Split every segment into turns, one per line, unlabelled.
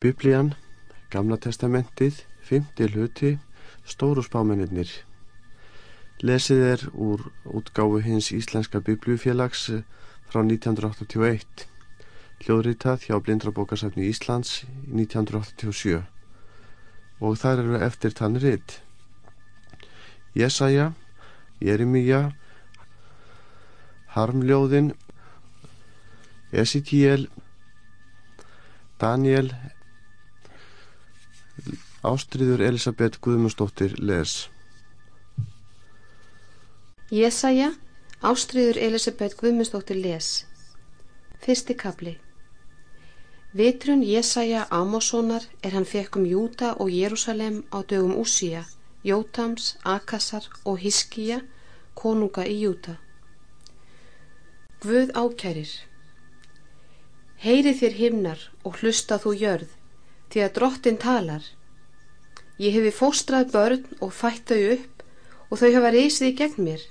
Biblían, Gamla testamentið, 50 hluti, stóru spámennir. Lesið er úr útgáfu hins Íslenska Biblíufélags frá 1981, hljóðritað hjá Blindrabókarsafni Íslands 1987 og þar eru eftir tann ritt. Jesaja, Jeremíja, Harmljóðin, Ezekiel, Daniel, Ástriður Elisabeth Guðmundsdóttir les.
Jesaja, Ástriður Elisabeth Guðmundsdóttir les. Fyrsti kapli. Vitrun Jesaja Amossonar er hann fekk um Júta og Jérúsalem á dögum Úsía, Jótams, Akassar og Hiskija, konunga í Júta. Guð ákærir. Heyri þér himnar og hlusta þú jörð, því að drottin talar. Ég hefi fóstrað börn og fætt þau upp og þau hafa reysið í gegn mér.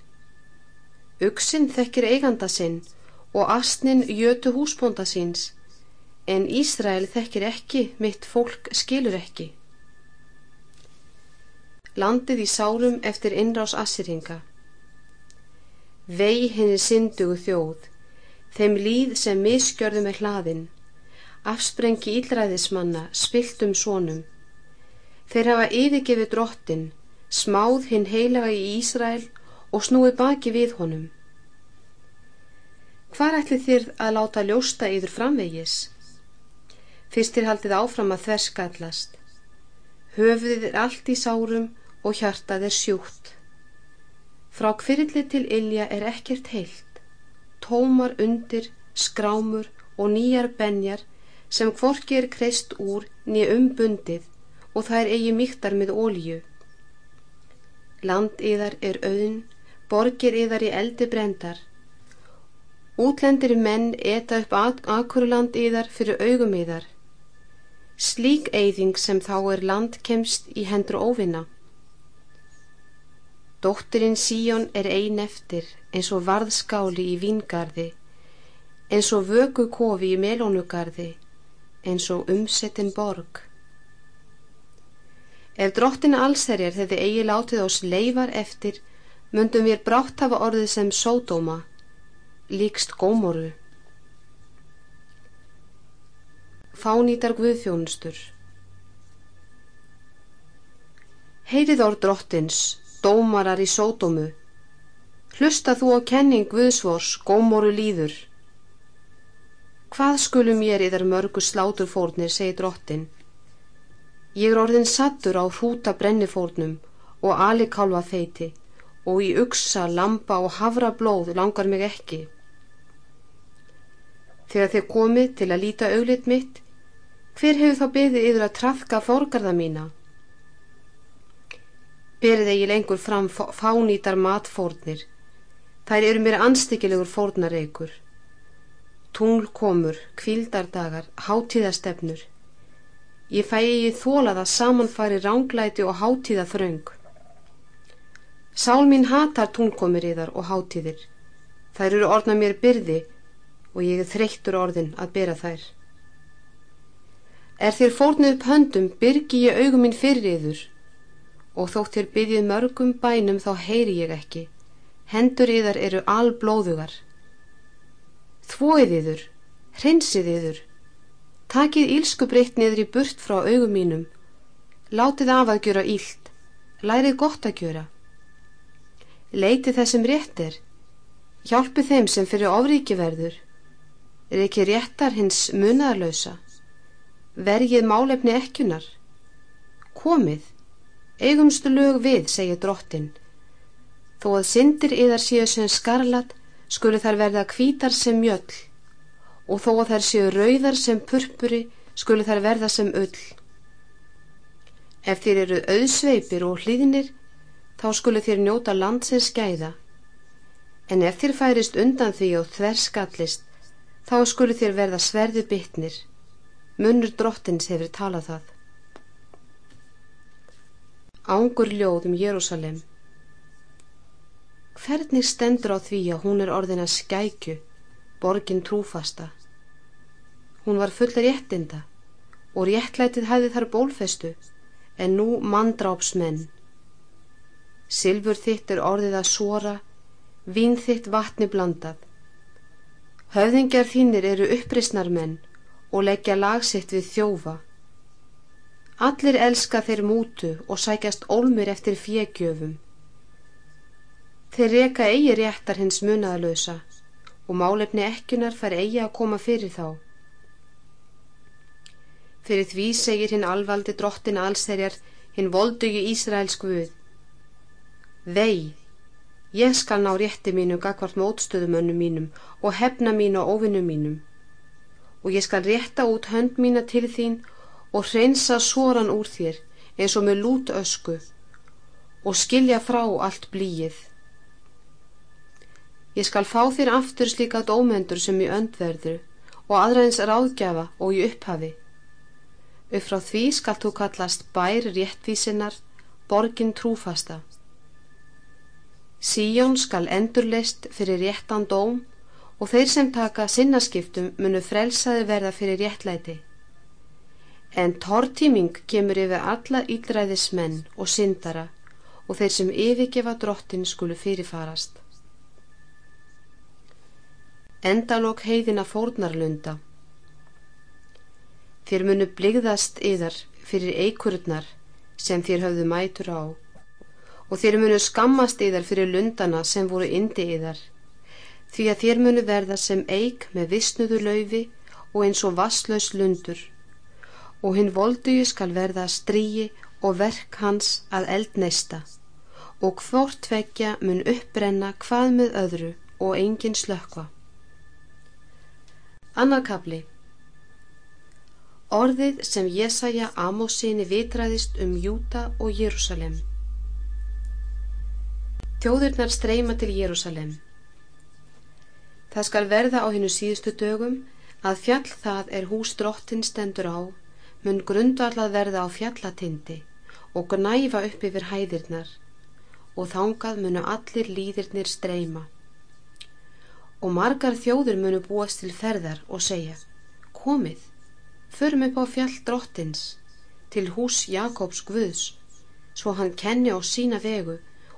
Uksinn þekkir eiganda sinn og astnin jötu húsbónda síns, en Ísrael þekkir ekki, mitt fólk skilur ekki. Landið í sárum eftir innrás Assiringa. Vei henni syndugu þjóð, þeim líð sem miskjörðu með hlaðin, afsprengi ílræðismanna, spiltum sónum. Þeir hafa yfirgefið drottin, smáð hinn heilaga í Ísrael og snúið baki við honum. Hvar ætli þér að láta ljósta yfir framvegis? Fyrst þér haldið áfram að þverskallast. Höfuðið er allt í sárum og hjartað er sjúkt. Frá kvirilli til ilja er ekkert heilt. Tómar undir, skrámur og nýjar benjar sem hvorki er kreist úr nýja umbundið og það er eigi mýktar með ólíu. Land yðar er auðn, borgir yðar í eldi brendar. Útlendir menn eta upp akkuruland yðar fyrir augum yðar. Slík eyðing sem þá er land kemst í hendur óvinna. Dóttirinn Síjón er ein eftir eins og varðskáli í vingarði, eins og vöku kofi í melónugarði, eins og umsettin borg. Ef drottin allserjar hefði eigi látið ás leifar eftir, myndum við brátt hafa orðið sem sódóma, líkst gómoru. Fánýtar Guðfjónustur Heyrið orð drottins, dómarar í sódómu, hlusta þú á kenning Guðsvors, gómoru líður. Hvað skulum ég er í þar mörgu sláturfórnir, segi drottin, Ég er orðin sattur á hrúta brennifórnum og alikálva þeiti og í uksa, lampa og havra blóð langar mig ekki. Þegar þeir komið til að líta auglit mitt, hver hefur þá beðið yfir að trafka fórgarða mína? Berið eigi lengur fram fánýtar matfórnir, þær eru mér anstíkilegur fórnareikur. Tungl komur, kvildardagar, hátíðastefnur, Ég fæ ég þólað að samanfæri ránglæti og hátíða þraung. Sál mín hatar þar og hátíðir. Þær eru orðna mér byrði og ég er þreyttur orðin að bera þær. Er þér fórnið upp höndum, byrgi ég augum minn fyrir yður og þótt þér byggjið mörgum bænum þá heyri ég ekki. Hendur yðar eru alblóðugar. Þvóið yður, hreinsið yður, Takið ílskubreitt niður í burt frá augum mínum. Látið af að gjöra ílt. Lærið gott að gjöra. Leitið þessum rétt er. Hjálpið þeim sem fyrir ofríki verður. Er ekki réttar hins munaðarlausa. Vergið málefni ekkunar. Komið. Eigumstu lög við, segir drottin. Þó að syndir yðar séu sem skarlat, skulu þar verða kvítar sem mjöll og þó að þær séu rauðar sem purpuri skulu þær verða sem ull. Ef þér eru auðsveipir og hlýðinir, þá skulu þér njóta landsins skæða. En ef þér færist undan því og þver skallist, þá skulu þér verða sverði bytnir. Munnur drottins hefur talað það. Ángur ljóð um Jérúsalem Hvernig stendur á því að hún er orðin að skækju, borgin trúfasta? Hún var full réttinda og réttlætið hæði þar bólfestu, en nú mandrápsmenn. Silfur þitt er orðið að svora, vín þitt vatni blandað. Höfðingjar þínir eru upprisnar menn og leggja lagsitt við þjófa. Allir elska þeir mútu og sækjast ólmur eftir fjeggjöfum. Þeir reka eigi réttar hins munaðalösa og málefni ekkunar fær eigi að koma fyrir þá. Fyrir því segir hinn alvaldi drottin allserjar hinn voldugi Ísraels guð. Vei, ég skal ná rétti mínu gagvart mótstöðumönnum mínum og hefna mínu og óvinnum mínum. Og ég skal rétta út hönd mína til þín og hreinsa soran úr þér eins og með lút ösku og skilja frá allt blíið. Ég skal fá þér aftur slíka dómendur sem í öndverðu og aðræðins ráðgjafa og í upphafi Upp frá því skal þú kallast bær réttvísinnar, borgin trúfasta. Síjón skal endurleist fyrir réttan dóm og þeir sem taka sinnaskiptum munu frelsaði verða fyrir réttlæti. En tortíming kemur yfir alla yllræðismenn og syndara og þeir sem yfirgefa drottin skulu fyrirfarast. Endalók heiðina fórnarlunda. Þér munu bligðast yðar fyrir eikurnar sem þér höfðu mætur á. Og þér munu skammast yðar fyrir lundana sem voru indi yðar því að þér munu verða sem eik með vissnuðu laufi og eins og vasslaus lundur. Og hinn volduju skal verða stríi og verk hans að eldneista. Og hvort vekja mun uppbrenna hvað með öðru og engin slökva. Annarkabli Orðið sem Jésaja Amosinni vitræðist um Júta og Jérúsalem. Þjóðurnar streyma til Jérúsalem. Það skal verða á hennu síðustu dögum að fjall það er hús drottin stendur á, mun grundallað verða á fjallatindi og gnæfa upp yfir hæðirnar og þangað munu allir líðirnir streyma. Og margar þjóður munu búast til ferðar og segja, komið, Förum upp á fjall drottins til hús Jakobs Guðs svo hann kenni á sína vegu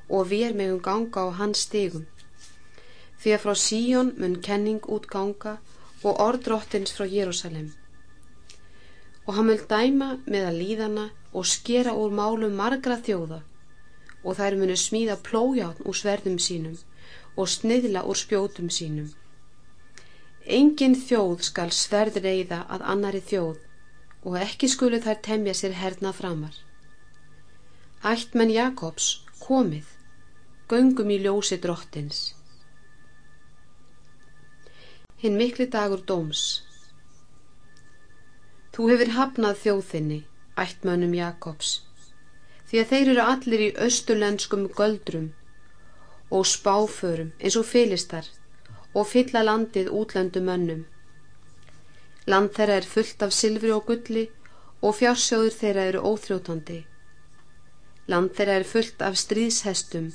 og við megum ganga á hans stigum. Því að frá Síjón mun kenning útganga og orð drottins frá Jérúsalem. Og hann mun dæma með að líðana og skera úr málum margra þjóða og þær munu smíða plójátt úr sverðum sínum og sniðla úr spjótum sínum. Engin þjóð skal sverð reyða að annari þjóð og ekki skulu þær temja sér herna framar. Ættmenn Jakobs komið, göngum í ljósi drottins. Hinn mikli dagur dóms. Þú hefur hafnað þjóðinni, ættmönnum Jakobs, því að þeir eru allir í austurlenskum göldrum og spáförum eins og fylistar og fylla landið útlöndu mönnum. Land þeirra er fullt af silfri og gulli og fjársjóður þeirra eru óþrótandi. Land þeirra er fullt af stríðshestum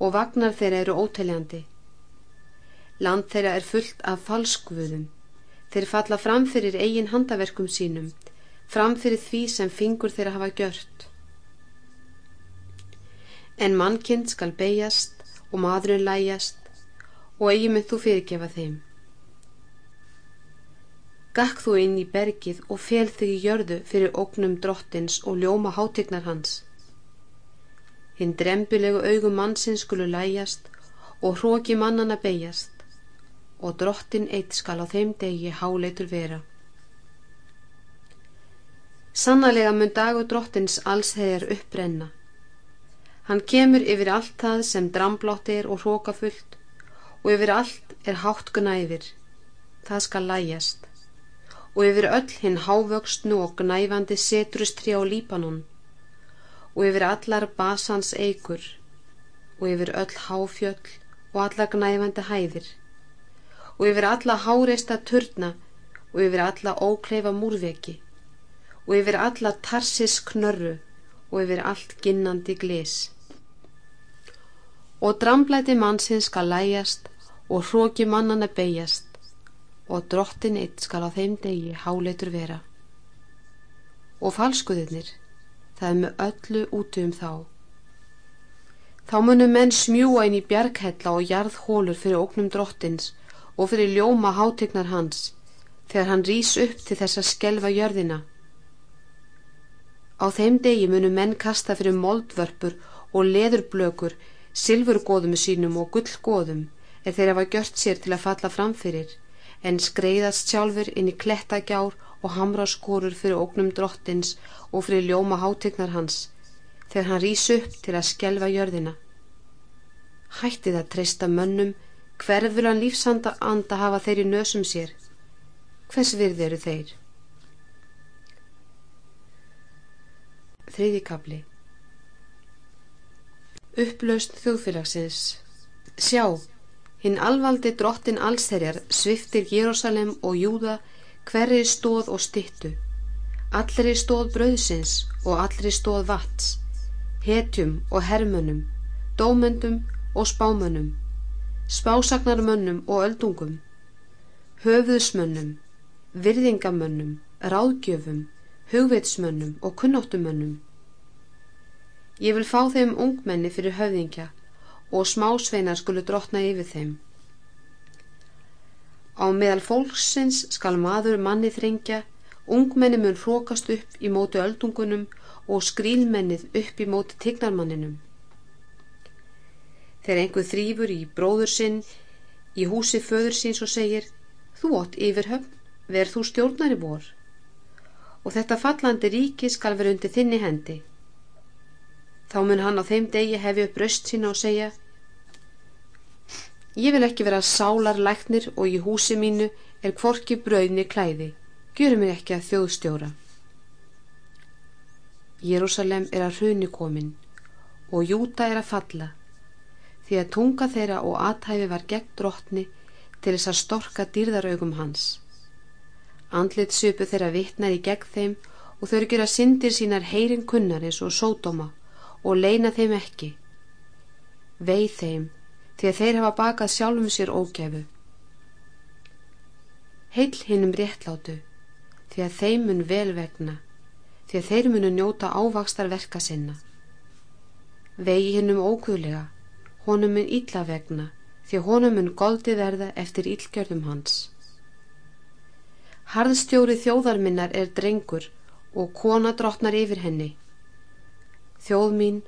og vagnar þeirra eru óteljandi. Land þeirra er fullt af falskvöðum. Þeir falla fram fyrir eigin handaverkum sínum, fram fyrir því sem fingur þeirra hafa gjört. En mannkind skal beigjast og maðurinn lægjast og eigi mynd þú fyrirgefa þeim. Gakk þú inn í bergið og fel þig í jörðu fyrir ógnum drottins og ljóma hátegnar hans. Hinn drembilegu augum mannsins skulu læjast og hróki mannana beigjast og drottin eitt skal á þeim degi háleitur vera. Sannarlega mun dagu drottins alls þegar uppbrenna. Hann kemur yfir allt það sem dramblátt er og hrókafullt og yfir allt er hátt gnæfir, það skal lægjast, og yfir öll hinn hávöxtnu og gnæfandi setrustri á Líbanon, og yfir allar basans eigur, og yfir öll háfjöll og allar gnæfandi hæðir, og yfir alla háreista turna, og yfir alla ókleifa múrveki, og yfir alla tarsis knörru, og yfir allt ginnandi glis. Og dramblæti mannsins skal lægjast og hróki mannana beigjast og drottin eitt skal á þeim degi háleitur vera. og falskuðirnir, það er með öllu úti um þá. Þá munum menn smjúa inn í bjarghella og jarðhólur fyrir óknum drottins og fyrir ljóma hátegnar hans, þegar hann rýs upp til þess að skelfa jörðina. Á þeim degi munum menn kasta fyrir moldvörpur og leðurblökur, silfurgóðum sínum og gullgóðum, er þeir hafa gjört sér til að falla framfyrir, en skreiðast sjálfur inn í klettagjár og hamra skorur fyrir ógnum drottins og fyrir ljóma hátegnar hans, þegar hann rýs upp til að skelfa jörðina. Hætti það treysta mönnum, hverfur hann lífsanda anda hafa þeir í nösum sér. Hvers virði eru þeir? Þriðikabli Upplaust þjóðfélagsins. Sjá, hinn alvaldi drottin allsherjar sviftir Jérúsalem og Júða hverri stóð og styttu, allri stóð brauðsins og allri stóð vats, hetjum og hermönum, dómöndum og spámönnum, spásagnarmönnum og öldungum, höfuðsmönnum, virðingamönnum, ráðgjöfum, hugveitsmönnum og kunnóttumönnum. Ég vil fá þeim ungmenni fyrir höfðingja og smásveinar skulu drotna yfir þeim. Á meðal fólksins skal maður manni þrengja, ungmenni mun hrókast upp í móti öldungunum og skrílmennið upp í móti tignarmanninum. Þegar einhver þrýfur í bróður sinn í húsi föður síns og segir Þú ótt yfirhöfn, verð þú stjórnari vor og þetta fallandi ríki skal vera undir þinni hendi. Þá mun hann á þeim degi hefi upp röst sína og segja Ég vil ekki vera sálarlæknir og í húsi mínu er kvorki brauðni klæði. Gjöru mér ekki að þjóðstjóra. Jérúsalem er að hruni komin og Júta er að falla því að tunga þeirra og aðhæfi var gegn drottni til þess að storka dýrðaraugum hans. Andlit söpu þeirra vittnar í gegn þeim og þau eru gera syndir sínar heyrin kunnar eins og sódóma og leina þeim ekki. Veið þeim því að þeir hafa bakað sjálfum sér ógæfu. Heil hinnum réttlátu, því að þeim mun vel vegna, því að þeir munu njóta ávakstar verka sinna. Vegi hinnum ókvölega, honum mun ítla vegna, því honum mun goldi verða eftir ílgjörðum hans. Harðstjóri þjóðarminnar er drengur og kona drottnar yfir henni. Þjóð mín,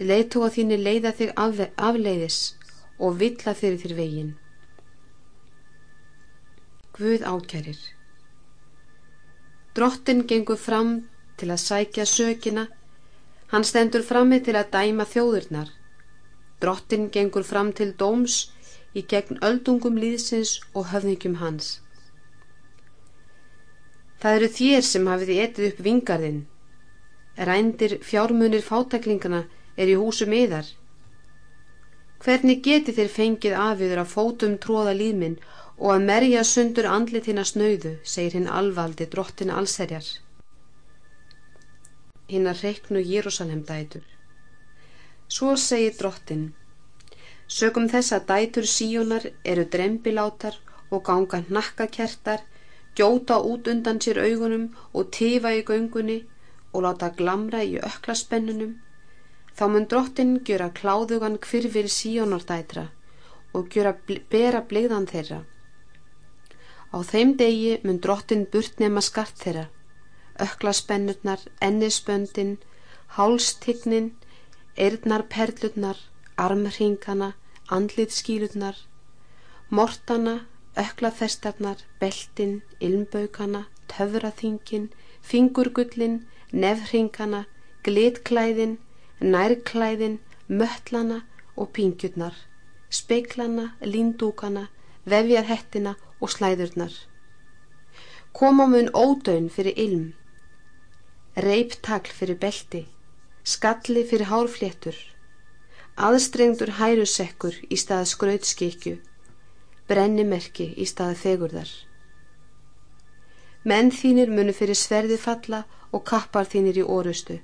leiðtóa þínu leiða þig afleiðis og villa fyrir þér veginn. Guð ákjærir Drottin gengur fram til að sækja sökina, hann stendur frammi til að dæma þjóðurnar. Drottin gengur fram til dóms í gegn öldungum líðsins og höfningjum hans. Það eru þér sem hafið etið upp vingarðinn. Rændir fjármunir fátaklingana er í húsum yðar. Hvernig geti þér fengið afiður að fótum tróða líðminn og að merja sundur andlit hinn að snauðu, segir hinn alvaldi drottin allserjar. Hinn að reiknu Jérúsalem dætur. Svo segir drottin, sögum þess að dætur síjónar eru drembilátar og ganga nakkakertar, gjóta út undan sér augunum og tifa í göngunni og láta glamra í öklaspennunum Þá mun drottin gjöra kláðugan kvirfir síjónardætra og gjöra bera bleiðan þeirra. Á þeim degi mun drottin burt nema skart þeirra, öklaspennurnar, ennisböndin, hálstignin, eirnarperlurnar, armringana, andlitskýlurnar, mortana, öklaþestarnar, beltin, ilmbaukana, töfraþingin, fingurgullin, nefringana, glitklæðin, nærklæðin, mötlana og pingjurnar, speiklana, lindúkana, vefjarhettina og slæðurnar. Koma mun ódöun fyrir ilm, reiptagl fyrir belti, skalli fyrir hárfléttur, aðstrengdur hærusekkur í stað skrautskikju, brennimerki í stað þegurðar. Menn þínir munu fyrir sverði falla og kappar þínir í orustu.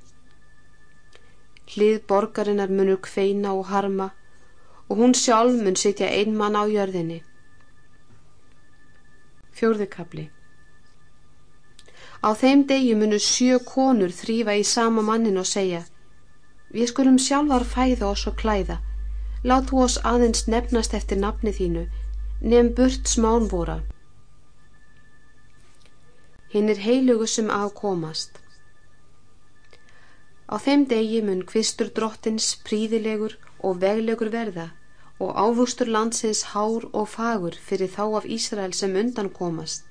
Hlið borgarinnar munur kveina og harma og hún sjálf mun sitja einmann á jörðinni. Fjórðikabli Á þeim degi munu sjö konur þrýfa í sama mannin og segja Við skulum sjálfar fæða oss og klæða. Látu oss aðeins nefnast eftir nafni þínu, nefn burt smán vora. Hinn er heilugu sem afkomast. Á þeim degi mun kvistur drottins príðilegur og veglegur verða og ávustur landsins hár og fagur fyrir þá af Ísrael sem undan komast.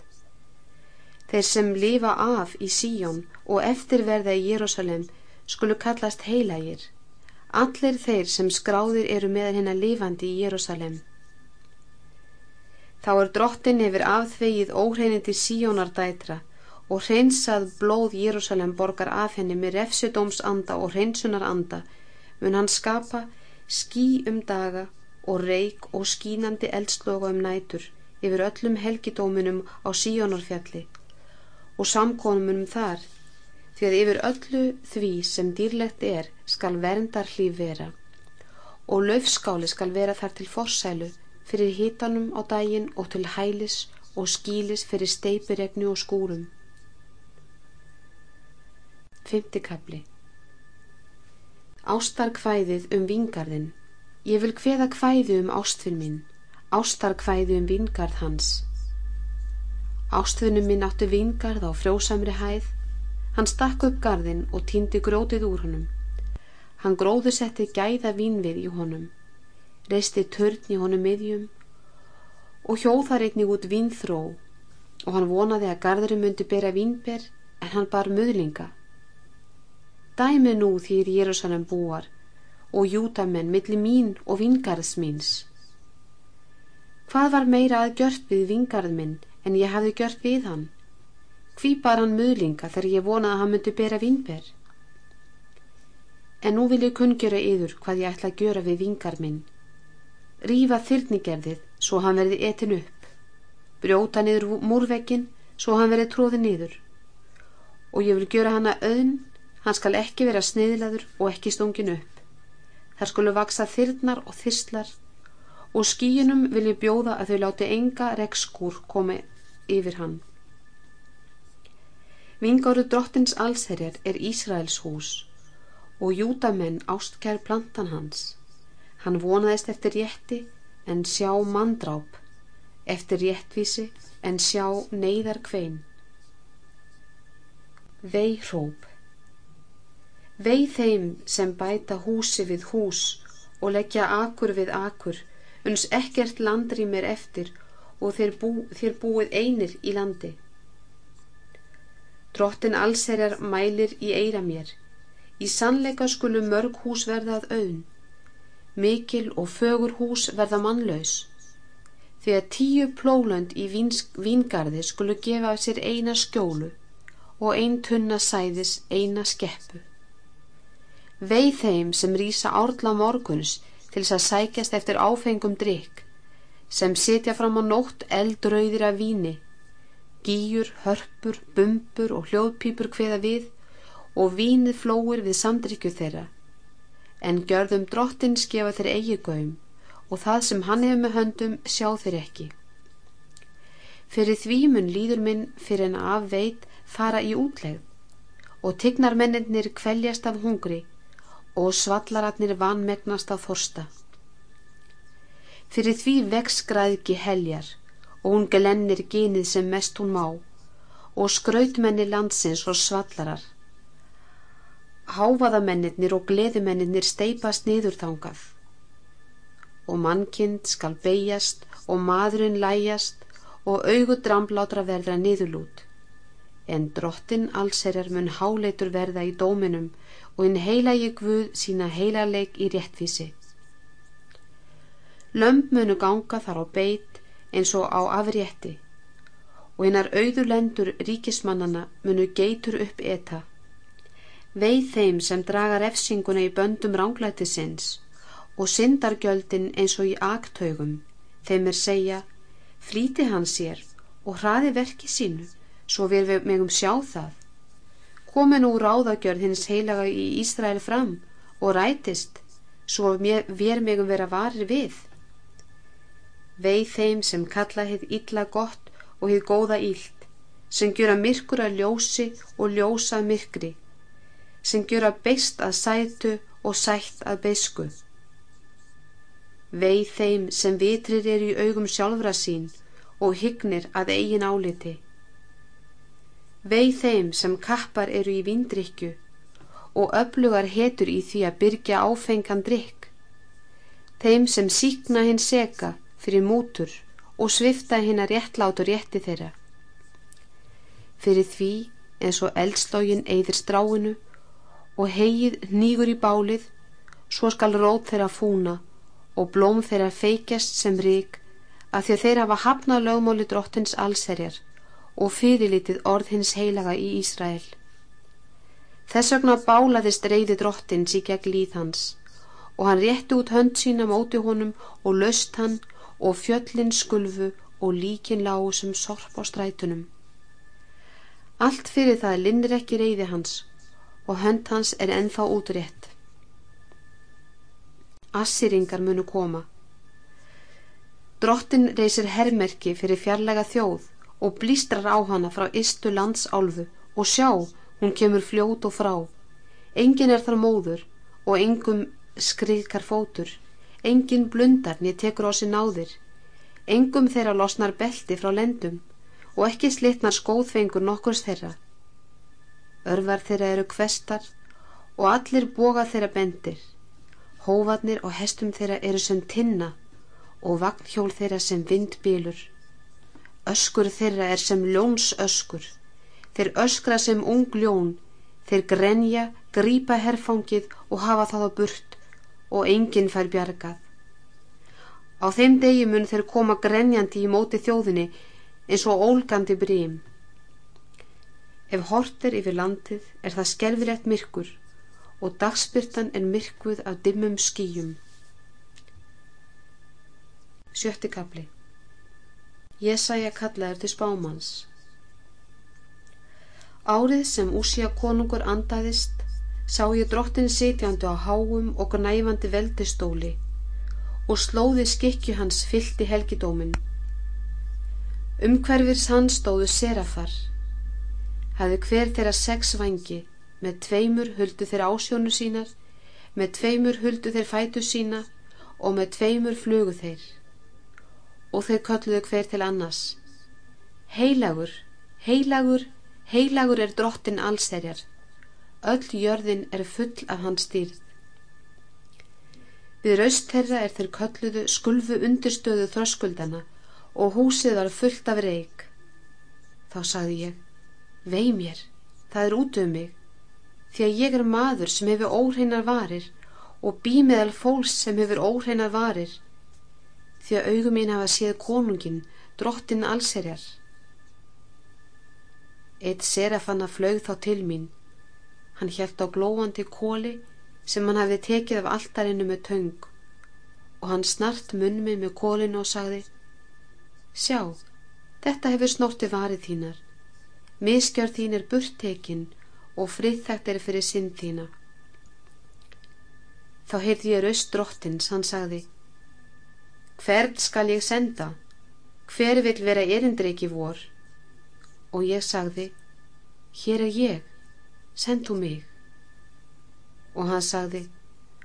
Þeir sem lifa af í Síjón og eftirverða í Jérúsalem skulu kallast heilagir, allir þeir sem skráðir eru með hennar lifandi í Jérúsalem. Þá er drottin yfir afþvegið óhreinindi Síjónar dætra og hreinsað blóð Jérúsalem borgar af henni með refsudóms anda og hreinsunar anda mun hann skapa skí um daga og reik og skínandi eldsloga um nætur yfir öllum helgidóminum á síjónarfjalli og samkonumunum þar því að yfir öllu því sem dýrlegt er skal verndar hlýf vera. Og löfskáli skal vera þar til forsælu fyrir hitanum á daginn og til hælis og skílis fyrir steipiregnu og skúrum. Fymtikabli Ástarkvæðið um vingarðin Ég vil hveða kvæðu um ástfinn minn, ástar kvæðu um vingarð hans. Ástfinnum minn áttu vingarð á frjósamri hæð, hann stakk upp garðin og týndi grótið úr honum. Hann gróðu setti gæða vínvið í honum, reisti törn í honum miðjum og hjóð þar einnig út vínþró og hann vonaði að garðurum myndi bera vínber en hann bar möðlinga. Dæmi nú þýr Jérúsalem búar og jútamenn millir mín og vingarðs míns. Hvað var meira að gjört við vingarð minn en ég hafði gjört við hann? Hví bar hann möðlinga þegar ég vonaði að hann myndi bera vinber? En nú vil ég kunngjöra yður hvað ég ætla að gjöra við vingarð minn. Rífa þyrnigerðið svo hann verði etin upp. Brjóta niður múrvekkin svo hann verði tróði niður. Og ég vil gjöra hann að auðn, hann skal ekki vera sniðlaður og ekki stungin upp. Þar skulu vaksa þyrnar og þyslar og skíunum vil ég bjóða að þau láti enga regnskúr komi yfir hann. Vingáru drottins allsherjar er Ísraels hús og júdamenn ástkær plantan hans. Hann vonaðist eftir rétti en sjá mandráp, eftir réttvísi en sjá neyðar kvein. Vei hróp Vei þeim sem bæta húsi við hús og leggja akur við akur, uns ekkert landri mér eftir og þér, bú, þér búið einir í landi. Drottin allserjar mælir í eira mér, í sannleika skulu mörg hús verðað auðn, mikil og fögur hús verða mannlaus, því að tíu plólönd í vingarði skulu gefa sér eina skjólu og ein tunna sæðis eina skeppu. Veið þeim sem rýsa árla morguns til þess að sækjast eftir áfengum drikk, sem sitja fram á nótt eldröyðir af víni, gýjur, hörpur, bumbur og hljóðpípur hveða við og vínið flóir við samdrykju þeirra. En gjörðum drottins gefa þeir eigi gaum og það sem hann hefur með höndum sjá þeir ekki. Fyrir því mun líður minn fyrir en af veit fara í útlegð og tignar mennir kveljast af hungri og svallararnir vanmegnast á þorsta. Fyrir því vex græðki heljar og hún glennir genið sem mest hún má og skrautmenni landsins og svallarar. Háfaðamennir og gleðumennir steipast niður þangað og mannkind skal beigjast og maðurinn læjast og augudramlátra verða niðurlút en drottin allserjar mun háleitur verða í dóminum og hinn heilagi Guð sína heilarleik í réttvísi. Lömp munu ganga þar á beit eins og á afrétti og hinnar auðurlendur ríkismannana munu geitur upp eta. Veið þeim sem draga refsinguna í böndum ránglætisins og syndargjöldin eins og í aktaugum, þeim er segja, flíti hann sér og hraði verki sínu, svo við megum sjá það. Komi nú ráðagjörð hins heilaga í Ísrael fram og rætist svo vér megum vera varir við. Veið þeim sem kalla hitt illa gott og hitt góða ílt sem gjöra myrkur að ljósi og ljósa myrkri, sem gjöra beist að sætu og sætt að beisku. Veið þeim sem vitrir er í augum sjálfra sín og hygnir að eigin áliti. Veið þeim sem kappar eru í vindrykju og öflugar hetur í því að byrja áfengan drykk. Þeim sem síkna hinn seka fyrir mútur og svifta hinn að réttlátu rétti þeirra fyrir því eins og eldslógin eigðir stráinu og hegið nýgur í bálið, svo skal rót þeirra fúna og blóm þeirra feikjast sem rík að því að þeirra hafa hafnað lögmáli drottins allserjar og fyrirlitið orð hins heilaga í Ísrael. Þess vegna bálaðist reyði drottins í gegn líð hans og hann rétti út hönd sína móti honum og löst hann og fjöllin skulfu og líkin lágu sem sorp á strætunum. Allt fyrir það linnir ekki reyði hans og hönd hans er ennþá útrétt. Assýringar munu koma. Drottin reysir herrmerki fyrir fjarlæga þjóð og blístrar á hana frá istu landsálfu og sjá, hún kemur fljót og frá. Engin er þar móður og engum skriðkar fótur. Engin blundar niður tekur á sig náðir. Engum þeirra losnar belti frá lendum og ekki slitnar skóðfengur nokkurs þeirra. Örvar þeirra eru kvestar og allir boga þeirra bendir. Hóvarnir og hestum þeirra eru sem tinna og vagnhjól þeirra sem vindbílur. Öskur þeirra er sem ljóns öskur. Þeir öskra sem ung ljón. Þeir grenja, grípa herfangið og hafa það á burt og enginn fær bjargað. Á þeim degi mun þeir koma grenjandi í móti þjóðinni eins og ólgandi brím. Ef hort er yfir landið er það skelvilegt myrkur og dagspyrtan er myrkuð af dimmum skýjum. Sjötti kapli Jésæja kallaður til spámans Árið sem úsja konungur andæðist sá ég drottin sitjandu á háum og næfandi veldistóli og slóði skikju hans fyllt í helgidóminn Umhverfis hann stóðu serafar. Hafðu hver þeirra sex vangi, með tveimur huldu þeirra ásjónu sínar, með tveimur huldu þeir fætu sína og með tveimur flugu þeir. Og þeir kölluðu hver til annars. Heilagur, heilagur, heilagur er drottin allserjar. Öll jörðin er full af hans stýrð. Við raust þeirra er þeir kölluðu skulfu undirstöðu þröskuldana og húsið var fullt af reik. Þá sagði ég, vei mér, það er út um mig, því að ég er maður sem hefur óhreinar varir og býmiðal fólks sem hefur óhreinar varir, því að augum mín hafa séð konungin, drottin allserjar. Eitt serafanna flög þá til mín, hann hjælt á glóandi kóli sem hann hafði tekið af alltarinnu með töng og hann snart munn mig með kólinu og sagði Sjá, þetta hefur snorti varið þínar. Miskjör þín er burttekinn og friðþægt er fyrir sinn þína. Þá heyrði ég raust drottins, hann sagði, Hvern skal ég senda? Hver vil vera erindreiki vor? Og ég sagði, Hér er ég, send þú mig. Og hann sagði,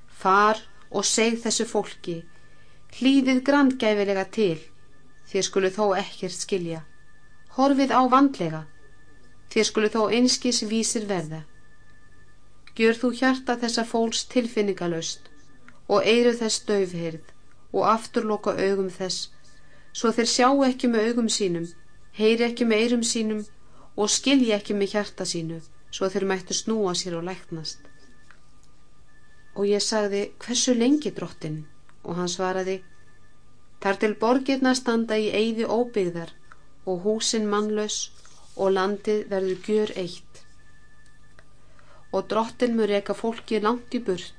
Far og seg þessu fólki, hlýðið grandgæfilega til, þér skulu þó ekkert skilja. Horfið á vandlega, þér skulu þó einskis vísir verða. Gjör þú hjarta þessa fólks tilfinningalöst og eiru þess döfherð og afturloka augum þess, svo þeir sjá ekki með augum sínum, heyri ekki með eirum sínum og skilji ekki með hjarta sínu, svo þeir mættu snúa sér og læknast. Og ég sagði, hversu lengi drottin? Og hann svaraði, Þar til borgirna standa í eyði óbyggðar og húsin mannlaus og landið verður gjör eitt. Og drottin mur reyka fólki langt í burt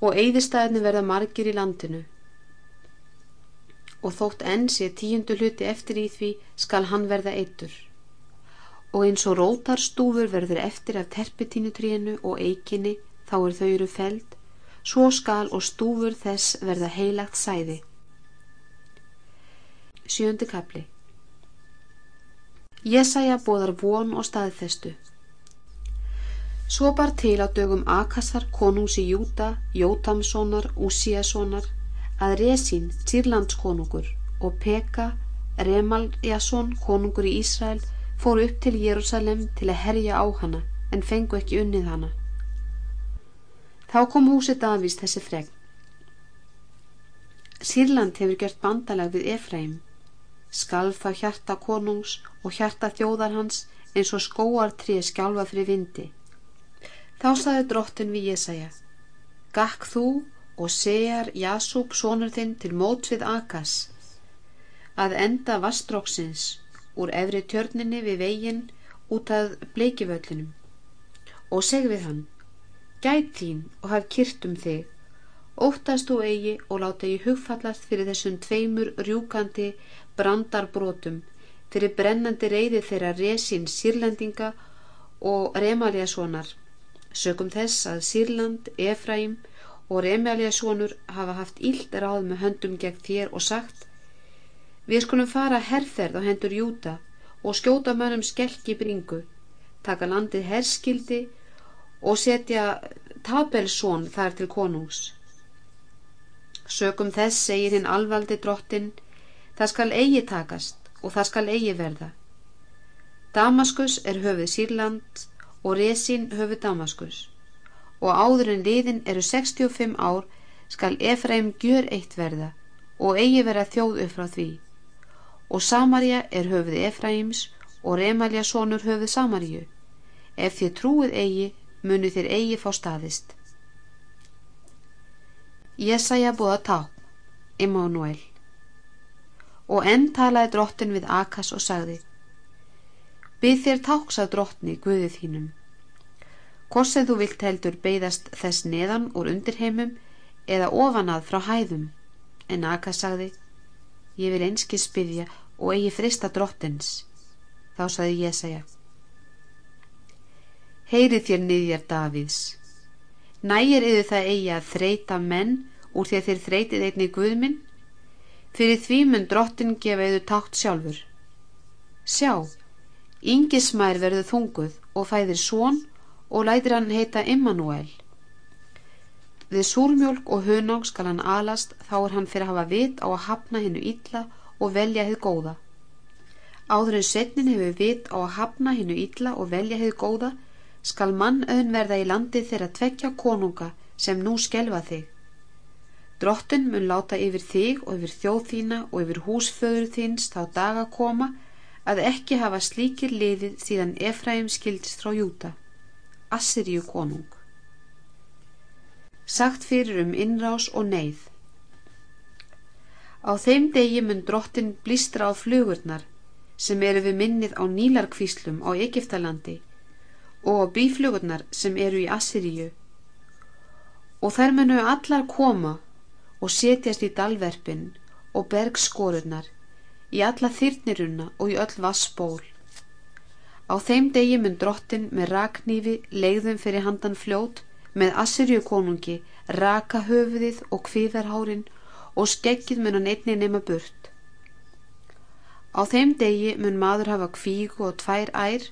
og eyðistæðinu verða margir í landinu. Og þótt enn sé tíundu hluti eftir í því skal hann verða eittur. Og eins og rótarstúfur verður eftir af terpitínutríinu og eikinni þá er þau eru feld svo skal og stúfur þess verða heilagt sæði. Sjöndi kapli Jesaja bóðar von og staðfestu. Svo bar til á dögum Akasar konungs í Júta, Jótamssonar, Úsíassonar, að Resín, Sýrlandskonungur og Pekka, Remaljason, konungur í Ísrael, fóru upp til Jérúsalem til að herja á hana en fengu ekki unnið hana. Þá kom húsið Davís þessi fregn. Sýrland hefur gert bandalag við Efraim skalf þá hjarta konungs og hjarta þjóðar hans eins og skóartrið skjálfa fyrir vindi. Þá saði drottin við Jésaja, Gakk þú og segjar Jasúb sonur þinn til móts við Akas, að enda vastróksins úr efri tjörninni við veginn út að bleikivöllinum og seg við hann, Gæt þín og haf kyrt um þig, óttast þú eigi og láta ég hugfallast fyrir þessum tveimur rjúkandi brandarbrotum fyrir brennandi reyði þeirra resín sírlendinga og Remaljasonar sögum þess að Sýrland, Efraim og Remaljasonur hafa haft íld ráð með höndum gegn þér og sagt Við skulum fara herrferð á hendur Júta og skjóta mönnum skelki bringu, taka landið herskildi og setja tabelsón þar til konungs. Sögum þess segir hinn alvaldi drottin Það skal eigi takast og það skal eigi verða. Damaskus er höfuð Sýrland og Resin höfuð Damaskus og áður en liðin eru 65 ár skal Efraim gjör eitt verða og eigi verða þjóð upp frá því og Samarja er höfuð Efraims og Remalja sonur höfuð Samarju. Ef þið trúið eigi, munu þér eigi fá staðist. Jesaja búða tá, Immanuel og enn talaði drottin við Akas og sagði Byð þér táksað drottni Guðið þínum. Hvort sem þú vilt heldur beigðast þess neðan úr undirheimum eða ofanað frá hæðum? En Akas sagði Ég vil einski spyrja og eigi frista drottins. Þá sagði Jésaja Heyrið þér niðjar Davíðs. Nægir yfir það eigi að þreita menn úr því að þér þreytið einni Guðminn Fyrir því mun drottin gefa yður tátt sjálfur. Sjá, yngismær verður þunguð og fæðir svon og lætir hann heita Immanuel. Við súrmjólk og hunang skal hann alast þá er hann fyrir að hafa vit á að hafna hennu ítla og velja hefð góða. Áður en setnin hefur vit á að hafna hennu ítla og velja hefð góða skal mann auðn verða í landi þeirra tvekja konunga sem nú skelfa þig Drottin mun láta yfir þig og yfir þjóð þína og yfir húsföður þins þá daga koma að ekki hafa slíkir liðið síðan Efraim skildist frá Júta. Assiríu konung. Sagt fyrir um innrás og neyð. Á þeim degi mun drottin blístra á flugurnar sem eru við minnið á Nílarkvíslum á Egiptalandi og á bíflugurnar sem eru í Assiríu og þær munu allar koma og setjast í dalverfin og bergskorunar, í alla þyrniruna og í öll vassból. Á þeim degi mun drottin með raknýfi leiðum fyrir handan fljót með Assyrju konungi raka höfuðið og kviðarhárin og skeggið mun hann einni nema burt. Á þeim degi mun maður hafa kvígu og tvær ær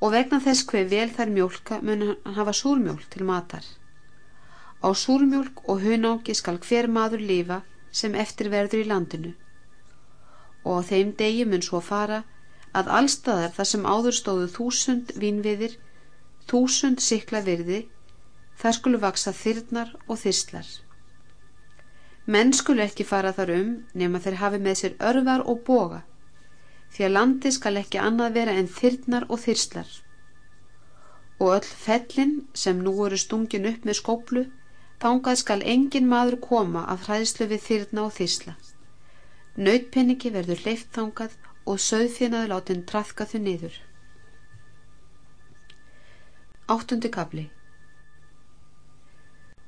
og vegna þess hver vel þær mjólka mun hann hafa súrmjólk til matar. Á súrmjólk og hunángi skal hver maður lifa sem eftirverður í landinu. Og á þeim degi mun svo fara að allstaðar þar sem áður stóðu þúsund vínviðir, þúsund sikla virði, þar skulu vaksa þyrnar og þyslar. Menn skulu ekki fara þar um nema þeir hafi með sér örvar og boga, því að landi skal ekki annað vera en þyrnar og þyslar. Og öll fellin sem nú eru stungin upp með skóplu Þángað skal engin maður koma af hræðslu við þyrna og þysla. Nautpenningi verður leift þángað og söðfinaður látin trafka þau niður. Áttundi kabli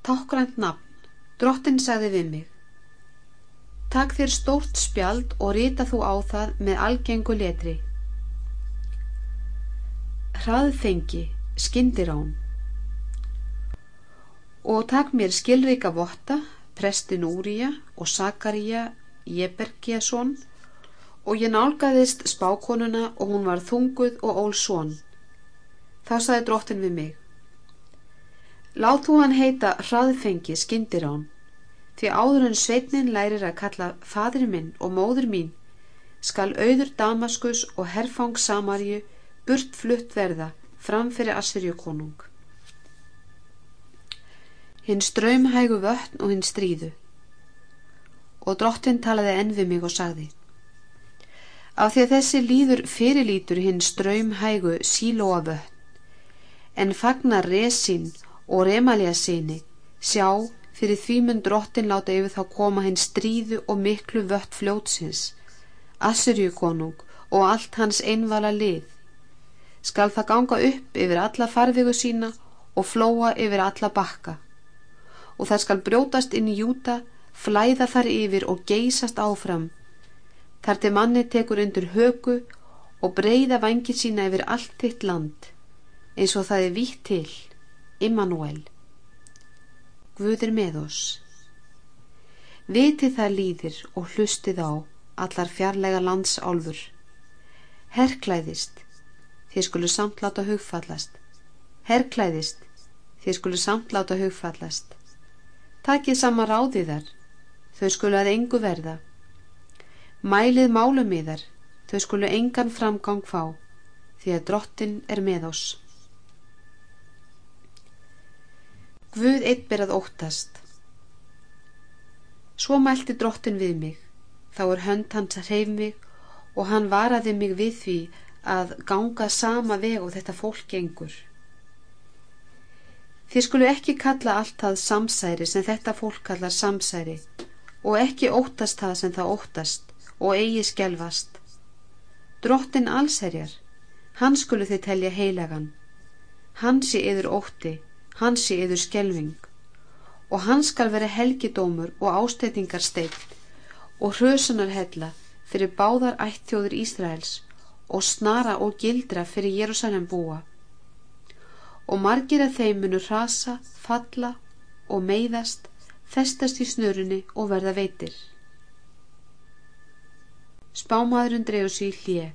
Tákgrænt nafn. Drottin sagði við mig. Takk þér stórt spjald og rita þú á það með algengu letri. Hraðfengi, skindirán og takk mér skilrika votta, prestin Úrija og Sakaríja Jebergiasson Og ég nálgæðist spákonuna og hún var þunguð og ól svon. Þá saði drottin við mig. Láð þú hann heita hraðfengi skindirán, því áður en sveitnin lærir að kalla fadur minn og móður mín, skal auður Damaskus og herfang Samarju burt flutt verða fram fyrir Assyrju konung. Hinn ströymhægu vötn og hinn stríðu. Og drottin talaði enn við mig og sagði Af því að þessi líður fyrirlítur hinn ströymhægu sílóa vötn en fagnar resin og remalja sinni sjá fyrir því mun drottin láta yfir þá koma hinn stríðu og miklu vött fljótsins Assyrju konung og allt hans einvala lið skal það ganga upp yfir alla farðigu sína og flóa yfir alla bakka og það skal brjótast inn í júta flæða þar yfir og geysast áfram. Þar til manni tekur undir höku og breyða vangi sína yfir allt þitt land eins og það er vítt til Immanuel Guður með oss. Viti það líðir og hlustið á allar fjarlæga landsálfur. Herklæðist þið skulu samt láta hugfallast. Herklæðist þið skulu samt láta hugfallast Takið sama ráðiðar þau skulu að engu verða Mælið málum yðar, þau skulu engan framgang fá, því að drottin er með oss. Guð eitt ber að óttast. Svo mælti drottin við mig, þá er hönd hans að hreyf mig og hann varaði mig við því að ganga sama veg og þetta fólk gengur. Þið skulu ekki kalla allt það samsæri sem þetta fólk kallar samsæri og ekki óttast það sem það óttast og eigi skjelvast. Drottin allserjar, hann skulu þið telja heilagan. Hann sé yður ótti, hann sé yður skjelving og hann skal vera helgidómur og ástætingar steikt og hrösunar hella fyrir báðar ættjóður Ísraels og snara og gildra fyrir Jérúsalem búa. Og margir af þeim munu rasa, falla og meiðast, festast í snörunni og verða veitir. Spámaðurinn dreyður sér í hlje.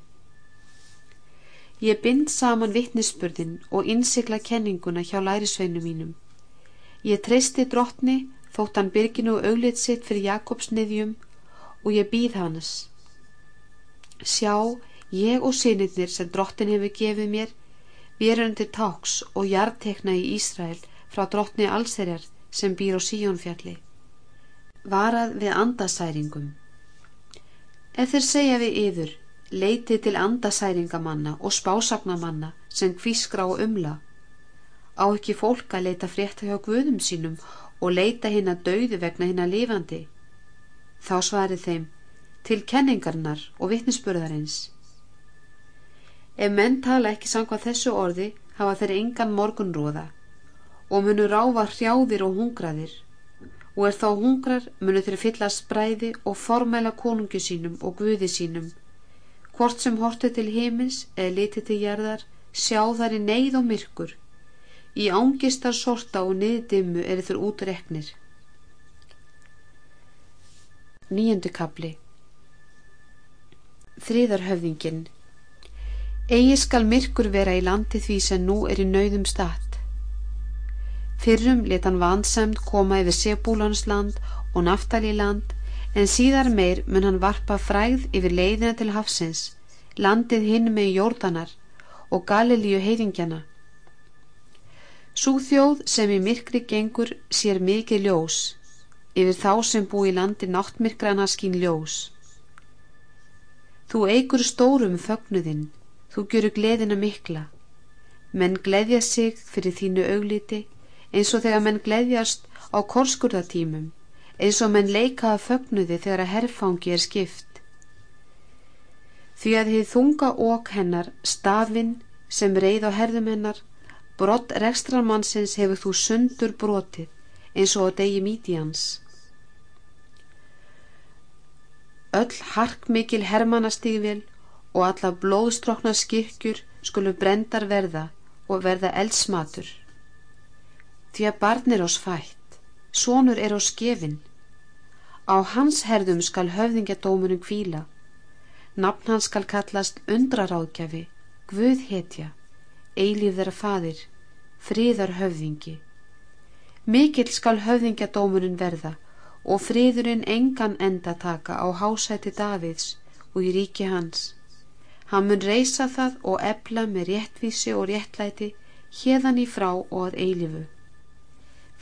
Ég bind saman vittnisspörðin og innsikla kenninguna hjá lærisveinu mínum. Ég treysti drottni þótt hann byrginu og auglið sitt fyrir Jakobs niðjum og ég býð hannas. Sjá, ég og sinirnir sem drottin hefur gefið mér, til táks og jartekna í Ísrael frá drottni allserjar sem býr á Síjónfjalli. Varað við andasæringum. Ef þeir segja við yður, leitið til andasæringamanna og spásagnamanna sem kvískra og umla. Á ekki fólk að leita frétta hjá guðum sínum og leita hinn að dauðu vegna hinn að lifandi. Þá svarið þeim, til kenningarnar og vittnisspörðarins. Ef menn tala ekki sangvað þessu orði, hafa þeir engan morgunróða og munu ráfa hrjáðir og hungraðir. Og er þá hungrar munu þeir fylla spræði og formæla konungi sínum og guði sínum. Hvort sem hortu til heimins eða liti til jarðar sjá þar í neyð og myrkur. Í ángistar sorta og niðdimmu er þeir útreknir Nýjöndu kapli Þriðarhöfðingin Egi skal myrkur vera í landi því sem nú er í nauðum stað Fyrrum let hann vansemd koma yfir Sebúlonsland og Naftalíland en síðar meir mun hann varpa fræð yfir leiðina til hafsins, landið hinn með jórdanar og galilíu heiðingjana. Sú þjóð sem í myrkri gengur sér mikið ljós, yfir þá sem bú í landi náttmyrkrana skín ljós. Þú eigur stórum fögnuðinn, þú gjuru gleðina mikla, menn gleðja sig fyrir þínu augliti eins og þegar menn gleðjast á korskurðatímum, eins og menn leika að fögnuði þegar að herrfangi er skipt. Því að þið þunga ók hennar, stafinn sem reið á herðum hennar, brott rekstramannsins hefur þú sundur brotið eins og á degi mítíans. Öll harkmikil hermannastígvil og alla blóðstrokna skirkjur skulu brendar verða og verða eldsmatur því að barn er ás fætt, sonur er ás gefin. Á hans herðum skal höfðingjadómunum kvíla. Nafn hans skal kallast undraráðgjafi, Guð hetja, eilíf þeirra fadir, friðar höfðingi. Mikill skal höfðingjadómurinn verða og friðurinn engan enda taka á hásæti Davids og í ríki hans. Hann mun reysa það og ebla með réttvísi og réttlæti hérðan í frá og að eilifu.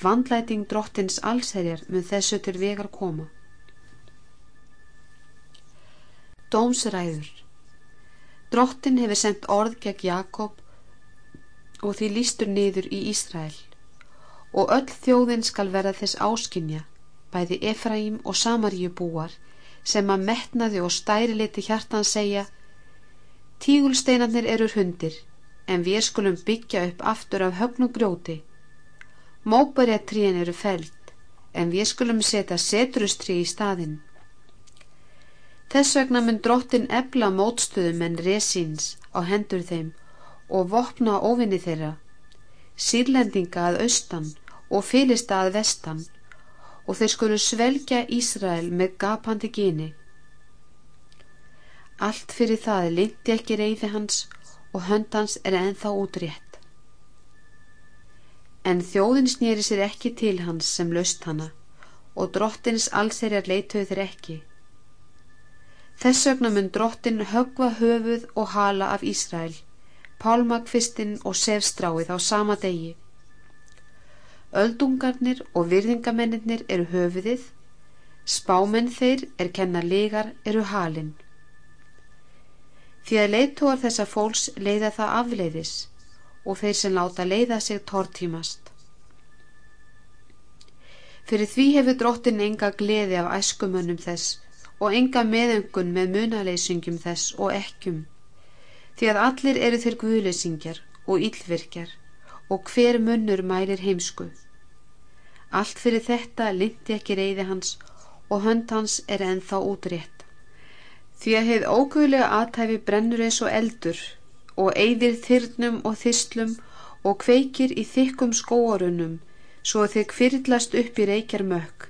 Vandlæting drottins allsherjar mun þessu til vegar koma. Dómsræður Drottin hefur sendt orð gegn Jakob og því lístur niður í Ísrael og öll þjóðin skal verða þess áskinja bæði Efraím og Samaríu búar sem að metnaði og stæri liti hjartan segja Tígulsteinarnir eru hundir en við skulum byggja upp aftur af högnu grjóti Móparjatríin eru feld en við skulum setja setrustrí í staðin Þess vegna mun drottin ebla mótstöðum en resins á hendur þeim og vopna ofinni þeirra sírlendinga að austan og fylista að vestan og þeir skulu svelgja Ísrael með gapandi gini. Allt fyrir það lindi ekki reyði hans og hönd hans er enþá útrétt. En þjóðin snýri sér ekki til hans sem löst hana og drottins allserjar leituð þeir ekki. Þess vegna mun drottin högva höfuð og hala af Ísrael, pálmakvistinn og sefstráið á sama degi Öldungarnir og virðingamennir eru höfuðið, spámenn þeir er kenna legar eru halinn. Því að leiðtóar þessa fólks leiða það afleiðis og þeir sem láta leiða sig tortímast. Fyrir því hefur drottin enga gleði af æskumönnum þess og enga meðöngun með munaleysingum þess og ekkjum. Því að allir eru þeir guðleysingjar og yllvirkjar og hver munnur mælir heimsku. Allt fyrir þetta lindi ekki reyði hans og hönd hans er enþá útrétt. Því að heið óguðlega aðtæfi brennur eins og eldur og eyðir þyrnum og þyslum og kveikir í þykkum skóarunum svo að þeir kvirlast upp í reykjar mökk.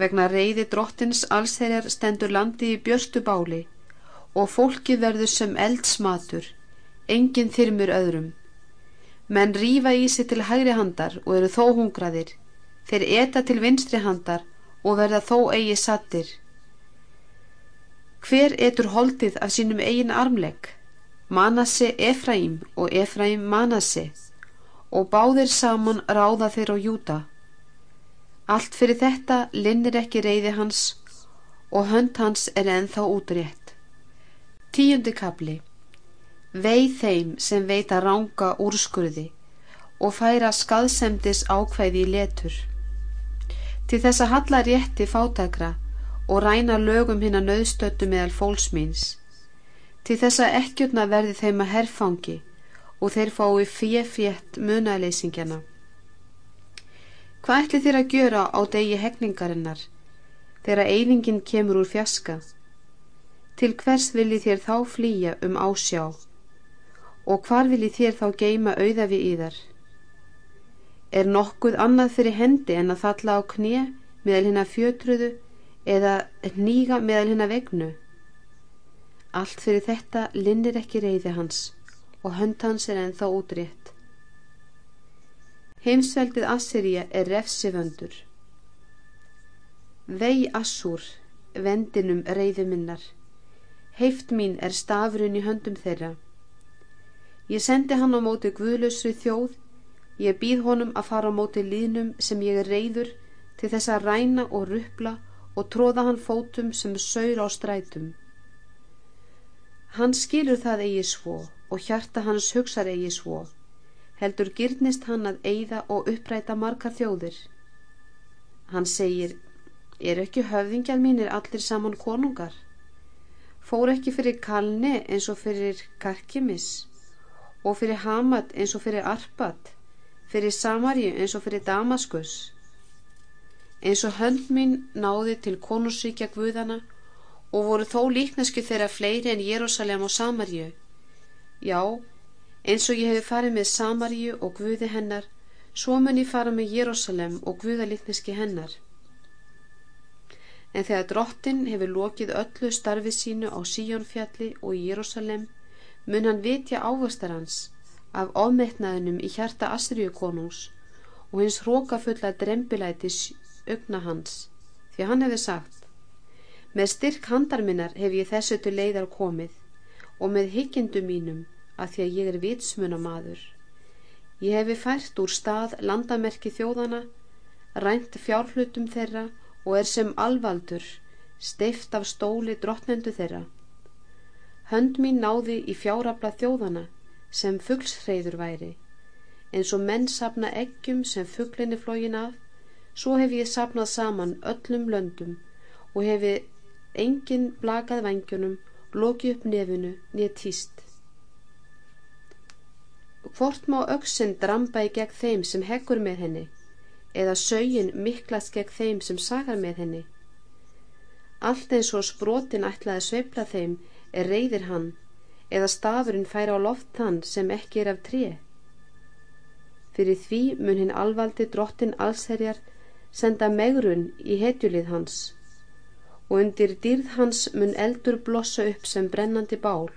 Vegna reyði drottins allsherjar stendur landi í björstu báli og fólki verður sem eldsmatur, enginn þyrmur öðrum. Menn rýfa í sig til hægri handar og eru þó hungraðir þeir eta til vinstri handar og verða þó eigi sattir. Hver etur holdið af sínum eigin armlegg? Manassi Efraím og Efraím Manassi og báðir saman ráða þeir á júta. Allt fyrir þetta linnir ekki reyði hans og hönd hans er enþá útrétt. Tíundi kapli Veið þeim sem veita ranga úrskurði og færa skaðsemdis ákvæði í letur til þess að halla rétti fátakra og ræna lögum hinn að nöðstötu meðal fólksmýns, til þess að ekkjurna verði þeim að herfangi og þeir fái fjefjett munaleysingjana. Hvað ætli þér að gjöra á degi hegningarinnar, þegar einingin kemur úr fjaska? Til hvers vilji þér þá flýja um ásjá og hvar vilji þér þá geima auðafi í þar? Er nokkuð annað fyrir hendi en að falla á knið meðal hinn að fjötruðu eða nýga meðal hinn að vegnu? Allt fyrir þetta linnir ekki reyði hans og hönd hans er ennþá útrétt. Heimsveldið Assyria er refsivöndur. Vei Assúr, vendinum reyði minnar. Heift mín er stafrun í höndum þeirra. Ég sendi hann á móti guðlausri þjóð Ég býð honum að fara á móti líðnum sem ég er reyður til þess að ræna og ruppla og tróða hann fótum sem saur á strætum. Hann skilur það eigi svo og hjarta hans hugsar eigi svo, heldur gyrnist hann að eigða og uppræta margar þjóðir. Hann segir, er ekki höfðingjar mínir allir saman konungar? Fór ekki fyrir Kalni eins og fyrir Karkimis og fyrir Hamad eins og fyrir Arpad? fyrir Samaríu eins og fyrir Damaskus eins og hönd mín náði til konusríkja Guðana og voru þó líknesku þeirra fleiri en Jérúsalem og Samaríu. Já, eins og ég hefi farið með Samaríu og Guði hennar svo mun ég fara með Jérúsalem og Guðalíkneski hennar. En þegar drottin hefur lokið öllu starfi sínu á Síjónfjalli og Jérúsalem mun hann vitja ávastar hans af ofmetnaðinum í hjarta Asriu konungs og hins hrókafulla drembilætis augna hans því hann hefur sagt með styrk handar minnar hef ég þessu til leiðar komið og með hyggjendum mínum að því að ég er vitsmuna maður ég hefi fært úr stað landamerki þjóðana rænt fjárhlutum þeirra og er sem alvaldur steift af stóli drottnendu þeirra. Hönd mín náði í fjárabla þjóðana sem fugglshreyður væri eins og menn sapna eggjum sem fugglinni flógin af svo hef ég sapnað saman öllum löndum og hefi engin blakað vengjunum loki upp nefinu nýja týst hvort má auksinn dramba í gegn þeim sem heggur með henni eða sögin miklast gegn þeim sem sagar með henni. Allt eins og sprotin ætlaði sveifla þeim er reyðir hann eða stafurinn færa á loft þann sem ekki er af tré. Fyrir því mun hinn alvaldi drottin allsherjar senda megrun í hetjulið hans. Og undir dýrð hans mun eldur blossa upp sem brennandi bál.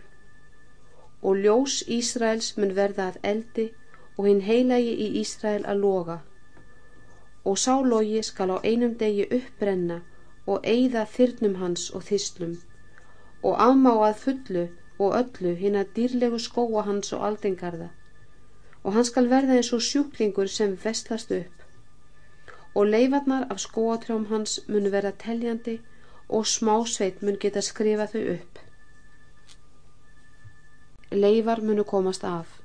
Og ljós Ísraels mun verða að eldi og hinn heilagi í Ísrael að loga. Og sálogi skal á einum degi uppbrenna og eigða þyrnum hans og þyslum og afmáað fullu og öllu hinn að dýrlegu skóa hans og aldingarða. Og hann skal verða eins og sjúklingur sem vestlast upp og leifarnar af skóatrjám hans mun verða teljandi og smásveit mun geta skrifa þau upp leifar munu komast af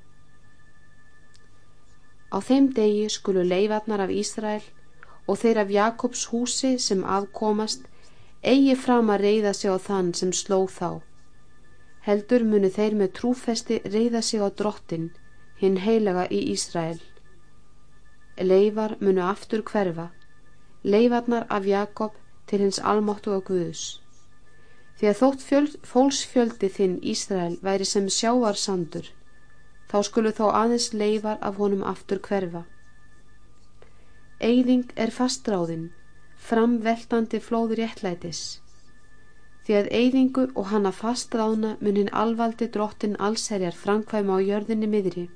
Á þeim degi skulu leifarnar af Ísrael og þeir af Jakobs húsi sem afkomast eigi fram að reyða sig á þann sem sló þá. Heldur munu þeir með trúfesti reyða sig á drottin, hinn heilaga í Ísrael. Leifar munu aftur hverfa, leifarnar af Jakob til hins almáttu og Guðus. Því að þótt fjöld, fólksfjöldi þinn Ísrael væri sem sjáar sandur, þá skulu þó aðeins leifar af honum aftur hverfa. Eyðing er fastráðin, framveltandi flóður réttlætis. Því að eyðingu og hana fastráðna mun hinn alvaldi drottin allserjar framkvæma á jörðinni miðri.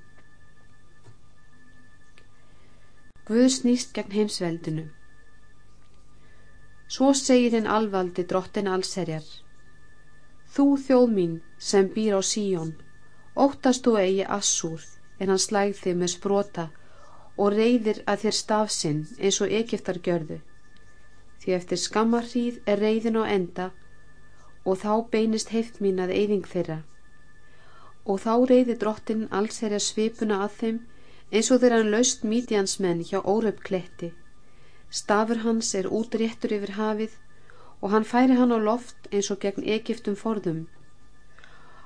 Guð snýst gegn heimsveldinu. Svo segir hinn alvaldi drottin allserjar. Þú þjóð mín sem býr á síjón Óttast þú eigi Assúr en hann slæð þig með sprota og reyðir að þér stafsinn eins og Egiptar gjörðu. Því eftir skammarhríð er reyðin á enda og þá beinist heift mín að eyðing þeirra. Og þá reyði drottin alls þeirra svipuna að þeim eins og þeirra hann laust mítjansmenn hjá óröp kletti. Stafur hans er útréttur yfir hafið og hann færi hann á loft eins og gegn Egiptum forðum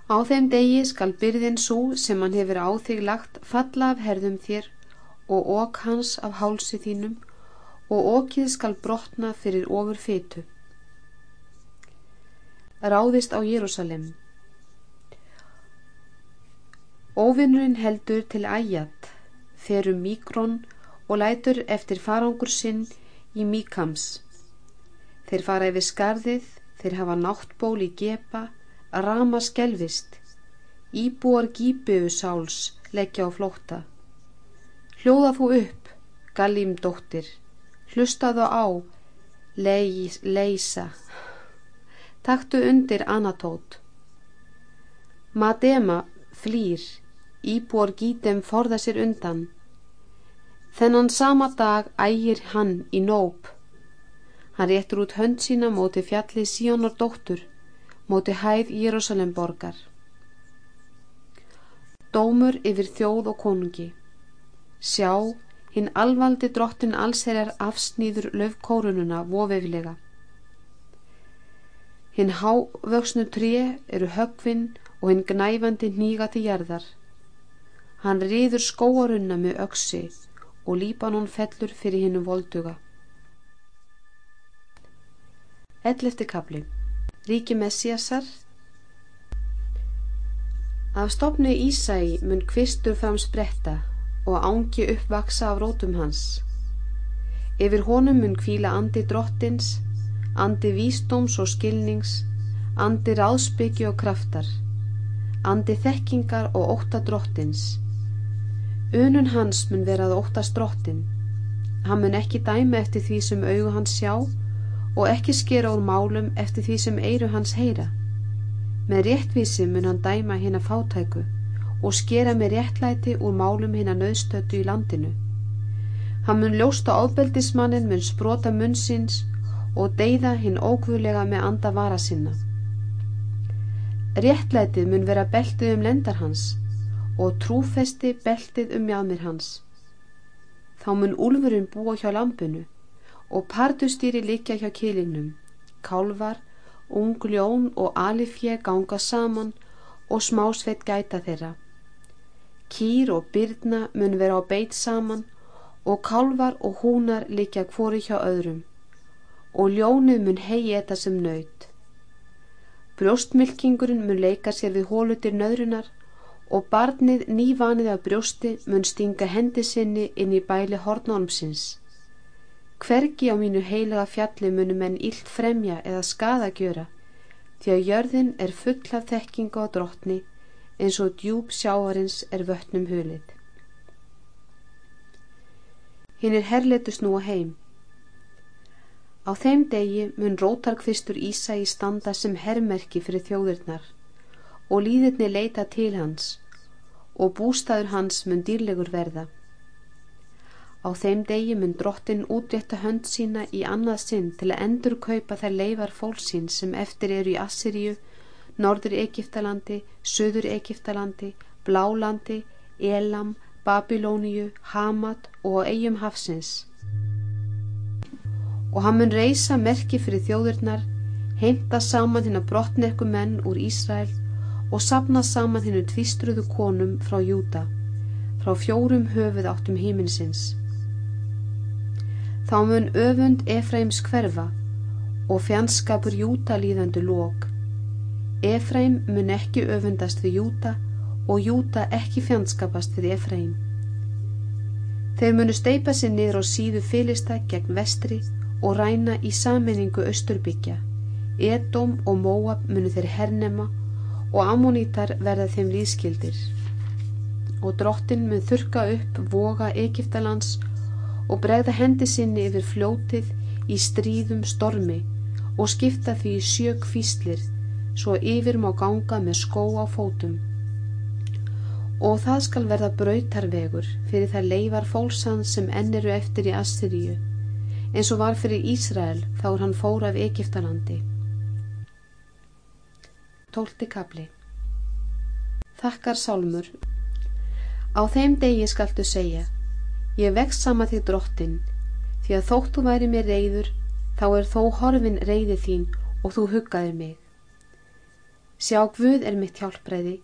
Á þeim degi skal byrðin svo sem hann hefur á þig lagt falla af herðum þér og okk hans af hálsi þínum og okkið skal brotna fyrir ofur fytu. Ráðist á Jérúsalem Óvinnurinn heldur til æjat, ferum Míkrón og lætur eftir farangur sinn í Míkams. Þeir fara yfir skarðið, þeir hafa náttból í gepa, Rama skelvist, íbúar gípiðu sáls leggja á flótta. Hljóða þú upp, Galím dóttir, hlustaðu á, leis, leisa, taktu undir anatót. Madema flýr, íbúar gítem forða sér undan. Þennan sama dag ægir hann í nóp. Hann réttur út hönd sína móti fjallið Síónar dóttur móti hæð Jérúsalem borgar. Dómur yfir þjóð og konungi. Sjá, hinn alvaldi drottin allsherjar afsnýður löfkórununa vofefilega. Hinn hávöksnu tré eru högvinn og hinn gnæfandi nýga til jarðar. Hann riður skóarunna með öksi og Líbanon fellur fyrir hinnu volduga. Ellefti kapli ríki Messiasar Af stopnu Ísæi mun kvistur fram spretta og ángi uppvaksa af rótum hans. Yfir honum mun kvíla andi drottins, andi vísdóms og skilnings, andi ráðsbyggju og kraftar, andi þekkingar og óta drottins. Unun hans mun vera að óttast drottin. Hann mun ekki dæma eftir því sem augu hans sjá og ekki skera úr málum eftir því sem eiru hans heyra. Með réttvísi mun hann dæma hinn að fátæku og skera með réttlæti úr málum hinn að nöðstötu í landinu. Hann mun ljósta ofbeldismannin mun sprota munnsins og deyða hinn ókvölega með anda vara sinna. Réttlætið mun vera beltið um lendar hans og trúfesti beltið um mjálmir hans. Þá mun úlfurinn búa hjá lampinu og pardustýri líkja hjá kilinum, kálvar, ungljón og alifje ganga saman og smásveit gæta þeirra. Kýr og byrna mun vera á beit saman og kálvar og húnar likja hvori hjá öðrum og ljónið mun hegi þetta sem nöyt. Brjóstmylkingurinn mun leika sér við hólutir nöðrunar og barnið nývanið af brjósti mun stinga hendi sinni inn í bæli hornálmsins. Hvergi á mínu heilaga fjalli munum en illt fremja eða skada gjöra því að jörðin er full af þekkinga og drottni eins og djúb sjáarins er vötnum hulið. Hinn er herletu snúa heim. Á þeim degi mun rótarkvistur Ísa í standa sem herrmerki fyrir þjóðurnar og líðirni leita til hans og bústaður hans mun dýrlegur verða. Á þeim degi mun drottin útrétta hönd sína í annað sinn til að endur kaupa þær leifar fólksins sem eftir eru í Assiríu Norður Egiptalandi, Suður Egiptalandi, Blálandi, Elam, Babilóníu, Hamad og eigum hafsins. Og hann mun reysa merki fyrir þjóðurnar, heimta saman hinn að brotnekku menn úr Ísrael og sapna saman hinn að tvistruðu konum frá Júta, frá fjórum höfuð áttum híminsins. Þá mun öfund Efraims hverfa og fjandskapur Júta líðandu lók Efraim mun ekki öfundast við Júta og Júta ekki fjandskapast við Efraim. Þeir munu steipa sér niður á síðu fylista gegn vestri og ræna í saminningu austurbyggja. Edom og Móab munu þeir hernema og ammonítar verða þeim líðskildir. Og drottin mun þurka upp voga Egiptalands og bregða hendi sinni yfir fljótið í stríðum stormi og skipta því sjö kvíslir svo yfir má ganga með skó á fótum. Og það skal verða brautarvegur fyrir það leifar fólksans sem enn eru eftir í Assyríu, eins og var fyrir Ísrael þá er hann fór af Egiptalandi. Tólti kapli Þakkar sálmur Á þeim degi skaltu segja, ég vext sama þig drottin, því að þóttu væri mér reyður, þá er þó horfin reyði þín og þú huggaðir mig. Sjá Guð er mitt hjálpræði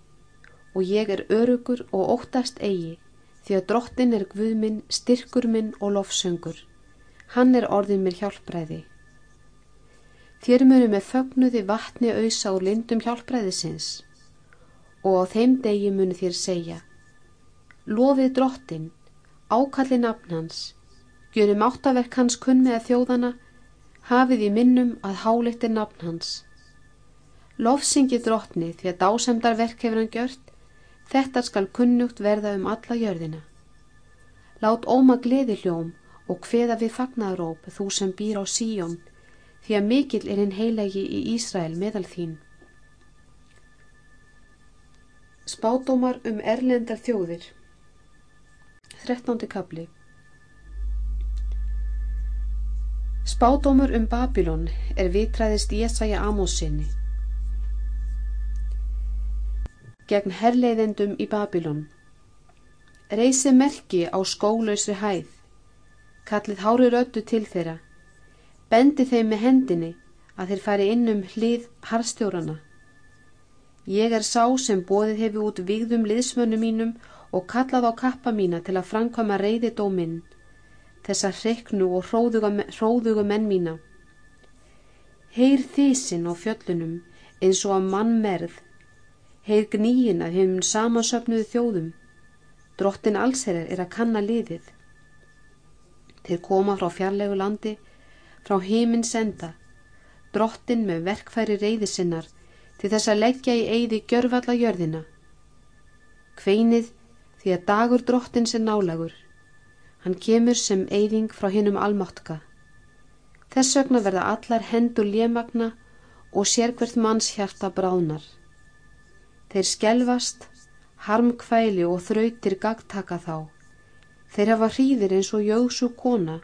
og ég er örugur og óttast eigi því að drottin er Guð minn, styrkur minn og lofsöngur. Hann er orðin mér hjálpræði. Þér munu með fögnuði vatni auðsa úr lindum hjálpræðisins og á þeim degi munu þér segja Lofið drottin, ákalli nafn hans, gjörum áttaverk hans kunn með þjóðana, hafið í minnum að hálittir nafn hans. Lofsingi drottni því að dásemdar verk hefur hann gjört, þetta skal kunnugt verða um alla jörðina. Lát óma gleði hljóm og hveða við fagnaróp þú sem býr á síjón, því að mikill er hinn heilagi í Ísrael meðal þín. Spátumar um erlendar þjóðir 13. kapli Spátumur um Babilón er vitræðist Jésaja Amósinni gegn herleiðendum í Babilón. Reysi merki á skólausri hæð, kallið hári röttu til þeirra, bendi þeim með hendinni að þeir fari inn um hlið harstjórana. Ég er sá sem bóðið hefi út vigðum liðsmönnu mínum og kallað á kappa mína til að framkvæma reyði dóminn, þessa hreiknu og hróðuga menn mína. Heyr þísinn á fjöllunum eins og að mann merð Heið gníin að hefum samansöfnuðu þjóðum. Drottin allsherjar er að kanna liðið. Þeir koma frá fjarlegu landi, frá heiminn senda. drottin með verkfæri reyði sinnar til þess að leggja í eyði gjörfalla jörðina. Kveinið því að dagur drottins er nálagur. Hann kemur sem eyðing frá hinnum almáttka. Þess vegna verða allar hendur lémagna og sérkvert manns hjarta bráðnar. Þeir skelvast, harmkvæli og þrautir gagtaka þá. Þeir hafa hríðir eins og jögsu kona.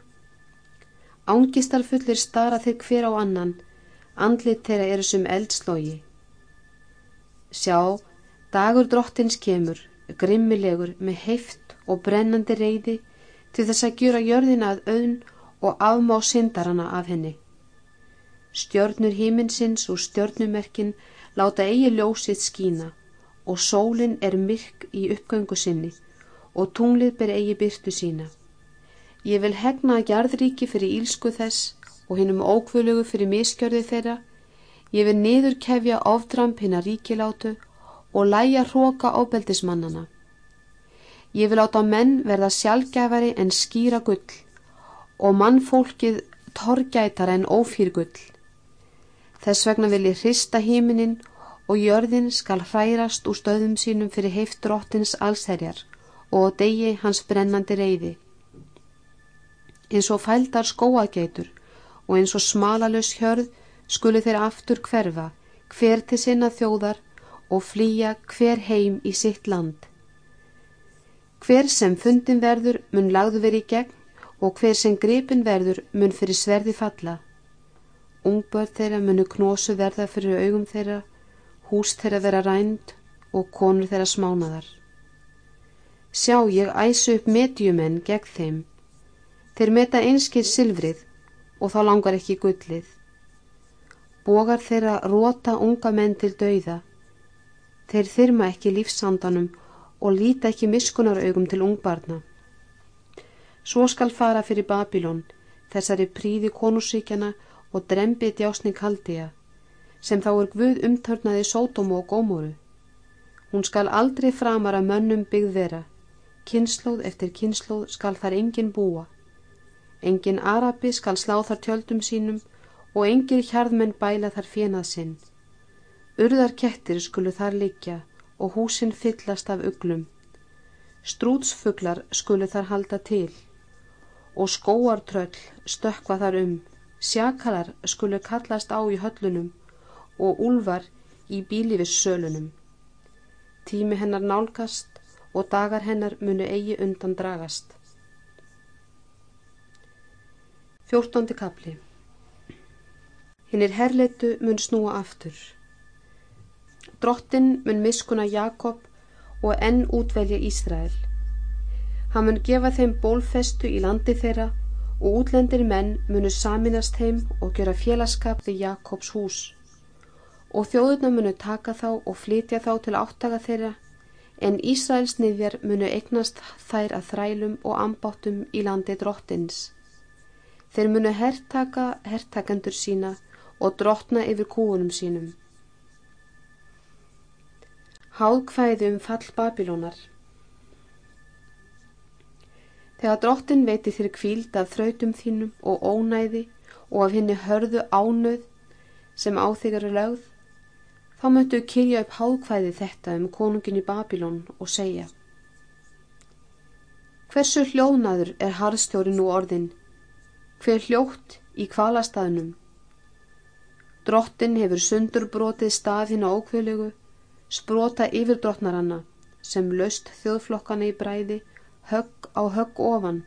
Ángistar fullir stara þeir hver á annan, andlit þeirra eru sem eldslógi. Sjá, dagur drottins kemur, grimmilegur með heift og brennandi reyði til þess að gjöra jörðina að auðn og afmá syndarana af henni. Stjörnur híminsins og stjörnumerkin láta eigi ljósið skína og sólinn er myrk í uppgöngu sinni og tunglið ber eigi byrtu sína. Ég vil hegna að jarðríki fyrir ílsku þess og hinnum ókvölugu fyrir miskjörði þeirra Ég vil niður kefja ofdramp hinn að ríkilátu og læja hróka ábeldismannana. Ég vil áta menn verða sjálfgæfari en skýra gull og mannfólkið torgætara en ófýr gull. Þess vegna vil ég hrista híminin og jörðin skal hrærast úr stöðum sínum fyrir heift drottins allsherjar og degi hans brennandi reyði. Eins og fældar skóageitur og eins og smalalus hjörð skulu þeir aftur hverfa, hver til sinna þjóðar og flýja hver heim í sitt land. Hver sem fundin verður mun lagðu verið í gegn og hver sem gripin verður mun fyrir sverði falla. Ungbörð þeirra munu knósu verða fyrir augum þeirra, hús þeirra vera rænd og konur þeirra smánaðar. Sjá ég æsu upp metjumenn gegn þeim. Þeir meta einskir silfrið og þá langar ekki gullið. Bógar þeirra róta unga menn til dauða. Þeir þyrma ekki lífsandanum og líta ekki miskunaraugum til ungbarna. Svo skal fara fyrir Babilón, þessari príði konusíkjana og drembi djásning haldiða, sem þá er Guð umtörnaði sótomu og gómoru. Hún skal aldrei framar að mönnum byggð vera, kynnslóð eftir kynnslóð skal þar engin búa. Engin arabi skal slá þar tjöldum sínum og engir hjarðmenn bæla þar fjenað sinn. Urðar kettir skulu þar liggja og húsin fyllast af uglum. Strútsfuglar skulu þar halda til og skóartröll stökva þar um. Sjakalar skulu kallast á í höllunum og úlvar í bílífissölunum. Tími hennar nálgast og dagar hennar munu eigi undan dragast. Fjórtóndi kapli Hinn er herleitu mun snúa aftur. Drottin mun miskuna Jakob og enn útvelja Ísrael. Hann mun gefa þeim bólfestu í landi þeirra og útlendir menn munu saminast heim og gera félagskap við Jakobs hús. Og þjóðuna munu taka þá og flytja þá til áttaka þeirra en Ísraels niðjar munu eignast þær að þrælum og ambáttum í landi drottins. Þeir munu herrtaka herrtakendur sína og drotna yfir kúunum sínum. Háðkvæði um fall Babilónar Þegar drottin veiti þér kvíld af þrautum þínum og ónæði og af henni hörðu ánöð sem á þig eru lögð, þá möttu kyrja upp háðkvæði þetta um konungin í Babilón og segja Hversu hljóðnaður er harðstjóri nú orðin? Hver hljótt í kvalastæðnum? Drottin hefur sundurbrotið stafina ókvölugu, sprota yfir drottnaranna sem löst þjóðflokkana í bræði, högg á högg ofan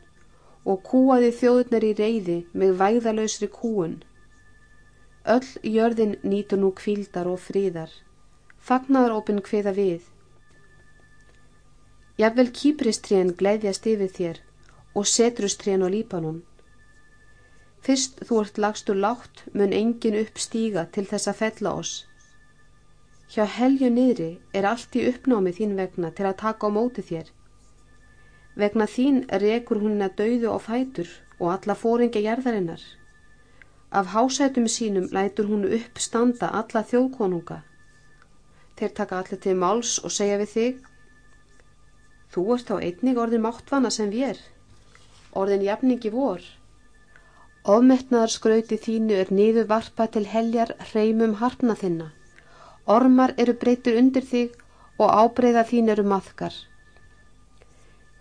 og kúaði þjóðunar í reyði með vægðalösri kúun. Öll jörðin nýtur nú kvildar og fríðar, fagnaðarópin hviða við. Jafnvel kýpristrén gleiðjast yfir þér og setrustrén á lípanum. Fyrst þú ert lagstur látt mun engin upp stíga til þess að fella oss. Hjá helju niðri er allt í uppnámi þín vegna til að taka á móti þér. Vegna þín rekur hún að dauðu á fætur og alla fóringja gerðarinnar. Af hásætum sínum lætur hún upp standa alla þjóðkonunga. Þeir taka allir til máls og segja við þig Þú ert á einnig orðin máttvanna sem við er, orðin jafningi vor Ofmetnaðar skrauti þínu er niður varpa til heljar hreimum harpna þinna. Ormar eru breytir undir þig og ábreyða þín eru maðkar.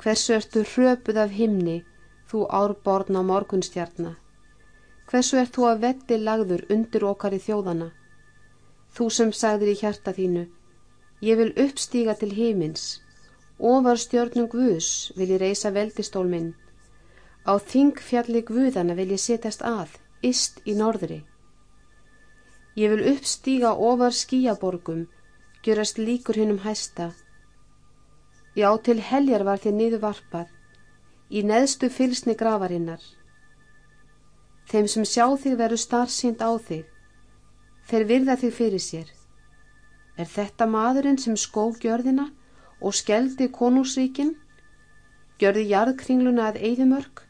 Hversu ertu hröpuð af himni, þú árborna morgunstjarnar? Hversu ert þú að velli lagður undir okkar í þjóðana? Þú sem sagðir í hjarta þínu, ég vil uppstíga til himins, ofar stjörnum Guðs vil ég reysa veldistól minn, á þingfjalli Guðana vil ég setjast að, ist í norðri. Ég vil uppstíga ofar skíaborgum, gjörast líkur hinnum hæsta. Já, til heljar var þér niður varpað, í neðstu fylsni gravarinnar. Þeim sem sjá þig veru starfsýnd á þig, þeir virða þig fyrir sér. Er þetta maðurinn sem skók gjörðina og skeldi konúsríkin, gjörði jarðkringluna að eigðumörk,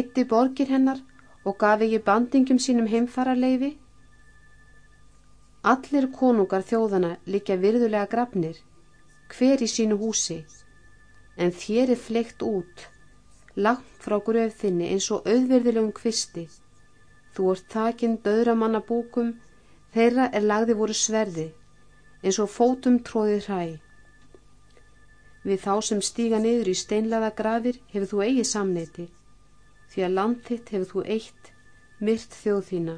eitti borgir hennar og gaf ekki bandingum sínum heimfararleifi? Allir konungar þjóðana likja virðulega grafnir, hver í sínu húsi, en þér er fleikt út, langt frá gröf þinni eins og auðverðilegum kvisti. Þú ert takinn döðramanna búkum, þeirra er lagði voru sverði, eins og fótum tróðið hræ. Við þá sem stíga niður í steinlaða grafir hefur þú eigið samneiti, því að landtitt hefur þú eitt, myrt þjóð þína.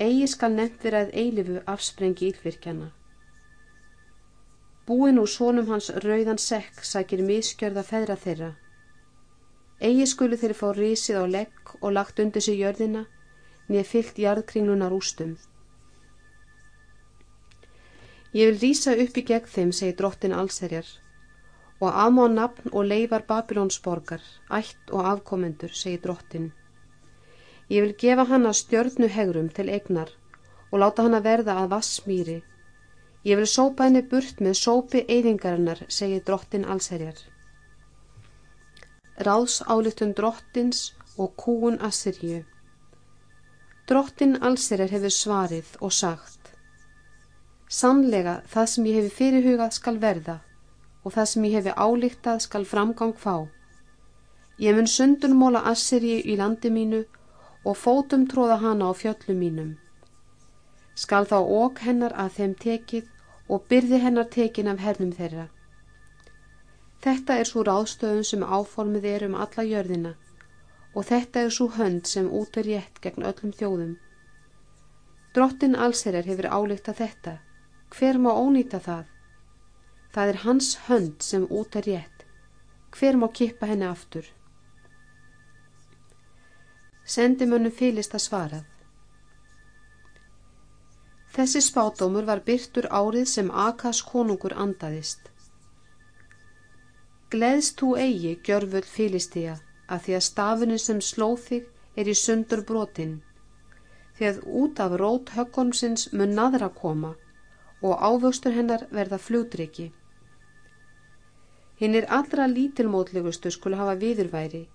Egi skal nefnt verið að eilifu afsprengi ílvirkjana. Búin úr sónum hans rauðan sekk sækir miskjörða feðra þeirra. Egi skulu þeirri fá risið á legg og lagt undir sig jörðina, nýja fyllt jarðkringlunar ústum. Ég vil rýsa upp í gegn þeim, segi drottin allserjar, og amá nafn og leifar Babilónsborgar, ætt og afkomendur, segi drottin. Ég vil gefa hana stjörnuhegrum til egnar og láta hana verða að vassmýri. Ég vil sópa henni burt með sópi eyðingarinnar, segir drottin allserjar. Ráðs álitun drottins og kúun Assyrju. Drottin allserjar hefur svarið og sagt Sannlega það sem ég hefi fyrirhugað skal verða og það sem ég hefi álíktað skal framgang fá. Ég mun sundunmóla Assyrju í landi mínu og fótum tróða hana á fjöllum mínum. Skal þá ók hennar að þeim tekið og byrði hennar tekin af hernum þeirra. Þetta er svo ráðstöðun sem áformið er um alla jörðina og þetta er svo hönd sem út er rétt gegn öllum þjóðum. Drottin allserjar hefur álíkt að þetta. Hver má ónýta það? Það er hans hönd sem út er rétt. Hver má kippa henni aftur? sendimönnum fylist að svarað. Þessi spádómur var byrtur árið sem Akas konungur andaðist. Gleðst þú eigi, gjörfull fylistía, að því að stafunin sem slóð þig er í sundur brotin, því að út af rót höggonumsins mun naðra koma og ávöxtur hennar verða fljótriki. Hinn er allra lítilmótlegustu skul hafa viðurværi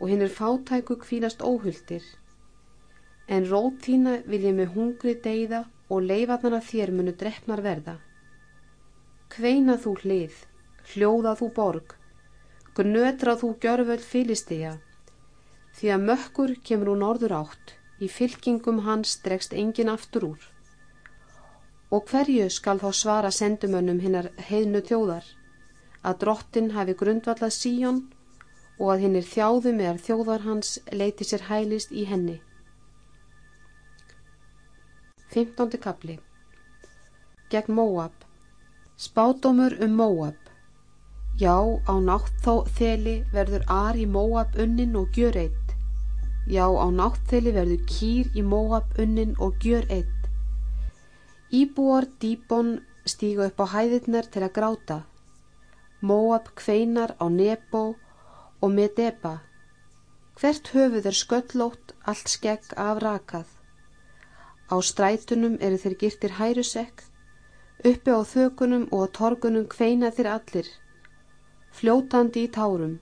og hinn er fátæku kvínast óhulltir. En rót þína vil ég með hungri deyða og leifatnana þér munu drefnar verða. Kveina þú hlið, hljóða þú borg, gnötra þú gjörvöld fylistega, því að mökkur kemur úr norður átt, í fylkingum hans dregst engin aftur úr. Og hverju skal þá svara sendumönnum hinnar heiðnu þjóðar, að drottin hafi grundvallað síjón og að hinn er þjáðu meðar þjóðar hans leiti sér hælist í henni. 15. kapli Gegn Móab Spádómur um Móab Já, á nátt þó þeli verður ar í Móab unnin og gjör eitt. Já, á nátt þeli verður kýr í Móab unnin og gjör eitt. Íbúar dýbon stíga upp á hæðirnar til að gráta. Móab kveinar á Nebo og Medeba. Hvert höfuð er sköllótt, allt skegg afrakað. Á strætunum eru þeir girtir hærusekk, uppi á þökunum og á torgunum kveina þeir allir, fljótandi í tárum.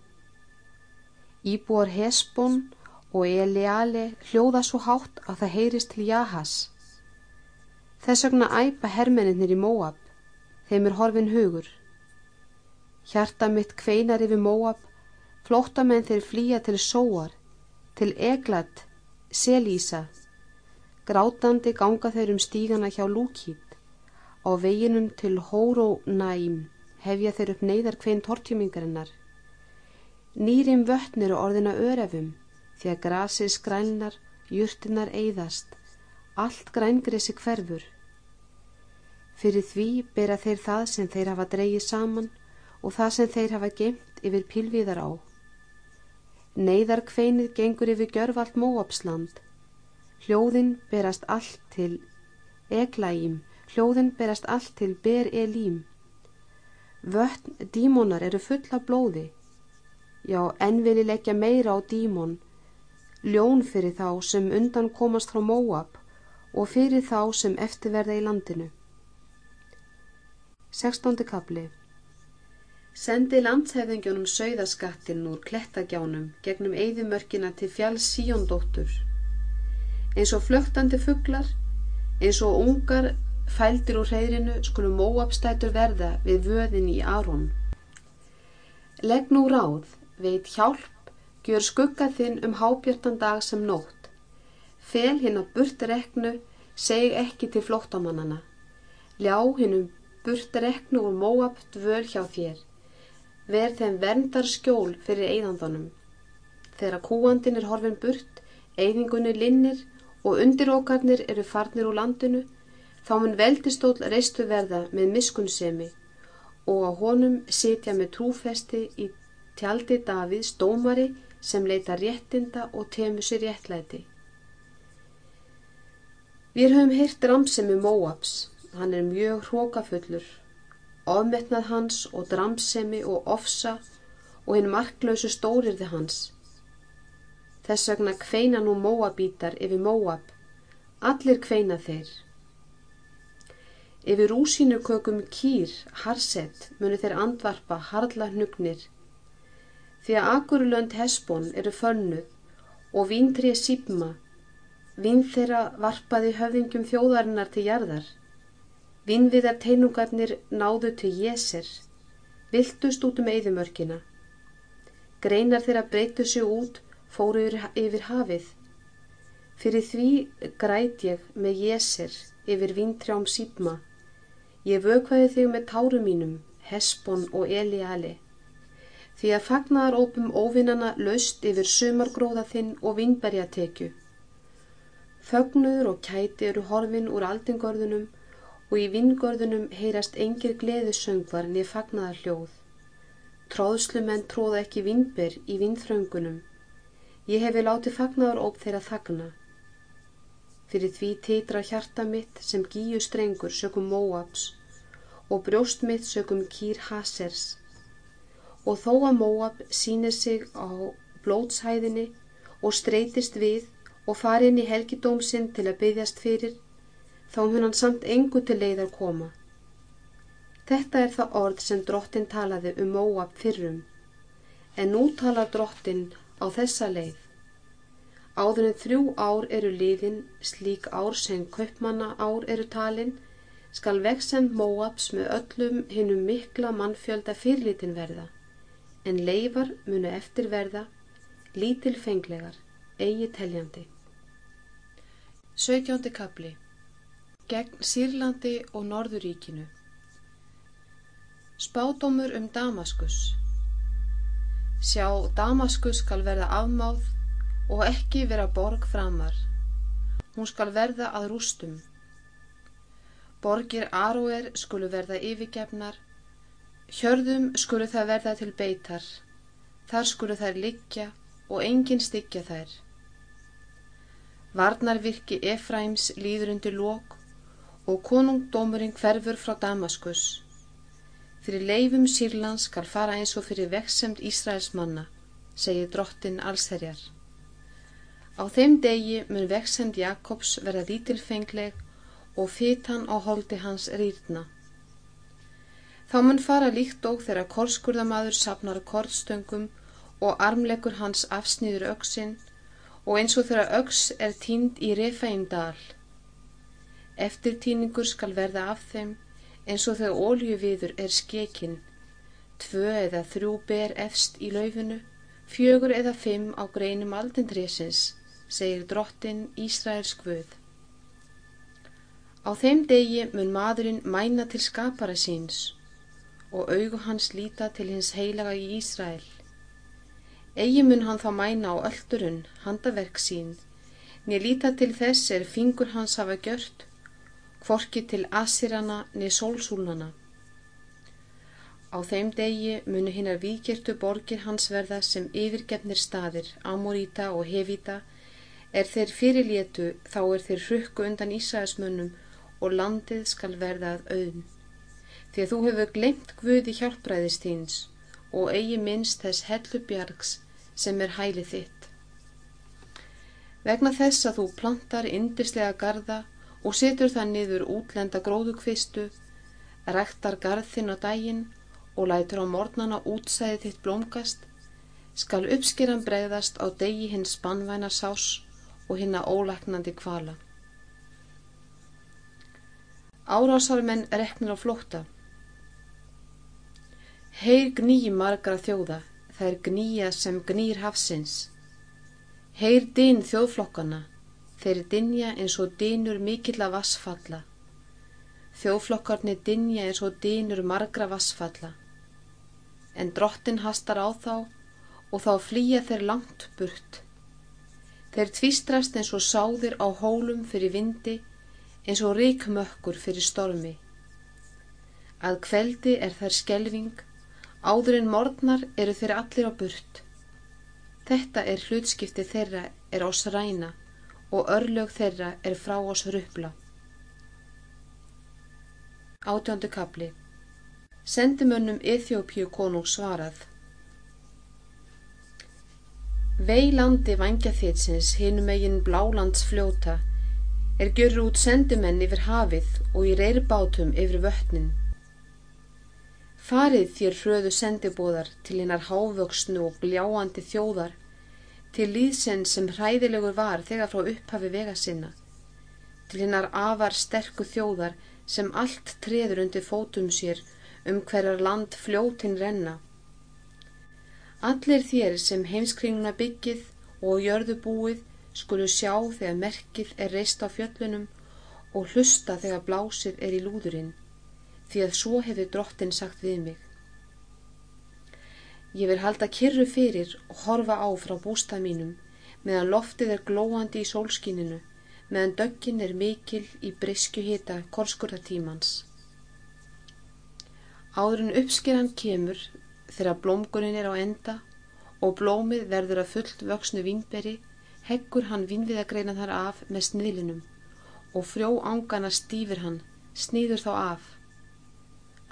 Íbúar Hesbón og Eliale hljóða svo hátt að það heyrist til Jahas. Þess vegna æpa hermeninnir í Móab, þeim er horfin hugur. Hjarta mitt kveinar yfir Móab Flóttamenn þeir flýja til sóar, til Eglat, Selísa. Grátandi ganga þeir um stígana hjá Lúkít. Á veginum til Hórónæm hefja þeir upp neyðar kvein tortjumingarinnar. Nýrim vötn eru orðina örefum því að grasið skrælnar, júrtinnar eyðast, allt grængrisi hverfur. Fyrir því bera þeir það sem þeir hafa dreyið saman og það sem þeir hafa geimt yfir pilviðar á. Neiðar kveinið gengur yfir gjörvalt móapsland. Hljóðin berast allt til eglægim, hljóðin berast allt til ber elím. Vötn dímonar eru fulla blóði. Já, enn vil ég leggja meira á dímon, ljón fyrir þá sem undan komast frá Móab og fyrir þá sem eftirverða í landinu. 16. kapli Sendi landshefðingjónum sögðaskattinn úr klettagjánum gegnum eigðumörkina til fjalls síjóndóttur. Eins og flögtandi fugglar, eins og ungar fældir úr hreirinu skulum móabstætur verða við vöðin í Aron. Legg nú ráð, veit hjálp, gjör skugga þinn um hábjartan dag sem nótt. Fel hinn að burtreknu, seg ekki til flóttamannana. Ljá hinn um burtreknu úr móab dvöl hjá þér verð þeim verndar skjól fyrir eigðandunum. Þegar kúandin er horfin burt, eigðingunni linnir og undirókarnir eru farnir úr landinu, þá mun veldistól reistu verða með miskunnsemi og á honum sitja með trúfesti í tjaldi Davíðs dómari sem leita réttinda og temur sér réttlæti. Við höfum heyrt ramsemi Móabs, hann er mjög hrókafullur ofmetnað hans og dramsemi og ofsa og hinn marklausu stórirði hans. Þess vegna kveina nú móabítar yfir móab, allir kveina þeir. Yfir rúsínukökum kýr, harsett, munu þeir andvarpa harla hnugnir. Því að akurulönd hesbón eru fönnuð og víntrið sípma, vín þeirra varpaði höfðingjum þjóðarinnar til jarðar. Vinnviðar teinungarnir náðu til jéser, viltust út um eðumörkina. Greinar þeirra breytu sig út, fóru yfir hafið. Fyrir því græt ég með jéser yfir vintrjám sípma. Ég vökvaði þig með táru mínum, hespon og eliali. Því að fagnar ópum óvinnana laust yfir sumargróða þinn og vinnberjatekju. Fögnuður og kæti eru horfin úr aldingörðunum og í vingörðunum heyrast engir gleðisöngvar niður fagnaðar hljóð. Tróðslumenn tróða ekki vingber í vingþröngunum. Ég hefi látið fagnaðar óp þeirra þagna. Fyrir því teitra hjarta mitt sem gíu strengur sökum Móabs og brjóst mitt sökum kýr Hasers. Og þó að Móab sínir sig á blótshæðinni og streytist við og farin í helgidómsinn til að byggjast fyrir þá mun hann samt engu til leiðar koma. Þetta er það orð sem drottin talaði um Móab fyrrum, en nú talar drottin á þessa leið. Áður en þrjú ár eru liðin, slík ár sem kaupmanna ár eru talin, skal vexend Móabs með öllum hinnum mikla mannfjölda fyrlitin verða, en leifar munu eftir verða, lítilfenglegar, eigi teljandi. 17. kapli gegn Sýrlandi og Norðuríkinu. Spádómur um Damaskus Sjá, Damaskus skal verða afmáð og ekki vera borg framar. Hún skal verða að rústum. Borgir Aróer skulu verða yfirgefnar, hjörðum skulu það verða til beitar, þar skulu þær liggja og enginn styggja þær. Varnarvirki Efraims líður undir lók og konungdómurinn hverfur frá Damaskus. Fyrir leifum Sýrlands skal fara eins og fyrir veksemd Ísraels manna, segir drottin allsherjar. Á þeim degi mun veksemd Jakobs verða lítilfengleg og fytan á holdi hans rýrna. Þá mun fara líkt og þegar korskurðamadur sapnar kortstöngum og armlegur hans afsnýður auksinn og eins og þegar auks er tínd í refæim dal. Eftirtíningur skal verða af þeim eins og þegar óljuviður er skekinn, tvö eða þrjú ber efst í laufinu, Fjögur eða fimm á greinum aldindrésins, segir drottin Ísraels Guð. Á þeim degi mun maðurinn mæna til skapara síns og augu hans líta til hins heilaga í Ísrael. Egi mun hann þá mæna á öllurinn, handaverk sín, niður líta til þess er fingur hans hafa gjört, kvorki til asirana niður sólsúlnana. Á þeim degi munu hinnar vikirtu borgir hans verða sem yfirgefnir staðir, Amoríta og Hevita, er þeir fyrirlétu þá er þeir hrukku undan Ísraelsmönnum og landið skal verða að auðn því að þú hefur glemt Guði hjálpræðist þíns og eigi minnst þess hellubjargs sem er hælið þitt. Vegna þess að þú plantar indislega garda og setur það niður útlenda gróðukvistu, rektar garðinn á daginn og lætur á mornana útsæði þitt blómgast, skal uppskeran bregðast á degi hins spannvæna sás og hinna ólæknandi kvala. Árásarmenn reknir á flótta. Heyr gný margra þjóða, þær gnýja sem gnýr hafsins. Heyr din þjóðflokkana, þeir dinja eins og dinur mikill að vassfalla. Þjóðflokkarnir dinja eins og dinur margra vassfalla. En drottin hastar á þá og þá flýja þeir langt burt. Þeir tvistrast eins og sáðir á hólum fyrir vindi, eins og ríkmökkur fyrir stormi. Að kveldi er þær skelving, Áður en morgnar eru þeir allir á burt. Þetta er hlutskipti þeirra er ás ræna og örlög þeirra er frá ás rupla. Átjándu kapli Sendimönnum Eþjópíu konung svarað. Vei landi vangja þitsins hinum eigin blálands fljóta er gjörur út sendimenn yfir hafið og í reyrbátum yfir vötnin. Farið þér hröðu sendibóðar til hinnar hávöksnu og gljáandi þjóðar, til líðsinn sem hræðilegur var þegar frá upphafi vega sinna, til hinnar afar sterku þjóðar sem allt treður undir fótum sér um hverjar land fljótin renna. Allir þér sem heimskringuna byggið og jörðu búið skulu sjá þegar merkið er reist á fjöllunum og hlusta þegar blásið er í lúðurinn því að svo hefur drottin sagt við mig. Ég vil halda kyrru fyrir og horfa á frá bústað mínum meðan loftið er glóandi í sólskininu meðan döggin er mikil í brisku hita korskurðartímans. Áðurinn uppskeran kemur þegar blómgunin er á enda og blómið verður að fullt vöksnu vinnberi heggur hann vinnviðagreina þar af með sniðlinum og frjó ángana stýfir hann, sniður þá af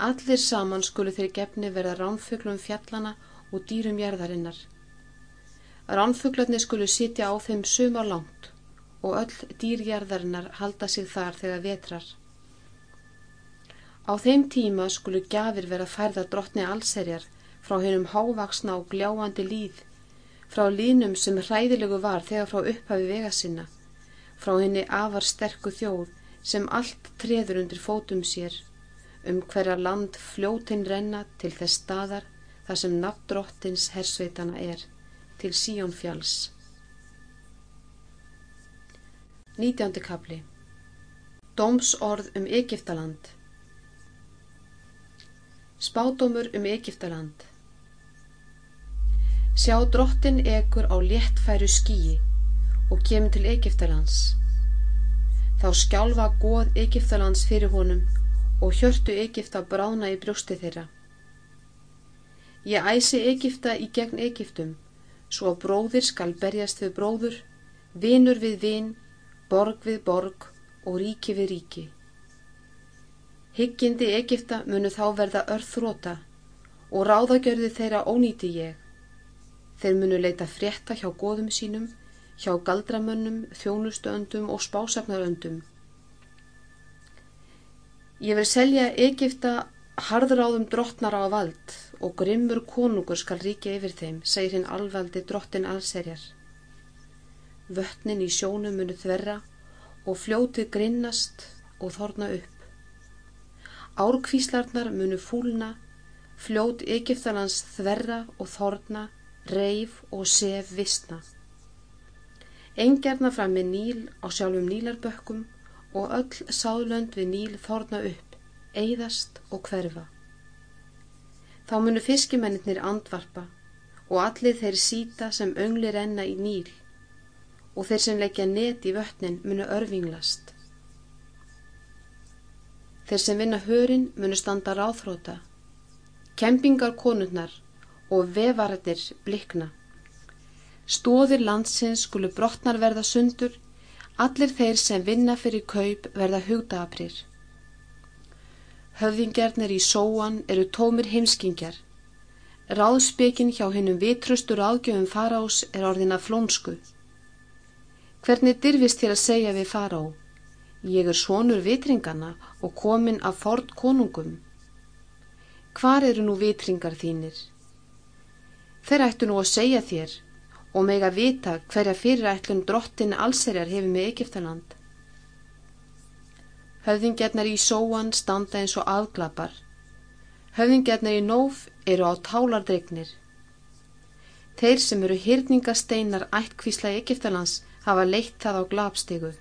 Allir saman skulu þeir gefni verða ránfuglum fjallana og dýrum jærðarinnar. Ránfuglarnir skulu sitja á þeim sumar langt og öll dýrjærðarinnar halda sig þar þegar vetrar. Á þeim tíma skulu gafir vera færða drottni allserjar frá hennum hávaksna og gljáandi líð, frá línum sem hræðilegu var þegar frá upphafi vega sinna, frá henni afar sterku þjóð sem allt treður undir fótum sér um hverja land fljótin renna til þess staðar þar sem nafndrottins hersveitana er, til Síónfjáls. 19. kapli Dómsorð um Egiptaland Spádómur um Egiptaland Sjá drottin ekur á léttfæru skíi og kemur til Egiptalands. Þá skjálfa góð Egiptalands fyrir honum og hjörtu Egipta brána í brjósti þeirra. Ég æsi Egipta í gegn Egiptum, svo að bróðir skal berjast við bróður, vinur við vin, borg við borg og ríki við ríki. Hyggjindi Egipta munu þá verða örþróta og ráðagjörði þeirra ónýti ég. Þeir munu leita frétta hjá góðum sínum, hjá galdramönnum, þjónustöndum og spásafnaröndum Ég vil selja Egipta harðráðum drottnara á vald og grimmur konungur skal ríkja yfir þeim, segir hinn alvaldi drottin allserjar. Vötnin í sjónu munu þverra og fljótið grinnast og þorna upp. Árkvíslarnar munu fúlna, fljót Egiptalans þverra og þorna, reif og sef vissna. Engjarna fram með níl á sjálfum nílarbökkum og öll sáðlönd við níl þorna upp, eigðast og hverfa. Þá munu fiskimennir andvarpa og allir þeir síta sem öngli renna í níl og þeir sem leggja net í vötnin munu örfinglast. Þeir sem vinna hörin munu standa ráþróta, kempingar konurnar og vefarættir blikna. Stóðir landsins skulu brotnar verða sundur, allir þeir sem vinna fyrir kaup verða hugdaaprir. Höfðingjarnir í sóan eru tómir heimskingjar. Ráðspekin hjá hennum vitrustur ágjöfum farás er orðina flónsku. Hvernig dyrfist þér að segja við fará? Ég er svonur vitringana og komin af ford konungum. Hvar eru nú vitringar þínir? Þeir ættu nú að segja þér og meg að vita hverja fyrirætlun drottin allserjar hefur með Egiptaland. Höfðingjarnar í sóan standa eins og aðglapar. Höfðingjarnar í nóf eru á tálardregnir. Þeir sem eru hýrningasteinar ættkvísla Egiptalands hafa leitt það á glapstegu.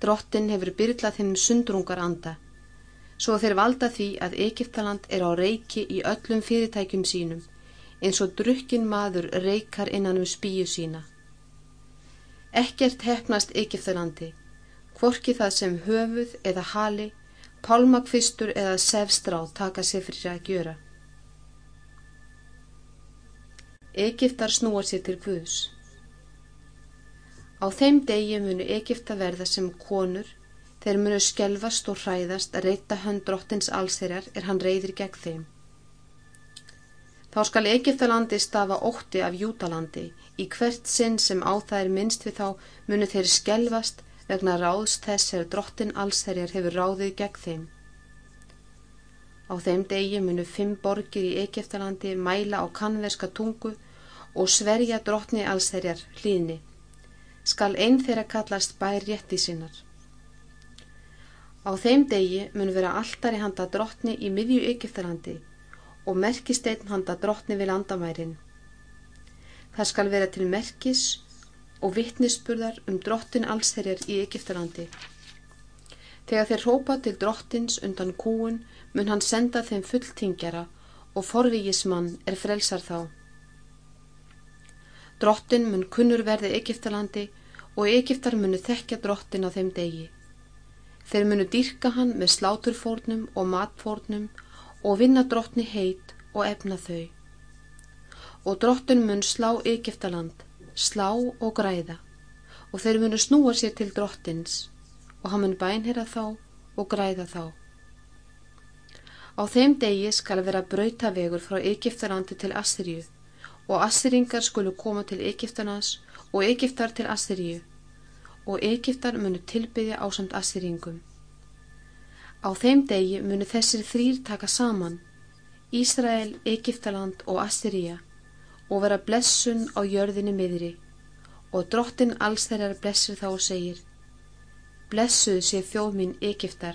Drottin hefur byrlað þeim sundrungar anda, svo þeir valda því að Egiptaland er á reiki í öllum fyrirtækjum sínum, eins og drukkin maður reikar innan um spíu sína. Ekkert hefnast Egiptalandi, hvorki það sem höfuð eða hali, pálmakvistur eða sefstrá taka sér fyrir að gjöra. Egiptar snúar sér til Guðs. Á þeim degi munu Egipta verða sem konur, þeir munu skjelvast og hræðast að reyta hönd drottins allsherjar er hann reyðir gegn þeim. Þá skal Egiptalandi stafa ótti af Jútalandi, í hvert sinn sem á það er minnst við þá munu þeir skjelvast vegna ráðs þess er drottin allsherjar hefur ráðið gegn þeim. Á þeim degi munu fimm borgir í Egiptalandi mæla á kannverska tungu og sverja drottni allsherjar hlýðni skal einn þeirra kallast bær rétti sinnar. Á þeim degi mun vera alltari handa drottni í miðju Egyptalandi og merkisteinn handa drottni við landamærin. Það skal vera til merkis og vittnisspurðar um drottin allsherjar í Egyptalandi. Þegar þeir rópa til drottins undan kúun mun hann senda þeim fulltingjara og forvígismann er frelsar þá. Drottin mun kunnur verði Egiptalandi og Egiptar munu þekkja drottin á þeim degi. Þeir munu dýrka hann með sláturfórnum og matfórnum og vinna drottni heit og efna þau. Og drottin mun slá Egiptaland, slá og græða. Og þeir munu snúa sér til drottins. Og hann mun bænherra þá og græða þá. Á þeim degi skal vera brautavegur frá Egiptalandi til Assyriu og Assyringar skulu koma til Egiptarnas og Egiptar til Assyriu og Egiptar munu tilbyðja ásamt Assyringum. Á þeim degi munu þessir þrýr taka saman Ísrael, Egiptaland og Assyria og vera blessun á jörðinni miðri og drottin alls þeirrar blessir þá og segir Blessuð sé þjóð mín Egiptar,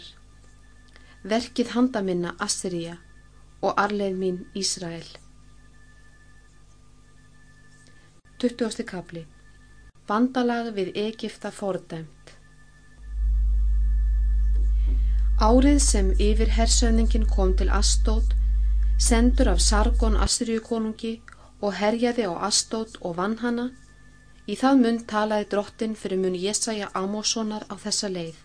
verkið handa minna Assyria og arleið mín Ísrael. 20. kapli Vandalag við Egipta fordæmt Árið sem yfir hersöðningin kom til Astót sendur af Sargon Assyriukonungi og herjaði á Astót og vann hana. Í það mun talaði drottin fyrir mun Jesaja Amóssonar á þessa leið.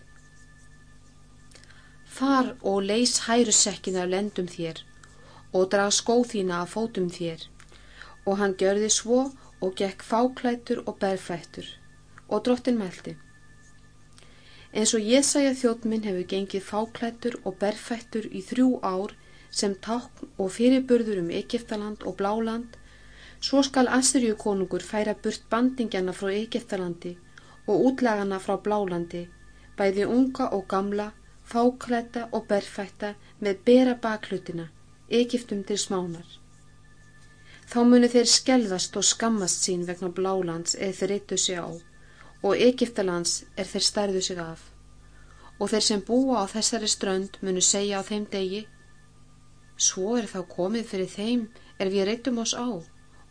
Far og leys hærusekkin af lendum þér og drag skóð þína af fótum þér. Og hann gjörði svo og gekk fáklætur og berfættur. Og drottin meldi. Eins og Jésaja þjóttminn hefur gengið fáklætur og berfættur í þrjú ár sem tákn og fyrirburður um Egiptaland og Bláland, svo skal Assyriu konungur færa burt bandingjana frá Egiptalandi og útlagana frá Blálandi, bæði unga og gamla, fáklæta og berfætta með bera baklutina, Egiptum til smánar. Þá munu þeir skelvast og skammast sín vegna blálands eða þeir eittu sig á og Egiptalands er þeir stærðu sig af og þeir sem búa á þessari strönd munu segja á þeim degi Svo er þá komið fyrir þeim er við reytum oss á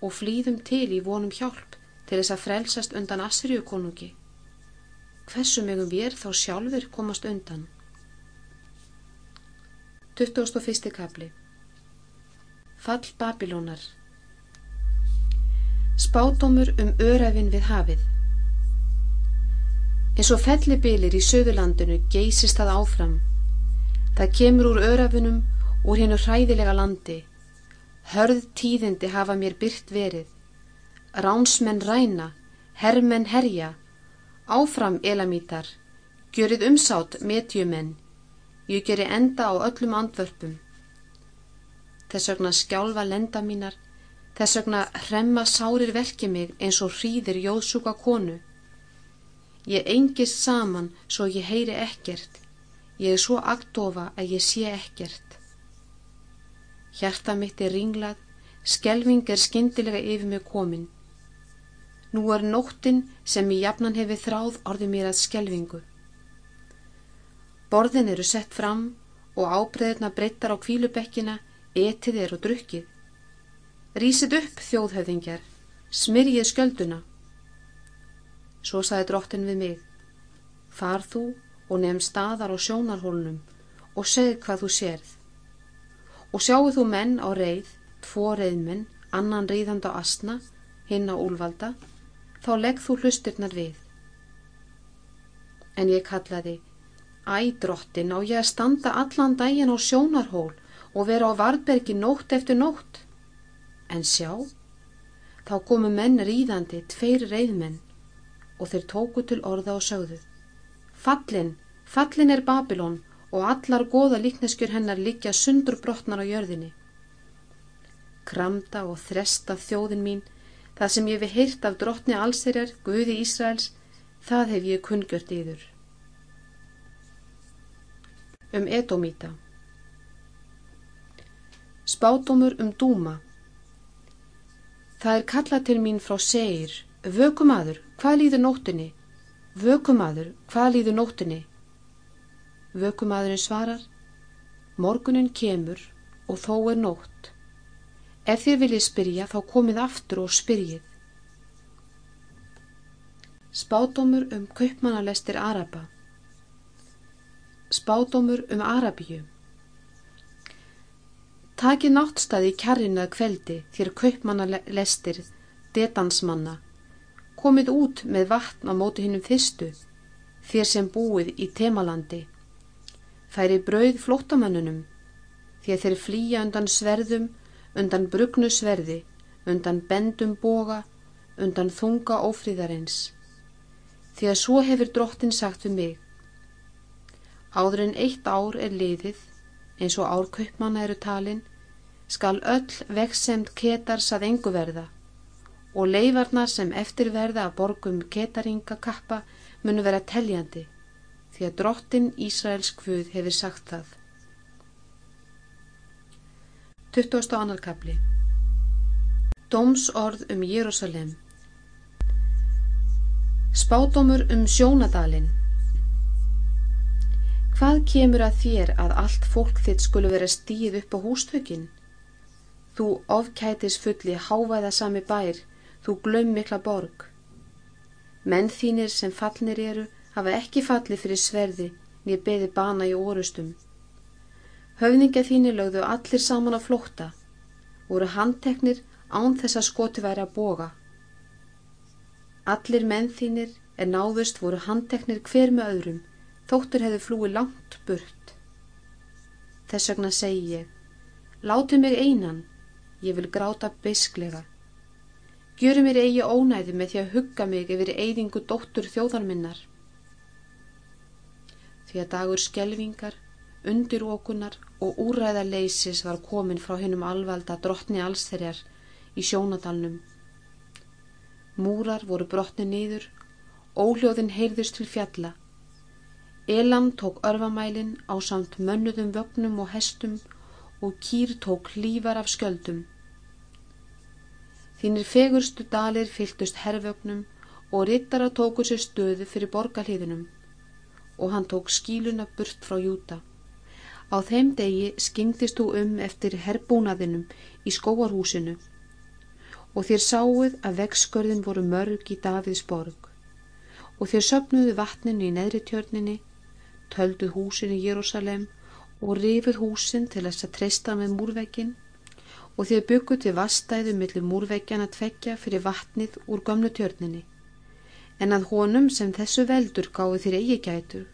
og flýðum til í vonum hjálp til þess að frelsast undan Asriu konungi. Hversu megum við þá sjálfur komast undan? 21. kapli Fall Babilónar Spátumur um öræfin við hafið eins og fellibilir í söðurlandinu geysist það áfram. Það kemur úr örafunum úr hennu hræðilega landi. Hörð tíðindi hafa mér byrt verið. Ránsmenn ræna, herrmenn herja. Áfram elamítar, görið umsátt metjumenn. Ég geri enda á öllum andvörpum. Þess vegna skjálfa lenda mínar, þess vegna hremma sárir velki mig eins og hríðir jóðsúka konu. Ég engist saman svo ég heyri ekkert. Ég er svo agdofa að ég sé ekkert. Hjarta mitt er ringlað, skelving er skindilega yfir mig komin. Nú er nóttin sem ég jafnan hefi þráð orðið mér að skelvingu. Borðin eru sett fram og ábreyðna breyttar á kvílubekkina, etið er og drukkið. Rísit upp þjóðhöfðingjar, smyrjið skjölduna. Svo saði drottin við mig, far þú og nefn staðar á sjónarhólnum og segð hvað þú sérð. Og sjáu þú menn á reið, tvo reiðmenn, annan ríðand á asna, hinn á úlvalda, þá legg þú hlustirnar við. En ég kallaði, æ drottin á ég að standa allan daginn á sjónarhól og vera á varðbergi nótt eftir nótt. En sjá, þá komu menn ríðandi, tveir reiðmenn, og þeir tóku til orða og sögðu. Fallin, fallin er Babilón og allar goða líkneskjur hennar líkja sundur brotnar á jörðinni. Kramda og þresta þjóðin mín, það sem ég við heyrt af drottni allserjar, Guði Ísraels, það hef ég kungjört yður. Um Edomíta Spátumur um Dúma Það er kallað til mín frá Seir, Vökumadur, hvað líður nóttinni? Vökumadur, hvað líður nóttinni? Vökumadurinn svarar, morgunin kemur og þó er nótt. Ef þér viljið spyrja þá komið aftur og spyrjið. Spátumur um kaupmannalestir Araba Spátumur um Arabíu Takið náttstæði í kjarrinnað kveldi þér kaupmannalestir detansmanna komið út með vatn á móti hinnum fyrstu, þér sem búið í temalandi. Færi brauð flótamannunum, þér þeir flýja undan sverðum, undan brugnu sverði, undan bendum boga, undan þunga ófríðarins. Því að svo hefur drottin sagt við mig. Áður en eitt ár er liðið, eins og árkaupmanna eru talin, skal öll veksemt ketars að engu verða og leifarnar sem eftirverða að borgum ketaringakappa munu vera teljandi því að drottin Ísraels kvöð hefur sagt það. 22. kapli Dómsorð um Jérúsalem Spádomur um sjónadalinn Hvað kemur að þér að allt fólk þitt skulu vera stíð upp á hústökin? Þú ofkætis fulli hávæða sami bær þú glömm mikla borg. Menn þínir sem fallnir eru hafa ekki fallið fyrir sverði nýr beði bana í orustum. Höfninga þínir lögðu allir saman á flótta, voru handteknir án þess að skoti væri að boga. Allir menn þínir er náðust voru handteknir hver með öðrum, þóttur hefðu flúi langt burt. Þess vegna segi ég, láti mig einan, ég vil gráta bisklega. Gjöru mér eigi ónæði með því að hugga mig yfir eyðingu dóttur þjóðarminnar. Því að dagur skelvingar, undirókunar og úræða leysis var komin frá hennum alvalda drottni allsherjar í sjónadalnum. Múrar voru brotni nýður, óljóðin heyrðust til fjalla. Elam tók örfamælin á samt mönnuðum vögnum og hestum og kýr tók lífar af skjöldum. Þínir fegurstu dalir fyltust herrvögnum og rittara tóku sér stöðu fyrir borgarliðinum og hann tók skíluna burt frá Júta. Á þeim degi skingdist þú um eftir herrbúnaðinum í skóarhúsinu og þér sáuð að vegskörðin voru mörg í Davids borg. Og þér söpnuðu vatninu í neðri tjörninni, tölduð húsin í Jérúsalem og rifið húsin til þess að treysta með múrvegin og þér bygguð til vastæðu millir múrvegjan að tvekja fyrir vatnið úr gömlu tjörninni en að honum sem þessu veldur gáði þér eigi gætur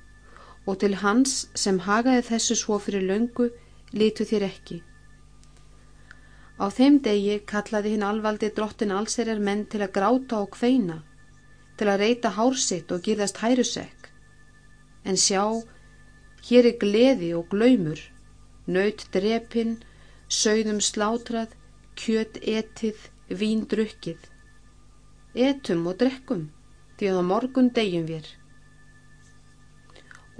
og til hans sem hagaði þessu svo fyrir löngu litu þér ekki. Á þeim degi kallaði hinn alvaldi drottin allserjar menn til að gráta og kveina til að reyta hársitt og gýrðast hærusekk. En sjá, hér er gleði og glaumur, nöyt drepin, sögðum slátrað, kjöt etið, vín drukkið. Etum og drekkum, því að á morgun degjum við.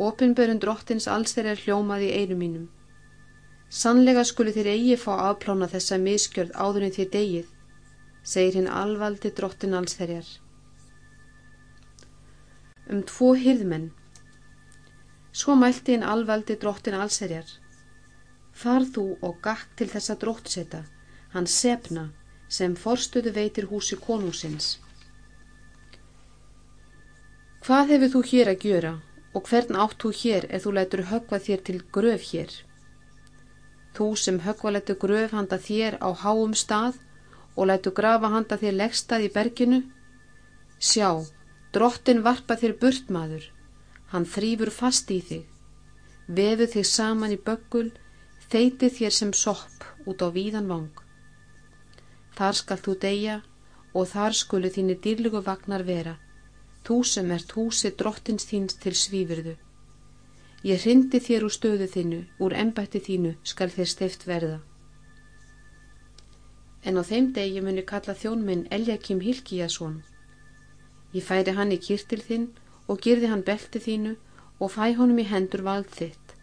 Opinbörun drottins alls þeirra hljómaði í eirum mínum. Sannlega skuli þér eigi fá afplána þessa miskjörð áður en þér degið, segir hinn alvaldi drottin alls þeirjar um tvo hyrðmenn. Svo mælti hinn alvaldi drottin allserjar. Far þú og gakk til þessa dróttseta, hann sefna, sem forstuðu veitir húsi konungsins. Hvað hefur þú hér að gjöra og hvern átt þú hér ef þú lætur högva þér til gröf hér? Þú sem högva lætur gröf handa þér á háum stað og lætur grafa handa þér leggstað í berginu? Sjá, Drottin varpa þér burtmaður, hann þrýfur fast í þig, vefu þig saman í böggul, þeiti þér sem sopp út á víðan vang. Þar skal þú deyja og þar skulu þínir dýrlugu vagnar vera, þú sem ert húsi drottins þíns til svífurðu. Ég hrindi þér úr stöðu þínu, úr embætti þínu skal þér steift verða. En á þeim degi muni kalla þjónminn Eljakim Hilkiasson Ég færi hann í kýrtil þinn og girði hann belti þínu og fæ honum í hendur vald þitt.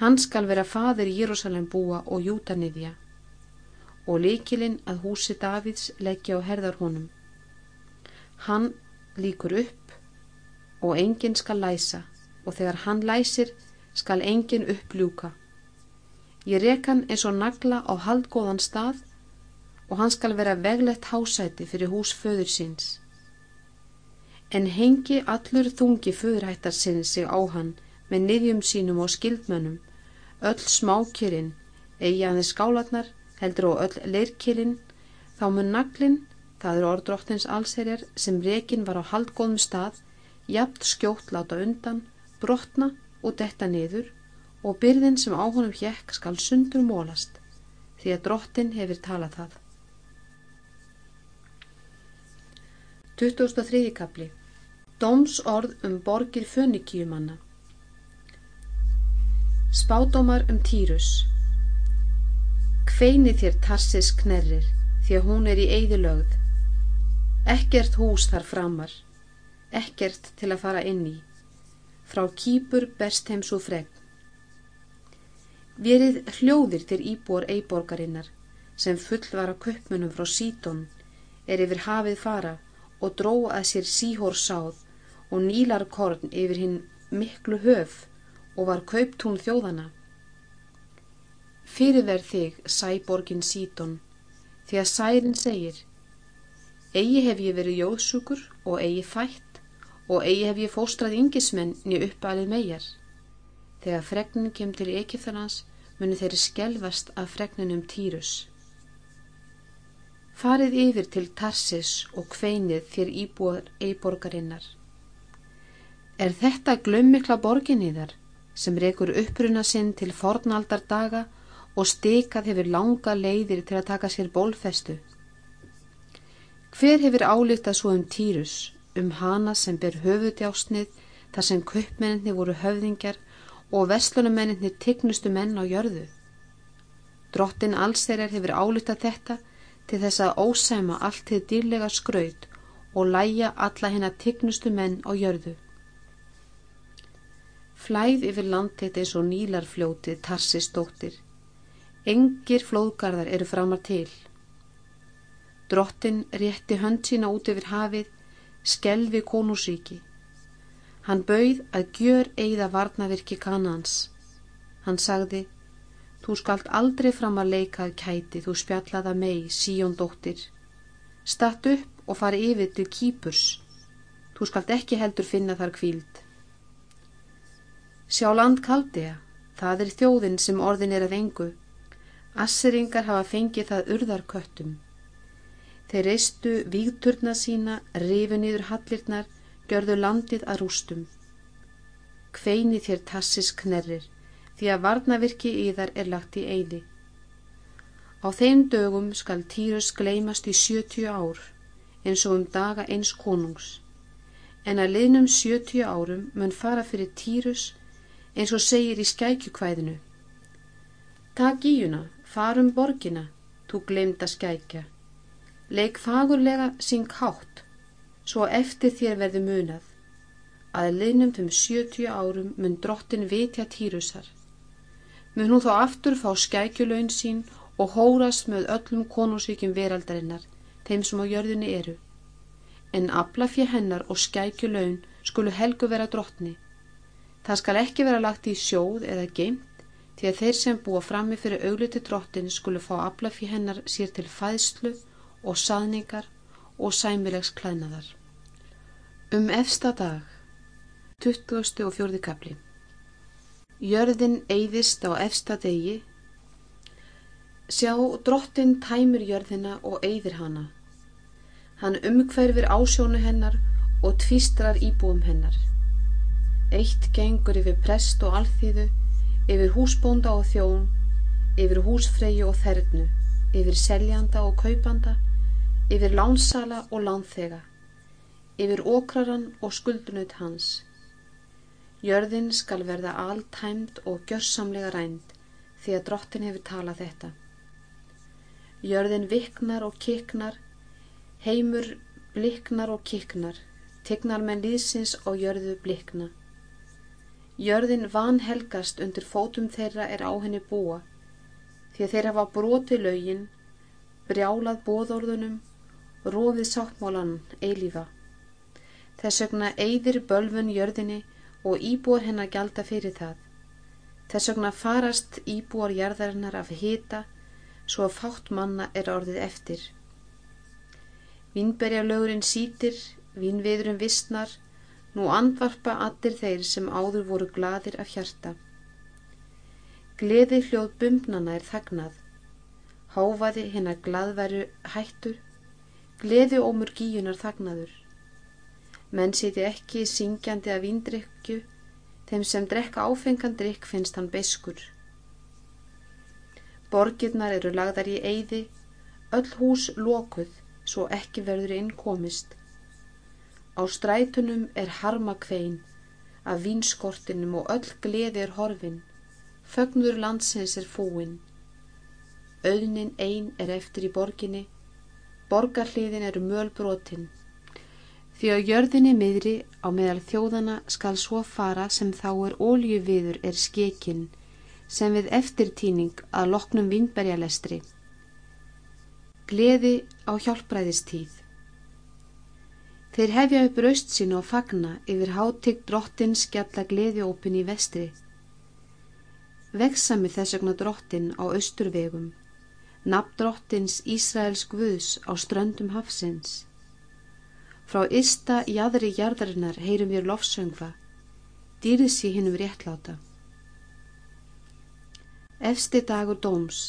Hann skal vera fadir í Jérúsalem búa og júta niðja og líkilinn að húsi Davids leggja á herðar honum. Hann líkur upp og enginn skal læsa. Og þegar hann læsir skal enginn uppljúka. Ég rek hann eins og nagla á haldgóðan stað og hann skal vera veglegt hásæti fyrir hús föður síns. En hengi allur þungi föðrættar sinni sig á hann með niðjum sínum og skildmönnum, öll smákirinn, eigi aðeins skálatnar, heldur og öll leirkirinn, þá mun naglinn, það eru orðdróttins allserjar sem rekin var á haldgóðum stað, jafnt skjótt láta undan, brotna og detta niður og byrðin sem á honum hjekk skal sundur mólast, því að drottin hefur talað það. 2003. kapli Dómsorð um borgir fönikíumanna Spádómar um Týrus Kveini þér Tarsis knerrir því að hún er í eigðu lögð Ekkert hús þar framar Ekkert til að fara inn í Frá kýpur best heim svo freg Verið hljóðir til íbúar eiborgarinnar sem full var að köpmunum frá Sítón er yfir hafið fara og dró að sér síhór sáð og nílarkorn yfir hinn miklu höf og var kauptún þjóðana. Fyrirverð þig, sæborgin Sítón, því að særin segir Egi hef ég verið jóðsúkur og eigi fætt og eigi hef ég fóstrað yngismenn nýju uppalið megar. Þegar fregnin kem til ekifðarnas muni þeirri skelvast af fregninum Týrus. Farið yfir til Tarsis og kveinið þér íbúar eiborgarinnar. Er þetta glömmikla borginni þar sem rekur uppruna sinn til fornaldar daga og stikað hefur langa leiðir til að taka sér bólfestu? Hver hefur álíktað svo um Týrus, um hana sem ber höfudjásnið þar sem köpmenninni voru höfðingjar og veslunumenninni tignustu menn á jörðu? Drottin allsherjar hefur álíktað þetta til þess að ósæma allt til dýrlega skraut og læja alla hennar tignustu menn á jörðu. Flæð yfir landteitt eins og nílarfljótið tarsi stóttir. Engir flóðgarðar eru framar til. Drottin rétti hönd sína út yfir hafið, skelvi konusríki. Hann bauð að gjör eigða varnavirki kannans. Hann sagði, Þú skalt aldrei fram að leikað kæti, þú spjallaða mei, síjóndóttir. Statt upp og fari yfir til kýpurs. Þú skalt ekki heldur finna þar kvíld. Sjá land Kaldea, það er þjóðin sem orðin er að engu. Asseringar hafa fengið það urðarköttum. Þeir reistu vígturna sína, rifu nýður hallirnar, gjörðu landið að rústum. Kveini þér tassis knerrir því að varnavirki í þar er lagt í eyði. Á þeim dögum skal Týrus gleymast í 70 ár, eins og um daga eins konungs, en að liðnum 70 árum mun fara fyrir Týrus eins og segir í skækjukvæðinu. Takk íuna, farum borgina, þú gleymd að skækja. Leik fagurlega sín kátt, svo eftir þér verði munað. Að liðnum þeim 70 árum mun drottin vitja Týrusar mun hún þá aftur fá skækjulaun sín og hórast með öllum konúsvíkjum veraldarinnar, þeim sem á jörðinni eru. En aflafið hennar og skækjulaun skulu helgu vera drottni. Það skal ekki vera lagt í sjóð eða geimt, því að þeir sem búa frammi fyrir augliti drottin skulu fá aflafið hennar sér til fæðslu og saðningar og sæmilegs klænaðar. Um efsta dag, 20. og 4. kapli Jörðin eyðist á efsta degi. Sjá, drottin tæmur jörðina og eyðir hana. Hann umhverfir ásjónu hennar og tvistrar íbúum hennar. Eitt gengur yfir prest og alþýðu, yfir húsbónda og þjón, yfir húsfreyju og þernu, yfir seljanda og kaupanda, yfir lánsala og lánþega, yfir okraran og skuldunut hans Jörðin skal verða alltæmt og gjörsamlega rænd því að drottin hefur talað þetta. Jörðin viknar og kiknar, heimur bliknar og kiknar, tegnar menn líðsins og jörðu blikna. Jörðin vanhelgast undir fótum þeirra er á henni búa því að þeir hafa broti laugin, brjálað bóðorðunum, rófið sáttmólan eilífa. Þess vegna eyðir bölfun jörðinni og íbúar hennar gjalda fyrir það. Þess vegna farast íbúar jarðarinnar af hita svo að fátt manna er orðið eftir. Vínberjarlögurinn sítir, vínviðurinn vissnar, nú andvarpa allir þeir sem áður voru gladir af hjarta. Gleði hljóð bumbnana er þagnað, háfaði hennar gladveru hættur, gleði ómur gíunar þagnaður. Menn siti ekki syngjandi að víndrykju, þeim sem drekka áfengan drykk finnst hann beskur. Borgirnar eru lagðar í eyði, öll hús lokuð, svo ekki verður inn komist. Á strætunum er harma kvein, af vínskortinum og öll gleði er horfin, fögnur landsins er fúin. Auðnin einn er eftir í borginni, borgarliðin eru mölbrotinn, Því á jörðinni miðri á meðal þjóðana skal svo fara sem þá er óljuviður er skekinn sem við eftirtíning að loknum vinnberjalestri. Gleði á hjálpræðistíð. Þeir hefja upp raust sín og fagna yfir hátigg drottin skjalla gleðiópin í vestri. Veksami þess vegna drottin á austurvegum, nafn drottins Ísraels guðs á ströndum hafsins. Frá ysta jæðri jarðarinnar heyrum við lofsöngva, dýrðs í hinnum réttláta. Efsti dagur dóms,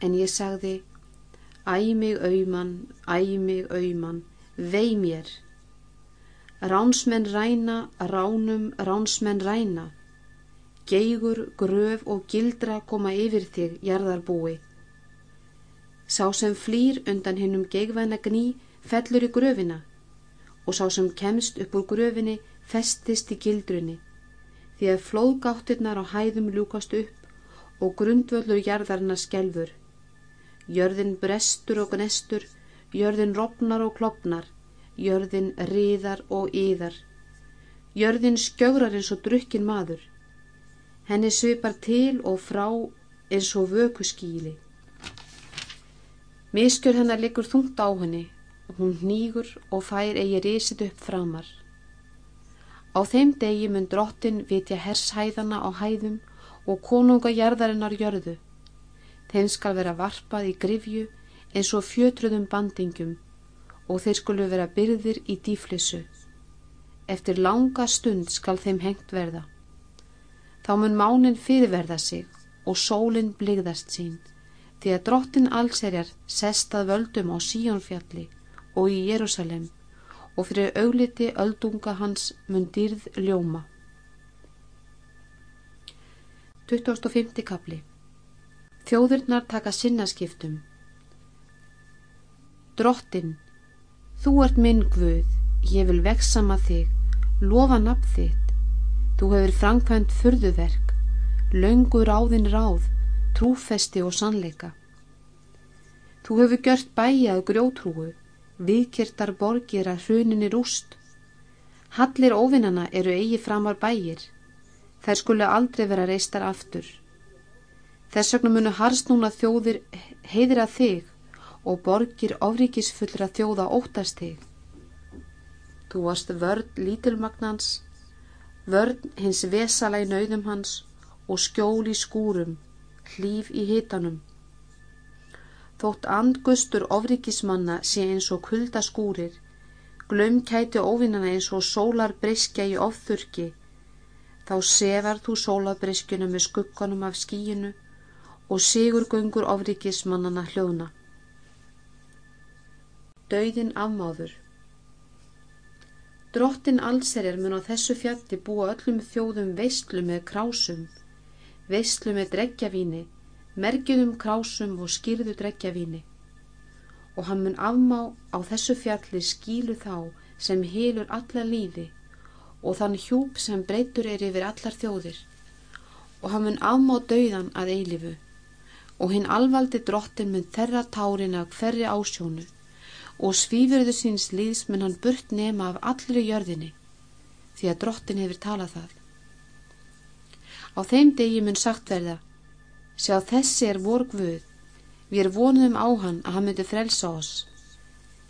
en ég sagði, æg mig auðmann, æg mig auðmann, vei mér. Ránsmenn ræna, ránum, ránsmenn ræna, geigur, gröf og gildra koma yfir þig, jarðarbúi. Sá sem flýr undan hinnum geigvæna gní, fellur í gröfina og sá sem kemst upp úr gröfinni festist í gildrunni því að flóðgáttirnar á hæðum ljúkast upp og grundvöldur jarðarna skelfur. Jörðin brestur og gnestur, jörðin ropnar og klopnar, jörðin riðar og yðar. Jörðin skjögrar eins og drukkin maður. Henni svipar til og frá eins og vöku skíli. Miskjör hennar likur þungt á henni hún nýgur og fær eigi risit upp framar. Á þeim degi mun drottin vitja hershæðana á hæðum og konunga jarðarinnar jörðu. Þeim skal vera varpað í grifju eins og fjötruðum bandingum og þeir skulu vera byrðir í dýflissu. Eftir langa stund skal þeim hengt verða. Þá mun mánin fyrirverða sig og sólinn bligðast sín því að drottin allserjar sestað völdum á Síjónfjalli og í Jérúsalem og fyrir augliti öldunga hans mun dýrð ljóma. 25. kapli Þjóðurnar taka sinnaskiptum Drottin, þú ert minn Guð, ég vil veksama þig, lofa nafn þitt, þú hefur framkvæmt fyrðuverk, löngur ráðin ráð, trúfesti og sannleika. Þú hefur gjört bæjað grjótrúu, viðkirtar borgir að hruninni rúst. Hallir óvinnana eru eigi framar bæjir. Þær skulu aldrei vera reistar aftur. Þess vegna munu harsnúna þjóðir heiðra þig og borgir ofríkisfullra þjóða óttast þig. Þú varst vörn lítilmagnans, vörn hins vesala í nauðum hans og skjól í skúrum, hlýf í hitanum. Þótt andgustur ofríkismanna sé eins og kuldaskúrir, glömkæti óvinnana eins og sólar briskja í ofþurki, þá sefar þú sólabriskjuna með skugganum af skíinu og sigur gungur ofríkismannana hljóðna. Dauðin afmáður Drottin allserjar mun á þessu fjatti búa öllum þjóðum veistlu með krásum, veistlu með dreggjavíni, mergjum krásum og skýrðu dreggjavíni. Og hann mun afmá á þessu fjalli skílu þá sem hilur alla lífi og þann hjúp sem breytur er yfir allar þjóðir. Og hann mun afmá dauðan að eilifu og hinn alvaldi drottin mun þerra tárin af hverri ásjónu og svífurðu síns líðs mun hann burt nema af allri jörðinni því að drottin hefur talað það. Á þeim degi mun sagt verða Sjá þessi er vor Guð, við erum vonuðum á hann að hann myndi frelsa oss.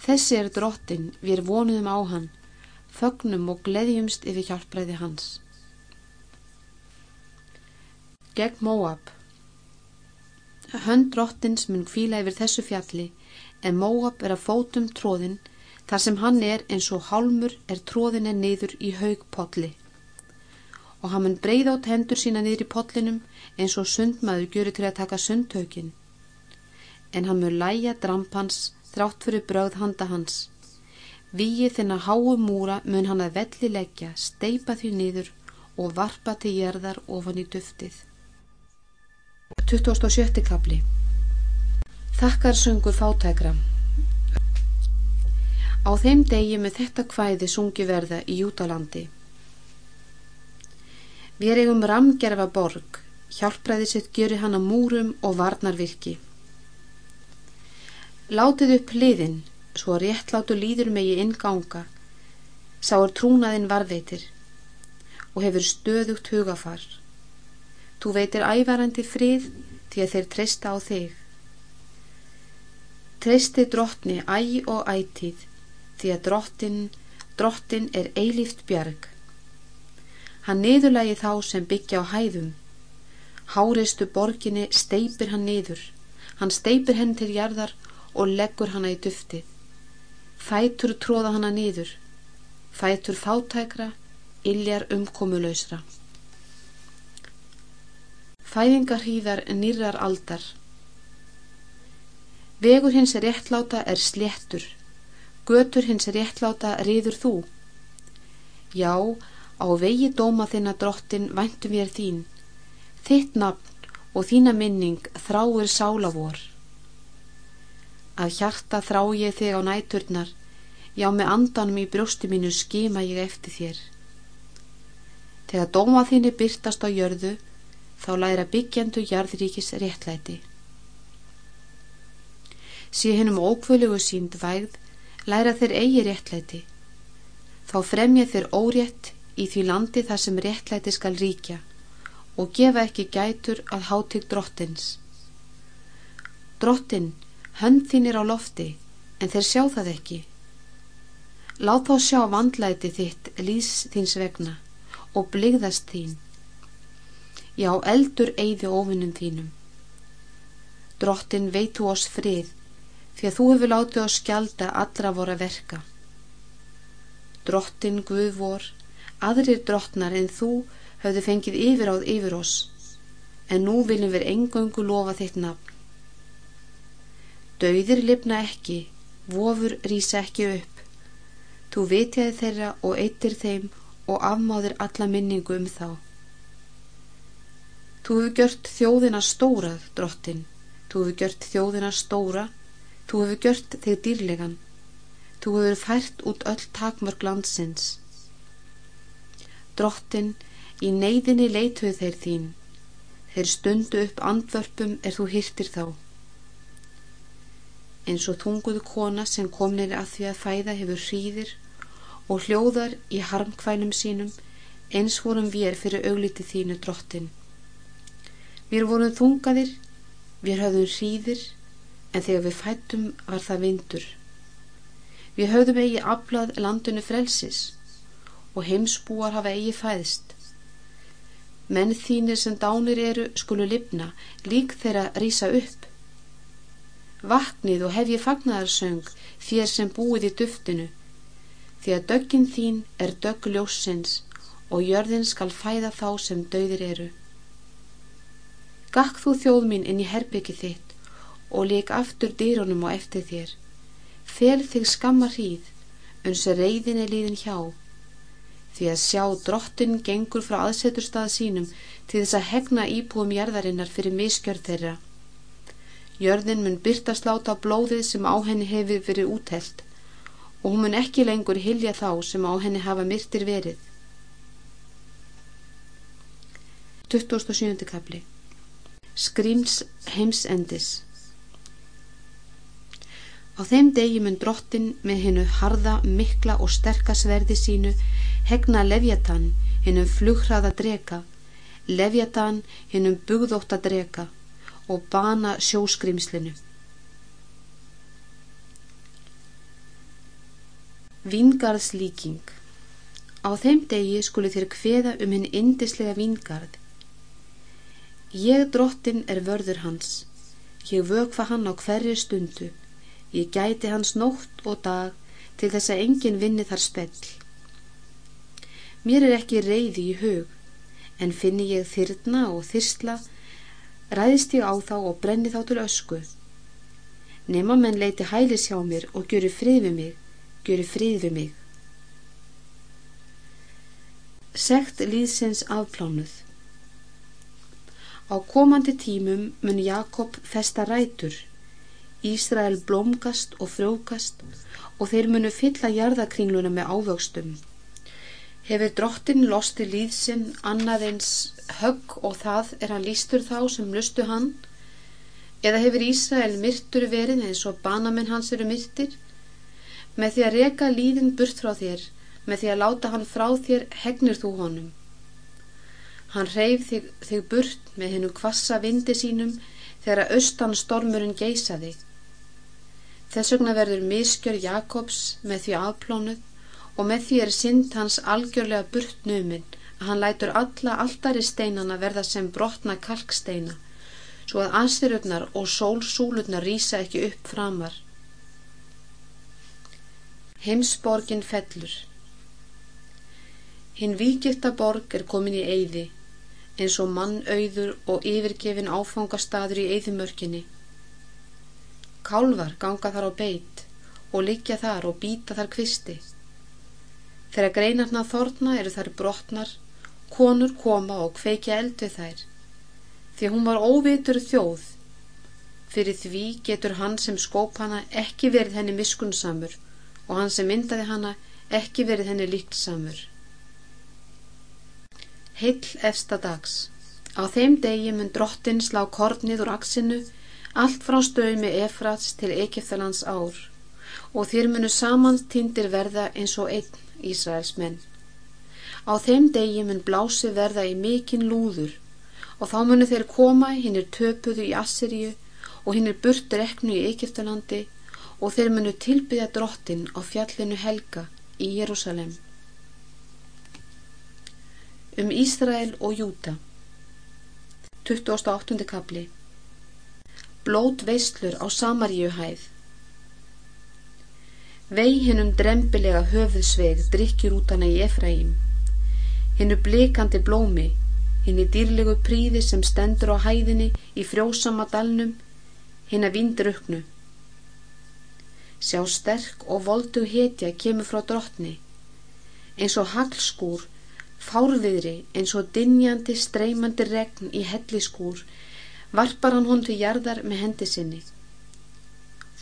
Þessi er drottin, við erum vonuðum á hann, fögnum og gleðjumst yfir hjálpræði hans. Gegn Móab Hönd drottins mun kvíla yfir þessu fjalli, en Móab er að fótum tróðin, þar sem hann er eins og hálmur er tróðin en niður í haugpolli og hann mun breyða át hendur sína niður í potlinum eins og sundmaður gjöru til að taka sundhaugin. En hann mun læja drampans þrátt fyrir bröð handa hans. Víið þennar háu múra mun hann að velli leggja, steipa því niður og varpa til jærðar ofan í duftið. 27. kapli Þakkar söngur fátækra Á þeim degi með þetta kvæði sungi verða í Jútalandi. Við eigum ramgerfa borg, hjálpraði sitt gjöri hann á múrum og varnarvirki. Látið upp liðin, svo réttlátu líður megi innganga, sá er trúnaðin varveitir og hefur stöðugt hugafar. Þú veitir ævarandi frið því að þeir treysta á þig. Treysti drottni æg og ætið því að drottin, drottin er eilíft bjarg. Hann niðurlægi þá sem byggja á hæðum. Háreistu borginni steipir hann niður. Hann steipir henn til jarðar og leggur hanna í duftið. Fætur tróða hanna niður. Fætur fátækra, illjar umkomulausra. Fæðingarhýðar nýrar aldar. Vegur hins réttláta er sléttur. Götur hins réttláta riður þú. Já, Á vegi dóma þinna drottin væntum við þín, þitt nafn og þína minning þráir sálavor. Að hjarta þrá ég þig á næturnar, já með andanum í brjósti mínu skima ég eftir þér. Þegar dóma þinni byrtast á jörðu, þá læra byggjandu jarðríkis réttlæti. Sér hennum ókvölugu sínd vægð, læra þeir eigi réttlæti. Þá fremja þeir órétt í því landi þar sem réttlæti skal ríkja og gefa ekki gætur að hátík drottins. Drottin, hönd þín er á lofti, en þeir sjá það ekki. Láð þá sjá vandlæti þitt lýs þíns vegna og bligðast þín. Já, eldur eigði ofinnum þínum. Drottin veit þú oss frið, því að þú hefur látið oss skjalda allra voru verka. Drottin Guð vor, aðrir drottnar en þú höfðu fengið yfiráð yfir oss, en nú viljum við engöngu lofa þitt nafn. Dauðir lifna ekki, vofur rýsa ekki upp. Þú vitjaði þeirra og eittir þeim og afmáðir alla minningu um þá. Þú hefur gjört þjóðina stórað, drottin. Þú hefur gjört þjóðina stóra. Þú hefur gjört þig dýrlegan. Þú hefur fært út öll takmörg landsins. Drottin, í neyðinni leituð þeir þín. Þeir stundu upp andvörpum er þú hirtir þá. En svo tunguðu kona sem komnir að því að fæða hefur hríðir og hljóðar í harmkvænum sínum eins vorum við fyrir augliti þínu drottin. Við vorum þungaðir, við höfðum hríðir, en þegar við fættum var það vindur. Við höfðum eigi aflað landinu frelsis og heimsbúar hafa eigi fæðst. Menn þínir sem dánir eru skulu lifna, lík þeirra rýsa upp. Vaknið og hef ég fagnarsöng þér sem búið í duftinu, því að döggin þín er dögg ljósins og jörðin skal fæða þá sem döðir eru. Gakk þú þjóð mín inn í herbyggi þitt og leik aftur dýrunum og eftir þér. Fel þig skamma hríð, uns reyðin er líðin hjá. Því að sjá drottin gengur frá aðseturstað sínum til þess að hegna íbúum jörðarinnar fyrir miskjörð þeirra. Jörðin mun byrtast láta blóðið sem á henni hefur verið útelt og hún mun ekki lengur hilja þá sem á henni hafa myrtir verið. 27. kapli skrýms heimsendis. Á þeim degi mun drottin með hennu harða, mikla og sterkasverði sínu hegna Leviathan hennum flughraða drega, Leviathan hennum bugðótta drega og bana sjóskrýmslinu. Vingarðslíking Á þeim degi skuli þér kveða um hinn indislega vingarð Ég drottin er vörður hans, ég vökfa hann á hverju stundu, ég gæti hans nótt og dag til þess að enginn vinni þar spell. Mér er ekki reyði í hug, en finni ég þyrna og þyrsla, ræðist ég á þá og brenni þá til ösku. Nefna menn leiti hælis hjá mér og gjöru frið við mig, gjöru frið við mig. Sekt líðsins afplánuð. Á komandi tímum mun Jakob festa rætur, Ísrael blómgast og frjókast og þeir munu fylla jarðakringluna með ávöxtum. Hefur drottin losti líðsinn annað eins högg og það er hann lístur þá sem lustu hann? Eða hefur Ísrael myrtur verið eins og banamenn hans eru myrtir? Með því að reka líðin burt frá þér, með því að láta hann frá þér, hegnir þú honum. Hann reyf þig, þig burt með hennu kvassa vindi sínum þegar austan stormurinn geysaði. Þess vegna verður miskjör Jakobs með því afplónuð og með því er synd hans algjörlega burt numinn að hann lætur alla alltari steinana verða sem brotna kalksteina svo að ansirurnar og sólsúlurnar rýsa ekki upp framar. Heimsborgin fellur Hinn vikifta borg er komin í eyði eins og mannauður og yfirgefin áfangastadur í eðimörkinni. Kálvar ganga þar á beit og liggja þar og býta þar kvisti. Þegar greinarna þorna eru þær brotnar, konur koma og kveikja eld við þær. Því hún var óvitur þjóð, fyrir því getur hann sem skóp hana ekki verið henni miskunnsamur og hann sem myndaði hana ekki verið henni líktsamur. Heill efsta dags. Á þeim degi mun drottin slá kornið úr aksinu allt frá stöumi Efrats til Egiptalands ár og þér munu saman tindir verða eins og einn Ísraels menn. Á þeim degi mun blási verða í mikinn lúður og þá munu þeir koma hinn er töpuðu í Assyriu og hinn er burtur eknu í Egiptalandi og þeir munu tilbyðja drottin á fjallinu Helga í Jérúsalem. Um Ísrael og Júta 28. kapli Blót veislur á Samaríuhæð Vei hennum drembilega höfuðsveg drikkjur út hana í Efraím. Hennu blikandi blómi, henni dýrlegu príði sem stendur á hæðinni í frjósama dalnum, henni vindruknu. Sjá sterk og voldu hetja kemur frá drottni, eins og haglskúr Fárviðri eins og dinjandi streymandi regn í helliskúr varpar hann hún til jarðar með hendi sinni.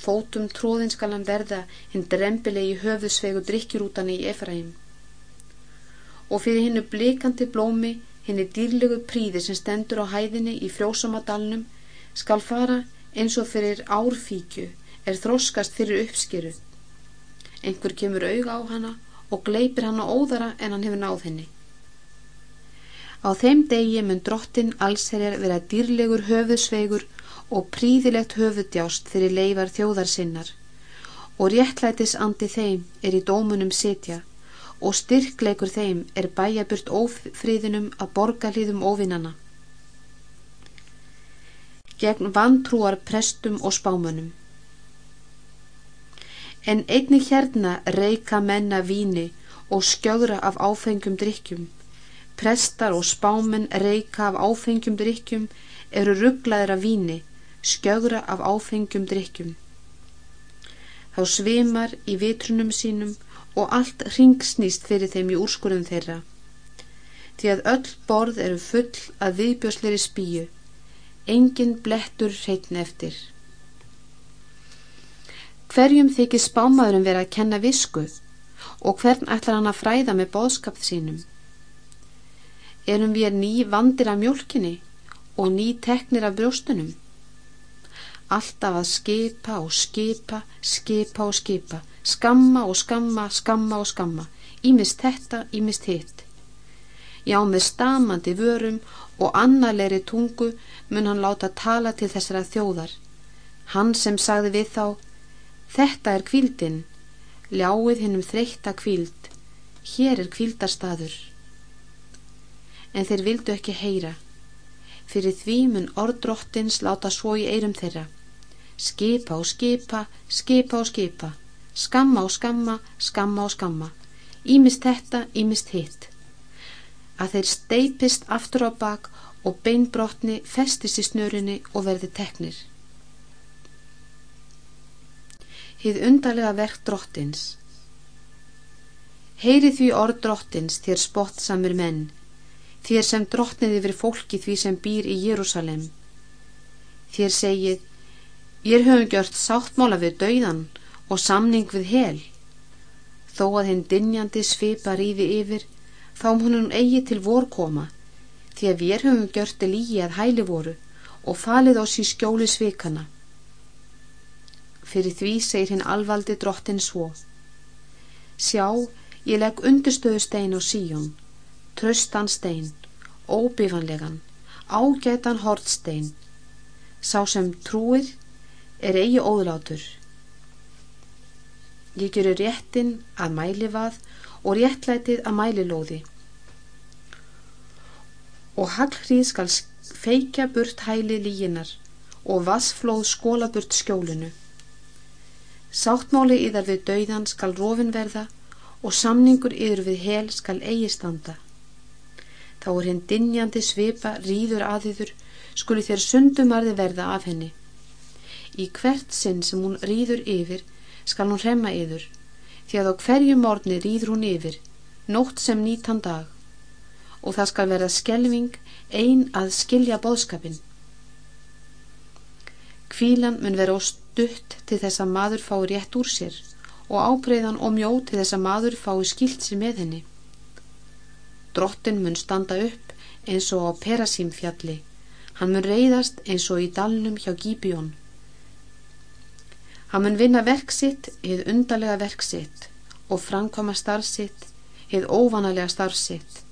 Fótum tróðin skal hann verða hinn drempilegi höfðsvegu drikkjurútani í Efraím. Og fyrir hinnu blikandi blómi hinni dýrlegu príði sem stendur á hæðinni í frjósamadalnum skal fara eins og fyrir árfíkju er þróskast fyrir uppskeru. Engur kemur auga á hana og gleipir hana óðara en hann hefur náð henni. Á þeim degi mun drottin allsherjar vera dýrlegur höfuðsveigur og príðilegt höfuðdjást fyrir leifar þjóðar sinnar og réttlætis andi þeim er í dómunum sitja og styrkleikur þeim er bæjaburt ófríðinum að borga hlýðum óvinnana. Gegn vantrúar prestum og spámönum. En einni hérna reyka menna víni og skjögra af áfengum drikkjum Prestar og spámen reyka af áfengjum drikkjum eru rugglaðir af víni, skjögra af áfengjum drikkjum. Þá svimar í vitrunum sínum og allt ringsnýst fyrir þeim í úrskurum þeirra. Því að öll borð eru full að viðbjörsleiri spíu, engin blettur hreitn eftir. Hverjum þykir spámaðurum vera að kenna visku og hvern ætlar hann að fræða með bóðskap sínum? Erum við ný vandir af mjölkinni og ný teknir af brjóstunum. Alltaf að skipa og skipa, skipa og skipa, skamma og skamma, skamma og skamma, ímist þetta, ímist hitt. Já, með stamandi vörum og annarleiri tungu mun hann láta tala til þessara þjóðar. Hann sem sagði við þá, þetta er kvíldin, ljáið hinnum þreytta kvíld, hér er kvíldarstaður en þeir vildu ekki heyra. Fyrir því mun orðdrottins láta svo í eirum þeirra. Skipa og skipa, skipa og skipa, skamma og skamma, skamma og skamma, ímist þetta, ímist hitt. Að þeir steipist aftur á bak og beinbrotni festist í snörinni og verði teknir. Hið undarlega verk drottins Heyri því orð drottins þér spott samir menn þér sem drottnið yfir fólki því sem býr í Jérúsalem. Þér segið, ég höfum gjört sáttmála við dauðan og samning við hel. Þó að hinn dinjandi svipa rífi yfir, þá hún hún eigi til vorkoma, því að við höfum gjört lígi að hæli voru og falið oss í skjóli svikana. Fyrir því segir hinn alvaldi drottin svo. Sjá, ég legg undirstöðu stein á síjón tröstan stein, óbífanlegan, ágætan hortstein. Sá sem trúir er eigi óðlátur. Ég gerur réttin að mælivað og réttlætið að mælilóði. Og hallhrið skal feikja burt hæli líginar og vassflóð skóla burt skjólinu. Sáttmáli yðar við dauðan skal rofin verða og samningur yður við hel skal eigi standa þá er henn dinjandi svipa rýður aðiður skuli þér sundumarði verða af henni. Í hvert sinn sem hún rýður yfir skal hún hremma yfir því að á hverju morgni rýður hún yfir nótt sem nýtan dag. Og það skal verða skelving ein að skilja bóðskapin kvílan mun vera á stutt til þess að maður fái rétt úr sér og ábreyðan og mjó til þess að maður fái skilt sér með henni Drottin mun standa upp eins og á Perasímfjalli. Hann mun reyðast eins og í dalnum hjá Gíbjón. Hann mun vinna verksitt, heið undarlega verksitt og framkoma starfsitt, heið óvanalega starfsitt.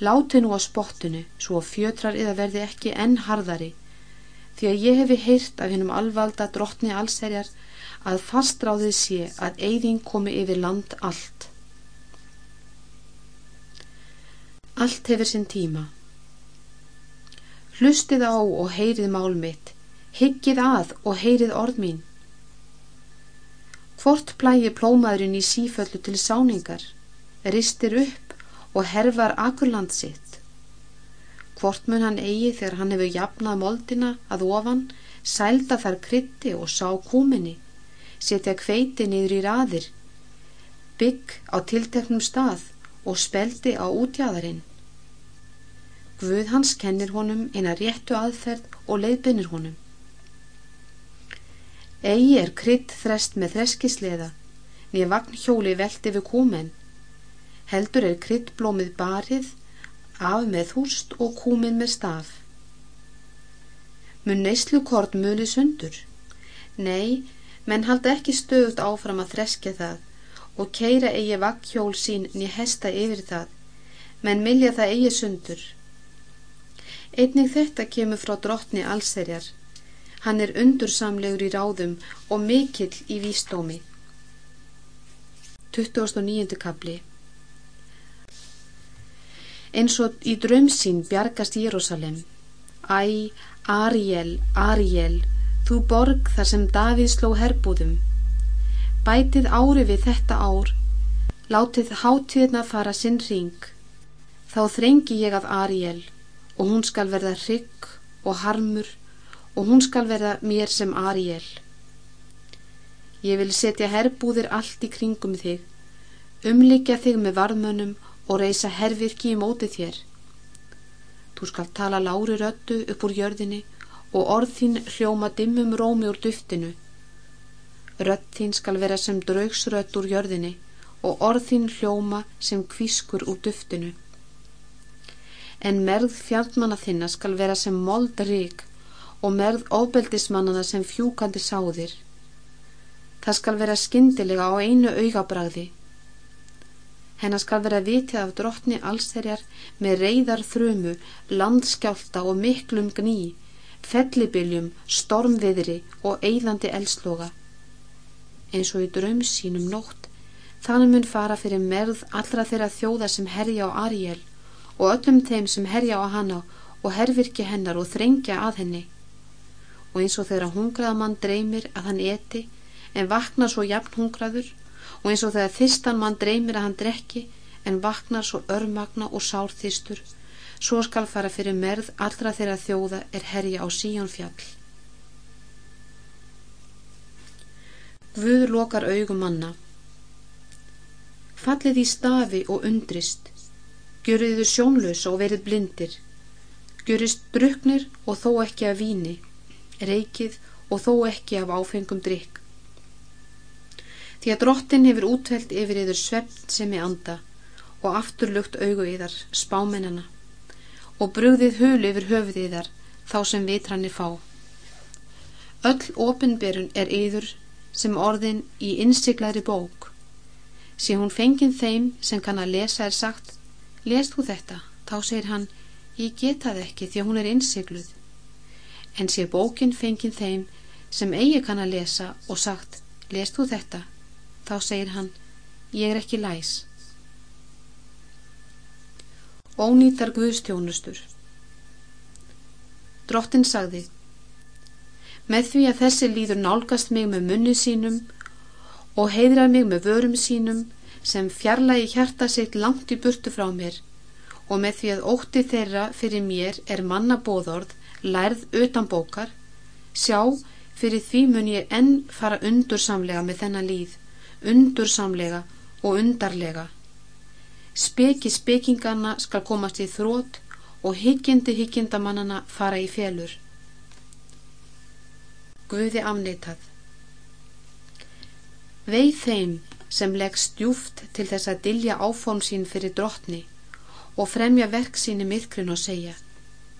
Láti nú á spottinu svo fjötrar yða verði ekki enn harðari því að ég hefi heyrt af hennum alvalda drottni allserjar að fastráðið sé að eigðing komi yfir land allt. Allt hefur sinn tíma. Hlustið á og heyrið mál mitt, hyggið að og heyrið orð mín. Hvort plægi plómaðurinn í síföllu til sáningar, ristir upp og herfar akurland sitt. Hvort mun hann eigi þegar hann hefur jafnað moldina að ofan, sælda þar krytti og sá kúminni, setja kveiti niður í raðir, bygg á tilteknum stað og speldi á útjæðarinn. Guð hans kennir honum eina réttu aðferð og leiðbynir honum. Egi er krydd þrest með þreskisleða, nýja vagnhjóli veldi við kúmen. Heldur er kryddblómið barið, af með húst og kúmin með staf. Mun neyslukort muni sundur? Nei, menn halda ekki stöðut áfram að þreskja það og keira eigi vagnhjól sín nýja hesta yfir það, menn milja það eigi sundur. Einnig þetta kemur frá drottni allserjar Hann er undursamlegur í ráðum og mikill í výstómi. 29. kapli Eins og í drömsín bjargast Jérúsalem. Æ, Ariel, Ariel, þú borg þar sem Davíð sló herbúðum. Bætið ári við þetta ár, látið hátíðna fara sinn ring. Þá þrengi ég af Ariel og hún skal verða hrygg og harmur og hún skal verða mér sem Ariel. Ég vil setja herbúðir allt í kringum þig, umlikja þig með varðmönnum og reysa hervirki í móti þér. Þú skal tala lári röttu upp úr jörðinni og orð þín hljóma dimmum rómi úr duftinu. Rött þín skal vera sem draugsrött úr jörðinni og orð þín hljóma sem kvískur úr duftinu. En merð fjandmanna þinna skal vera sem mold rík og merð ofbeldismannana sem fjúkandi sáðir. Það skal vera skindilega á einu augabræði. Hennar skal vera vitið af drottni allsherjar með reyðar þrömu, landskjálta og miklum gní, fellibiljum, stormviðri og eigðandi elsloga. Eins og í draum sínum nótt, þannig mun fara fyrir merð allra þeirra þjóða sem herja á Ariel og öllum þeim sem herja á hana og hervirki hennar og þrengja að henni. Og eins og þegar hungraðamann dreymir að hann eti en vaknar svo jafn hungraður og eins og þegar þistan mann dreymir að hann drekki en vaknar svo örmagna og sárþistur svo skal fara fyrir merð allra þeirra þjóða er herja á síjónfjall Guð lokar augum manna. Fallið í stafi og undrist Gjörið þau sjónlaus og verið blindir Gjörist druknir og þó ekki að víni reikið og þó ekki af áfengum drikk. Því að drottin hefur útveld yfir yfir svefn sem í anda og afturlugt augu yðar spámennana og brugðið hulu yfir höfuð yðar þá sem vitrannir fá. Öll ofinberun er yður sem orðin í innsiklaðri bók. Sé hún fengið þeim sem kann að lesa er sagt, lest þú þetta? Þá segir hann, ég geta það ekki því að hún er innsikluð en sé bókin fengið þeim sem eigi kann að lesa og sagt, lest þú þetta? Þá segir hann, ég er ekki læs. Ónýtar Guðstjónustur Drottin sagði, með því að þessi líður nálgast mig með munni sínum og heiðrar mig með vörum sínum sem fjarlægi hjarta sitt langt í burtu frá mér og með því að ótti þeirra fyrir mér er manna bóðorð lærð utan bókar, sjá fyrir því mun ég enn fara undursamlega með þennan líð, undursamlega og undarlega. Speki spekingarna skal komast í þrótt og hyggjandi hyggindamannana fara í félur. Guði afneitað Veið þeim sem leggst djúft til þess að dilja áform sín fyrir drottni og fremja verk síni myrkrin og segja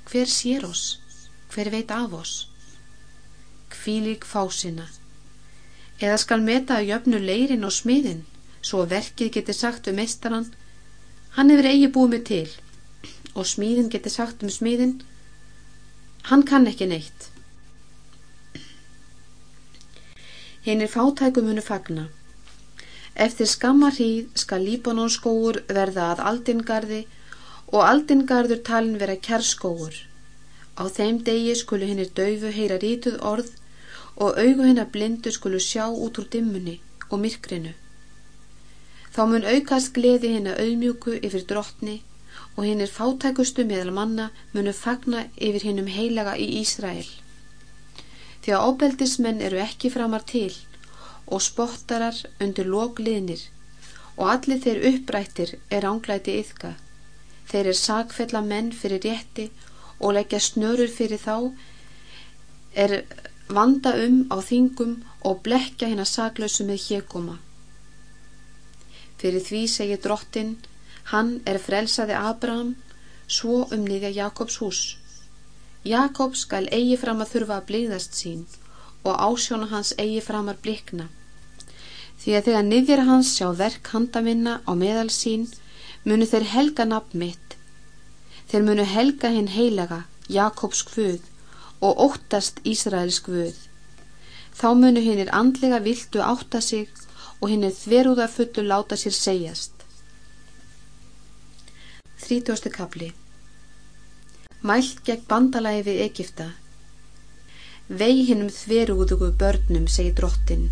Hver sér oss? hver veit af oss? Kvílik fásina eða skal meta að jöfnu leirin og smiðin svo verkið geti sagt um meistaran hann hefur eigi búið mig til. Og smiðin geti sagt um smiðin hann kann ekki neitt. Hinn er fátækum hunu fagna eftir skamma hríð skal Líbanonskóur verða að aldingarði og aldingarður talin vera kjærskóur Á þeim degi skulu hinnir daufu heyra rítuð orð og augu hinnar blindu skulu sjá út úr dimmunni og myrkrinu. Þá mun aukast gleði hinn að auðmjúku yfir drottni og hinn er fátækustu meðal manna munu fagna yfir hinnum heilaga í Ísrael. Því að óbeldismenn eru ekki framar til og spottarar undir lokliðnir og allir þeir upprættir er ánglæti yfka. Þeir er sagfella menn fyrir rétti og leggja snörur fyrir þá, er vanda um á þingum og blekja hinn að saglausu með hégoma. Fyrir því segir drottin, hann er frelsaði Abraham, svo um niðja Jakobs hús. Jakob skal eigi fram að þurfa að blíðast sín og ásjóna hans eigi fram að blikna. Því að þegar niðjir hans sjá verk handavinna á meðal sín, munu þeir helga nafn mitt. Þeir munu helga hinn heilaga, Jakobs kvöð og óttast Ísraels kvöð. Þá munu hinnir andlega viltu átta sig og hinn er þverúða fullu láta sér segjast. Þrítósti kapli Mælt gegn bandalagi við Egipta Vei hinnum þverúðugu börnum, segi drottin.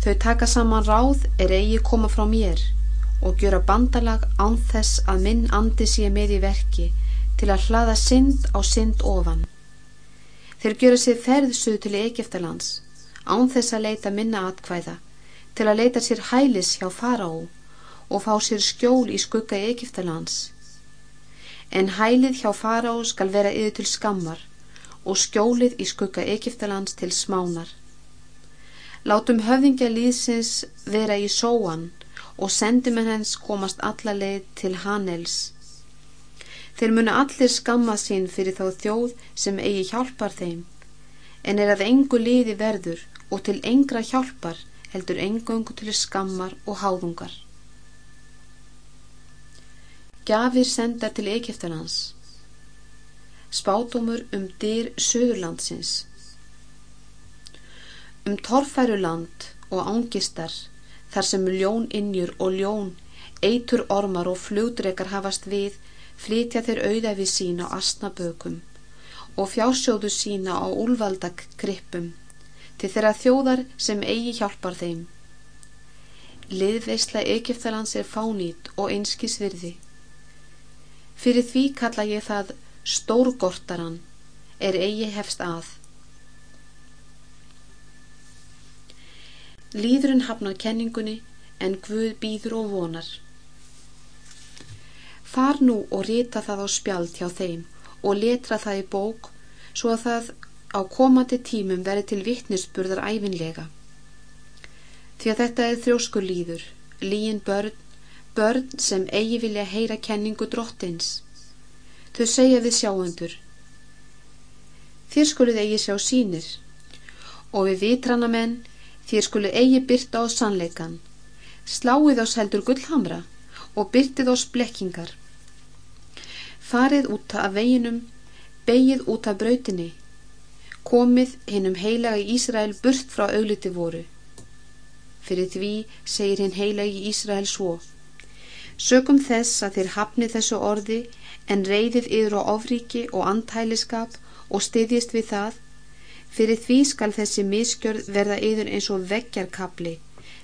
Þau taka saman ráð er eigi koma frá mér og gjöra bandalag án þess að minn andi sé með í verki til að hlaða synd á synd ofan. Þeir gjöra sér ferðsuð til Egiptalands án þess að leita minna atkvæða til að leita sér hælis hjá Faraó og fá sér skjól í skugga Egiptalands. En hælið hjá Faraó skal vera yfir til skammar og skjólið í skugga Egiptalands til smánar. Látum höfðingja líðsins vera í sóan og sendum henns komast alla leið til Hanels. Þeir munu allir skamma sín fyrir þá þjóð sem eigi hjálpar þeim, en er að engu liði verður og til engra hjálpar heldur engöngu til skammar og háðungar. Gjafir sendar til Egiptalans Spátumur um dyr Suðurlandsins Um torfæruland og ángistar þar sem ljón innjur og ljón, eitur ormar og flugdrekar hafast við flytja þeir auðæfi sín á asnabökum og fjársjóðu sína á úlvaldakrippum til þeirra þjóðar sem eigi hjálpar þeim. Liðveisla Egiptalands er fánít og einskisvirði. Fyrir því kalla ég það stórgortaran er eigi hefst að. Líðurinn hafnar kenningunni en Guð býður og vonar. Far nú og rita það á spjald hjá þeim og letra það í bók svo að það á komandi tímum verið til vittnisspurðar æfinlega. Því að þetta er þjóskur líður, líin börn, börn sem eigi vilja heyra kenningu drottins. Þau segja við sjáundur. Þér skuluð eigi sjá sínir og við vitrana menn þér skuluð eigi byrta á sannleikan. Sláið ás heldur gullhamra og byrtið ás blekkingar. Farið út af veginum, begið út af brautinni komið hinn um heilaga í Ísrael burt frá augliti voru. Fyrir því segir hinn heilagi í Ísrael svo. Sökum þess að þér hafni þessu orði en reyðið yfir á ofríki og antæliskap og styðjist við það, fyrir því skal þessi miskjörð verða yfir eins og vekkjarkabli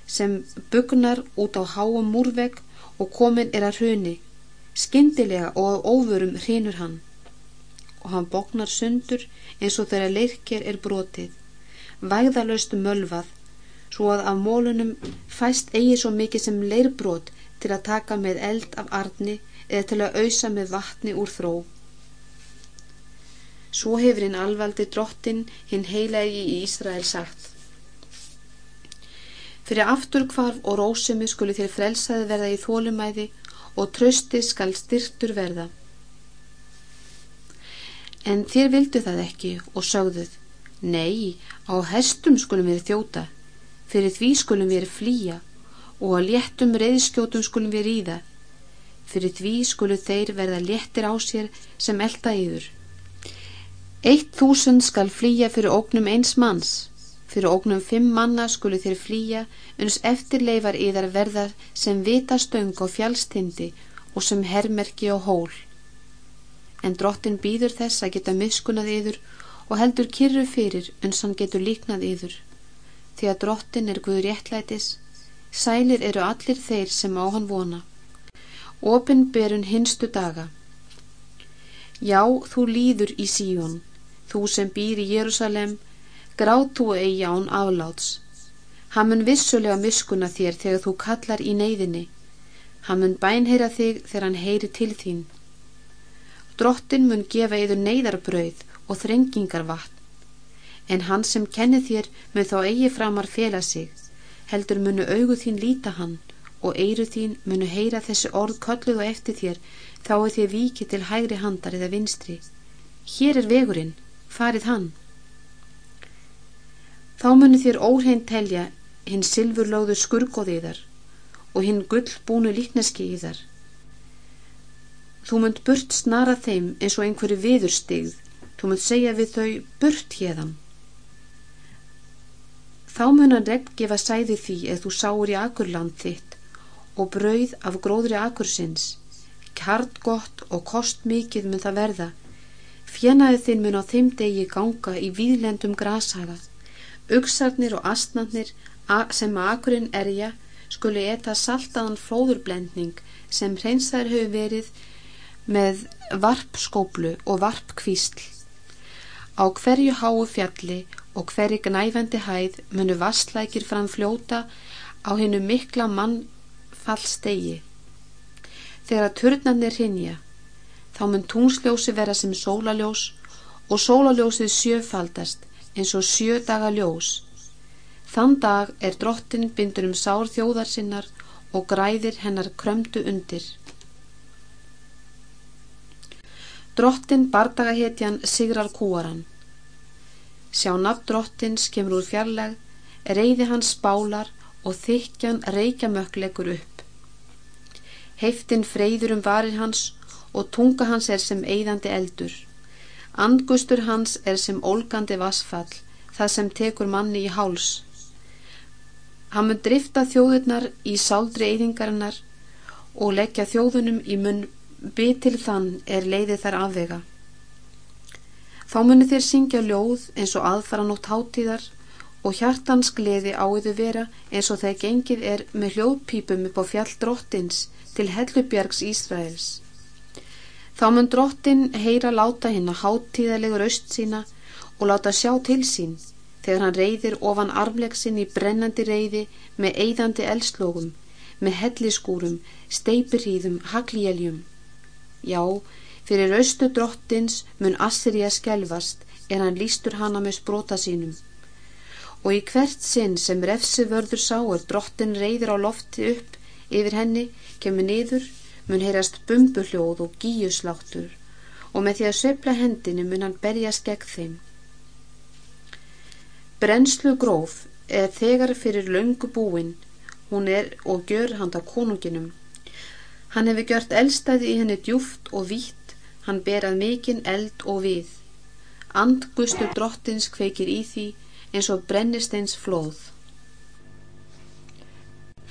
sem bugnar út á háum múrvegg og komin er að hruni, skindilega og á óvörum hrinur hann. Og hann bóknar sundur eins og þegar leirkir er brotið, vægðalöst mölvað, svo að af mólunum fæst eigi svo mikið sem leirbrot til að taka með eld af arni eða til að auðsa með vatni úr þró. Svo hefur hinn alvaldi drottin hinn heilagi í Ísrael sagt. Fyrir aftur kvarf og rósumi skuli þér frelsaði verða í þólumæði og trösti skal styrtur verða. En þér vildu það ekki og sögðuð, nei, á hestum skulum við þjóta, fyrir því skulum við flýja og að léttum reyðskjótum skulum við ríða, fyrir því skulum þeir verða léttir á sér sem elda yður. Eitt þúsund skal flýja fyrir ógnum eins manns, fyrir ógnum fimm manna skulu þér flýja uns eftirleifar yðar verða sem vita stöng á fjálstindi og sem hermerki og hól en drottin býður þess að geta miskunnað yður og heldur kyrru fyrir uns hann getur líknað yður. Því að drottin er Guður réttlætis, sælir eru allir þeir sem á hann vona. Opin berun hinstu daga. Já, þú líður í síjón, þú sem býr í Jérúsalem, grátt þú eigi án afláts. Hann mun vissulega miskuna þér þegar þú kallar í neyðinni. Hann mun bænheyra þig þegar hann heyri til þín. Drottin mun gefa yður neyðarbrauð og þrengingar vatn. En hann sem kenni þér mun þá eigi framar fela sig, heldur munu augu þín líta hann og eiru þín munu heyra þessi orð kolluð og eftir þér þá er þið vikið til hægri handar eða vinstri. Hér er vegurinn, farið hann. Þá munu þér óhrein telja hinn silfurlóðu skurgoðiðar og hinn gullbúnu líkneski í þar. Þú munt burt snara þeim eins og einhverju viðurstigð. Þú munt segja við þau burt hérðan. Þá mun hann regn gefa sæði því eða þú sáur í akurland þitt og brauð af gróðri akursins. Kjart gott og kost mikið mun það verða. Fjenaði þinn mun á þeim degi ganga í výðlendum grashaga. Ugsarnir og astnarnir sem akurinn erja skulu etta saltaðan flóðurblendning sem hreinsaður hefur verið með varpskóplu og varpkvísl. Á hverju háu fjalli og hverju gnæfendi hæð munu vastlækir fram fljóta á hennu mikla mannfallstegi. Þegar að turnarnir hinja, þá mun túnsljósi vera sem sólaljós og sólaljósið sjöfaldast eins og sjö daga ljós. Þann dag er drottin bindur um sár þjóðar sinnar og græðir hennar krömdu undir. Drottin bardagahetjan sigrar kúaran. Sjá nafn drottins kemur úr fjarlag, reyði hans spálar og þykjan reykjamökklegur upp. Heiftin freyður um varir hans og tunga hans er sem eigðandi eldur. Andgustur hans er sem ólgandi vassfall, það sem tekur manni í háls. Hann mun drifta þjóðurnar í sáldri eyðingarinnar og leggja þjóðunum í munn Byð til þann er leiði þær afvega. Þá muni þér syngja ljóð eins og aðfara nótt hátíðar og hjartans gleði áiðu vera eins og þegar gengið er með hljóðpípum upp á fjall drottins til hellubjargs Ísraels. Þá mun drottin heyra láta hinn að hátíðalegur aust sína og láta sjá til sín þegar hann reyðir ofan armlegsin í brennandi reyði með eigðandi eldslógum, með helliskúrum, steipirhýðum, haglíeljum Já, fyrir austu drottins mun Assyrja skjálfast en hann lístur hana með sprota sínum. Og í hvert sinn sem refsi vörður sá er drottin reyðir á lofti upp yfir henni, kemur niður, mun heyrast bumbuhljóð og gíusláttur og með því að söpla hendinu mun hann berjast gegn þeim. Brennslu gróf er þegar fyrir löngu búin, hún er og gjör handa konunginum Hann hefur gjört eldstæði í henni djúft og vítt, hann berað mikinn eld og við. Andgustur drottins kveikir í því eins og brennisteins flóð.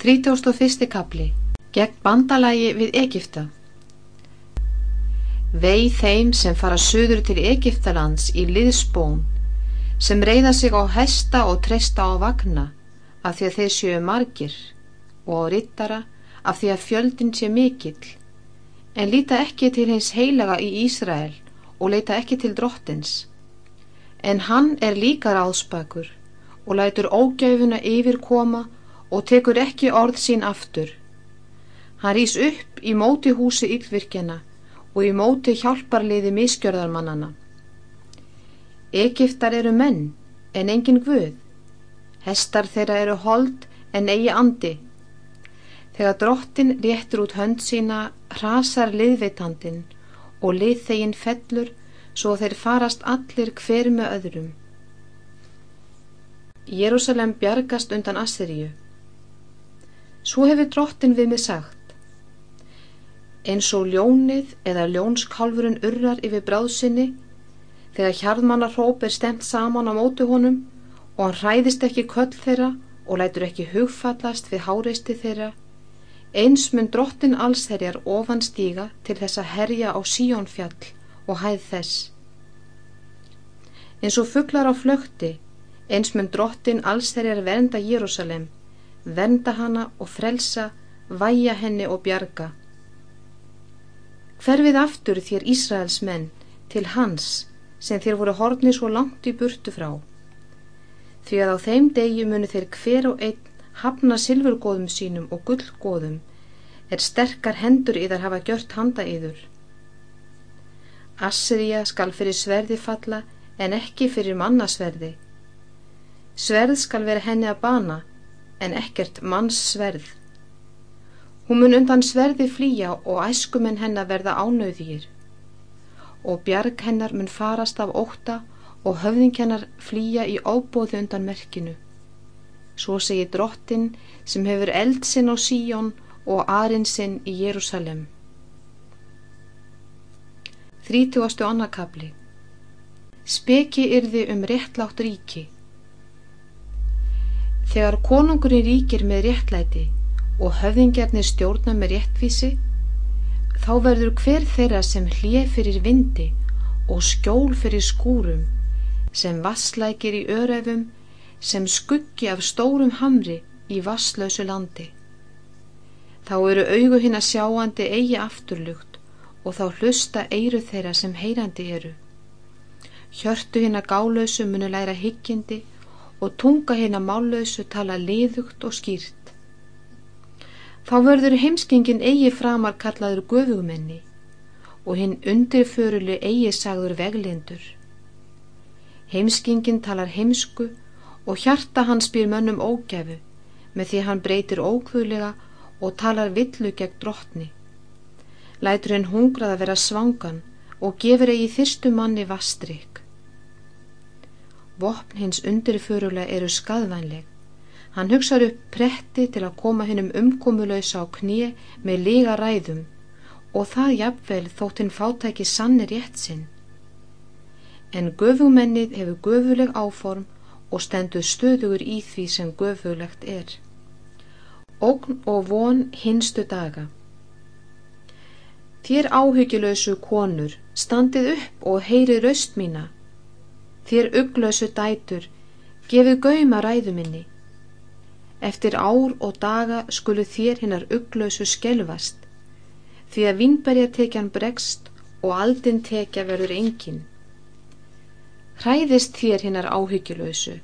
31. kapli Gegn bandalægi við Egipta Vei þeim sem fara söður til Egiptalands í liðsbón, sem reyða sig á hesta og treysta á vagna, af því að þeir séu margir, og á rittara, af því að fjöldin sé mikill, en líta ekki til hins heilaga í Ísrael og leita ekki til drottins. En hann er líka ráðspakur og lætur ógjöfuna yfir koma og tekur ekki orð sín aftur. Hann rýs upp í móti húsi yllvirkjana og í móti hjálparliði miskjörðarmannana. Egiptar eru menn en engin guð. Hestar þeirra eru hold en eigi andi Þegar drottin réttur út hönd sína hrasar liðveitandin og liðþegin fellur svo þeir farast allir hver með öðrum. Jérúsalem bjargast undan Assyriu. Svo hefur drottin við mig sagt eins og ljónið eða ljónskálfurinn urrar yfir bráðsynni þegar hjarðmannar hróp er stemt saman á mótu honum og hann hræðist ekki köll þeirra og lætur ekki hugfallast við háreisti þeirra Eins mun drottin allsherjar ofan stíga til þess að herja á síjónfjall og hæð þess. En svo fugglar á flökti, eins mun drottin alls þeirri vernda Jérúsalem, vernda hana og frelsa, væja henni og bjarga. Hverfið aftur þér Ísraels menn til hans sem þér voru hornið svo langt í burtu frá. Því að á þeim degi munu þeir hver og einn hafna silfurgóðum sínum og gullgóðum er sterkar hendur yðar hafa gjört handa yður. Assyria skal fyrir sverði falla en ekki fyrir mannasverði. Sverð skal vera henni að bana en ekkert manns sverð. Hún mun undan sverði flýja og æskumenn hennar verða ánauðýr og bjarg hennar mun farast af óta og höfðing hennar flýja í ábóði undan merkinu. Svo segir drottin sem hefur eld sinn á Síjón og arinn sinn í Jérúsalem. 30. annarkabli Speki yrði um réttlátt ríki Þegar konungurinn ríkir með réttlæti og höfðingjarnir stjórna með réttvísi, þá verður hver þeirra sem hlið fyrir vindi og skjól fyrir skúrum, sem vasslækir í örefum, sem skuggi af stórum hamri í vasslausu landi. Þá eru augu hinn að sjáandi eigi afturlugt og þá hlusta eiru þeirra sem heyrandi eru. Hjörtu hinn að gálausu munu læra higgjandi og tunga hinn að mállausu tala liðugt og skýrt. Þá verður heimskingin eigi framar kallaður göfugumenni og hinn undirförulu eigi sagður veglindur. Heimskingin talar heimsku og hjarta hans býr mönnum ógæfu með því hann breytir ókvöðlega og talar villu gegn drottni. Lætur henn hungrað að vera svangan og gefur eigi þyrstu manni vastrygg. Vopn hins undirförulega eru skadvænleg. Hann hugsaður upp pretti til að koma hennum umkomulöysa á knie með liga ræðum og það jafnvel þótt hinn fátæki sanni rétt sinn. En göfugmennið hefur göfuleg áform og stendur stöðugur í því sem göfuglegt er. Ógn og von hinstu daga. Þér áhyggjulösu konur, standið upp og heyri raust mína þér uglösu dætur, gefið gauma ræðu minni. Eftir ár og daga skulu þér hinnar uglösu skelvast, því að vinnberja tekjan bregst og aldinn tekja verður engin. Hræðist þér hinnar áhyggjulösu,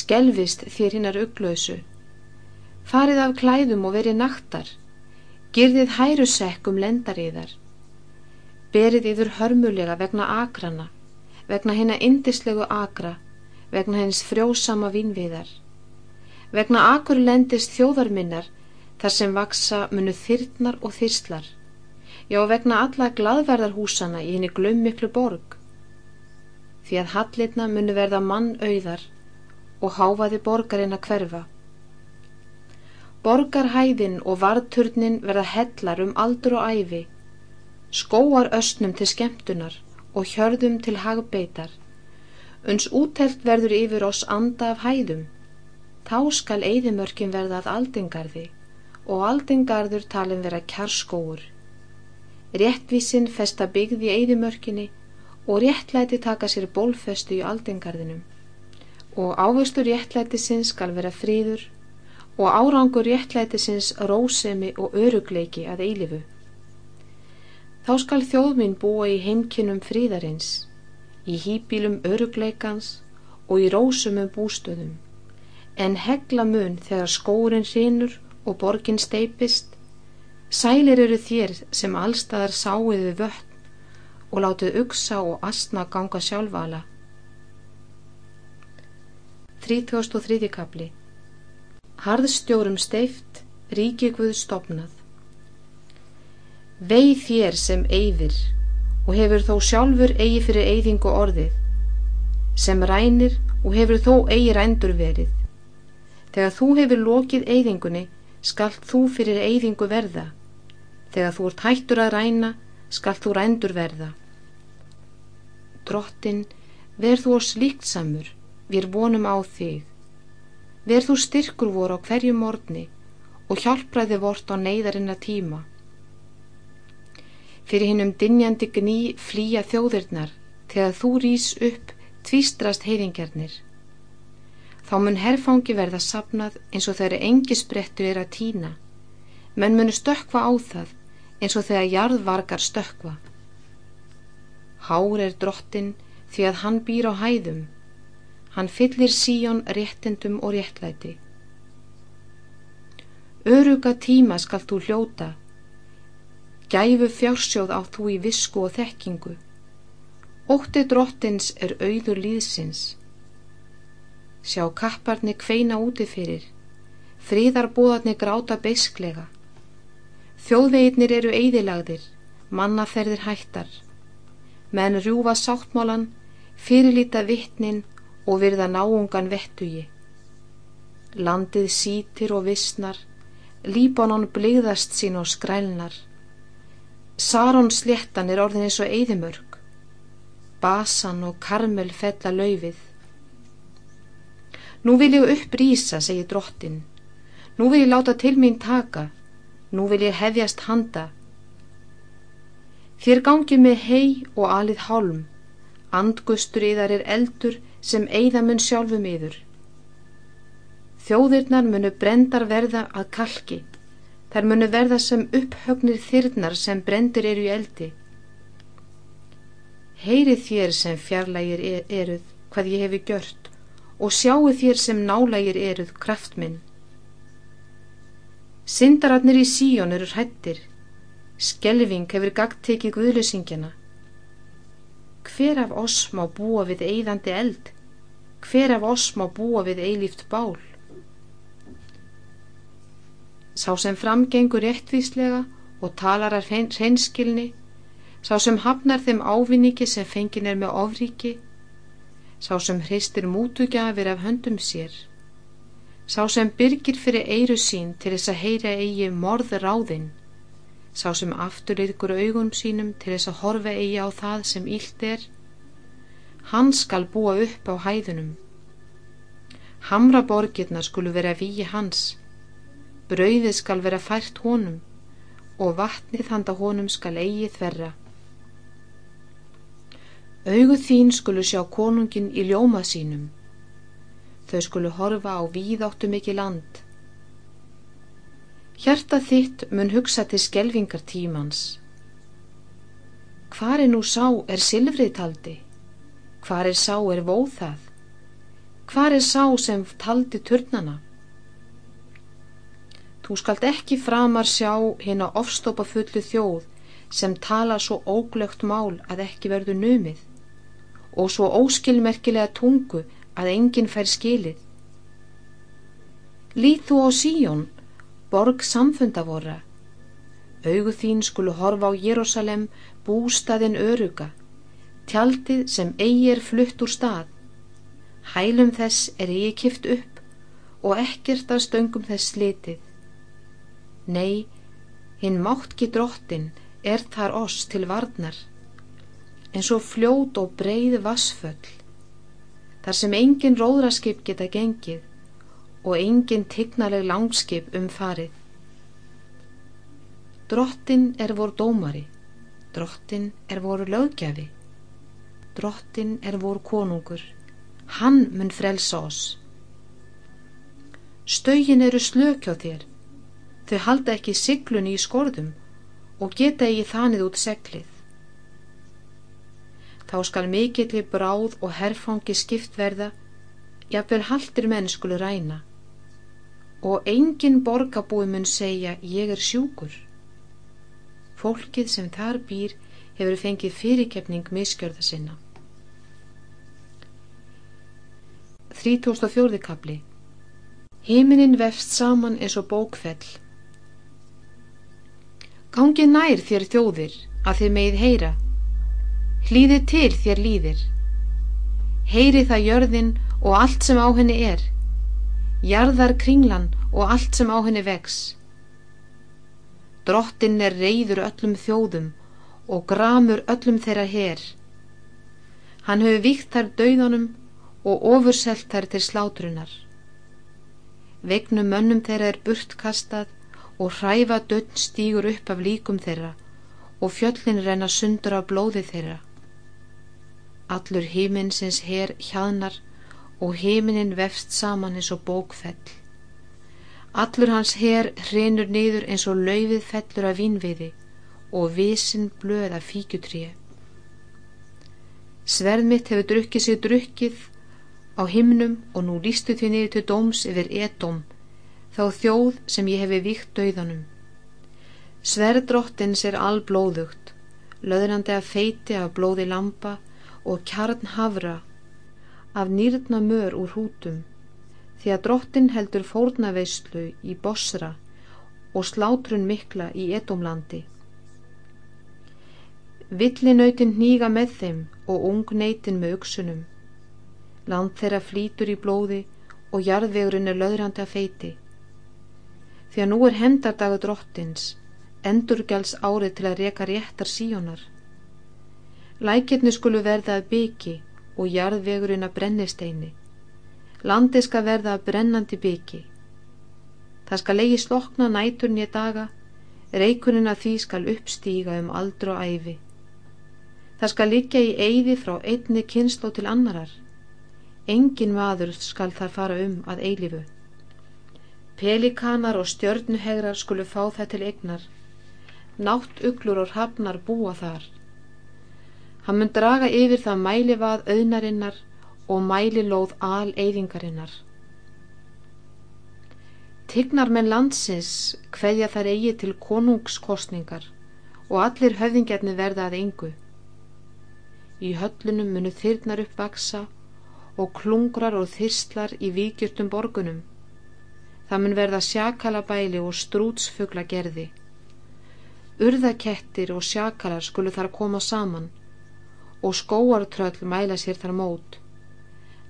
skelvist þér hinnar uglösu, farið af klæðum og verið naktar, girðið hærusekkum lendariðar, berið yfir hörmulega vegna akrana, vegna hennar indislegu agra, vegna henns frjósama vínviðar, vegna akur lendist þjóðarminnar þar sem vaksa munu þyrtnar og þyrslar, já vegna alla gladverðarhúsana í henni glömmiklu borg, því að hallitna munu verða mann auðar og háfaði borgarinn að hverfa. Borgarhæðin og varturnin verða hellar um aldur og æfi, skóar östnum til skemmtunar, og hjörðum til hagbeitar, uns útelt verður yfir oss anda af hæðum, þá skal eigðimörkin verða að aldingarði og aldingarður talin vera kjarskóur. Réttvísin festa byggði í eigðimörkinni og réttlæti taka sér bólfestu í aldingarðinum og ávöxtur réttlætisins skal vera fríður og árangur réttlætisins rósemi og örugleiki að eilifu. Þá skal þjóðminn búa í heimkinnum fríðarins, í hýpílum örugleikans og í rósumum bústöðum, en hegla mun þegar skórin hrinur og borgin steipist, sælir eru þér sem allstaðar sáiðu vötn og látið uksa og astna ganga sjálfala. 33. kapli Harðstjórum steift, ríki Guð stopnað Veið þér sem eyðir og hefur þó sjálfur eigi fyrir eyðingu orðið, sem rænir og hefur þó eigi rændur verið. Þegar þú hefur lokið eyðingunni, skalt þú fyrir eyðingu verða. Þegar þú ert hættur að ræna, skalt þú rændur verða. Drottin, verð þú á slíkt samur, við vonum á þig. Verð þú styrkur voru á hverju morgni og hjálpraði vort á neyðarinnar tíma Fyrir hinnum dinjandi gný flýja þjóðirnar þegar þú rýs upp tvístrast heiðingjarnir. Þá mun herfangi verða sapnað eins og þeirri engisbrettur er að týna. Menn munu stökva á það eins og þegar jarðvargar stökva. Hár er drottin því að hann býr á hæðum. Hann fyllir síjón réttindum og réttlæti. Öruga tíma skal þú hljóta. Gæfu fjársjóð á þú í visku og þekkingu. Ótti drottins er auður líðsins. Sjá kapparni kveina úti fyrir. Fríðarbúðarni gráta beisklega. Þjóðveginnir eru eigðilagðir, mannaferðir hættar. Menn rjúfa sáttmálan, fyrirlita vittnin og virða náungan vettugi. Landið sítir og vissnar, Líbanon bligðast sín og skrælnar. Saron sléttan er orðin eins og eigðimörk. Basan og karmel fella laufið. Nú vil ég upprýsa, segir drottin. Nú vil ég láta til mín taka. Nú vil ég hefjast handa. Þér gangið með hei og alið hálm. Andgustur yðar er eldur sem eigða mun sjálfum yður. Þjóðirnar munu brendar verða að kalki. Þær munu verða sem upphögnir þyrnar sem brendur eru í eldi. Heyrið þér sem fjarlægir er, eruð hvað ég hefi gjört og sjáu þér sem nálægir eruð kraft minn. Sindararnir í síjón eru hrættir. Skelving hefur gagt tekið guðlusingjana. Hver af oss má búa við eigðandi eld? Hver af oss má búa við eilíft bál? Sá sem framgengur réttvíslega og talar af hreinskilni, sá sem hafnar þeim ávinningi sem fengin er með ofríki, sá sem hristir mútugjafir af höndum sér, sá sem byrgir fyrir eiru sín til þess að heyra eigi morð ráðinn, sá sem afturliðgur augum sínum til þess að horfa eigi á það sem ílt er, hann skal búa upp á hæðunum. Hamra borgirna skulu vera víi hans, brauðið skal vera fært honum og vatnið handa honum skal eigi þverra. Augu þín skulu sjá konungin í ljóma sínum. Þau skulu horfa á víðáttu mikið land. Hjarta þitt mun hugsa til skelvingar tímans. Hvar er nú sá er silfrið taldi? Hvar er sá er vóð það? Hvar er sá sem taldi turnana? Þú skalt ekki framar sjá hérna ofstopa fullu þjóð sem tala svo óglögt mál að ekki verður numið og svo óskilmerkilega tungu að enginn fær skilið. Lít þú á síjón, borg samfundavora. Augu þín skulu horfa á Jérúsalem, bústaðin öruga, tjaldið sem eigi er flutt úr stað. Hælum þess er eigi kift upp og ekkert að stöngum þess slitið. Nei, hinn máttki drottin er þar oss til varnar, en svo fljót og breið vassföll, þar sem engin róðraskip geta gengið og engin tignaleg langskip umfarið. Drottin er vor dómari, drottin er vor löggefi, drottin er vor konungur, hann mun frelsa oss. Stögin eru slökjá þér, Þau halda ekki siglunni í skorðum og geta ekki þanið út seglið. Þá skal mikillir bráð og herfangi skipt verða, jafnvel haldir menn skulu ræna og engin borgabúi mun segja ég er sjúkur. Fólkið sem þar býr hefur fengið fyrirkefning miskjörða sinna. 3004. kapli Himinin vefst saman eins og bókfell Gangið nær þér þjóðir að þið megið heyra. Hlýðið til þér líðir. Heyri það jörðin og allt sem á henni er. Jarðar kringlan og allt sem á henni vex. Drottin er reyður öllum þjóðum og gramur öllum þeirra her. Hann hefur víkt þær dauðanum og ofurselt þær til slátrunar. Vegnum mönnum þeirra er burtkastað og hræfa dönn stígur upp af líkum þeirra og fjöllin renna sundur af blóði þeirra. Allur híminsins her hjaðnar og híminin vefst saman eins og bókfell. Allur hans her hrinur niður eins og laufið fellur af vínviði og visin blöð af fíkjutrið. Sverð mitt hefur drukkið sér drukkið á himnum og nú lístu því niður til dóms yfir edóm, þá þjóð sem ég hefi víkt döiðanum. Sverðdrottins er alblóðugt, löðrandi af feiti af blóði lampa og kjarn hafra, af nýrna mör úr hútum, því að drottin heldur fórnaveyslu í Bosra og slátrun mikla í Edomlandi. Villinautin hníga með þeim og ungneitin með uksunum. Land þeirra flýtur í blóði og jarðvegurinn er löðrandi að feiti. Því að nú er hendardagu drottins endurgjals árið til að reka réttar síjónar. Lækirni skulu verða að byggi og jarðvegurinn að brennisteini. Landi skal verða að brennandi byggi. Það skal legi slokna næturni í daga, reikuninn að því skal uppstíga um aldru og æfi. Það skal liggja í eyði frá einni kynslo til annarar. Engin maður skal þar fara um að eilifu. Pelikanar og stjörnuhegrar skulu fá það til egnar nátt uglur og hafnar búa þar. Hann mun draga yfir það mælivað auðnarinnar og mælilóð al-eyðingarinnar. Tignar menn landsins hveðja þar eigi til konungskostningar og allir höfðingjarnir verða að engu. Í höllunum munu þyrnar uppvaksa og klungrar og þyrstlar í vikjurtum borgunum. Það mun verða sjakalabæli og strútsfugla gerði. Urðakettir og sjakalar skulu þar koma saman og skóartröll mæla sér þar mót.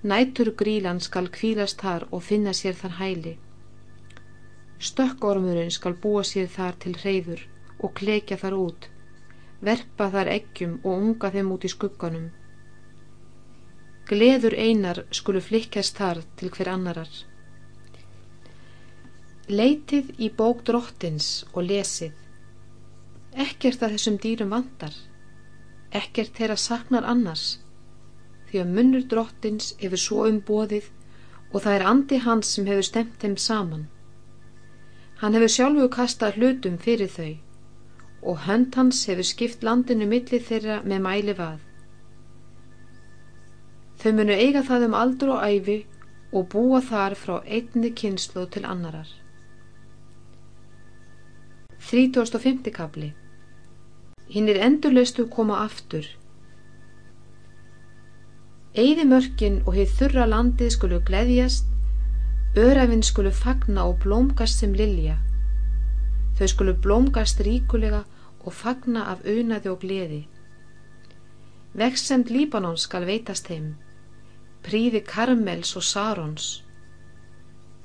Nætur grílan skal kvílast þar og finna sér þar hæli. Stökkormurinn skal búa sér þar til hreyður og klekja þar út, verpa þar eggjum og unga þeim út í skugganum. Gleður einar skulu flikkast þar til hver annarar. Leitið í bók drottins og lesið Ekkert að þessum dýrum vandar, ekkert þeirra saknar annars, því að munnur drottins hefur svo umbóðið og það er andi hans sem hefur stemt þeim saman. Hann hefur sjálfu kastað hlutum fyrir þau og hönd hans hefur skipt landinu millir þeirra með mæli vað. Þau munu eiga það um aldur og æfi og búa þar frá einni kynslu til annarar. 3050 kapli Hinn er endurlaustu koma aftur. Eyðimörkin og heið þurra landið skulu gleðjast, örafinn skulu fagna og blómgast sem lilja. Þau skulu blómgast ríkulega og fagna af aunaði og gleði. Veksemd Líbanon skal veitast þeim, príði Karmels og Sarons.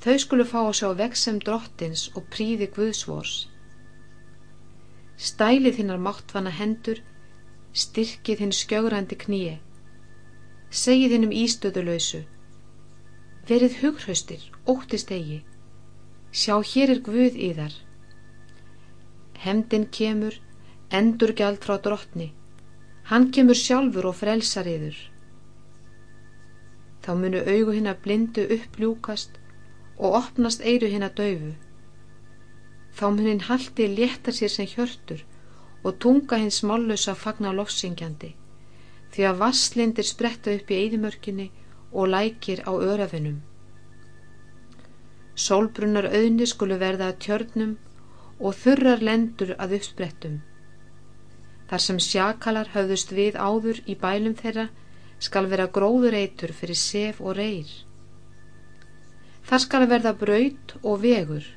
Þau skulu fá að sjá veksemd drottins og príði Guðsvors stælið hinnar máttvanna hendur, styrkið hinn skjögrandi kníi, segið hinn um ístöðulöysu, verið hughaustir, óttist eigi, sjá hér er Guð í þar. Hemdin kemur, endur gjald frá drottni, hann kemur sjálfur og frelsar yður. Þá munu augu hinn að blindu uppljúkast og opnast eiru hinn að daufu þá mun hinn haldi létta sér sem hjörtur og tunga hins mállösa fagna lofsingjandi því að vasslindir spretta upp í eðimörkinni og lækir á örafinum. Sólbrunnar auðni skulu verða að tjörnum og þurrar lendur að uppsprettum. Þar sem sjakalar höfðust við áður í bælum þeirra skal vera gróður eitur fyrir sef og reyr. Þar skal verða braut og vegur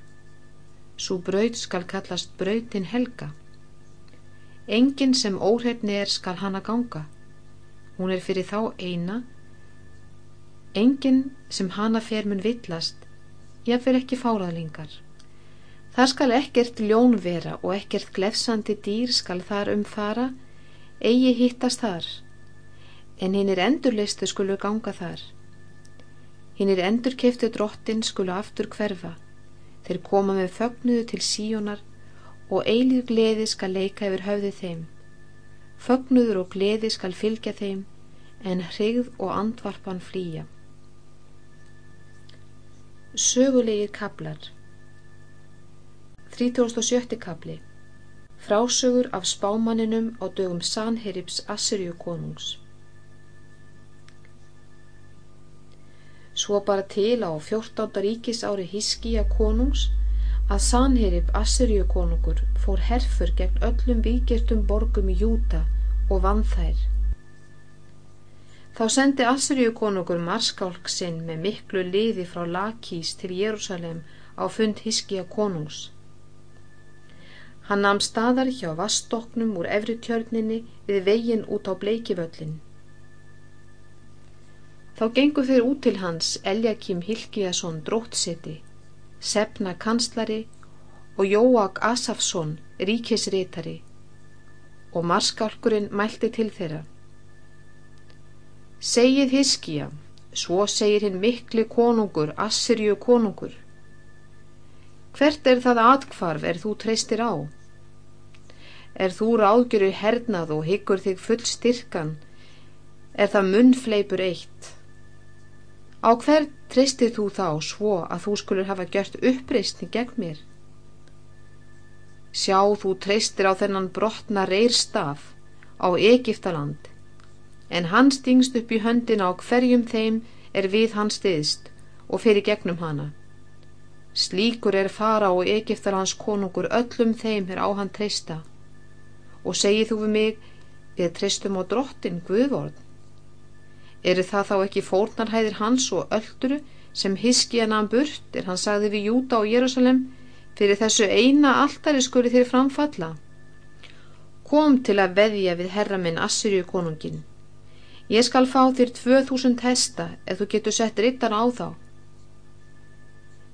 Svo braut skal kallast brautin helga. Engin sem óhreitni er skal hana ganga. Hún er fyrir þá eina. Engin sem hana fer mun villast, ég fer ekki fáraðlingar. Það skal ekkert ljón vera og ekkert glefsandi dýr skal þar umfara, eigi hittast þar. En hinn er endurlistu skulu ganga þar. Hinn er endurkeiftu drottin skulu aftur hverfa þeir koma með fögnuðu til síjónar og eilir gleði skal leika yfir höfði þeim. Fögnuður og gleði skal fylgja þeim, en hrigð og andvarpan flýja. Sögulegir kaplar 37. kapli Frásögur af spámaninum á dögum Sanherips Assyrju konungs Svo bara til á 14. ríkis ári Hiskija konungs að Sanherib Assyrju konungur fór herfur gegn öllum vikirtum borgum í Júta og vann þær. Þá sendi Assyrju konungur marskálk sinn með miklu liði frá Lakís til Jérúsalem á fund Hiskija konungs. Hann namn staðar hjá vastoknum úr efri tjörninni við veginn út á bleikivöllin. Þá gengur þeir út til hans Eljakim Hilkiasson dróttseti Sefna kanslari og Jóak Asafsson ríkisritari og marskálkurinn mælti til þeirra. Segið Hiskija, svo segir hinn mikli konungur, Assyrju konungur. Hvert er það atkvarf er þú treystir á? Er þú ráðgjöru hernað og hyggur þig full styrkan? Er það munnfleipur eitt? Á hver treystir þú þá svo að þú skulur hafa gjört uppreysni gegn mér? Sjá þú treystir á þennan brotna reyrstaf á Egiptaland, en hann stingst upp í höndin á hverjum þeim er við hann stiðst og fyrir gegnum hana. Slíkur er fara á Egiptalands konungur öllum þeim er á hann treysta og segið þú við mig við treystum á drottin Guðvorn Eru það þá ekki fórnarhæðir hans og ölluru sem hiski hann að burt er hann sagði við Júta og Jérúsalem fyrir þessu eina alltari skuri þér framfalla? Kom til að veðja við herra minn Assyrju konungin. Ég skal fá þér tvö þúsund hesta ef þú getur sett rittar á þá.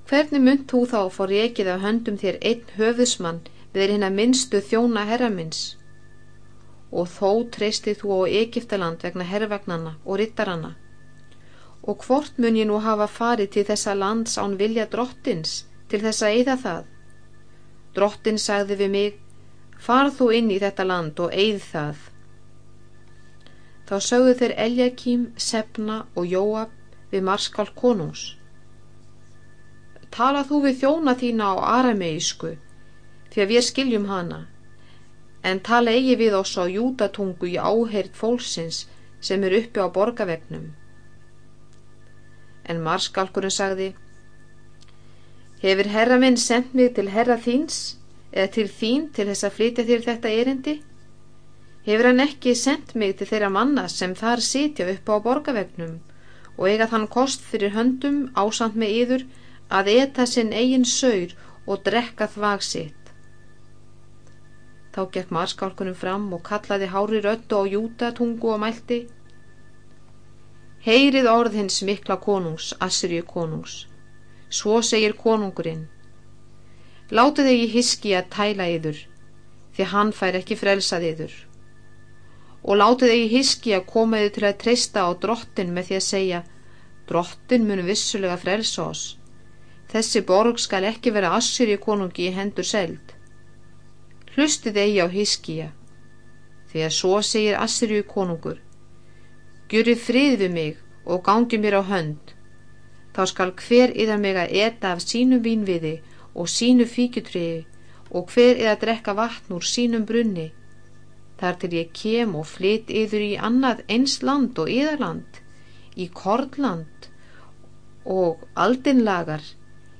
Hvernig mynd þú þá fór ég ekki það höndum þér einn höfðismann við hérna minnstu þjóna herra minns? Og þó treystið þú á Egiptaland vegna herrvagnanna og rittaranna. Og hvort mun ég nú hafa farið til þessa lands án vilja drottins til þess að eida það? Drottin sagði við mig, farð þú inn í þetta land og eið það. Þá sögðu þeir Eljakím, Sepna og Jóab við marskál konungs. Tala þú við þjóna þína á arameísku, því að við skiljum hana en tala eigi við oss á júdatungu í áheirt fólksins sem er uppi á borgavegnum. En marskalkurinn sagði, Hefur herra minn sendt mig til herra þíns eða til þín til þess að flytja þér þetta erindi? Hefur hann ekki sendt mig til þeirra manna sem þar sitja upp á borgavegnum og eiga þann kost fyrir höndum ásand með yður að eta sinn eigin saur og drekka þvag sitt? Þá gekk marskálkunum fram og kallaði hári röttu á júta tungu og mælti Heyrið orð hins mikla konungs, Assyrju konungs. Svo segir konungurinn Látið þig í hiski að tæla yður, því hann fær ekki frelsað yður. Og látið þig í hiski að koma yður til að treysta á drottin með því að segja Drottin mun vissulega frelsa oss. Þessi borg skal ekki vera Assyrju konungi í hendur seld hlustið eigi á hiskija því að svo segir Assyrju konungur Gjurið frið við mig og gangi mér á hönd. Þá skal hver yðar mig að eta af sínum vínviði og sínu fíkjutriði og hver yðar drekka vatn úr sínum brunni þar til ég kem og flyt yður í annað eins land og yðarland í kornland og aldinlagar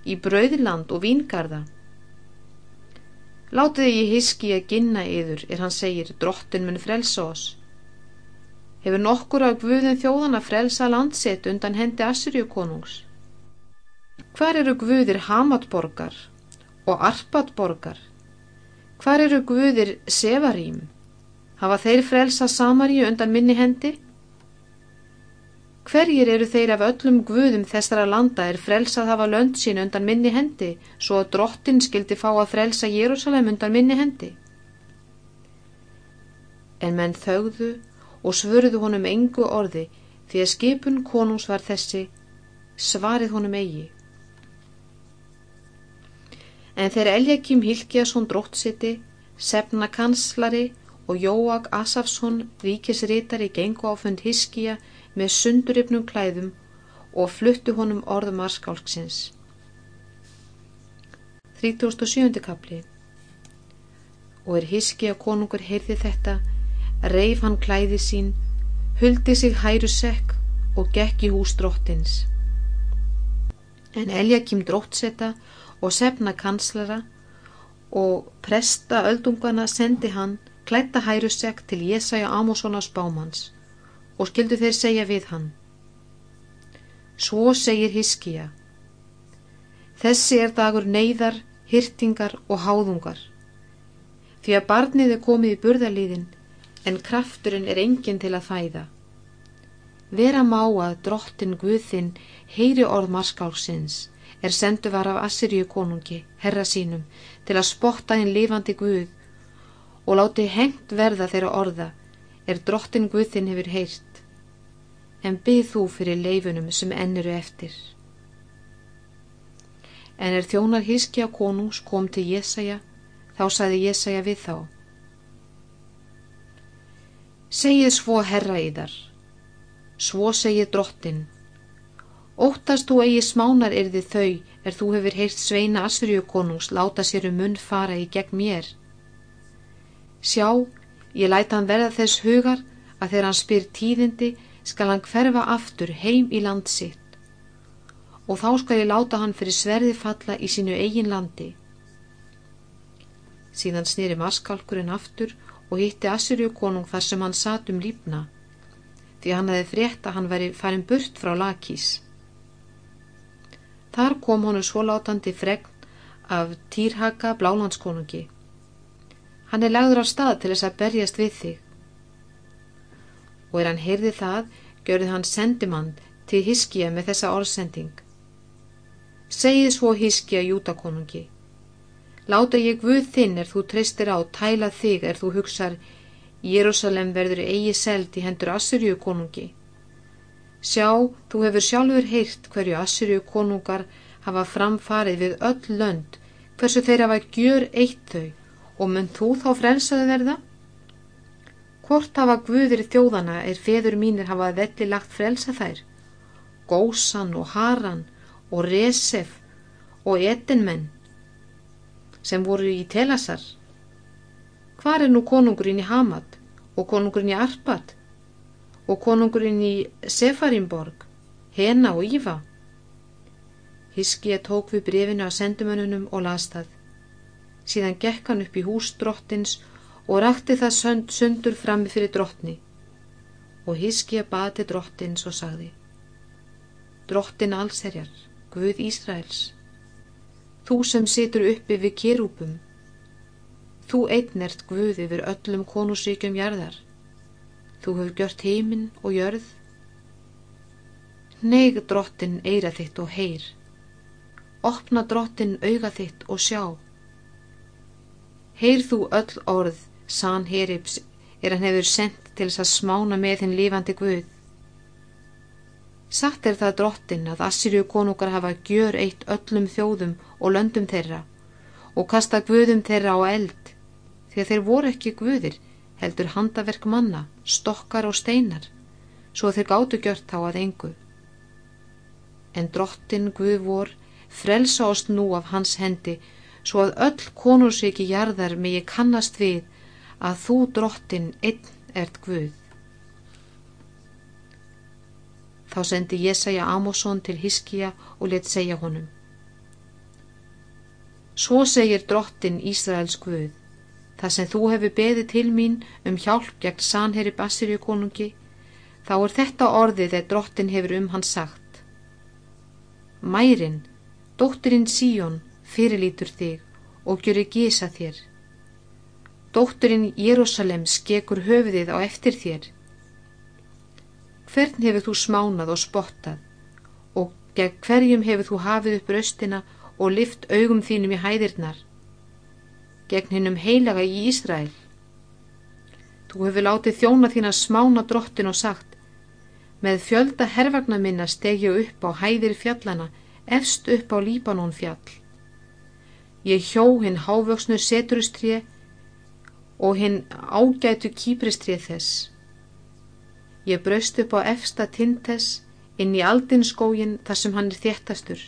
í brauðland og víngarða Látið ég hiski að ginna yður er hann segir drottin mun frelsa oss. Hefur nokkur af guðin þjóðan að frelsa landsett undan hendi Assyrju konungs? Hvar eru guðir Hamadborgar og Arpadborgar? Hvar eru guðir Sevarím? Hafa þeir frelsa Samaríu undan minni hendi? Hverjir eru þeir af öllum guðum þessara landa er frelsað hafa lönd sín undan minni hendi svo að drottin skildi fá að frelsa Jérúsalem undan minni hendi? En menn þögðu og svörðu honum engu orði því að skipun konungs var þessi svarið honum eigi. En þegar Eljakim Hilkjason dróttsiti, Sefna kanslari og Jóag Asafsson ríkisritari gengu á fund Hiskija með sunduripnum klæðum og fluttu honum orðum arskálksins. 37. kapli Og er Hiskija konungur heyrði þetta, reif hann klæði sín, huldi sig hæru sekk og gekk í hús dróttins. En Eljakim dróttseta og sefna kanslara og presta öldungana sendi hann klætta hærusek til Jésaja Amosona spámans og skildu þeir segja við hann. Svo segir Hiskija, þessi er dagur neyðar, hyrtingar og háðungar, því að barnið er komið í burðalíðin en krafturinn er enginn til að fæða. Vera má að drottin Guðinn heyri orð marskálsins er sendu var af Assyriu konungi, herra sínum, til að spotta hinn lifandi Guð og láti hengt verða þeirra orða er drottin Guðinn hefur heyrt, en byð þú fyrir leifunum sem enniru eftir. En er þjónar Hiskja konungs kom til Jésaja, þá saði Jésaja við þá. Segið svo herra í þar, svo segið drottin, Óttast þú eigi smánar erði þau er þú hefur heyrt sveina Assyriu konungs láta sér um munn fara í gegn mér. Sjá, ég læta hann verða þess hugar að þegar hann spyr tíðindi skal hann hverfa aftur heim í land sitt og þá skal ég láta hann fyrir sverði falla í sínu eigin landi. Síðan snýri maskalkurinn aftur og hitti Assyriu konung þar sem hann satt um lífna því hann hefði frétt að hann veri farin burt frá Lakís. Þar kom honu svólátandi fregn af Týrhaka blálandskonungi. Hann er lagður á stað til þess að berjast við þig. Og er hann heyrði það, görði hann sendimann til Hiskja með þessa orðsending. Segið svo Hiskja jútakonungi. Láta ég guð þinn er þú treystir á, tæla þig er þú hugsar, Jérúsalem verður eigi seld í hendur Assyriu konungi. Sjá, þú hefur sjálfur heyrt hverju Assyrju konungar hafa framfarið við öll lönd, hversu þeir hafa gjör eitt þau og mun þú þá frelsaði verða? Hvort hafa guðir þjóðana er feður mínir hafa velli lagt frelsa þær? Gósan og Haran og Resef og Etinmenn sem voru í Telasar? Hvar er nú konungurinn í Hamad og konungurinn í Arpad? og konungurinn í Sefarimborg, Hena og Ífa. Hiskija tók við brefinu að sendumönunum og las það. Síðan gekk hann upp í hús drottins og rakti það sönd, sundur frammi fyrir drottni. Og Hiskija bati drottins og sagði Drottin allserjar, Guð Ísraels, þú sem situr uppi við kerúpum, þú einnert Guð yfir öllum konusíkjum jarðar, Þú hefur gjört heiminn og jörð. Neig drottin eira þitt og heyr. Opna drottin auga þitt og sjá. Heyr þú öll orð, sann herips, er hann hefur sendt til þess að smána með hinn lifandi Guð. Satt er það drottin að Assyrju konungar hafa gjör eitt öllum þjóðum og löndum þeirra og kasta Guðum þeirra á eld því að þeir voru ekki Guðir heldur handaverk manna, stokkar og steinar, svo þeir gáttu gjört þá að engu. En drottin Guð vor frelsa oss nú af hans hendi, svo að öll konursiki jarðar megi kannast við að þú drottin einn ert Guð. Þá sendi Jesaja Amosson til Hiskija og let segja honum. Svo segir drottin Ísraels Guð Það sem þú hefur beðið til mín um hjálp gegn Sanheri Bassirju konungi, þá er þetta orðið þegar drottin hefur um hann sagt. Mærin, dótturinn Síjón, fyrirlítur þig og gjörir gísa þér. Dótturinn Jérúsalem skekur höfuðið á eftir þér. Hvern hefur þú smánað og spottað og gegn hverjum hefur þú hafið upp raustina og lift augum þínum í hæðirnar? gegn hinnum heilaga í Ísrael. Þú hefur látið þjóna þín að smána drottin og sagt með fjölda hervagna minna stegju upp á hæðir fjallana efst upp á Líbanon fjall. Ég hjó hinn hávöksnu seturustrið og hinn ágætu kýpristrið þess. Ég braust upp á efsta tintess inn í aldinskógin þar sem hann er þéttastur.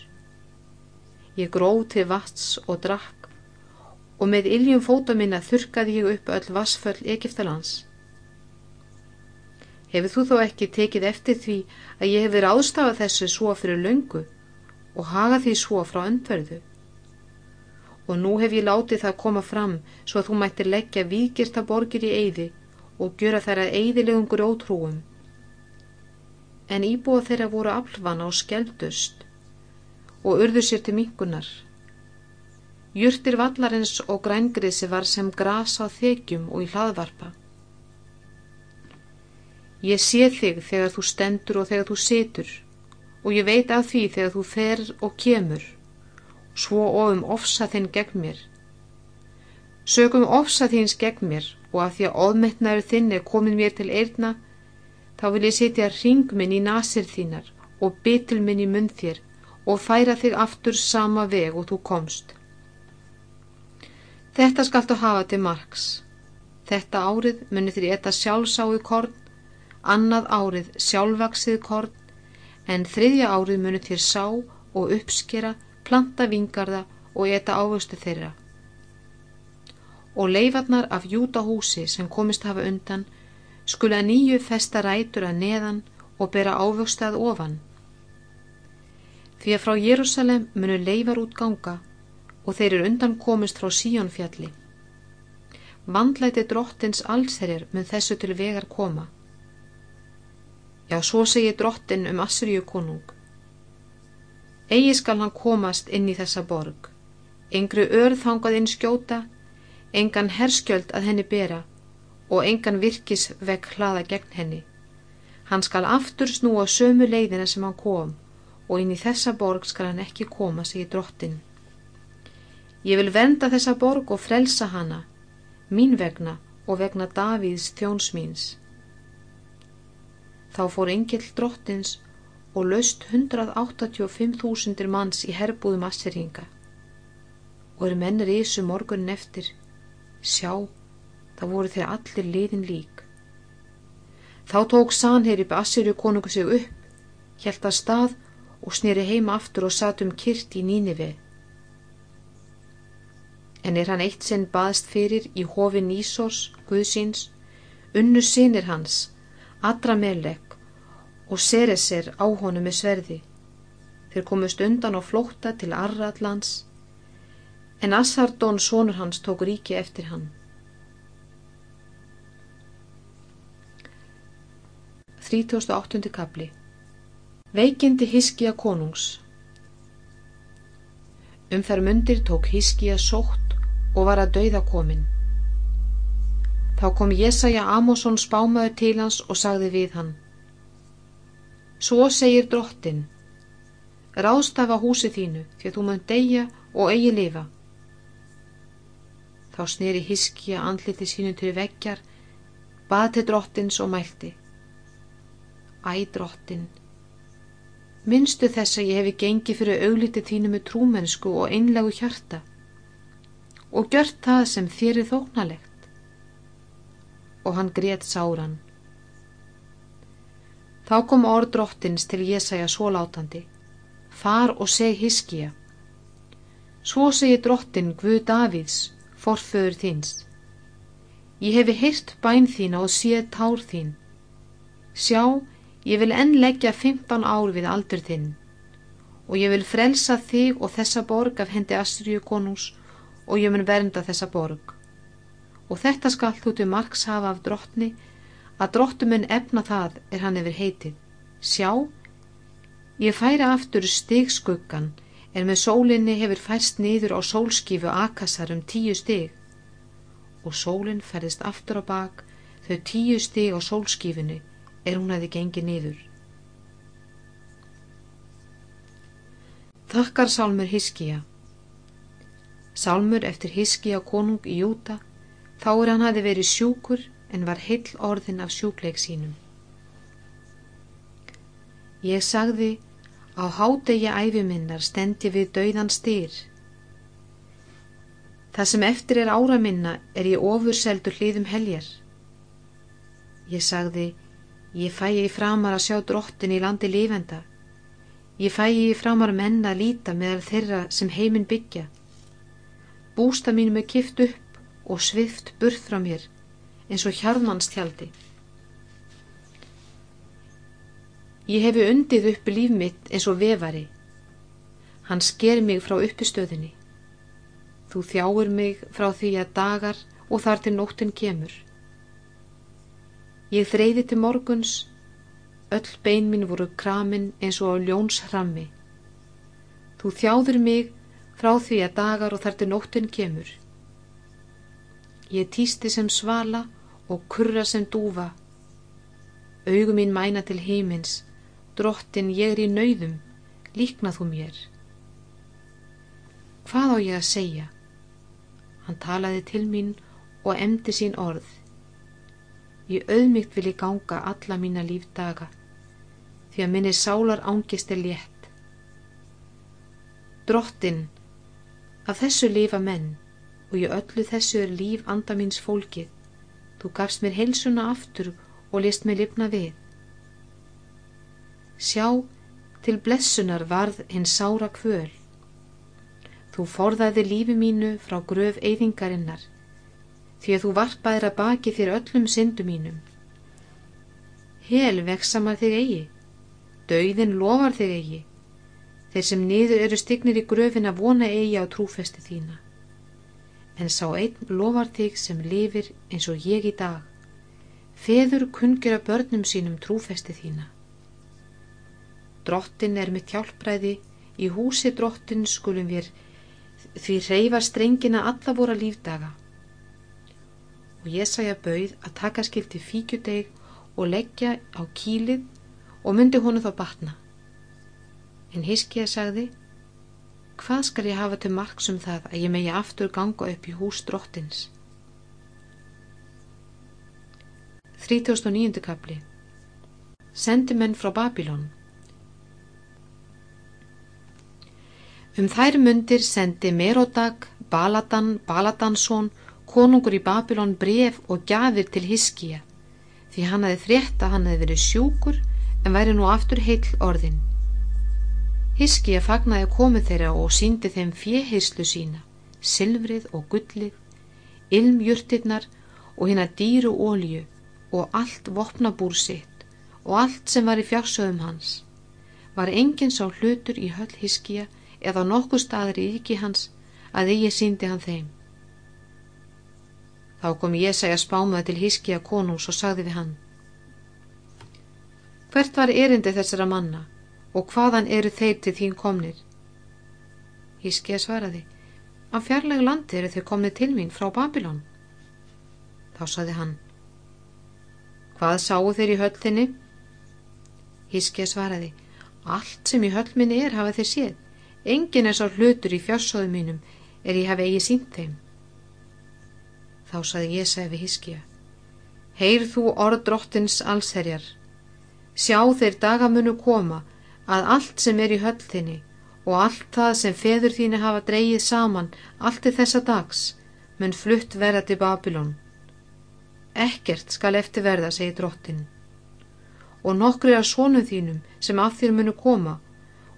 Ég gróð til vats og drakk og með iljum fóta minna þurkaði ég upp öll vassföll Egiptalands. Hefur þú þó ekki tekið eftir því að ég hefur ástafað þessu svo fyrir löngu og hagað því svo frá öndverðu? Og nú hef ég látið það koma fram svo að þú mættir leggja vikirta borgir í eyði og gjöra þær að eyðilegum grótrúum en íbúa þeirra voru aflvana og skeldust og urðu sér til mingunar. Jurtir vallarins og grængrisi var sem gras á þekjum og í hlaðvarpa. Ég sé þig þegar þú stendur og þegar þú situr og ég veit af því þegar þú fer og kemur, svo ofum ofsa þinn gegn mér. Sögum ofsa þins gegn mér og af því að ofmetnaður þinn er komin mér til eirna, þá vil ég setja ring minn í nasir þínar og bitil minn í munn þér og færa þig aftur sama veg og þú komst. Þetta skaltu hafa til margs. Þetta árið munir þér etta sjálfsáðu korn, annað árið sjálfvaksið korn, en þriðja árið munir þér sá og uppskera, planta vingarða og etta ávöxtu þeirra. Og leifarnar af jútahúsi sem komist hafa undan skula nýju festa rætur að neðan og bera ávöxt að ofan. Því að frá Jérúsalem munu leifar út ganga og þeir eru undan komist frá Síjónfjalli. Vandlæti drottins allsherjar mun þessu til vegar koma. Já, svo segir drottin um Assyriu konung. Egi skal hann komast inn í þessa borg. Engri örð þangað inn skjóta, engan herskjöld að henni bera og engan virkis vekk hlaða gegn henni. Hann skal aftur snúa sömu leiðina sem hann kom og inn í þessa borg skal hann ekki koma, segir drottin. Ég vil venda þessa borg og frelsa hana, mín vegna og vegna Davíðs þjónsmýns. Þá fór engill drottins og löst 185.000 manns í herbúðum asseringa og eru mennir í þessu morgunin eftir, sjá, það voru þeir allir liðin lík. Þá tók Sanherib Assyrju konungu sig upp, hjælt að stað og snýri heima aftur og satt um kyrt í Nínive. En er hann eitt sinn baðst fyrir í hofi Nísors, Guðsins, unnu sinir hans, Adramelek og Sereser á honum með sverði. Þeir komust undan og flótta til Arradlands, en Assardón sonur hans tók ríki eftir hann. 38. kapli Veikindi Hiskija konungs Um þær mundir tók Hiskija sótt og var að dauða komin. Þá kom Jesaja Amosson spámaður til hans og sagði við hann Svo segir drottin Ráðstafa húsi þínu því að þú mönd deyja og eigi lifa. Þá sneri Hiskija andliti sínu til veggjar, bað til drottins og mælti Æ, drottin, minnstu þess að ég hefi gengið fyrir augliti þínu með trúmennsku og einlegu hjarta og gjört það sem þér er þóknalegt. Og hann greiðt sáran. Þá kom orð drottins til Jésaja svo látandi, far og seg hiskija. Svo segi drottin Guð Davíðs, forföður þins. Ég hefi heyrt bæn þína og séð tár þín. Sjá, Ég vil enn leggja 15 ár við aldur þinn og ég vil frelsa þig og þessa borg af hendi Asriu konús og ég mun vernda þessa borg. Og þetta skal þú til margs hafa af drottni að drottu mun efna það er hann yfir heitið. Sjá, ég færa aftur stigskuggan en með sólinni hefur færst niður á sólskifu akasar um tíu stig og sólinn færðist aftur á bak þau tíu stig á sólskifunni er hún hefði gengið niður. Þakkar Sálmur Hiskija Sálmur eftir Hiskija konung í Júta þá er hann hafi verið sjúkur en var heill orðin af sjúkleik sínum. Ég sagði á hádegi æfiminnar stendi við dauðan styr. Það sem eftir er ára minna er ég ofurseldur hlýðum heljar. Ég sagði, ég fæ ég framar að sjá drottin í landi lífenda. Ég fæ ég framar menn að líta meðal þeirra sem heiminn byggja. Bústa mínum er kift upp og svift burð frá mér eins og hjarðmannstjaldi. Ég hefi undið upp líf mitt eins og vefari. Hann sker mig frá uppistöðinni. Þú þjáir mig frá því að dagar og þar til nóttin kemur. Ég þreyði til morguns, öll bein mín voru kramin eins og á ljóns hrammi. Þú þjáður mig frá því að dagar og þar til nóttin kemur. Ég týsti sem svala og kurra sem dúfa. Augum mín mæna til heimins, drottin ég er í nauðum, líknað þú mér. Hvað á ég að segja? Hann talaði til mín og emdi sín orð. Ég auðmygt vil ég ganga alla mína lífdaga því að minni sálar ángist er létt. Drottin, af þessu lifa menn og í öllu þessu er líf anda míns fólkið. Þú gafst mér heilsuna aftur og list mér lifna við. Sjá, til blessunar varð hinn sára kvöl. Þú forðaði lífi mínu frá gröf eyðingarinnar, því að þú varpaðir að baki þér öllum syndu mínum. Hel veksamar þig eigi, dauðin lofar þig eigi, þeir sem niður eru stignir í gröfin að vona eigi á trúfesti þína. En sá einn lofar þig sem lifir eins og ég í dag, feður kungera börnum sínum trúfesti þína. Drottin er mitt hjálpræði, í húsi drottin skulum við því reyfa strengina alla voru lífdaga. Og ég sæja bauð að taka skilti fíkjudeg og leggja á kílið og myndi honu þá batna. En Hiskija sagði, hvað skal ég hafa til margs um það að ég megi aftur ganga upp í hús drottins? 3009. kapli Sendimenn frá Babilón Um þær mundir sendi Merodag, Baladan, Baladansson, konungur í Babilón bref og gjafir til Hiskija því hann hefði frétt að hann hefði verið sjúkur en væri nú aftur heill orðin. Hiskija fagnaði komið þeirra og síndi þeim fjeheislu sína, silfrið og gullið, ilmjurtirnar og hérna dýru ólju og allt vopnabúr sitt og allt sem var í fjarsöðum hans. Var enginn sá hlutur í höll Hiskija eða nokkuð staðar í ríki hans að eigi síndi hann þeim. Þá kom segja spámaði til Hiskija konús og sagði við hann Hvert var erindi þessara manna og hvaðan eru þeir til þín komnir? Hiskija svaraði Af fjarlægu landi eru þau komnið til mín frá Babilón. Þá sagði hann Hvað sáu þeir í höllinni? Hiskija svaraði Allt sem í höllminni er hafa þeir séð Engin er sá hlutur í fjársóðu mínum er ég hafi eigi sínt þeim. Þá saði ég segi hiskja. Heyr þú orð drottins allsherjar. Sjá þeir dagamunu koma að allt sem er í hölltinni og allt það sem feður þínu hafa dreyið saman allt til þessa dags mun flutt verða til Babilón. Ekkert skal eftir verða, segi drottin. Og nokkri af sónum þínum sem af þér munu koma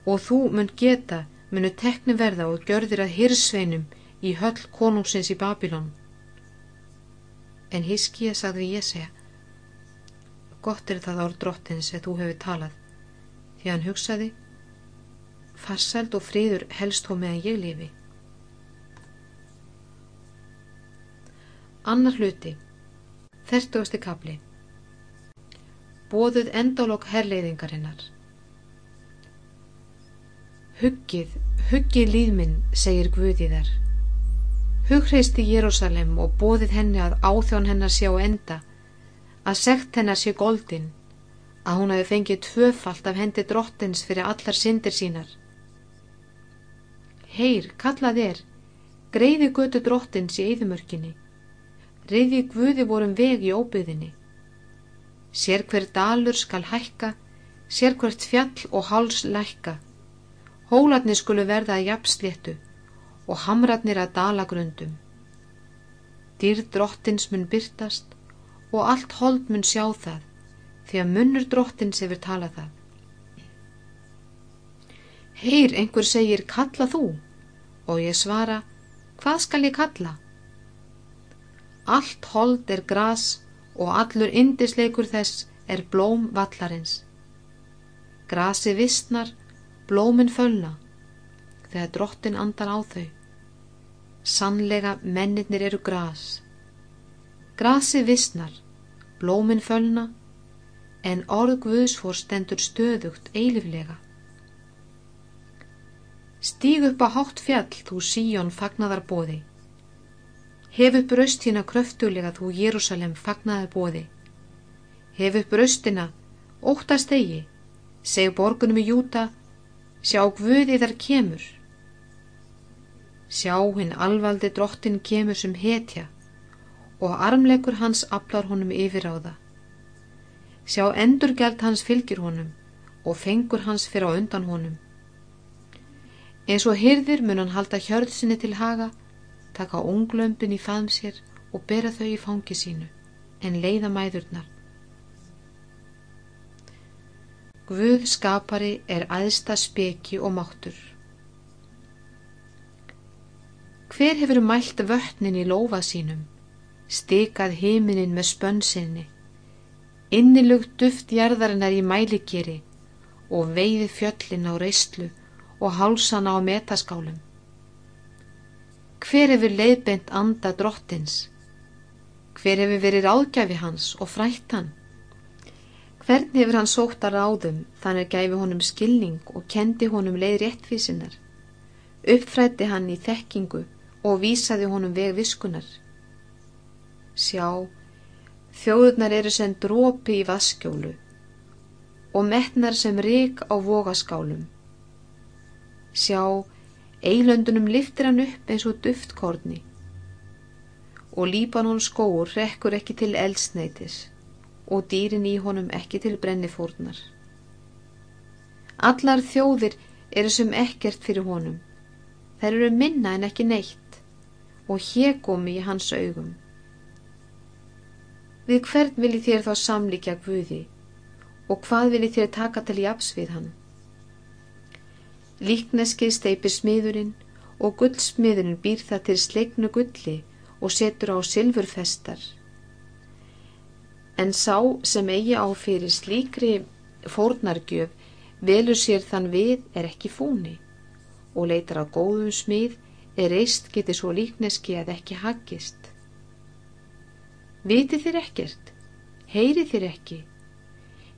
og þú mun geta munu tekni verða og gjörðir að hirsveinum í höll konungsins í Babilón. En Hiskija sagði ég segja, gott er það ár drottins að þú hefur talað, því hann hugsaði, farsæld og fríður helst hó meðan ég lifi. Annar hluti, þertuasti kapli, bóðuð endalokk herleiðingarinnar. Huggið, huggið líðminn, segir Guði þar. Hugreisti Jérúsalem og bóðið henni að áþjón hennar sé á enda, að segt hennar sé goldin, að hún hafi fengið tvöfalt af hendi drottins fyrir allar syndir sínar. Heyr, kallað er, greiði götu drottins í eðumörkinni, reyði Guði vorum veg í óbyðinni. Sér hver dalur skal hækka, sér hvert fjall og háls lækka, Hólarnir skulu verða að jafnsléttu og hamratnir að dalagrundum. Dýr drottins mun byrtast og allt hold mun sjá það því að munnur drottins hefur talað það. Heyr, einhver segir, kalla þú og ég svara, hvað skal ég kalla? Allt hold er gras og allur indisleikur þess er blóm vallarins. Grasi vissnar, blómin fölna, þegar drottin andar á þau. Sannlega mennirnir eru gras. Grasi vissnar, blómin fölna, en orð Guðsfór stendur stöðugt eiliflega. Stíg upp á hátt fjall, þú síjón fagnadar bóði. Hef upp raust hérna kröftulega þú Jérúsalem fagnaði bóði. Hef upp raustina, óttast eigi, seg borgunum í Júta, sjá Guði þar kemur. Sjá hinn alvaldi drottin kemur sem hetja og armleikur hans aflar honum yfir á það. Sjá endurgjald hans fylgir honum og fengur hans fyrir á undan honum. Eins og hyrðir mun hann halda hjörð sinni til haga taka unglömpin í faðum sér og bera þau í fangi sínu, en leiða mæðurnar. Guð skapari er aðsta speki og máttur. Hver hefur mælt vötnin í lofa sínum, stikað heiminin með spönsinni, innilugt duft jarðarinnar í mæligeri og veiði fjöllin á reyslu og hálsana á metaskálum? Hver hefur leiðbent anda drottins? Hver hefur verið ráðgæfi hans og frætt hann? Hvern hefur hann sótt að ráðum þannig gæfi honum skilning og kendi honum leið réttvísinnar? Uppfrætti hann í þekkingu og vísaði honum veg viskunar? Sjá, þjóðunar eru sem drópi í vaskjólu og metnar sem rík á vogaskálum. Sjá, Eilöndunum liftir hann upp eins og duftkorni og Líbanon skóur rekkur ekki til eldsneitis og dýrin í honum ekki til brennifórnar. Allar þjóðir eru sem ekkert fyrir honum. Þær eru minna en ekki neitt og hégómi í hans augum. Við hvern vilji þér þá samlíkja Guði og hvað vilji þér taka til japs við hann? Líkneskið steipir smiðurinn og guldsmiðurinn býr það til sleiknu gulli og setur á silfurfestar. En sá sem eigi á fyrir slíkri fórnargjöf velur sér þann við er ekki fúni og leitar á góðum smið er reist geti svo líkneski að ekki haggist. Viti þér ekkert? Heyri þér ekki?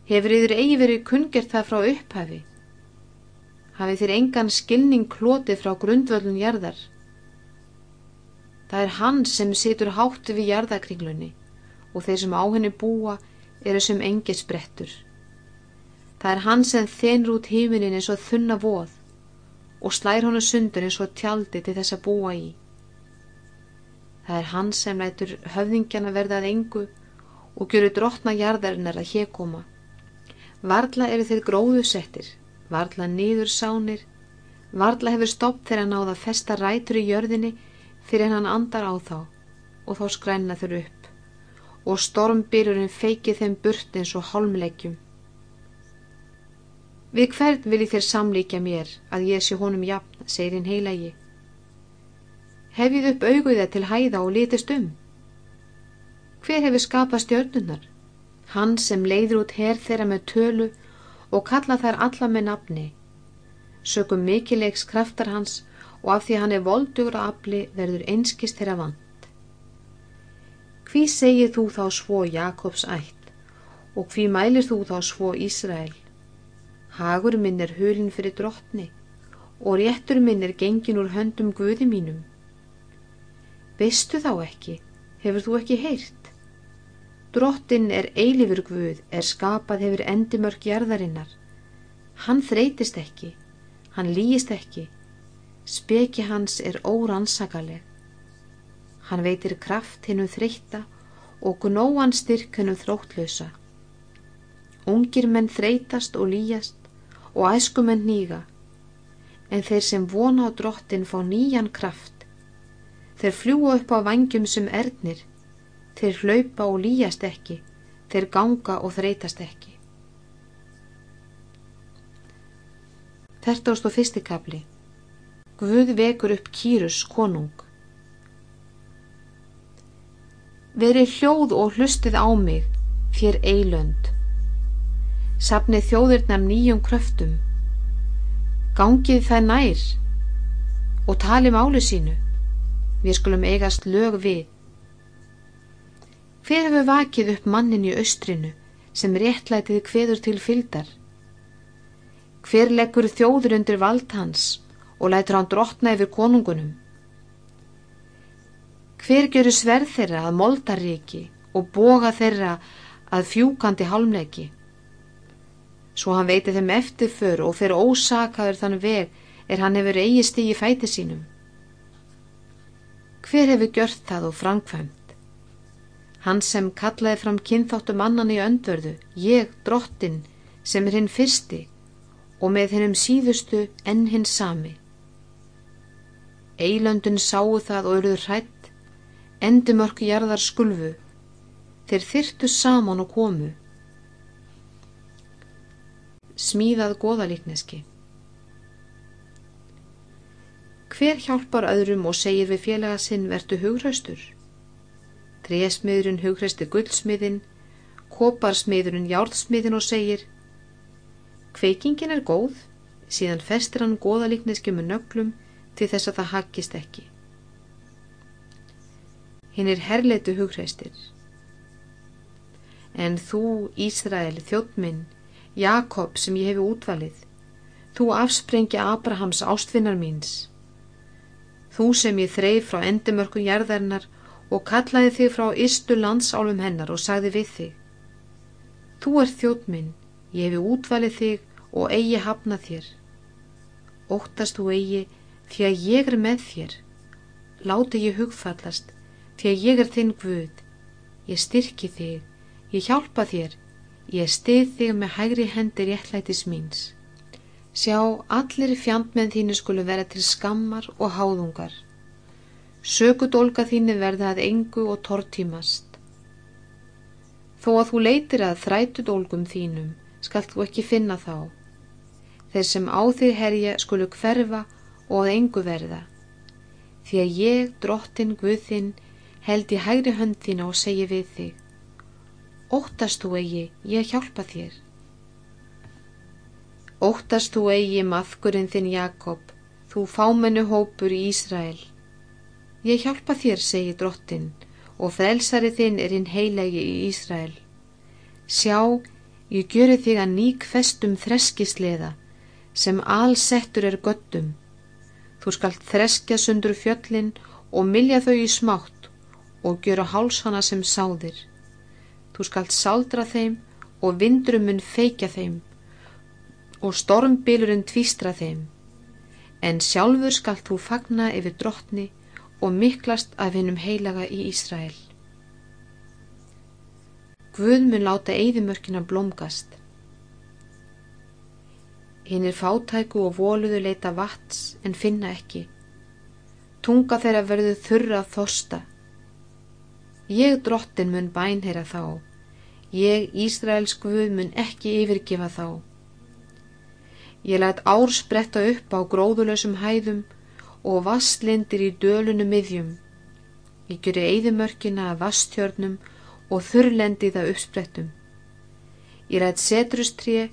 Hefur yfir eigi verið kungjert það frá upphafi? hafi þér engan skilning klótið frá grundvöldun jarðar. Það er hann sem situr hátti við jarðakringlunni og þeir sem á henni búa eru sem engi sprettur. Það er hann sem þenur út híminin eins og þunna voð og slær honu sundur eins og tjaldi til þess að búa í. Það er hann sem lætur höfðingjana verðað engu og gjörur drotna jarðarinnar að hér koma. Varla eru þeir gróðu settir varla nýður sánir, varla hefur stopp þegar hann áða festa rætur í jörðinni fyrir hann andar á þá og þá skræna þurr upp og stormbyrjurinn feikið þeim burt eins og holmleikjum. Við hvern vil ég þér samlíkja mér að ég sé honum jafn, segir hinn heilagi. Hefið upp auguða til hæða og litist um. Hver hefur skapað stjörnunar? Hann sem leiður út herr þeirra með tölu og kalla þær alla með nafni. Sökum mikilegs kraftar hans og af því hann er voldugur að afli verður einskist þeirra vant. Hví segir þú þá svo Jakobs ætt og hví mælir þú þá svo Ísrael? Hagur minn er hulin fyrir drottni og réttur minn er gengin úr höndum Guði mínum. Veistu þá ekki, hefur þú ekki heyrt? Drottin er eilifur Guð, er skapað hefur endimörk jarðarinnar. Hann þreytist ekki, hann líist ekki, speki hans er órannsakaleg. Hann veitir kraft hennum þreytta og gnóan styrk hennum þróttlösa. Ungir menn þreytast og líjast og æskumenn nýga, en þeir sem vona á drottin fá nýjan kraft. Þeir fljúa upp á vangjum sem ernir, þeir hlaupa og líjast ekki, þeir ganga og þreytast ekki. Þertást og fyrsti kapli Guð vekur upp Kýrus konung Verið hljóð og hlustið á mig, þér eilönd. Sapnið þjóðirnam nýjum kröftum. Gangið það nær og tali máli sínu. Við skulum eigast lög við. Hver hefur vakið upp mannin í austrinu sem réttlætið hveður til fyldar? Hver leggur þjóður undir vald hans og lætur hann drotna yfir konungunum? Hver gerur sverð þeirra að moldaríki og boga þeirra að fjúkandi hálmleiki? Svo hann veiti þeim eftirför og fyrir ósakaður þann veg er hann hefur eigi stígi fæti sínum. Hver hefur gjört það og framkvæmt? Hann sem kallaði fram kynþáttu mannan í öndverðu, ég, drottin, sem er hinn fyrsti og með hennum síðustu enn hinn sami. Eilöndun sáu það og eruður hrætt endimörku jarðar skulfu, þeir þyrtu saman og komu. Smíðað goðalíkneski Hver hjálpar öðrum og segir við félaga sinn vertu hugraustur? Trésmiðurinn hugreisti guldsmiðin, koparsmiðurinn járðsmiðin og segir Kveikingin er góð, síðan festir hann goðalíkneski með nöglum til þess að það haggist ekki hinn er herleitu hugreistir. En þú, Ísrael, þjóttminn, Jakob sem ég hefi útvalið, þú afsprengja Abrahams ástvinnar míns, þú sem ég þreif frá endimörkun jærðarinnar og kallaði þig frá ystu landsálum hennar og sagði við þig, þú er þjóttminn, ég hefi útvalið þig og eigi hafna þér. Óttast þú eigi því að ég er með þér, láti ég hugfallast því að ég er þinn Guð, ég styrki þig, ég hjálpa þér, ég stið þig með hægri hendir réttlætis míns. Sjá, allir fjandmenn þínu skulu vera til skammar og háðungar. Sökudólka þínu verða að engu og tortímast. Þó að þú leitir að þrætudólgum þínum, skalt þú ekki finna þá. Þeir sem á þig herja skulu hverfa og að engu verða. Því að ég, drottin Guðinn, held ég hægri hönd þína og segi við þig Óttast þú eigi, ég hjálpa þér Óttast þú eigi maðkurinn þinn Jakob þú fámennu hópur í Ísrael. Ég hjálpa þér, segi drottin og frelsari þinn er hinn heilegi í Ísrael. Sjá, ég gjöru þig að nýk festum þreskisleða sem allsettur er göttum Þú skalt þreskja sundur fjöllin og milja þau í smátt og gjöra hálshana sem sáðir. Þú skalt saldra þeim og vindrum mun feikja þeim og stormbilurinn tvístra þeim. En sjálfur skalt þú fagna yfir drottni og miklast af hennum heilaga í Ísrael. Guð mun láta eigðimörkina blómgast. Hinn er fátæku og voluðu leita vats en finna ekki. Tunga þeirra verðu þurra þosta Ég drottin mun bænherra þá, ég Ísraels Guð mun ekki yfirgefa þá. Ég læt ár spretta upp á gróðulösum hæðum og vastlindir í dölunum miðjum. Ég gjöru eigðumörkina að vastjörnum og þurrlendiða uppsprettum. Ég læt setrustré,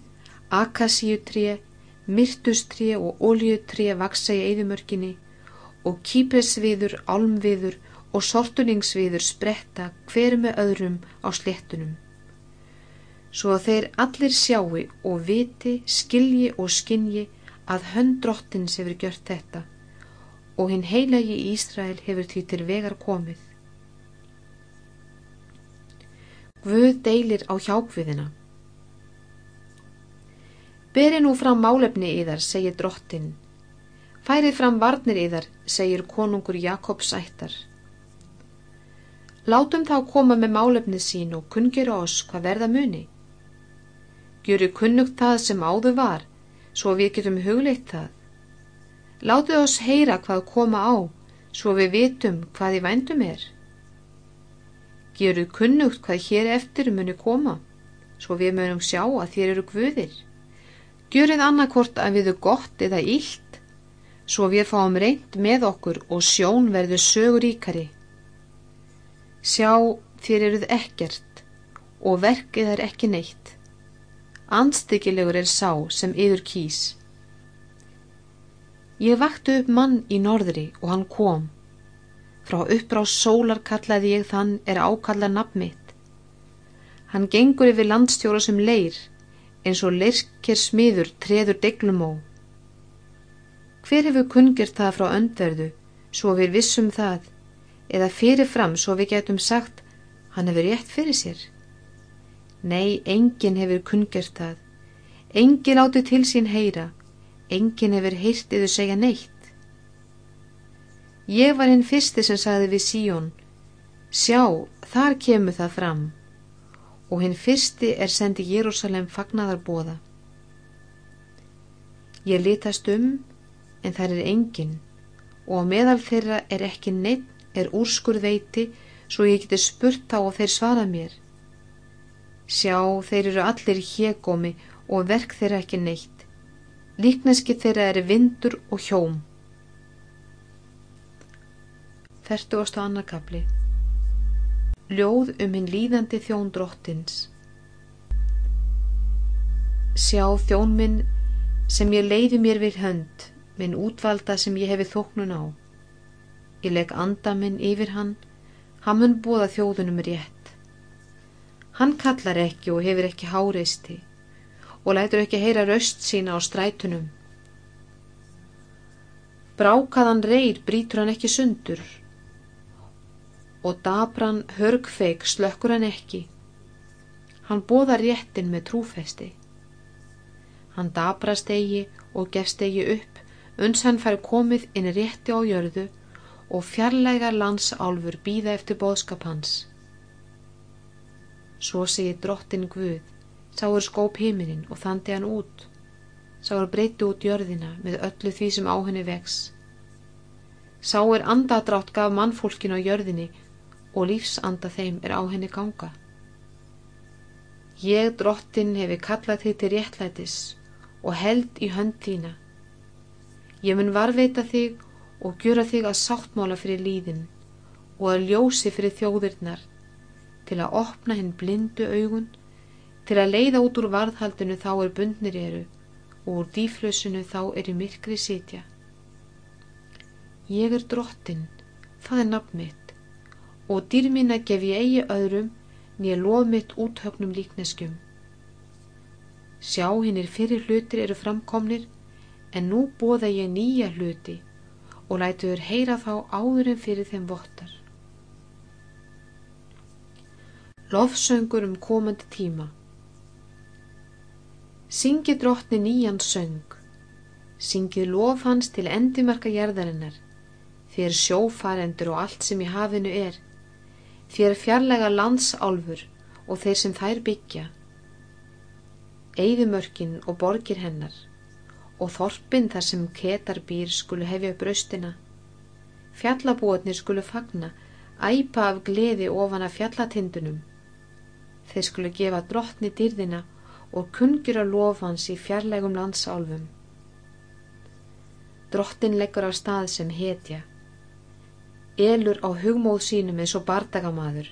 akasíutré, myrtustré og óljutré vaksa í eigðumörkinni og kýpresviður, álmviður og sortuningsviður spretta hver með öðrum á sléttunum. Svo að þeir allir sjáu og viti, skilji og skinji að höndrottins hefur gjört þetta og hinn heilagi í Ísrael hefur því til vegar komið. Guð deilir á hjákviðina. Beri nú fram málefni yðar, segir drottin. Færið fram varnir yðar, segir konungur Jakobs ættar. Látum þá koma með málefnið sín og kunngera oss hvað verða muni. Gjöru kunnugt það sem áður var, svo við getum hugleitt það. Látið oss heyra hvað koma á, svo við vitum hvað í vændum er. Geruð kunnugt hvað hér eftir muni koma, svo við munum sjá að þér eru guðir. Gjörið annarkort að viðu gott eða ílt, svo við fáum reynd með okkur og sjón verður söguríkari. Sjá þér eruð ekkert og verkið er ekki neitt. Anstíkilegur er sá sem yfir kýs. Ég vakti upp mann í norðri og hann kom. Frá uppbrá sólar kallaði ég þann er ákalla nafn mitt. Hann gengur yfir landstjóra sem leir, eins og leirkir smiður treður deglum á. Hver hefur kungjert það frá öndverðu, svo við vissum það, eða fyrirfram svo við getum sagt, hann hefur rétt fyrir sér? Nei, enginn hefur kungjert það, enginn átti til sín heyra, enginn hefur heyrtiðu segja neitt. Ég var hinn fyrsti sem sagði við Síón, sjá, þar kemur það fram og hinn fyrsti er sendi Jérúsalem fagnaðar bóða. Ég litast um en þar er engin og meðal þeirra er ekki neitt er úrskur veiti svo ég geti spurt á og þeir svara mér. Sjá, þeir eru allir hégómi og verk þeirra ekki neitt. Líkneski þeirra er vindur og hjóm. Fertugast og annarkabli Ljóð um hinn líðandi þjón drottins Sjá þjón minn sem ég leiði mér við hönd, minn útvalda sem ég hefi þóknun á. Ég legg anda minn yfir hann, hann mun búða þjóðunum rétt. Hann kallar ekki og hefur ekki háreisti og lætur ekki heyra röst sína á strætunum. Brákaðan reyr brítur hann ekki sundur og dabran hörgfeik slökkur hann ekki. Hann bóða réttin með trúfesti. Hann dabrast eigi og gefst eigi upp, uns hann fær komið inn rétti á jörðu og fjarlægar landsálfur býða eftir bóðskap hans. Svo segir drottin Guð, sáur skóp heiminin og þandi hann út, sáur breyti út jörðina með öllu því sem á henni vex. Sáur andadrátt gaf mannfólkin á jörðinni og lífsanda þeim er á henni ganga. Ég, drottin, hefi kallað þig til réttlætis og held í hönd þína. Ég mun varveita þig og gjöra þig að sáttmála fyrir líðin og að ljósi fyrir þjóðirnar til að opna hinn blindu augun, til að leiða út úr varðhaldinu þá er bundnir eru og úr dýflösinu þá er í myrkri sitja. Ég er drottin, það er nafn mitt og dýr mín að gef ég eigi öðrum nýja loð mitt úthögnum líkneskjum. Sjá hinnir fyrir hlutir eru framkomnir en nú bóða ég nýja hluti og lætuður heyra þá áður en fyrir þeim vottar. Lofsöngur um komandi tíma. Syngi drottni nýjan söng, syngið lof hans til endimarka jærðarinnar, fyrir sjófarendur og allt sem í hafinu er, þér fjarlæga landsálfur og þeir sem þær byggja, eigðumörkin og borgir hennar og þorpin þar sem ketar býr skulu hefja braustina, fjallabóðnir skulu fagna, æpa af gleði ofan af fjallatindunum, þeir skulu gefa drottni dýrðina og kungir að lofa hans í fjarlægum landsálfum. Drottin leggur á stað sem hetja, elur á hugmóð sínum eins og bardagamadur.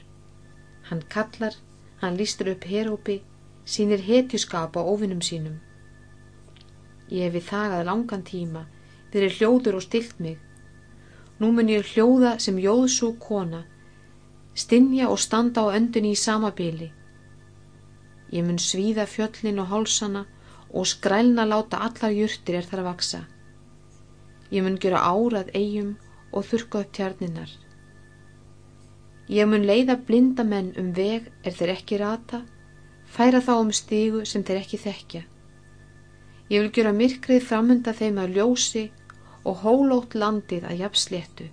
Hann kallar, hann lístur upp herópi, sínir hetjuskap á ofinum sínum. Ég hefi þagað langan tíma, þeir er hljóður og stilt mig. Nú mun ég hljóða sem jóðsú kona, stinja og standa á öndunni í samabili. Ég mun svíða fjöllin og hálsana og skrælna láta allar jurtir er þar að vaksa. Ég mun gera árað eigum og þurka upp tjarninnar. Ég mun leiða blinda menn um veg er þeir ekki rata, færa þá um stígu sem þeir ekki þekkja. Ég vil gera myrkrið framönda þeim að ljósi og hólótt landið að jafnsléttu.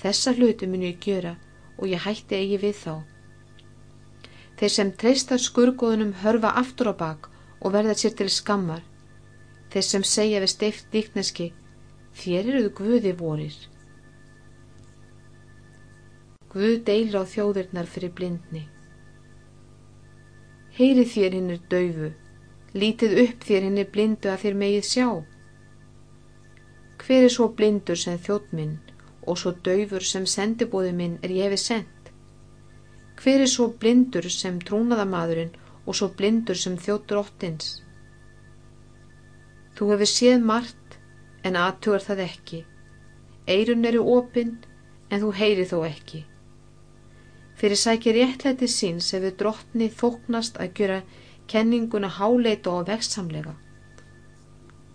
Þessa hlutu mun ég gera og ég hætti eigi við þá. Þeir sem treystar skurgoðunum hörfa aftur á bak og verða sér til skammar. Þeir sem segja við steift líkneski Þér eruðu guði vorir. Guð deilur á þjóðirnar fyrir blindni. Heyri þér hinn er daufu, lítið upp þér hinn er blindu að þér megið sjá. Hver er svo blindur sem þjótt minn og svo daufur sem sendibóði minn er ég hefði sendt? Hver er svo blindur sem trúnaðamadurinn og svo blindur sem þjóttur óttins? Þú hefur séð margt en aðtugar það ekki. Eirun eru opinn en þú heyri þó ekki. Fyrir sækir réttlæti síns hefur drottni þóknast að gera kenninguna háleita og veksamlega.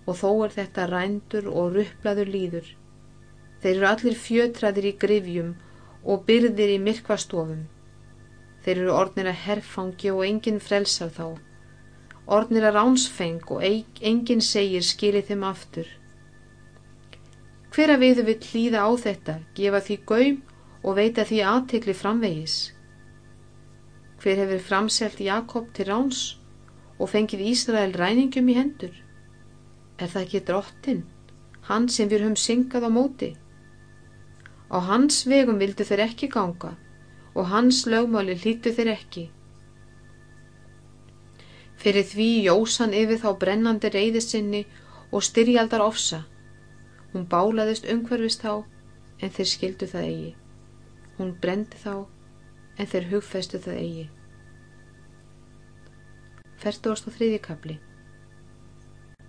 Og þó er þetta rændur og rupplaður líður. Þeir eru allir fjötraðir í grifjum og byrðir í myrkvastofum. Þeir eru orðnir að herfangi og enginn frelsar þá orðnir að ránsfeng og enginn segir skilið þeim aftur. Hver að viðu við hlýða á þetta, gefa því gaum og veita því aðtekli framvegis? Hver hefur framselt Jakob til ráns og fengið Ísrael ræningum í hendur? Er það ekki drottin, hann sem við höfum syngað á móti? Á hans vegum vildu þeir ekki ganga og hans lögmáli hlýttu þeir ekki. Fyrir því jósan yfir þá brennandi reyði sinni og styrjaldar ofsa. Hún bálaðist umhverfist þá en þeir skildu það eigi. Hún brendi þá en þeir hugfestu það eigi. Fertuast og þriðji kapli.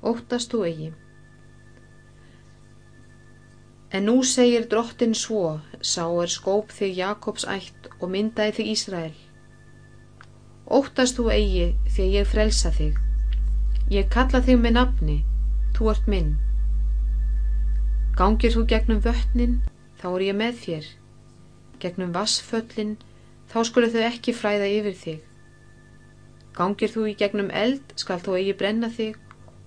Óttast þú eigi. En nú segir drottin svo, sá er skóp þig Jakobs ætt og myndaði þig Ísrael. Óttast þú eigi því að ég frelsa þig. Ég kalla þig með nafni, þú ert minn. Gangir þú gegnum vötnin, þá er ég með þér. Gegnum vassföllin, þá skulu þau ekki fræða yfir þig. Gangir þú í gegnum eld, skal þú eigi brenna þig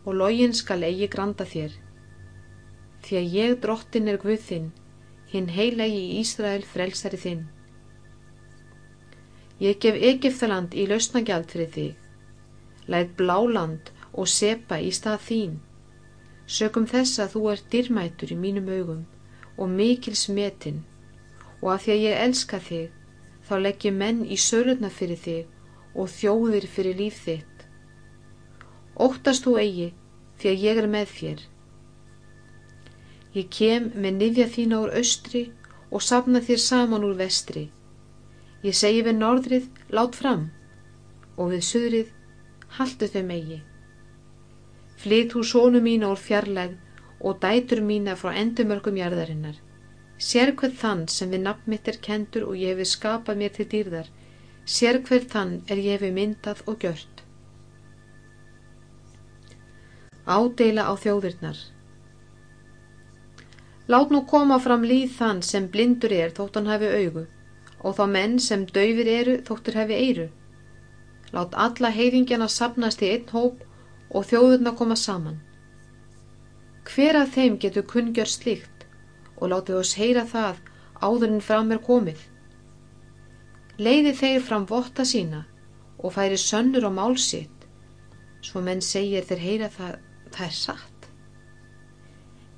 og login skal eigi granda þér. Því að ég drottin er Guð þinn, hinn heilagi í Ísrael frelsari þinn. Ég gef Egiptaland í lausnagjald fyrir þig. Læð bláland og sepa í stað þín. Sökum þess að þú ert dyrmætur í mínum augum og mikil smetin og að því að ég elska þig þá legg ég menn í söluna fyrir þig og þjóðir fyrir líf þitt. Óttast þú eigi því að ég er með þér. Ég kem með nifja þína úr austri og sapna þér saman úr vestri Ég segi við norðrið, lát fram, og við suðrið, haldu þau megi. Flyt þú sónu mína úr fjarlæð og dætur mína frá endumörgum jarðarinnar. Sér hver þann sem við nafn mitt er kentur og ég hefur skapað mér til dýrðar. Sér hver þann er ég hefur myndað og gjört. Ádeila á þjóðirnar. Lát nú koma fram líð þann sem blindur er þótt hann hafi augu og þá menn sem dauðir eru þóttur hefi eiru. Lát alla heiðingjana sapnast í einn hóp og þjóðurna koma saman. Hver af þeim getur kunngjör slíkt og látið oss heyra það áðurinn fram er komið. Leiði þeir fram votta sína og færi sönnur á málsitt, svo menn segir þeir heyra það, það er satt.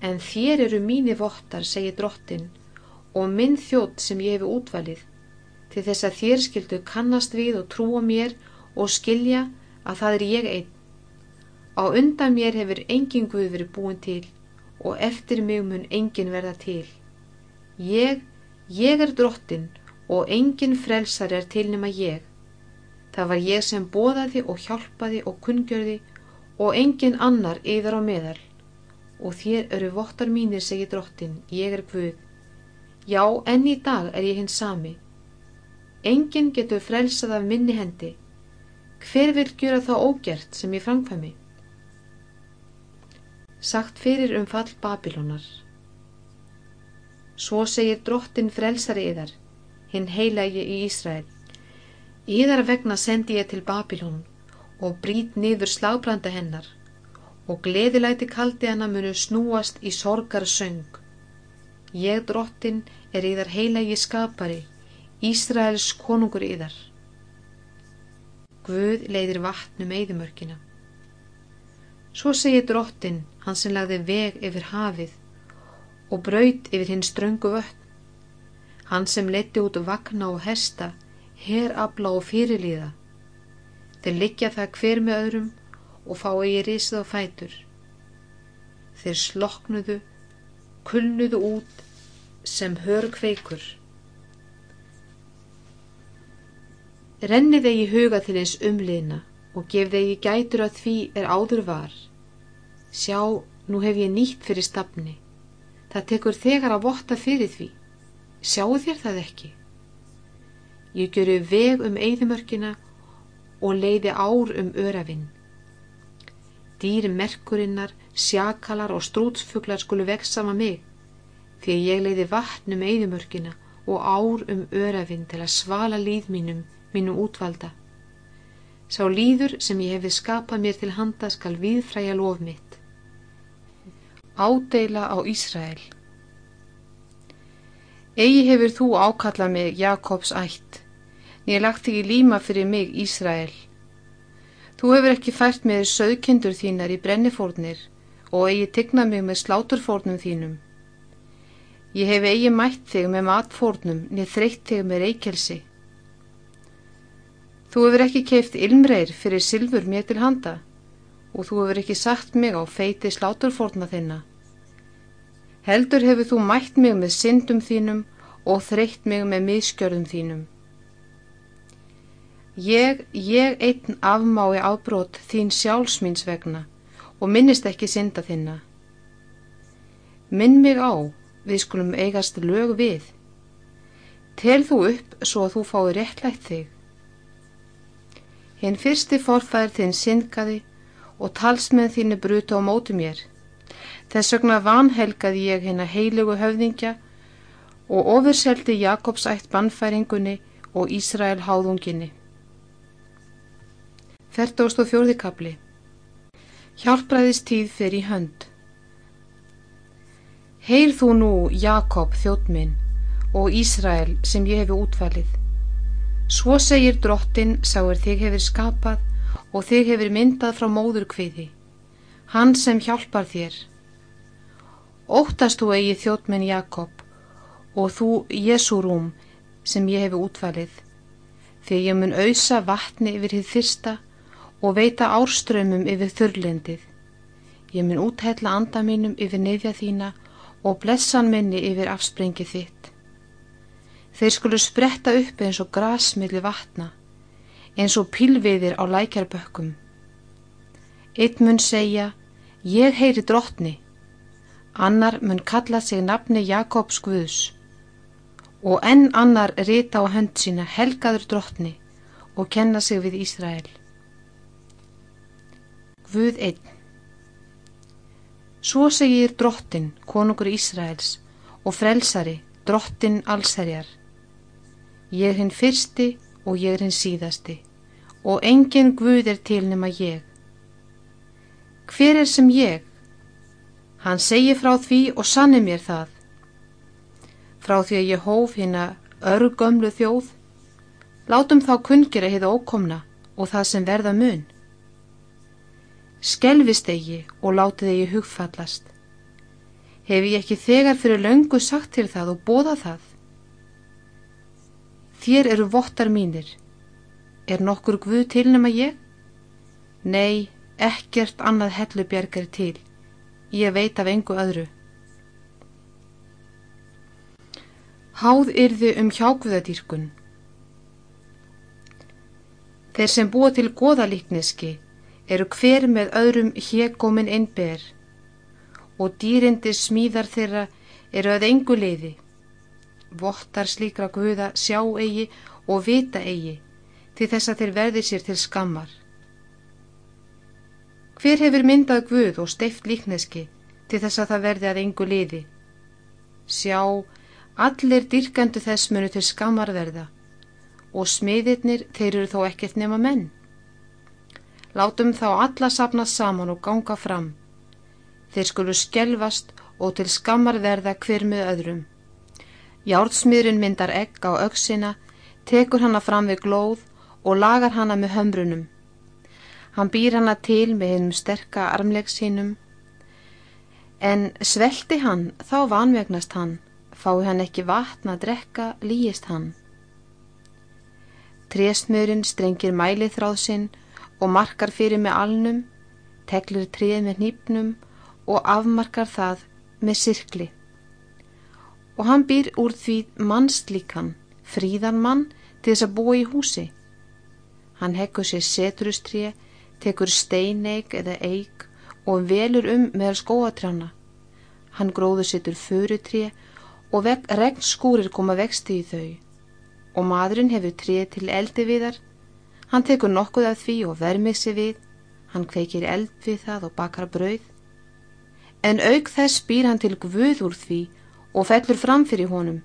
En þér eru mínir vottar, segir drottin, og minn þjótt sem ég hefi útvalið, til þess að þér skildu kannast við og trúa mér og skilja að það er ég einn. Á undan mér hefur engin Guð verið búin til og eftir mig mun engin verða til. Ég, ég er drottin og engin frelsar er til nema ég. Það var ég sem bóðaði og hjálpaði og kungjörði og engin annar yfir á meðal. Og þér eru vottar mínir, segir drottin, ég er Guð. Já, enn í dag er ég hins sami Engin getur frelsað af minni hendi. Hver vil gjöra þá ógert sem ég framkvæmi? Sagt fyrir um fall Babilónar. Svo segir drottin frelsari yðar, hinn heilagi í Ísrael. Yðar vegna sendi ég til Babilón og brít niður slábranda hennar og gleðilæti kaldi hana munu snúast í sorgar söng. Ég drottin er yðar heilagi skapari Ísraels konungur yðar. Guð leiðir vatnum eðimörkina. Svo segir drottin, hann sem lagði veg yfir hafið og braut yfir hinn ströngu vötn. hann sem leti út vagna og hesta, herabla og fyrirlíða. Þeir liggja það hver með öðrum og fá eigi risið á fætur. Þeir sloknuðu, kulnuðu út sem hör kveikur. Rennið eigi huga til eins umliðna og gefð eigi gætur að því er áður var. Sjá, nú hef ég nýtt fyrir stafni. Það tekur þegar að votta fyrir því. Sjáu þér það ekki? Ég gjöru veg um eigðumörkina og leiði ár um örafinn. Dýri merkurinnar, sjakalar og strútsfuglar skulu veksama mig, því ég leiði vatn um eigðumörkina og ár um örafinn til að svala líð mínum, mínum útvalda. Sá líður sem ég hefði skapað mér til handa skal viðfræja lof mitt. Ádeila á Ísrael Egi hefur þú ákallað mig Jakobs ætt, ég lagt þig í líma fyrir mig Ísrael. Þú hefur ekki fært með sögkindur þínar í brennifórnir og eigi tignað mig með sláturfórnum þínum. Ég hef eigi mætt þig með matfórnum niður þreytt þig með reykjelsi. Þú hefur ekki keift ilmreir fyrir silfur mér til handa og þú hefur ekki sagt mig á feiti sláturfórna þinna. Heldur hefur þú mætt mig með syndum þínum og þreytt mig með miskjörðum þínum. Ég, ég einn afmái ábrót þín sjálfsmýns vegna og minnist ekki synda þinna. Minn mig á, við skulum eigast lög við. Tel þú upp svo að þú fái réttlætt þig. Hinn fyrsti forfæður þinn syndgaði og talsmenn þínu brutu á mótu mér. Þess vegna vanhelgaði ég hérna heilugu höfðingja og ofurseldi Jakobs ætt bannfæringunni og Ísrael háðunginni. 44. kapli Hjálpræðist tíð fyrir í hönd Heyr þú nú, Jakob, þjóttminn, og Ísrael sem ég hefi útvalið. Svo segir drottin sáir þig hefur skapað og þig hefur myndað frá móður kviði, hann sem hjálpar þér. Óttast þú eigi þjóttminn Jakob og þú Jésúrúm sem ég hefi útvalið, því ég mun auðsa vatni yfir þið fyrsta og veita árströmmum yfir þurrlendið. Ég mun úthella anda mínum yfir nefja þína og blessan minni yfir afsprengið þitt. Þeir skulu spretta upp eins og grasmiðli vatna, eins og pilviðir á lækjarbökkum. Eitt mun segja, ég heyri drottni, annar mun kalla sig nafni Jakobs Guðs og enn annar rita á hönd sína helgaður drottni og kenna sig við Ísrael. Guð einn Svo segir drottin, konungur Ísraels og frelsari, drottin allsherjar. Ég er hinn fyrsti og ég er hinn síðasti og engin Guð er til nema ég. Hver er sem ég? Hann segir frá því og sanni mér það frá því að ég hóf hérna örgömlu þjóð, látum þá kungera heiða ókomna og það sem verða mun. Skelvist eigi og látið eigi hugfallast. Hef ég ekki þegar fyrir löngu sagt til það og bóða það? Þér eru vottar mínir. Er nokkur guð tilnema ég? Nei, ekkert annað hellubjargar til. Ég veit af engu öðru. Háð yrði um hjákvöðadýrkun. Þeir sem búa til goðalíkneski eru hver með öðrum hégómin innber og dýrindi smíðar þeirra eru að engu leiði. Vottar slíkra guða sjá eigi og vita eigi til þess að þeir verði sér til skammar. Hver hefur myndað guð og steift líkneski til þess að það verði að engu leiði? Sjá Allir dyrkandu þess munu til skamarverða og smiðirnir þeir eru þó ekkert nema menn. Látum þá alla sapnast saman og ganga fram. Þeir skulu skjelvast og til skamarverða hver með öðrum. Jártsmiðurinn myndar egg á auksina, tekur hana fram við glóð og lagar hana með hömbrunum. Hann býr hana til með hennum sterka armlegs hinnum, en svelti hann þá vanvegnast hann fái hann ekki vatn að drekka, líist hann. Trésmörinn strengir mælið þráð sinn og markar fyrir með alnum, teglir tréð með nýpnum og afmarkar það með sirkli. Og hann býr úr því mannslíkan, fríðan mann til þess að búa í húsi. Hann hekkur sér setrustrið, tekur steineig eða eig og velur um meðal skóatrjána. Hann gróður sittur förutrið og regn skúrir koma vexti í þau. Og maðurinn hefur trið til eldi viðar. Hann tekur nokkuð af því og vermið sér við. Hann kveikir eld við það og bakar brauð. En auk þess býr hann til guð úr því og fellur fram fyrir honum.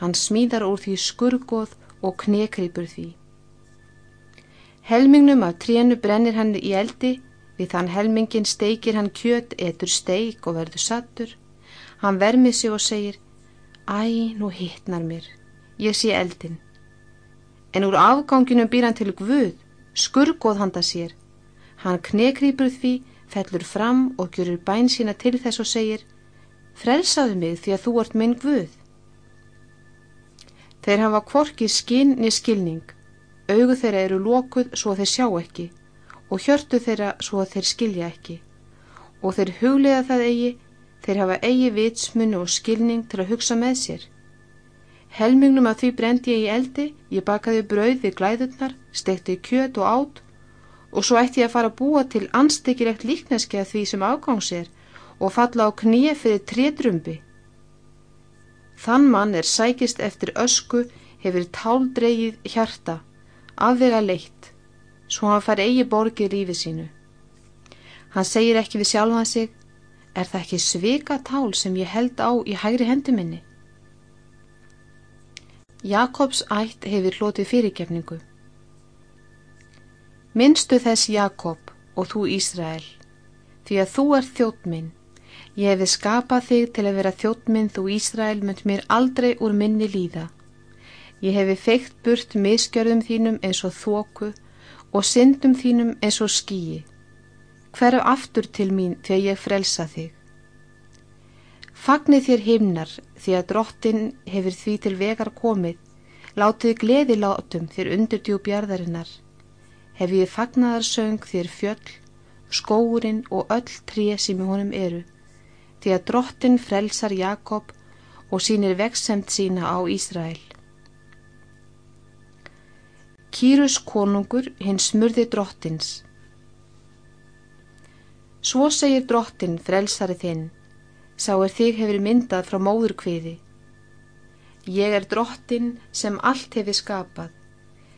Hann smíðar úr því skurgoð og knekrýpur því. Helmingnum af trénu brennir hann í eldi, við þann helmingin steikir hann kjöt, etur steik og verður sattur. Hann vermið sig og segir, æ, nú hittnar mér, ég sé eldin. En úr afganginum býr hann til Guð, skurgoð handa sér. Hann knekrýpur því, fellur fram og gjurur bæn sína til þess og segir, frelsaðu mig því að þú ert minn Guð. Þeir hafa kvorki skinn niður skilning, augu þeirra eru lókuð svo þeir sjá ekki og hjörtu þeirra svo þeir skilja ekki og þeir huglega það eigi, þeir hafa eigi vitsmunni og skilning til að hugsa með sér. Helmingnum að því brendi ég í eldi, ég bakaði brauð við glæðurnar, stekti kjöt og át og svo ætti ég að fara að búa til anstekilegt líkneski að því sem afgangs er og falla á knýja fyrir trétrumbi Þann mann er sækist eftir ösku hefur táldreigið hjarta, afvega leitt, svo hann far eigi borgið lífið sínu. Hann segir ekki við sjálfa sig, er það ekki svika tál sem ég held á í hægri hendu minni? Jakobs ætt hefur hlotið fyrirgefningu. Minnstu þess Jakob og þú Ísrael, því að þú ert þjótt minn Ég hefi skapað þig til að vera þjóttminn þú Ísrael mönd mér aldrei úr minni líða. Ég hefi feikt burt miskjörðum þínum eins og þóku og syndum þínum eins og skýi. Hverju aftur til mín þegar ég frelsa þig? Fagnir þér himnar því að drottin hefur því til vegar komið, látið gleði látum þér undir djúbjarðarinnar. Hef ég fagnaðarsöng þér fjöll, skóurinn og öll tré sem í honum eru því að drottin frelsar Jakob og sínir veksemt sína á Ísrael. Kýrus konungur hinn smurði drottins. Svo segir drottin frelsari þinn, sá er þig hefur myndað frá móðurkviði. Ég er drottin sem allt hefur skapað,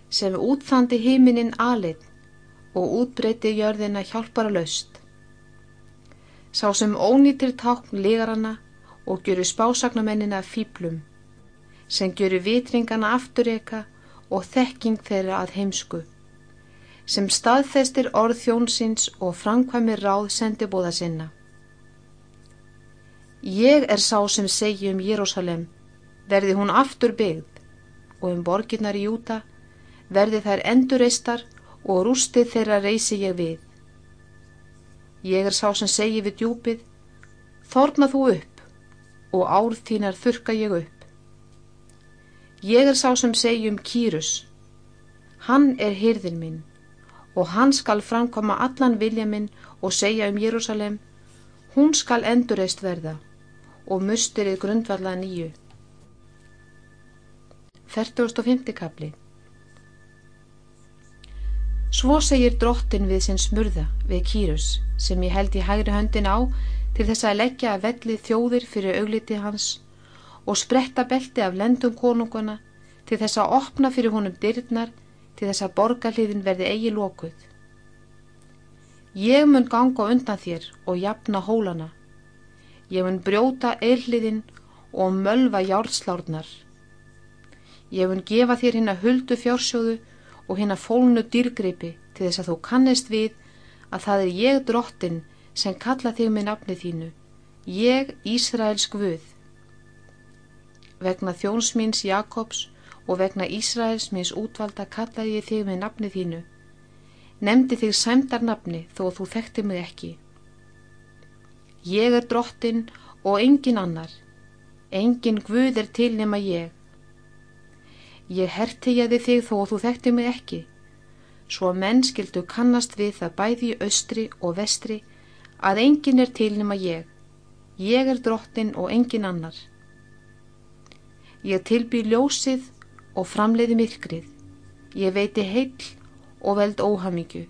sem útþandi himinin alið og útbreyti jörðina hjálpara löst sá sem ónýtir tákn ligarana og gjöru spásagnamennina fýblum, sem gjöru vitringana afturreka og þekking þeirra að heimsku, sem staðfestir orð þjónsins og framkvæmir ráð sendibóða sinna. Ég er sá sem segi um Jérúsalem, verði hún aftur byggð og um borginnar í Júta verði þær endurreistar og rústið þeirra reysi ég við. Ég er sá sem segi við djúpið, þorna þú upp og árð þínar þurka ég upp. Ég er sá sem segi um kýrus, hann er hyrðin minn og hann skal framkoma allan vilja minn og segja um Jérúsalem, hún skal endurreist verða og musturið grundvarla nýju. 45. kapli Svo segir drottin við sinn smurða, við kýrus, sem ég held í hægri höndin á til þess að leggja að velli þjóðir fyrir augliti hans og spretta belti af lendum konungana til þess að opna fyrir honum dyrnar til þess að borgarliðin verði eigi lókuð. Ég mun ganga undan þér og jafna hólana. Ég mun brjóta eilliðin og mölva járslárnar. Ég mun gefa þér hinn að huldu fjársjóðu og hinn að fólnu dýrgripi til þess að þú kannist við að það er ég drottin sem kalla þig með nafni þínu, ég Ísraels Guð. Vegna þjóns míns Jakobs og vegna Ísraels míns útvalda kallaði ég þig með nafni þínu, nefndi þig sæmdar nafni þó þú þekkti mig ekki. Ég er drottin og engin annar, Engin Guð er til nema ég. Ég hertiðjaði þig þó að þú þekkti mig ekki. Svo menn skildu kannast við það bæði í austri og vestri að engin er til nema ég. Ég er drottin og engin annar. Ég tilby ljósið og framleiði myrkrið. Ég veiti heill og veld óhamingju.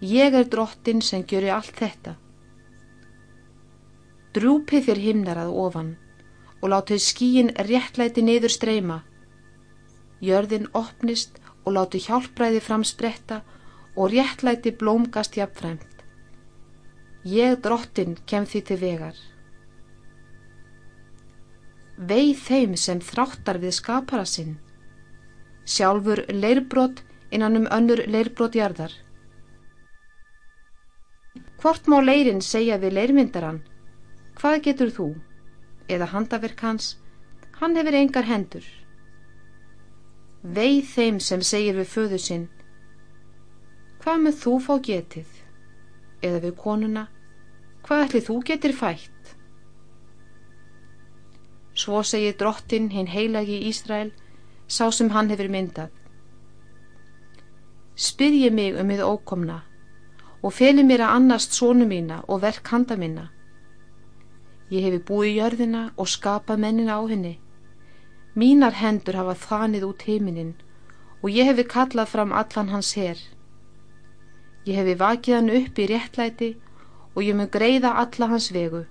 Ég er drottin sem gjöri allt þetta. Drúpið þér himnar að ofan og látið skíin réttlæti niður streyma. Jörðin opnist og látið hjálpræði fram spretta og réttlæti blómgast jafnfræmt. Ég drottin kem því til vegar. Veið þeim sem þráttar við skapara sinn. Sjálfur leirbrot innan um önnur leirbrotjarðar. Hvort má leirin segja við leirmyndaran? Hvað getur þú? Eða handaverk hans? Hann hefur engar hendur. Veið þeim sem segir við föðu sinn. Hvað með þú fá getið? Eða við konuna? Hvað ætli þú getur fætt? Svo segir drottin hinn heilagi Ísrael, sá sem hann hefur myndað. Spyrji mig um þið ókomna og feli mér að annast sónu mína og verk handa mína. Ég hefi búið jörðina og skapað mennina á henni. Mínar hendur hafa þanið út heiminin og ég hefi kallað fram allan hans herr. Ég hefi vakið hann upp í réttlæti og ég mun greiða alla hans vegu.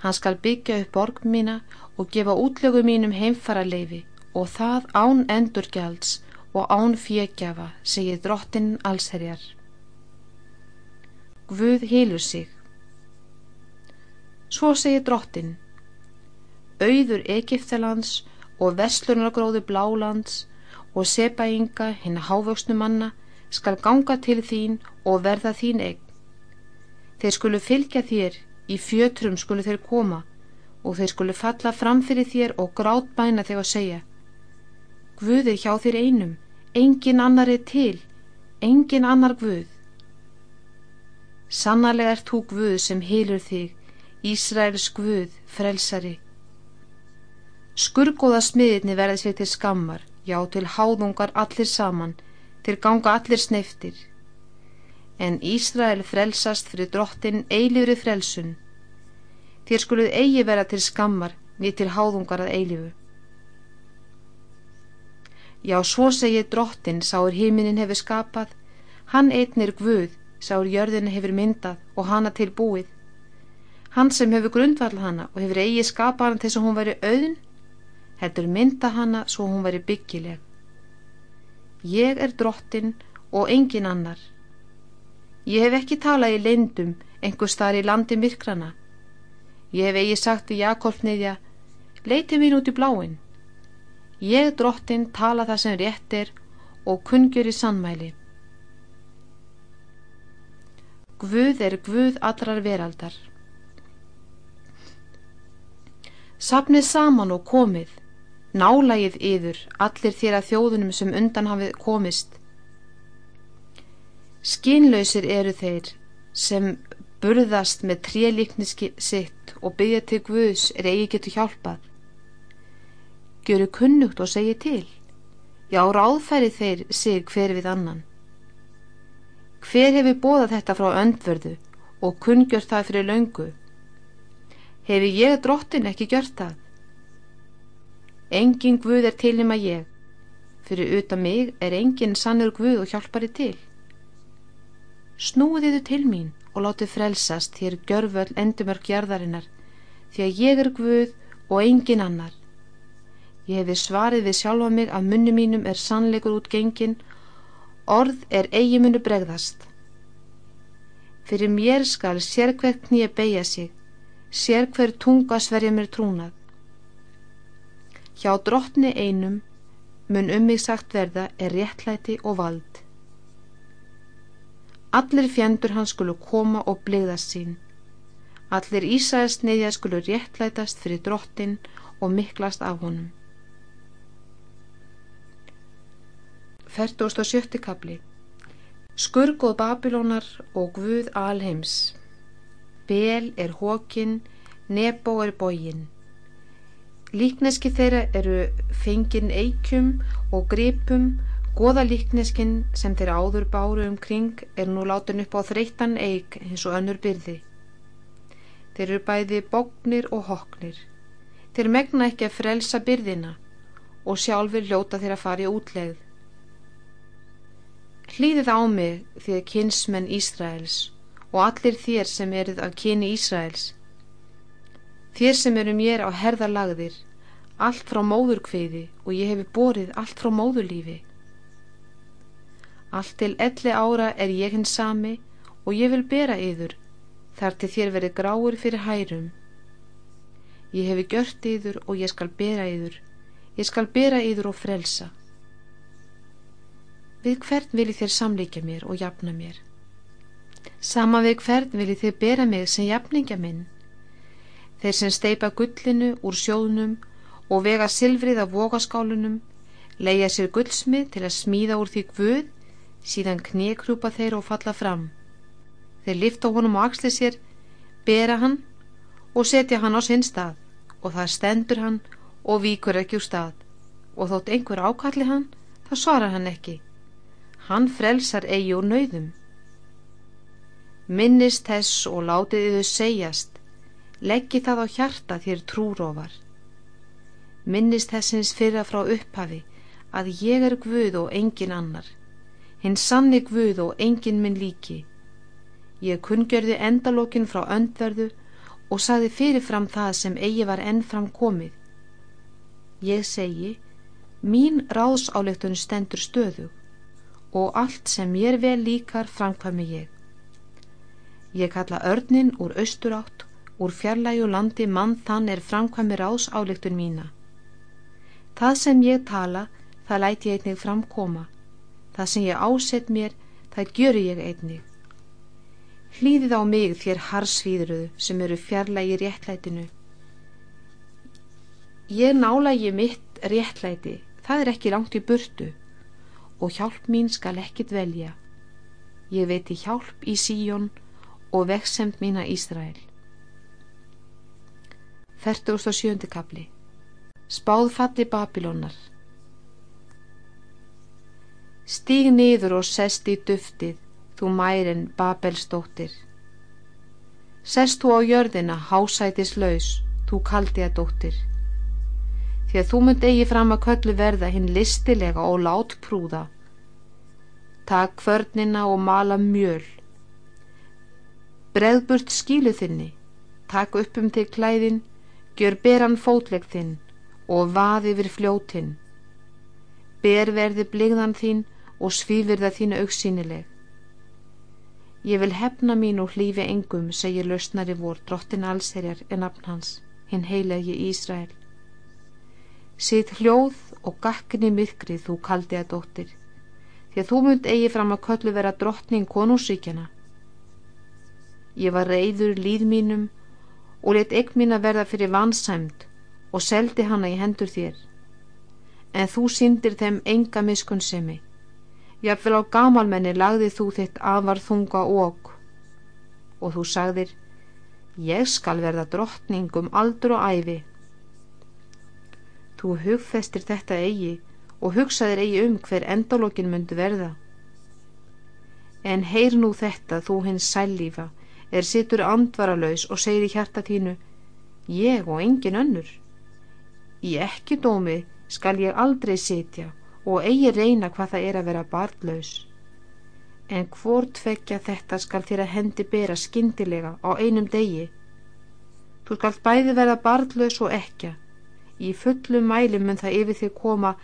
Hann skal byggja upp borg mína og gefa útlögu mínum heimfara leifi og það án endurgjalds og án fjögjafa, segir drottinn allsherjar. Guð hilur sig. Svo segir drottinn, auður Egiptalands og vestlunargróðu Blálands og sepainga hinn hávöxnu manna skal ganga til þín og verða þín eign. Þeir skulu fylgja þér, í fjötrum skulu þeir koma og þeir skulu falla fram fyrir þér og grátt bæna þegar segja Guði hjá þér einum, engin annar er til, engin annar Guð. Sannarlega er þú Guð sem hilur þig, Ísraels Guð, frelsari. Skurgóða smiðinni verði sér til skammar, já til háðungar allir saman, til ganga allir sneftir. En Ísrael frelsast fyrir drottin eilifri frelsun, þér skuluð eigi vera til skammar nýtt til háðungar að eilifu. Já, svo segir drottin, sáur híminin hefur skapað, hann eitnir Guð, sáur jörðin hefur myndað og hana til búið. Hann sem hefur grundvall hana og hefur eigi skapað hana til þess að hún væri auðn, heldur mynda hana svo hún væri byggileg. Ég er drottin og engin annar. Ég hef ekki talað í leindum, einhver starf í landi myrkrana, Ég hef eigi sagt við Jakob niðja, leiti mín út í bláin. Ég drottin tala það sem rétt er og kungjur í sannmæli. Guð er Guð allrar veraldar. Sapnið saman og komið, nálægið yður, allir þér að þjóðunum sem undan hafið komist. Skinlausir eru þeir sem burðast með trélíkniski sitt og byggja til Guðs er eigi getur hjálpað. Gjöru kunnugt og segi til. Já, ráðfæri þeir sig hver við annan. Hver hefur bóðað þetta frá öndverðu og kunngjört það fyrir laungu? Hefur ég drottin ekki gjört það? Engin Guð er til um að ég. Fyrir utan mig er engin sannur Guð og hjálpari til. Snúið þið til mín og láti frelsast þér görföll endumörk jarðarinnar því að ég er Guð og engin annar. Ég hefi svarið við sjálfa mig að munni mínum er sannleikur út gengin, orð er eigi munu bregðast. Fyrir mér skal sér hver knýja beigja sig, sér hver tunga sverja mér trúnað. Hjá drottni einum mun um mig sagt verða er réttlæti og vald. Allir fjendur hans skulu koma og bleiðast sín. Allir Ísæðs neyðja skulu réttlætast fyrir drottin og miklast af honum. 47. kapli Skurgoð Babilónar og Guð alheims Bel er hókin, Nebo er bógin. Líkneski þeirra eru fengin eikjum og gripum, goða líkneskin sem þeirra áður báru um kring er nú látin upp á þreytan eik eins og önnur byrði. Þeir eru bæði bóknir og hoknir. Þeir megna ekki að frelsa byrðina og sjálfur ljóta þeirra í útlegð. Hlýðið á mig því að kynsmenn Ísraels og allir þér sem eruð af kyni Ísraels. Þér sem eru mér á herðalagðir, allt frá móðurkviði og ég hefi borið allt frá móðurlífi. Allt til elli ára er ég hins sami og ég vil bera yður þar til þér verið gráur fyrir hærum. Ég hefi gjört yður og ég skal bera yður, ég skal bera yður og frelsa. Við hvern viljið þér samlíkja mér og jafna mér? Sama við hvern viljið þér bera mig sem jafningja minn? Þeir sem steipa gullinu úr sjóðnum og vega silfrið af vogaskálunum, leia sér gullsmið til að smíða úr því guð, síðan kniekrúpa þeir og falla fram. Þeir lifta honum og axli sér, bera hann og setja hann á sinn stað og það stendur hann og víkur ekki úr stað og þótt einhver ákalli hann, það svarar hann ekki. Hann frelsar eigi úr nauðum. Minnist þess og látið þau segjast, leggi það á hjarta þér trúrófar. Minnist þessins fyrra frá upphafi að ég er Guð og engin annar, hinn sanni Guð og engin minn líki. Ég kungjörði endalókin frá öndverðu og saði fyrirfram það sem eigi var ennfram komið. Ég segi, mín ráðsáleitun stendur stöðug og allt sem mér vel líkar framkvæmi ég. Ég kalla örnin úr austurátt, úr fjarlægu landi mann þann er framkvæmi ráðs áleiktun mína. Það sem ég tala, það læti ég einnig framkoma. Það sem ég ásett mér, það gjöru ég einnig. Hlýðið á mig þér harsvíðruðu sem eru fjarlægi réttlætinu. Ég nálægi mitt réttlæti, það er ekki langt í burtu og hjálp mín skal ekkit velja. Ég veiti hjálp í Síjón og veksemt mín að Ísrael. 47. kapli Spáðfalli Babilónar Stíg niður og sest í duftið, þú mærin Babelsdóttir. Sest þú á jörðina, hásætis laus, þú kaldi að dóttir því að þú mynd eigi fram að köllu verða hinn listilega og látprúða. Takk förnina og mala mjöl. Breðburt skilu þinni, takk upp um til klæðin, gjör beran fótlegg þinn og vað yfir fljótinn. Berverði bligðan þín og svífirða þínu auksínileg. Ég vil hefna mín og hlýfi engum, segir lausnari vor, drottin allserjar en nafn hans, hinn heilagi Ísrael. Sitt hljóð og gakkinni myrkrið þú kaldi að dóttir, því að þú mynd eigi fram að köllu vera drottning konúsíkjana. Ég var reyður líð mínum og let egg mín að verða fyrir vansæmt og seldi hana í hendur þér. En þú syndir þeim enga miskunnsemi. Jáfnvel á gamalmenni lagði þú þitt afar þunga og og þú sagðir, ég skal verða drottning um aldur og æfi Þú hugfestir þetta eigi og hugsaðir eigi um hver endalókin myndi verða. En heyr nú þetta, þú hins sælífa, er sittur andvaralaus og segir í hjarta þínu, ég og engin önnur. Í ekki dómi skal ég aldrei sitja og eigi reyna hvað það er að vera barnlaus. En hvort tvekja þetta skal þér að hendi bera skindilega á einum degi. Þú skalt bæði verða barnlaus og ekja í fullu mæli mun það yfir þig koma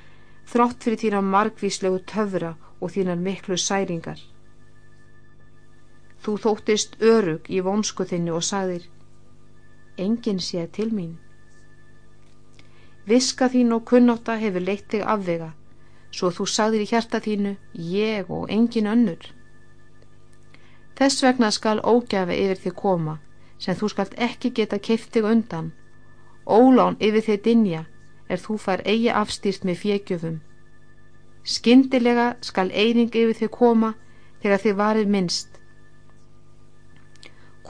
þrátt fyrir þína margvíslegu töfra og þínar miklu særingar. Þú þóttist örug í vonsku þinni og sagðir, enginn sé til mín. Viska þín og kunnáta hefur leitt þig afvega, svo þú sagðir í hjarta þínu, ég og engin önnur. Þess vegna skal ógjafi yfir þig koma, sem þú skalt ekki geta keift þig undan Ólán yfir þið dinja er þú far eigi afstýrt með fjögjöfum. Skyndilega skal eining yfir þið koma þegar þið varir minnst.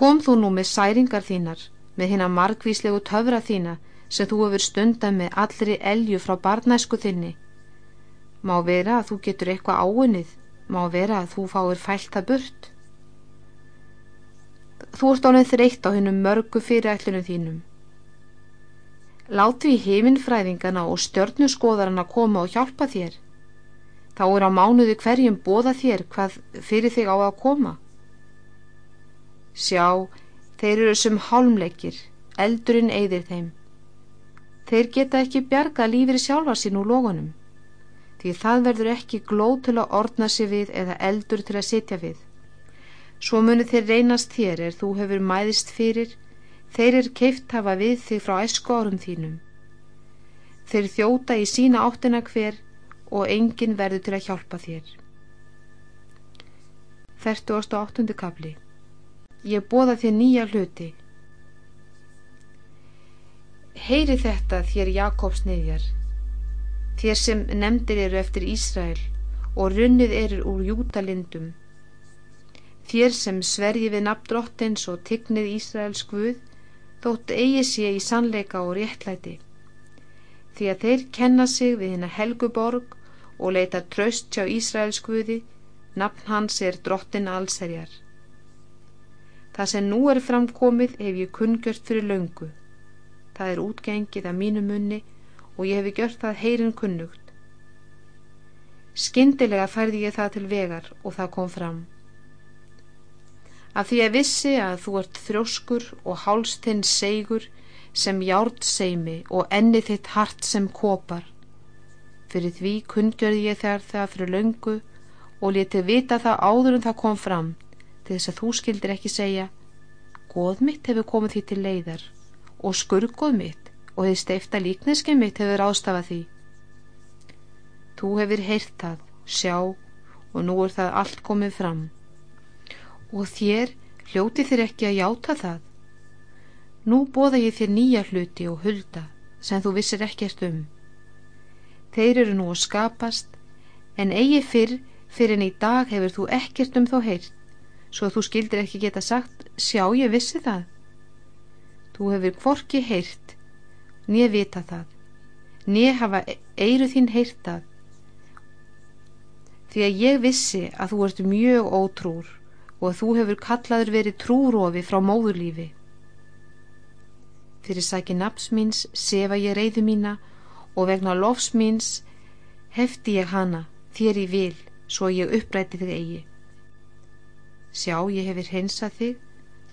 Kom þú nú með særingar þínar, með hérna margvíslegu töfra þína sem þú hefur stundað með allri elju frá barnæsku þinni. Má vera að þú getur eitthvað áunnið, má vera að þú fáir fælt að burt. Þú ert ánið þreytt á hennum mörgu fyrirætlunum þínum. Látu í heiminfræðingana og stjörnuskoðarana koma og hjálpa þér. Þá er á mánuði hverjum bóða þér hvað fyrir þig á að koma. Sjá, þeir eru sem hálmleikir, eldurinn eigðir þeim. Þeir geta ekki bjarga lífið sjálfa sín úr logunum, því það verður ekki glóð til að ordna sér við eða eldur til að sitja við. Svo munu þeir reynast þér er þú hefur mæðist fyrir, þeir er keift hafa við þig frá æsku árum þínum. Þeir þjóta í sína áttina hver og engin verður til að hjálpa þér. 38. kapli Ég bóða þér nýja hluti. Heyri þetta þér Jakobs niðjar, þér sem nefndir eru eftir Ísrael og runnið eru úr jútalindum, þér sem sverji við nafn drottins og tignið Ísraels guð, þótt eigi sé í sannleika og réttlæti, því að þeir kenna sig við hennar helguborg og leita tröst hjá Ísraels guði, nafn hans er drottin allserjar. Það sem nú er framkomið hef ég kungjört fyrir laungu. Það er útgengið af mínu munni og ég hefi gjört það heyrin kunnugt. Skyndilega færði ég það til vegar og það kom fram. Af því að vissi að þú ert þrjóskur og hálstinn segur sem járt seimi og enni þitt hart sem kopar. Fyrir því kungjörði ég þær það fyrir laungu og leti vita það áður en það kom fram til þess að þú skildir ekki segja Góð mitt hefur komið því til leiðar og skurgoð mitt og þið steifta líkneski mitt hefur ástafað því. Þú hefur heyrt það, sjá og nú er það allt komið fram. Og þér hljóti þér ekki að játa það. Nú bóða ég þér nýja hluti og hulda sem þú vissir ekkert um. Þeir eru nú að skapast en eigi fyrr fyrir en í dag hefur þú ekkert um þó heyrt svo þú skildir ekki geta sagt sjá ég vissi það. Þú hefur kvorki heyrt nýja vita það nýja hafa eiru þín heyrt það. Því að ég vissi að þú ert mjög ótrúr og að þú hefur kallaður verið trúrófi frá móðurlífi. Fyrir sæki naps míns sefa ég reyðu mína og vegna lofs míns hefti ég hana þér í vil svo ég uppræti þig eigi Sjá, ég hefur hreinsað þig,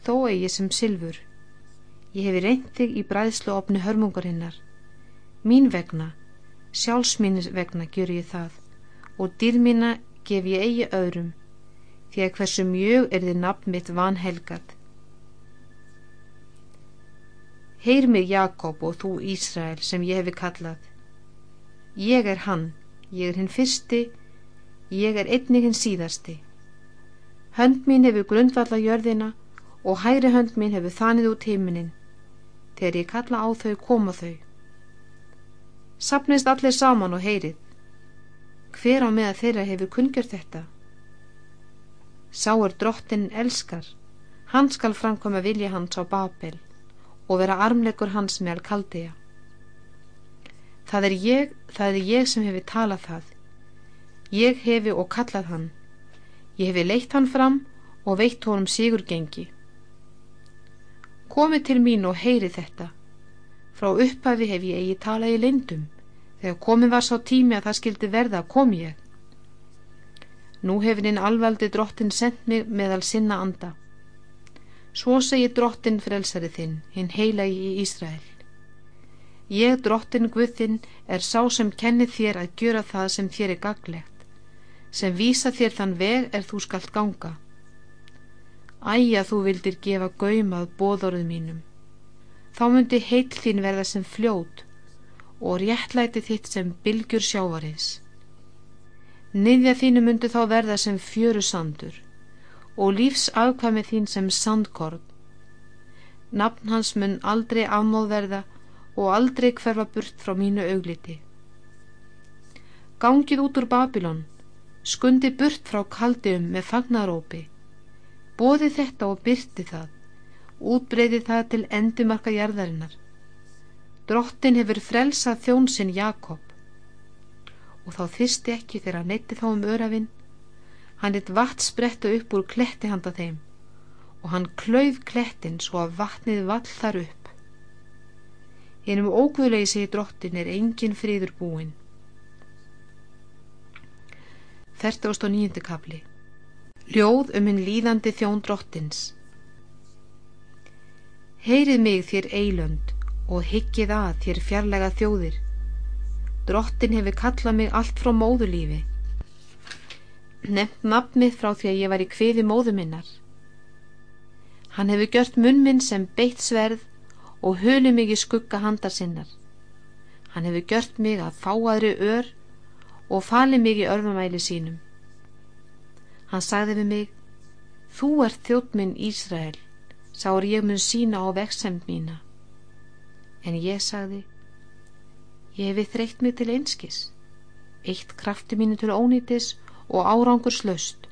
þó eigi sem sylfur. Ég hefur reynt þig í bræðslu opni hörmungarinnar. Mín vegna, sjálfsminn vegna gjur ég það og dýr mína gef ég eigi öðrum, því að hversu mjög er þið nafn mitt vanhelgat. Heyr mig Jakob og þú Ísrael sem ég hefi kallað. Ég er hann, ég er hinn fyrsti, ég er einnig hinn síðasti. Hönd mín hefur grundvalla jörðina og hæri hönd mín hefur þanið út heiminin. Þegar ég kalla á þau, koma þau. Sapnist allir saman og heyrið. Hver á með að þeirra hefur kungjört þetta? Sá er drottin elskar. Hann skal framkoma vilja hans á Babel og vera armleikur hans með alkaldiða. Það er ég, það er ég sem hefi talað það. Ég hefi og kallað hann Ég hefi leitt hann fram og veitt honum sigur gengi. Komi til mín og heyri þetta. Frá upphafi hef ég eigi talað í lindum. Þegar komin var sá tími að það skildi verða að komi ég. Nú hefur hinn alvaldi drottin sendt mig meðal sinna anda. Svo segir drottin frelsari þinn, hinn heilagi í Ísrael. Ég, drottin Guðinn, er sá sem kennir þér að gjöra það sem þér er gaglegt sem vísa þér þann veg er þú skalt ganga. Æja þú vildir gefa gaumað bóðorð mínum. Þá myndi heil þín verða sem fljót og réttlæti þitt sem bylgjur sjávarins. Niðja þínu myndi þá verða sem fjöru sandur og lífs afkvæmi þín sem sandkorn. Nafn hans mun aldrei afmóðverða og aldrei hverfa burt frá mínu augliti. Gangið út úr Babilón skundi burt frá kaldium með fagnarópi bóði þetta og byrti það útbreyði það til endumarka jarðarinnar Drottin hefur frelsað þjónsinn Jakob og þá þyrsti ekki þegar hann neytti þá um örafinn. Hann eitt vatn spretta upp úr kletti handa þeim og hann klauð klettin svo að vatnið vall þar upp. Einum óguðlegi segi drottin er engin fríður búin. 49. kapli Ljóð um hinn líðandi þjón drottins Heyrið mig þér eilönd og hyggið að þér fjarlæga þjóðir. Drottin hefur kallað mig allt frá móðulífi. Nefnt nafnið frá því að ég var í kviði móðu minnar. Hann hefur gjört munn minn sem beitt sverð og hölu mig í skugga handar sinnar. Hann hefur gjört mig að fáaðri ör og fali mig í örfumæli sínum. Hann sagði við mig, þú ert þjótt minn Ísrael, sá er ég mun sína á veksemd mína. En ég sagði ég hefi þreytt mig til einskis eitt krafti mínu til ónýtis og árangur slöst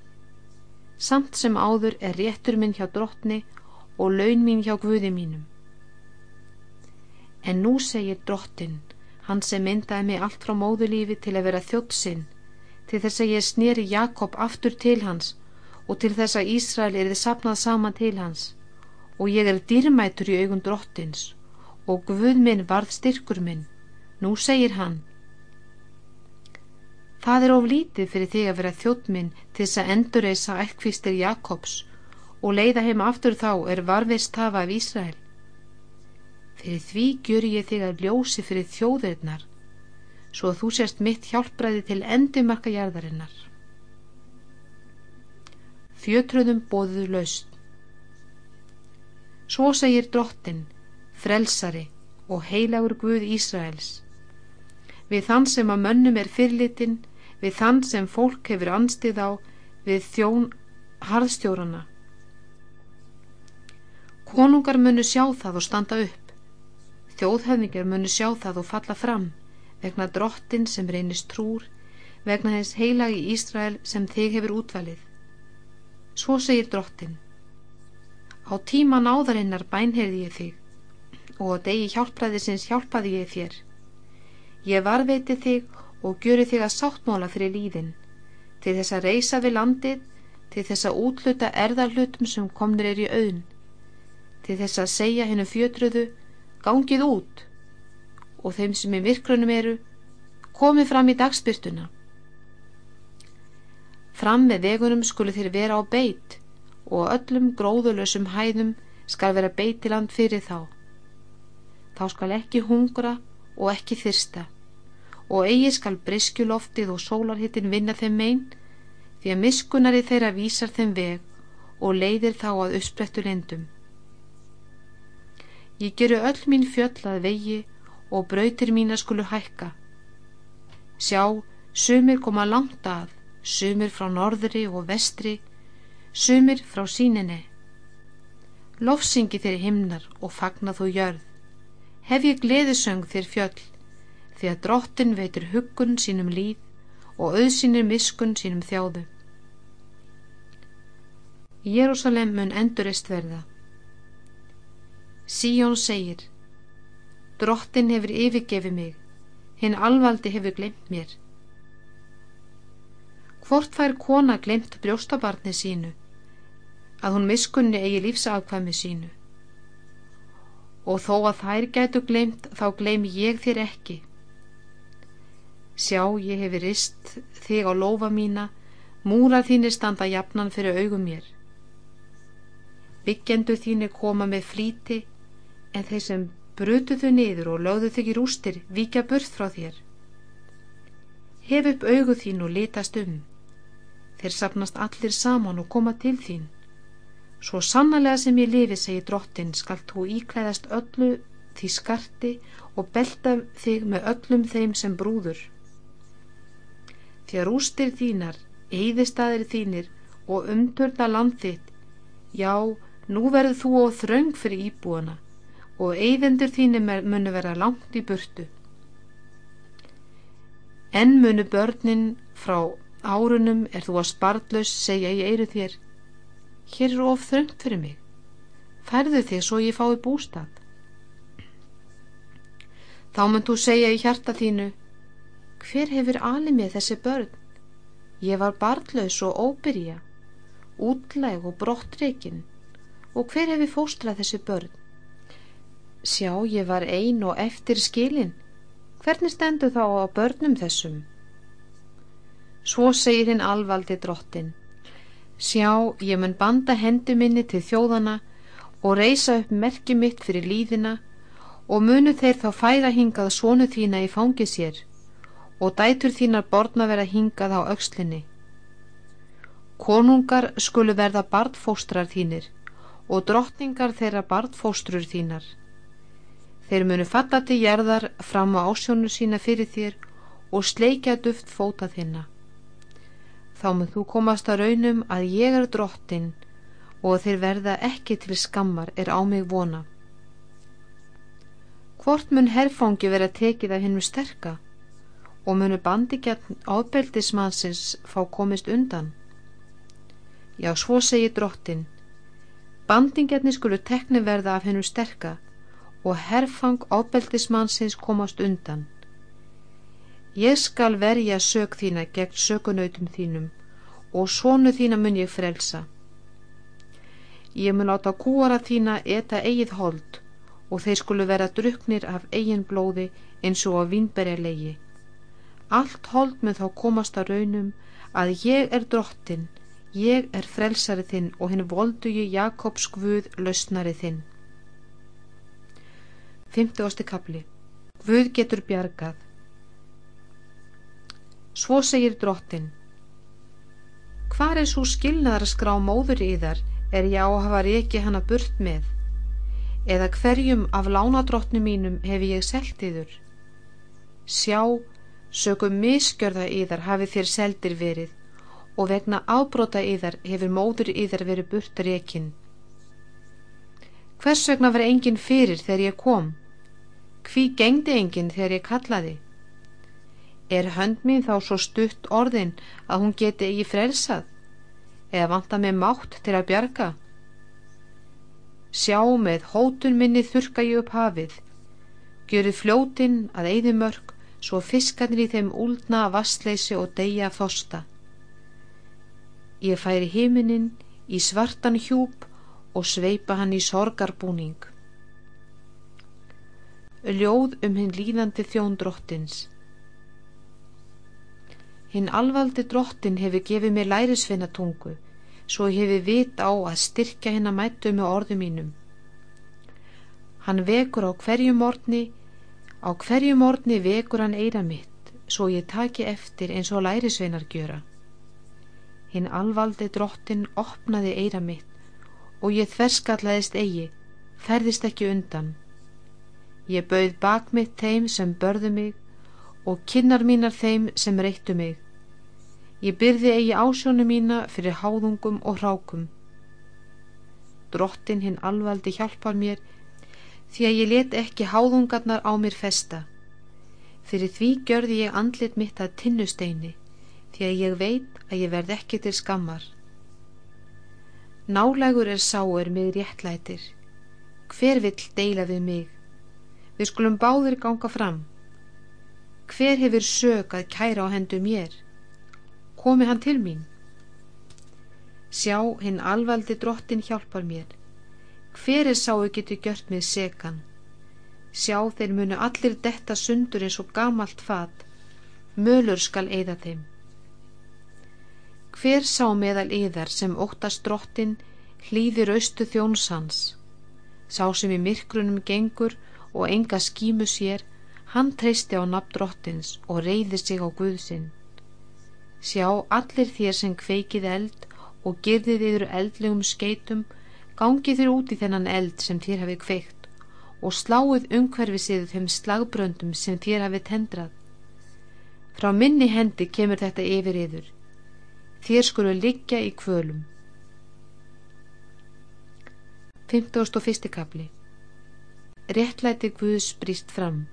samt sem áður er réttur minn hjá drottni og laun mín hjá guði mínum. En nú segir drottin hann sem myndaði mig allt frá móðulífi til að vera þjótsinn til þess að ég snýri Jakob aftur til hans og til þess að Ísrael er þið sapnað saman til hans og ég er dýrmætur í augun drottins og Guð minn varð styrkur minn. Nú segir hann, Það er of lítið fyrir þig að vera þjótt minn til þess að endurreisa ættkvistir Jakobs og leiða heim aftur þá er varveist hafa af Ísrael. Fyrir því gjör ég þig að ljósi fyrir þjóðurinnar, svo að þú sérst mitt hjálpræði til endumarka jarðarinnar. Fjötröðum bóðuðu laust. Svo segir drottin, frelsari og heilagur Guð Ísraels. Við þann sem að mönnum er fyrlitin, við þann sem fólk hefur anstið á, við þjón harðstjórana. Konungar munu sjá það og standa upp. Þjóðhefningar munu sjá það og falla fram vegna drottin sem reynist trúr, vegna þess heilagi Ísrael sem þig hefur útvalið. Svo segir drottin, á tíma náðarinnar bænherði ég þig og á degi hjálpraðisins hjálpaði ég þér. Ég varveiti þig og gjöru þig að sáttmála fyrir líðin, til þess að reysa við landið, til þess að útluta erðarhlutum sem komnir er í auðn, til þess að segja hennu fjötruðu, gangið út, og þeim sem í virkrunum eru, komið fram í dagspyrtuna. Fram með vegunum skulu þér vera á beit og öllum gróðulösum hæðum skal vera beitiland fyrir þá þá skal ekki hungra og ekki þyrsta og eigi skal briskjuloftið og sólarhittin vinna þeim einn því að miskunari þeirra vísar þeim veg og leiðir þá að uppsprettu lendum. Ég geru öll mín fjöll að vegi og brautir mína skulu hækka. Sjá, sumir koma langt að, sumir frá norðri og vestri, sumir frá síninni. Lofsingi þeirri himnar og fagna þú jörð hef ég gleðisöng þér fjöll, því að drottin veitur huggun sínum líð og auðsýnir miskun sínum þjáðu. Jérúsalem mun endurist verða. Síjón segir, drottin hefur yfirgefið mig, hinn alvaldi hefur glemt mér. Hvort fær kona glemt brjóstabarni sínu, að hún miskunni eigi lífsafkvæmi sínu? og þó að þær gætu glemt þá gleym ég þér ekki. Sjá, ég hefi rist þig á lofa mína, múrar þínir standa jafnan fyrir augum mér. Byggjendu þínir koma með flíti, en þeir sem brutu þau niður og lögðu þig í rústir vikja burt frá þér. Hef upp augu þín og litast um. Þeir sapnast allir saman og koma til þín. Svo sannlega sem ég lifi, segi drottin, skalt þú íklæðast öllu því skarti og belta þig með öllum þeim sem brúður. Þér ústir þínar, eyðistæðir þínir og umtörna land þitt, já, nú verður þú á þraung fyrir íbúana og eyðendur þínir munu vera langt í burtu. En munu börnin frá árunum er þú að spartlaus segja í eiru þér, hér er of þröngt fyrir mig færðu þig svo ég fái bústað Þá mun þú segja í hjarta þínu, hver hefur alið með þessi börn? Ég var barnlaus og óbyrja, útlæg og brottreikin og hver hefur fóstrað þessi börn? Sjá, ég var ein og eftir skilin. Hvernig stendur þá á börnum þessum? Svo segir hinn alvaldi drottin. Sjá, ég mun banda hendu minni til þjóðana og reysa upp merki mitt fyrir líðina og munu þeir þá færa hingað svonu þína í fangi sér og dætur þínar borna vera hingað á aukslinni. Konungar skulu verða barnfóstrar þínir og drottningar þeirra barnfóstrur þínar. Þeir munu falla til gerðar fram á ásjónu sína fyrir þér og sleikja duft fóta þinna. Þá mun þú komast að raunum að ég er drottin og þeir verða ekki til skammar er á mig vona. Hvort mun herfangi vera tekið af hennum sterka og munu bandigjarn ábeldismansins fá komist undan? Já, svo segir drottin Bandingarnir skulu tekni verða af hennum sterka og herfang ábeldismannsins komast undan. Ég skal verja sög þína gegn sögunautum þínum og sónu þína mun ég frelsa. Ég mun áta kúara þína eta eigið hold og þeir skulu vera druknir af eigin blóði eins og á vínberjarlegi. Allt hold mun þá komast að raunum að ég er drottin Ég er frelsari þinn og hinn voldugi Jakobs Guð lausnari þinn. 50. kapli Guð getur bjargað Svo segir drottin Hvar er svo skilnaðar skrá móður í þar er ég á að hafa reiki hana burt með? Eða hverjum af lánadrottnum mínum hef ég selgt yður? Sjá, sögum miskjörða í þar hafi þér seldir verið og vegna ábróta yðar hefur móður yðar verið burtar ekinn. Hvers vegna var enginn fyrir þegar ég kom? Hví gengdi enginn þegar ég kallaði? Er hönd mín þá svo stutt orðin að hún geti ekki frelsað? Eða vanta með mátt til að bjarga? Sjá með hótun minni þurka ég upp hafið, gjöru fljótin að eigði mörg svo fiskarnir í þeim úldna vastleysi og deyja þosta. Ég færi himinin í svartan hjúp og sveipa hann í sorgarbúning. Ljóð um hinn líðandi þjón drottins. Hinn alvaldi drottin hefur gefið mér lærisveinatungu, svo hefur vit á að styrkja hinn að mættu með orðu mínum. Hann vekur á hverju morgni, á hverju morgni vekur hann eira mitt, svo ég taki eftir eins og lærisveinar gjöra. Hinn alvaldi drottin opnaði eira mitt og ég þverskallaðist eigi, ferðist ekki undan. Ég bauð bak mitt þeim sem börðu mig og kinnar mínar þeim sem reyttu mig. Ég byrði eigi ásjónu mína fyrir háðungum og hrákum. Drottin hinn alvaldi hjálpar mér því að ég let ekki háðungarnar á mér festa. Fyrir því gjörði ég andlit mitt að tinnusteini því að ég veit að ég verð ekki til skammar. Nálegur er sáur mig réttlætir. Hver vill deila við mig? Við skulum báðir ganga fram. Hver hefur sög að kæra á hendur mér? Komi hann til mín? Sjá, hinn alvaldi drottin hjálpar mér. Hver er sáu getur gjört með sekan? Sjá, þeir munu allir detta sundur eins og gamalt fat. Mölur skal eigða þeim. Hver sá meðal yðar sem óttast drottin hlýðir austu þjónsans? Sá sem í myrkrunum gengur og enga skímu sér, hann treysti á nafn drottins og reyði sig á Guðsinn. Sjá allir þér sem kveikið eld og gerðið yfir eldlegum skeitum, gangið þér út í þennan eld sem þér hafið kveikt og sláið umhverfisið þeim slagbröndum sem þér hafið tendrað. Frá minni hendi kemur þetta yfir yður þér skulu liggja í kvölum 51. kapli Réttlæti Guðs brýst fram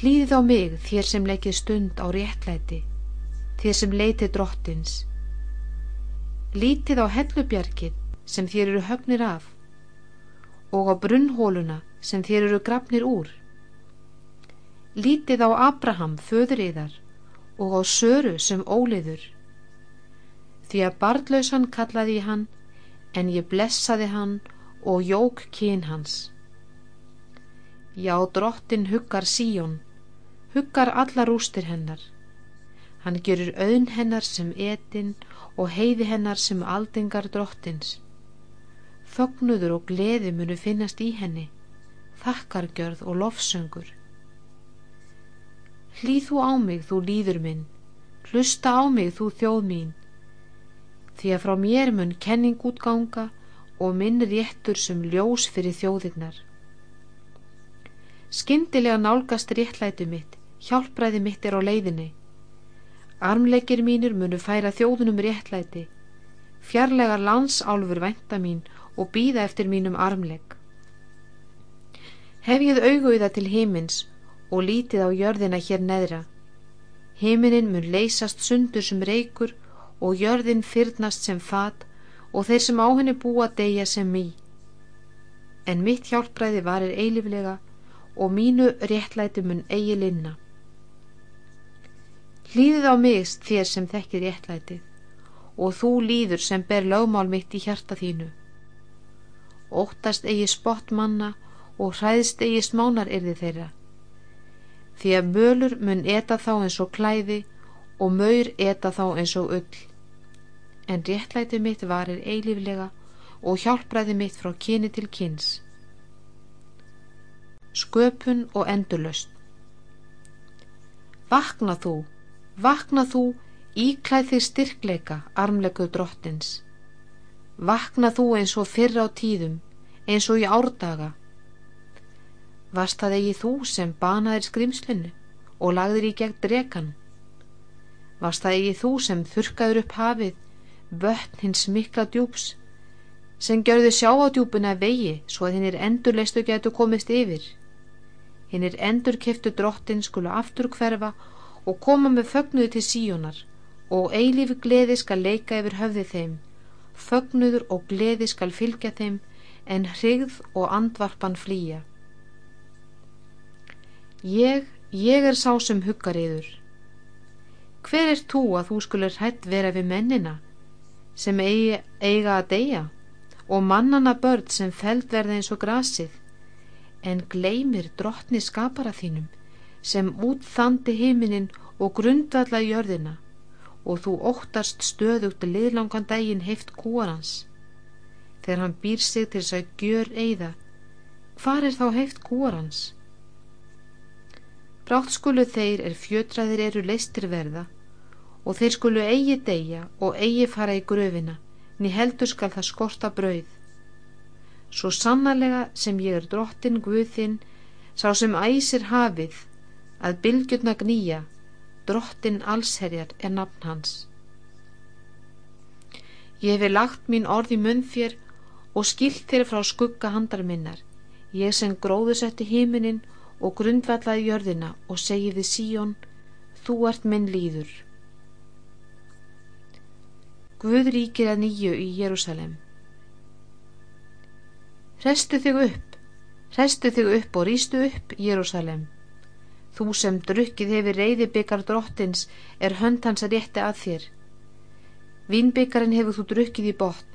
Hlýðið á mig þér sem leikið stund á réttlæti þér sem leitið drottins Lítið á hellubjarkið sem þér eru högnir af og á brunnhóluna sem þér eru grafnir úr? Lítið á Abraham, föður yðar, og á Söru sem óliður. Því að barnlausan kallaði ég hann, en ég blessaði hann og jók kyn hans. Já, drottin huggar síjón, huggar alla rústir hennar. Hann gerur auðn hennar sem etin og heiði hennar sem aldingar drottins. Þögnuður og gleði munu finnast í henni, þakkargjörð og lofsöngur. Hlýð þú á mig, þú líður minn, hlusta á mig, þú þjóð mín, því að frá mér mun kenning útganga og minn réttur sem ljós fyrir þjóðirnar. Skyndilega nálgast réttlætu mitt, hjálpræði mitt er á leiðinni. Armleikir mínir munu færa þjóðunum réttlæti, fjarlægar landsálfur vænta mín og býða eftir mínum armleik. Hef ég auðvöða til heimins og lítið á jörðina hér neðra. Heiminin mun leysast sundur sem reykur og jörðin fyrnast sem fat og þeir sem á henni búa deyja sem mý. En mitt hjálpræði varir eiliflega og mínu réttlæti mun eigi linna. Hlýðið á mig þér sem þekkir réttlætið og þú líður sem ber lögmál mitt í hjarta þínu. Óttast eigi spott manna og hræðst eigi smánar erði þeirra því að mölur mun eta þá eins og klæði og maur eta þá eins og ull. En réttlæti mitt varir eilíflega og hjálpraði mitt frá kyni til kyns. Sköpun og endurlöst Vakna þú, vakna þú, íklæð þig styrkleika, armlegu drottins. Vakna þú eins og fyrra á tíðum, eins og í árdaga, Varst það eigi þú sem banaðir skrimslinu og lagðir í gegn drekan? Varst það eigi þú sem þurkaður upp hafið, vötn hins mikla djúps, sem gjörðu sjá á djúpuna vegi svo að hinnir endurleistu getur komist yfir? Hinnir endur keftu drottin skulu aftur hverfa og koma með fögnuðu til síjónar og eilífi gleði skal leika yfir höfði þeim, fögnuður og gleði skal fylgja þeim en hrigð og andvarpan flýja. Ég, ég er sá sem huggar yður. Hver er þú að þú skulur hætt vera við mennina sem eigi, eiga að deyja og mannana börn sem feld verða eins og grasið en gleymir drottni skapara þínum sem útþandi heiminin og grundvalla jörðina og þú óttast stöðugt liðlangan daginn heift kúarans þegar hann býr sig til þess að gjör eigða hvar er þá heift kúarans Brátt skulu þeir er fjötraðir eru leistir verða og þeir skulu eigi deyja og eigi fara í gröfina, ný heldur skal það skorta brauð. Svo sannarlega sem ég er drottin Guðinn, sá sem æsir hafið, að bylgjurna gnýja, drottin allsherjar er nafn hans. Ég hefi lagt mín orð í munn þér og skilt þér frá skugga handar minnar, ég sem gróðusetti híminin og grundvallaði jörðina og segiði Síjón, þú ert minn líður. Guð ríkir að nýju í Jérúsalem. Restu þig upp, restu þig upp og rýstu upp, Jérúsalem. Þú sem drukkið hefur reyði byggar drottins er hönd hans að rétti að þér. Vínbyggarinn hefur þú drukkið í botn.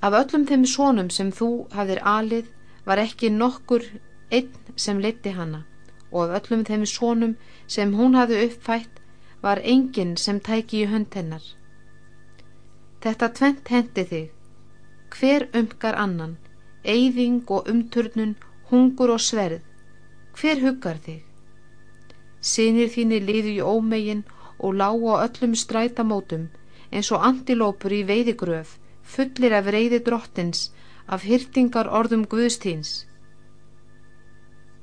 Af öllum þeim sónum sem þú hafðir alið var ekki nokkur einn sem leti hana og af öllum þeim sónum sem hún hafði uppfætt var enginn sem tæki í hönd hennar. Þetta tvent hendi þig, hver umgar annan, eyðing og umturnun, hungur og sverð, hver huggar þig? Sinir þínir liðu í ómegin og lágu á öllum strætamótum eins og andilópur í veiðigröf, fullir af reyði drottins af hyrtingar orðum Guðstíns.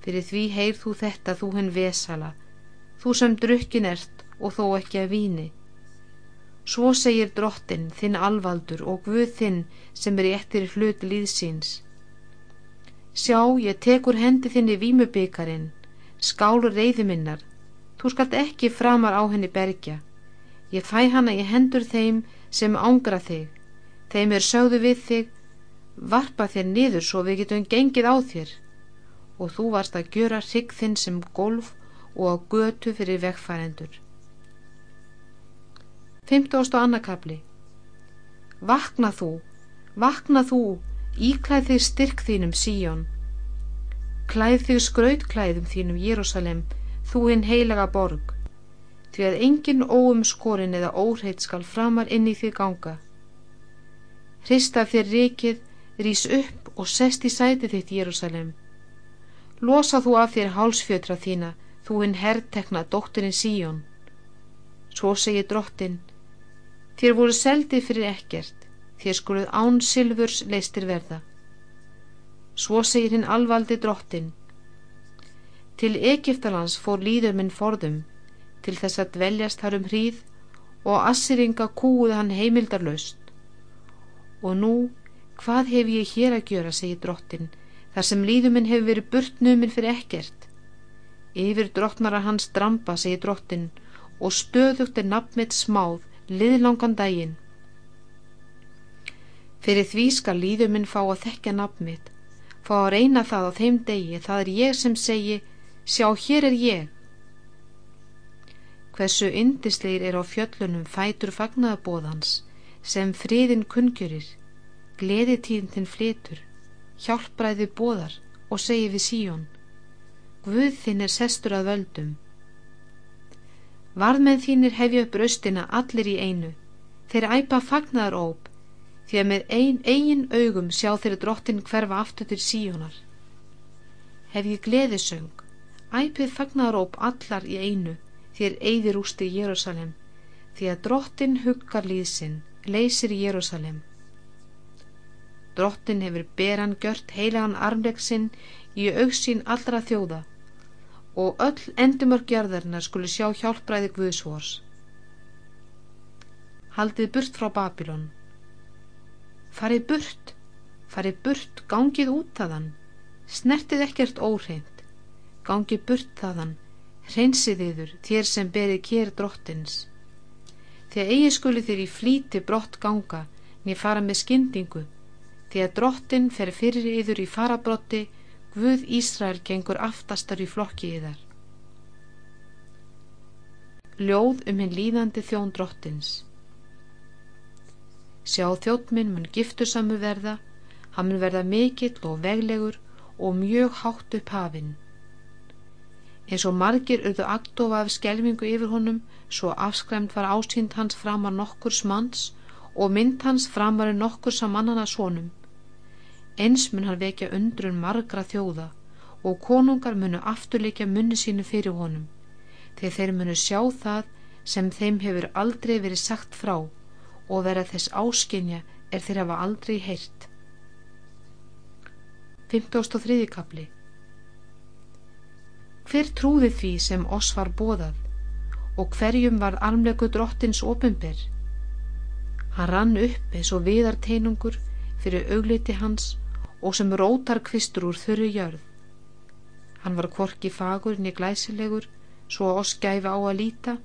Fyrir því heyr þú þetta þú henn vesala, þú sem drukkin ert og þó ekki að víni. Svo segir drottin þinn alvaldur og Guð þinn sem er í ettir hlut líðsins. Sjá, ég tekur hendi þinni vímubikarin, skálur reyði minnar, þú skalt ekki framar á henni bergja. Ég fæ hana í hendur þeim sem ángra þig, þeim er sögðu við þig, varpa þér niður svo við getum gengið á þér og þú varst að gjöra hrygg þinn sem golf og á götu fyrir vegfærendur 15. annakabli Vakna þú, vakna þú, íklæð þig styrk þínum Síjón Klæð þig skrautklæðum þínum Jérúsalem, þú hinn heilaga borg, því að engin óum skorin eða óhreit skal framar inn í því ganga. Hrista þér rikið, rís upp og sest í sæti þitt Jérúsalem. Losa þú af þér hálsfjötra þína, þú hinn herrtekna dótturinn Síjón. Svo segir drottin, þér voru seldið fyrir ekkert, þér skuluð án silfurs leistir verða. Svo segir hinn alvaldi drottin. Til Egiptalands fór líður minn forðum, til þess að dveljast þar um hríð og assiringa kúuð hann heimildarlaust. Og nú, hvað hef ég hér að gjöra, segir drottin, þar sem líður minn hefur verið burtnuminn fyrir ekkert. Yfir drottnara hans drampa, segir drottin, og stöðugt er nafnmitt smáð, liðlangan daginn. Fyrir því skal líður minn fá að þekka nafnmitt fá að reyna það á þeim degi, það er ég sem segi, sjá hér er ég. Hversu yndisleir er á fjöllunum fætur fagnaðabóðans, sem friðin kunngjörir, gleðitíðin flitur, hjálpræði bóðar og segi við síjón, Guð þinn er sestur að völdum. Varðmenn þínir hefja upp raustina allir í einu, þeir æpa fagnaðaróp, því að með ein, eigin augum sjá þeirri drottin hverfa aftur til síjónar. Hef ég gleðisöng, æpið fagnaróp allar í einu þér eigðir ústi í Jérúsalem, því að drottin huggar líðsinn, leysir í Jérúsalem. Drottin hefur beran gjört heilagan armlegsinn í auksín allra þjóða og öll endumörkjarðarna skuli sjá hjálpræði Guðsvors. Haldið burt frá Babilón farið burt, farið burt, gangið út þaðan, snertið ekkert óhreint, gangið burt þaðan, hreinsið yður þér sem berið kér drottins. Þegar eigi skuli þér í flíti brott ganga, niður fara með skyndingu, þegar drottin fer fyrir yður í farabrotti, Guð Ísrael gengur aftastar í flokki yðar. Ljóð um hinn líðandi þjón drottins Sjá þjóttminn mun giftursamu verða, hann mun verða mikill og veglegur og mjög hátt upp hafinn. Eins og margir auðu aktofa af skelvingu yfir honum, svo afskræmt var ásýnd hans framar nokkurs manns og mynd hans framar nokkurs að mannana svonum. Eins mun hann vekja undrun margra þjóða og konungar munu afturleikja munni sínu fyrir honum, þegar þeir munu sjá það sem þeim hefur aldrei verið sagt frá og vera þess áskinja er þeir hafa aldrei heyrt. 1503. kapli Hver trúði því sem oss var bóðað og hverjum var armlegu drottins ofinber? Hann rann upp eins og viðar teinungur fyrir augliti hans og sem rótar kvistur úr þurru jörð. Hann var kvorki fagur niður glæsilegur svo að oss gæfi á að líta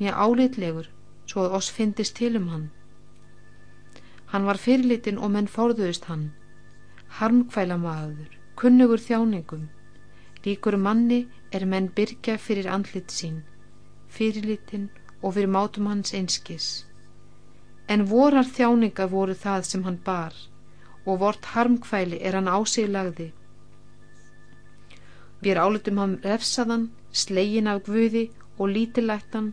niður álitlegur svo að oss fyndist til um hann. Hann var fyrirlitin og menn fórðuðist hann. Harmkvæla maður, kunnugur þjáningum. Líkur manni er menn byrkja fyrir andlit sín, fyrirlitin og fyrir mátum hans einskis. En vorar þjáningar voru það sem hann bar og vort harmkvæli er hann ásiglagði. Við er álutum hann refsaðan, slegin af guði og lítilættan,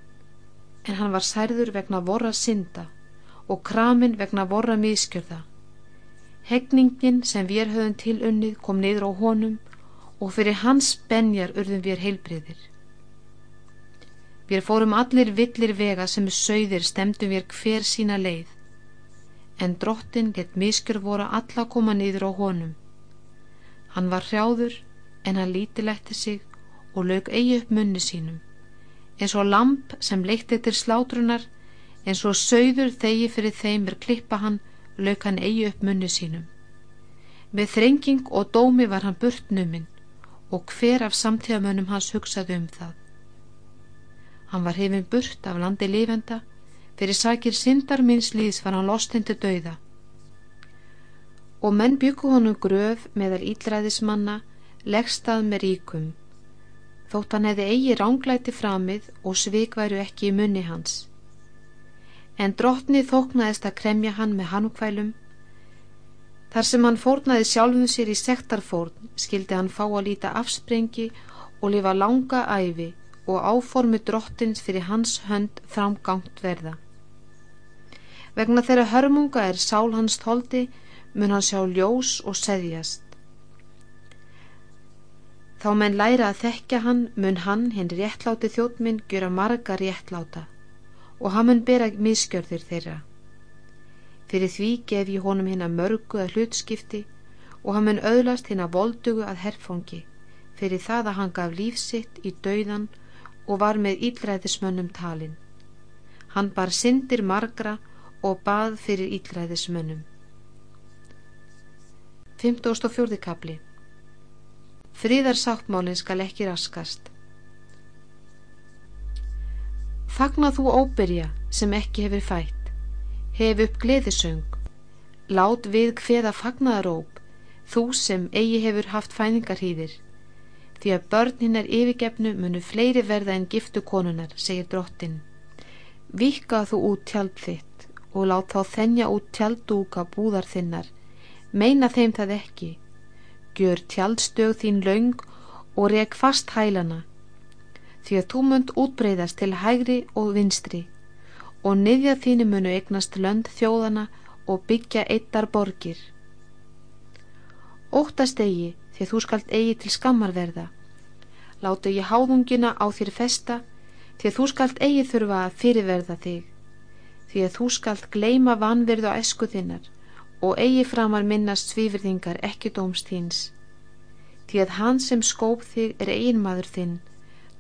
en hann var særður vegna vorra synda og kramin vegna vorra miskjörða. Hegningin sem við höfum til unnið kom niður á honum og fyrir hans benjar urðum við heilbriðir. Við fórum allir villir vega sem sögðir stemdum við hver sína leið, en drottin gett miskjör voru alla koma niður á honum. Hann var hrjáður en hann lítilegti sig og lög eigi upp munni sínum, eins og lamp sem leitt eftir slátrunar en svo sögður þegi fyrir þeim er klippa hann, lauk hann eigi upp munni sínum. Með þrenging og dómi var hann burtnuminn og hver af samtíðamönnum hans hugsaði um það. Hann var hefinn burt af landi lifenda, fyrir sakir syndar minns líðs var hann lostindi dauða. og menn byggu honum gröf meðal ílræðismanna leggstað með ríkum. Þótt hann hefði eigi ránglæti framið og svikværu ekki í munni hans. En drottni þóknaðist að kremja hann með hannukvælum þar sem hann fórnaði sjálfum sér í sektarfórn skildi hann fá að líta afsprengi og lifa langa æfi og áformi drottins fyrir hans hönd framgangt verða vegna þeirra hörmunga er sál hans tóldi mun hann sjá ljós og seðjast. Þá menn læra að þekkja hann mun hann hinn réttláti þjóttminn gjöra marga réttláta og hann mun bera miskjörðir þeirra. Fyrir því gef ég honum hinn að mörgu að hlutskipti og hann mun öðlast hinn að voldugu að herfangi fyrir það að hann gaf lífsitt í dauðan og var með ílræðismönnum talin. Hann bar syndir margra og bað fyrir ílræðismönnum. 54. kapli Fríðarsáttmálinn skal ekki raskast. Fagna þú óbyrja sem ekki hefur fætt. Hef upp gleðisöng. Lát við hveða fagnaðaróp þú sem eigi hefur haft fæningarhýðir því að börn hinnar yfirgefnu munu fleiri verða en giftu konunar, segir drottin. Vika þú út tjald þitt og lát þá þennja út tjaldúka búðar þinnar. Meina þeim það ekki. Gjör tjaldstög þín laung og reg fast hælana því að þú munt útbreyðast til hægri og vinstri og niðja þínu munu eignast lönd þjóðana og byggja eittar borgir. Óttast eigi því þú skalt eigi til skammarverða látu ég háðungina á þér festa því þú skalt eigi þurfa að fyrirverða þig því að þú skalt gleima vanverðu á esku þinnar og eigi framar minnast svífyrðingar ekki dómst hins því að hann sem skóp þig er einmaður þinn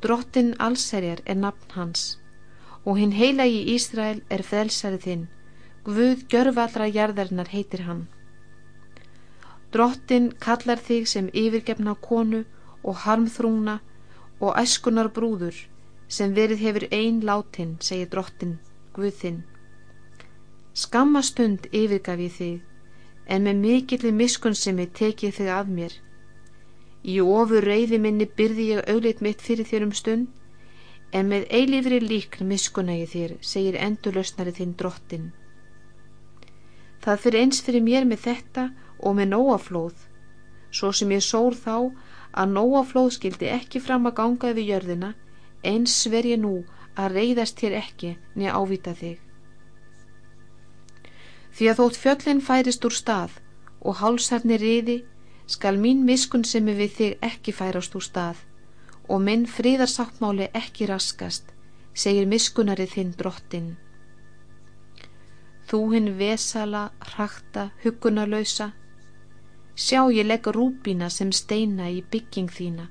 drottin allserjar er nafn hans. Og hinn heila í Ísrael er frelsari þinn Guð gjörvallra jarðarnar heitir hann. Drottin kallar þig sem yfirgefna konu og harmþrúna og æskunar brúður sem verið hefur ein látin segir drottin Guð þinn Skammastund yfirgaf ég þig en með mikillir miskunnsemi tekið þig af mér. Í ofur reyði minni byrði ég auðleitt mitt fyrir þér um stund, en með eilifri líkn miskunna ég þér, segir endurlausnari þinn drottin. Það fyrir eins fyrir mér með þetta og með nóaflóð, svo sem ég sór þá að nóaflóð skildi ekki fram að ganga yfir jörðina, eins ver ég nú að reyðast þér ekki niður ávita þig því að þótt fjöllin færist úr stað og hálsarni riði skal mín miskun sem er við þig ekki færast úr stað og minn fríðarsáttmáli ekki raskast segir miskunari þinn drottin. Þú hinn vesala hrakta hugunarlausa sjá ég legg rúbína sem steina í bygging þína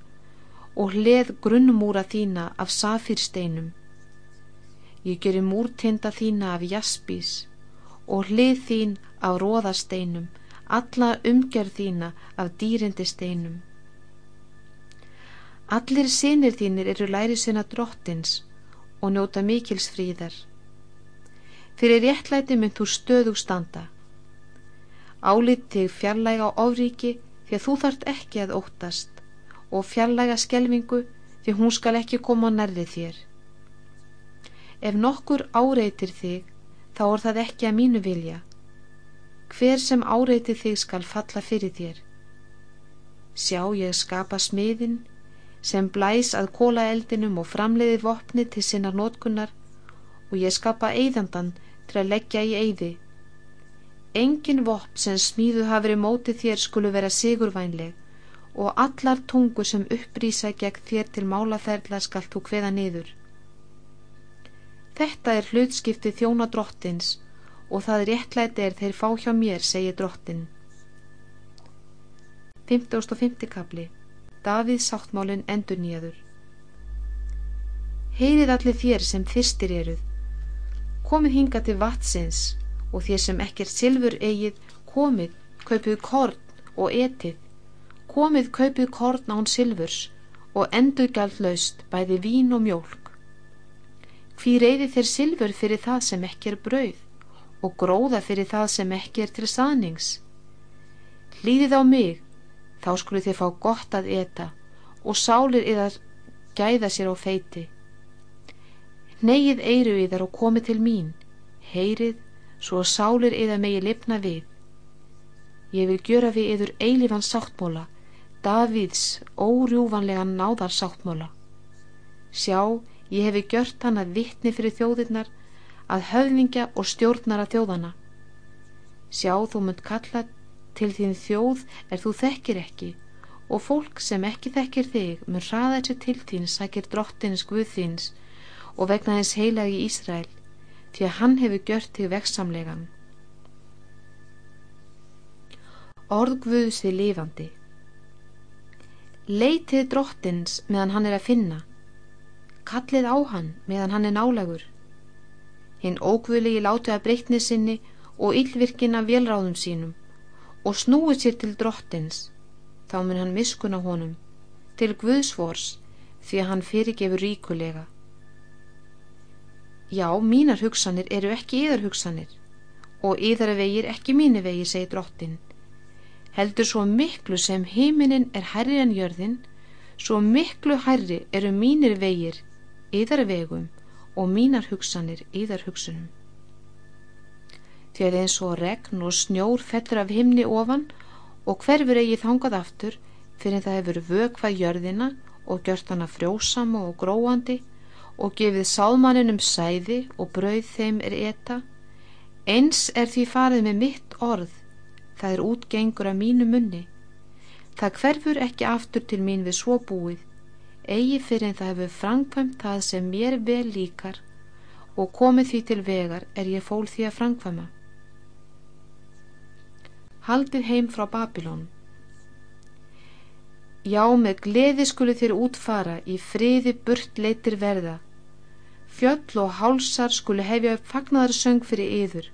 og hleð grunnmúra þína af safirsteinum ég gerir múrtinda þína af jaspís og hlið þín á róðasteinum, alla umgjörð þína af dýrindisteinum. Allir sinir þínir eru læri sinna drottins og njóta mikils fríðar. Fyrir réttlæti mynd þú stöðug standa. Álit þig fjarlæga á ofríki því að þú þart ekki að óttast og fjarlæga skelvingu því hún skal ekki koma nærrið þér. Ef nokkur áreitir þig þá er það ekki að mínu vilja. Hver sem áreiti þig skal falla fyrir þér. Sjá ég skapa smiðin sem blæs að kóla eldinum og framleiði vopni til sinna nótkunnar og ég skapa eigðandan til að leggja í eigði. Engin vopn sem smíðu hafi verið mótið þér skulu vera sigurvænleg og allar tungu sem upprýsa gegn þér til málaferðla skal þú hveða niður. Þetta er hlutskipti þjóna drottins og það réttlæti er þeir fá hjá mér, segir drottin. 50. kapli Davíð sáttmálinn endur nýjaður Heyrið allir þér sem fyrstir eruð komið hinga til vatsins og þér sem ekkert silfur eigið komið, kaupið korn og etið komið kaupið korn án silfurs og endur gælt laust bæði vín og mjólk Hví reyði þér silfur fyrir það sem ekki er brauð og gróða fyrir það sem ekki er til saðnings? hlýðið á mig, þá skulu þið fá gott að eta og sálir yðar gæða sér á feiti. Neyið eiru yðar og komið til mín, heyrið, svo sálir yðar megi lifna við. Ég vil gjöra við yður eilifan sáttmóla, Davíðs órjúvanlegan náðar sáttmóla. Sjá, ég hefi gjört hann að vittni fyrir þjóðirnar, að höfningja og stjórnara þjóðana. Sjá, þú munt kalla til þín þjóð er þú þekkir ekki og fólk sem ekki þekkir þig mun hraða þessi til þín sækir drottins Guð þíns og vegna þess heilagi Ísrael því að hann hefur gjört þig veksamlegan. Orð Guðs þið lifandi Leitið drottins meðan hann er að finna Kallið á hann meðan hann er nálagur Hinn ógvöli í látu að breytni sinni og yllvirkina velráðum sínum og snúið sér til drottins. Þá mun hann miskuna honum til Guðsvors því að hann fyrirgefur ríkulega. Já, mínar hugsanir eru ekki yðar hugsanir og yðar vegir ekki mínu vegir, segir drottin heldur svo miklu sem heiminin er hærri en jörðin svo miklu hærri eru mínir vegir yðar vegum og mínar hugsanir yðar hugsunum því að eins og regn og snjór fellur af himni ofan og hverfur eigi þangað aftur fyrir það hefur vökvað jörðina og gjört hana frjósama og gróandi og gefið sáðmanninum sæði og brauð þeim er eta eins er því farið með mitt orð það er útgengur af mínu munni. Það hverfur ekki aftur til mín við svo búið eigi fyrir en það hefur framkvæmt það sem mér vel líkar og komið því til vegar er ég fól því að framkvæma haldið heim frá Babilón. Já, með gleði skulu þér útfara, í friði burt leitir verða. Fjöll og hálsar skulu hefja upp fagnaðarsöng fyrir yður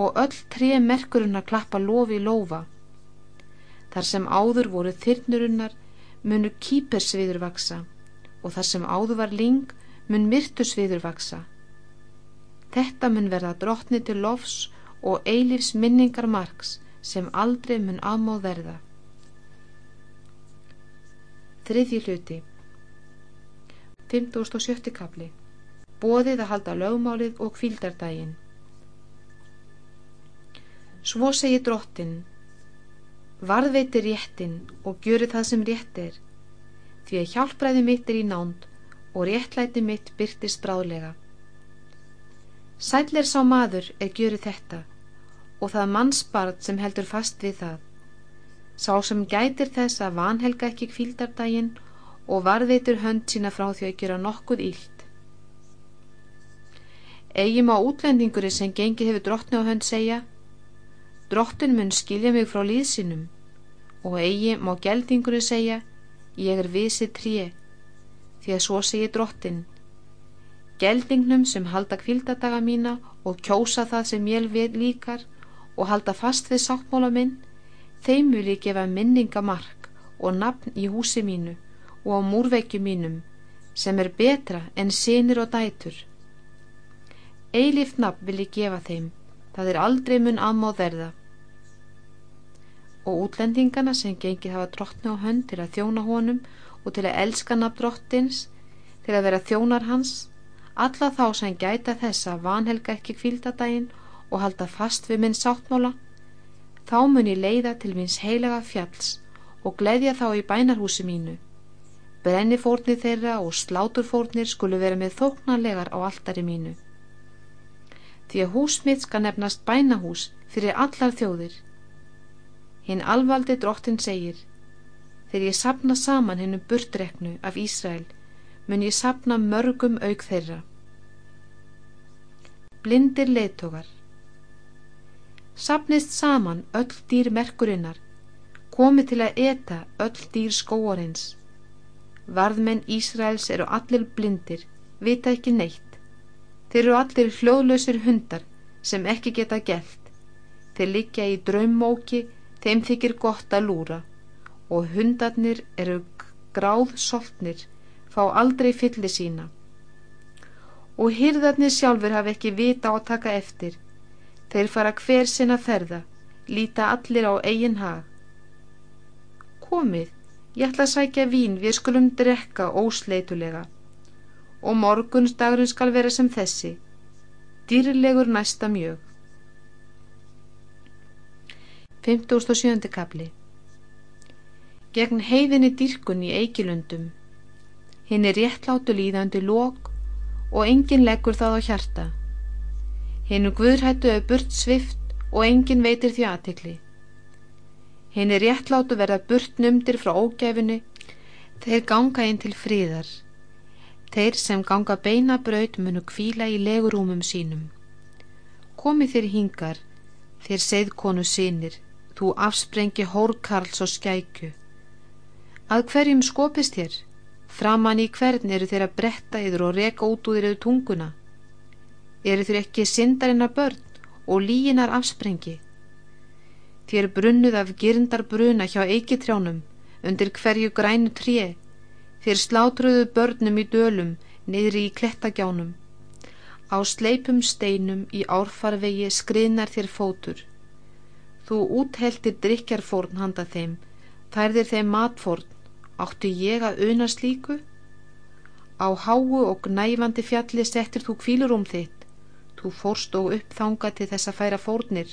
og öll tré merkurinn að klappa lofi í lofa. Þar sem áður voru þyrnurunnar munu kýpersviður vaksa og þar sem áður var ling mun myrtusviður vaksa. Þetta mun verða drottni til lofs og eilifs minningar margs sem aldrei mun aðmáð verða. Þriðji hluti 1570 kapli Bóðið að halda lögmálið og kvíldardaginn Svo segir drottin Varðveitir réttin og gjöru það sem rétt er því að hjálpræði mitt er í nánd og réttlæti mitt byrtist bráðlega Sæl er sá maður er gjöru þetta og það mannsbarð sem heldur fast við það. Sá sem gætir þess að vanhelga ekki kvíldardaginn og varðveitur hönd sína frá því að gera nokkuð ílt. Egi má útlendinguri sem gengi hefur drottni á hönd segja Drottin mun skilja mig frá líðsinum og eigi má geldinguri segja Ég er visið tré því að svo segir drottin Geldingnum sem halda kvíldadaga mína og kjósa það sem ég vil líkar og halda fast við sáttmála minn, þeim vil ég gefa minningamark og nafn í húsi mínu og á múrveikju mínum sem er betra en sinir og dætur. Eilíft nafn vil ég gefa þeim, það er aldrei mun aðmáð verða. Og útlendingana sem gengið hafa drottni á hönd til að þjóna honum og til að elska nafn drottins, til að vera þjónar hans, alla þá sem gæta þess að vanhelga ekki kvíldadaginn og halda fast við minn sáttmála, þá mun ég leiða til minns heilaga fjalls og gleðja þá í bænarhúsi mínu. Brennifórnir þeirra og sláturfórnir skulu vera með þóknarlegar á altari mínu. Því að húsmið skal nefnast bænahús fyrir allar þjóðir. Hinn alvaldi drottin segir, þegar ég sapna saman hennum burtreknu af Ísrael, mun ég sapna mörgum auk þeirra. Blindir leittókar sapnist saman öll dýr merkurinnar, komi til að eta öll dýr skóarins. Varðmenn Ísraels eru allir blindir, vita ekki neitt. Þeir eru allir hljóðlausir hundar sem ekki geta gælt. Þeir liggja í draummóki, þeim þykir gott að lúra og hundarnir eru gráð soltnir, fá aldrei fylli sína. Og hýrðarnir sjálfur hafa ekki vita á að taka eftir, Þeir fara hver sinna ferða, líta allir á eigin hag komið, ég ætla að sækja vín, við skulum drekka ósleitulega. Og morguns dagurinn skal vera sem þessi, dýrlegur næsta mjög. 57. kapli Gegn heiðinni dýrkun í eikilundum, hinn er réttlátu líðandi lók og engin leggur það á hjarta. Hinn er guðrættu að burt svift og engin veitir því aðtikli. Hinn er réttlátu verða burt numdir frá ógæfinu, þeir ganga inn til fríðar. Þeir sem ganga beina braut munu kvíla í legurúmum sínum. Komi þér hingar, þér segðkonu sínir, þú afsprengi hórkarls og skækju. Að hverjum skopist þér? Framan í hvern eru þeir að bretta yfir og reka út úr yfir tunguna? Eru þeir ekki syndarinnar börn og líginar afsprengi? Þér brunnuð af girndar bruna hjá eikitrjánum undir hverju grænu tré, þér slátruðu börnum í dölum niðri í klettagjánum. Á sleipum steinum í árfarvegi skriðnar þér fótur. Þú útheltir drikjarfórn handa þeim, færðir þeim matfórn, áttu ég að una slíku? Á háu og næfandi fjalli settir þú kvílur um þitt, þú fórst og uppþanga til þess að færa fórnir.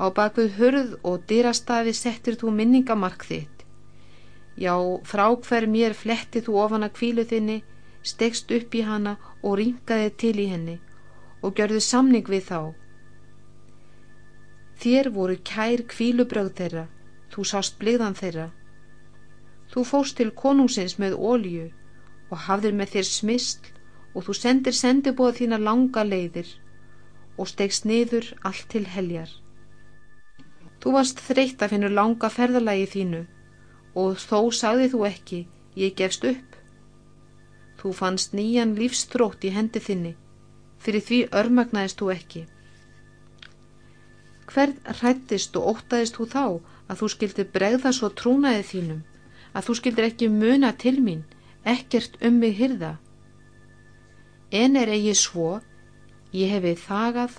Á bakvið hörð og dyrastafi settir þú minningamark þitt. Já, frá hver mér fletti þú ofan að kvílu þinni, stegst upp í hana og ringaði til í henni og gjörðu samning við þá. Þér voru kær kvílubröð þeirra, þú sást bligðan þeirra. Þú fóst til konungsins með ólju og hafðir með þér smist og þú sendir sendibóða þína langa leiðir og stegst niður allt til heljar. Þú varst þreytt að finna langa ferðalagi þínu og þó sagði þú ekki, ég gefst upp. Þú fannst nýjan lífstrótt í hendi þinni, fyrir því örmagnaðist þú ekki. Hvern hrættist og óttaðist þú þá að þú skildi bregða svo trúnaði þínum, að þú skildir ekki muna til mín, ekkert um mig hyrða? En er eigi svo, ég hefi þagað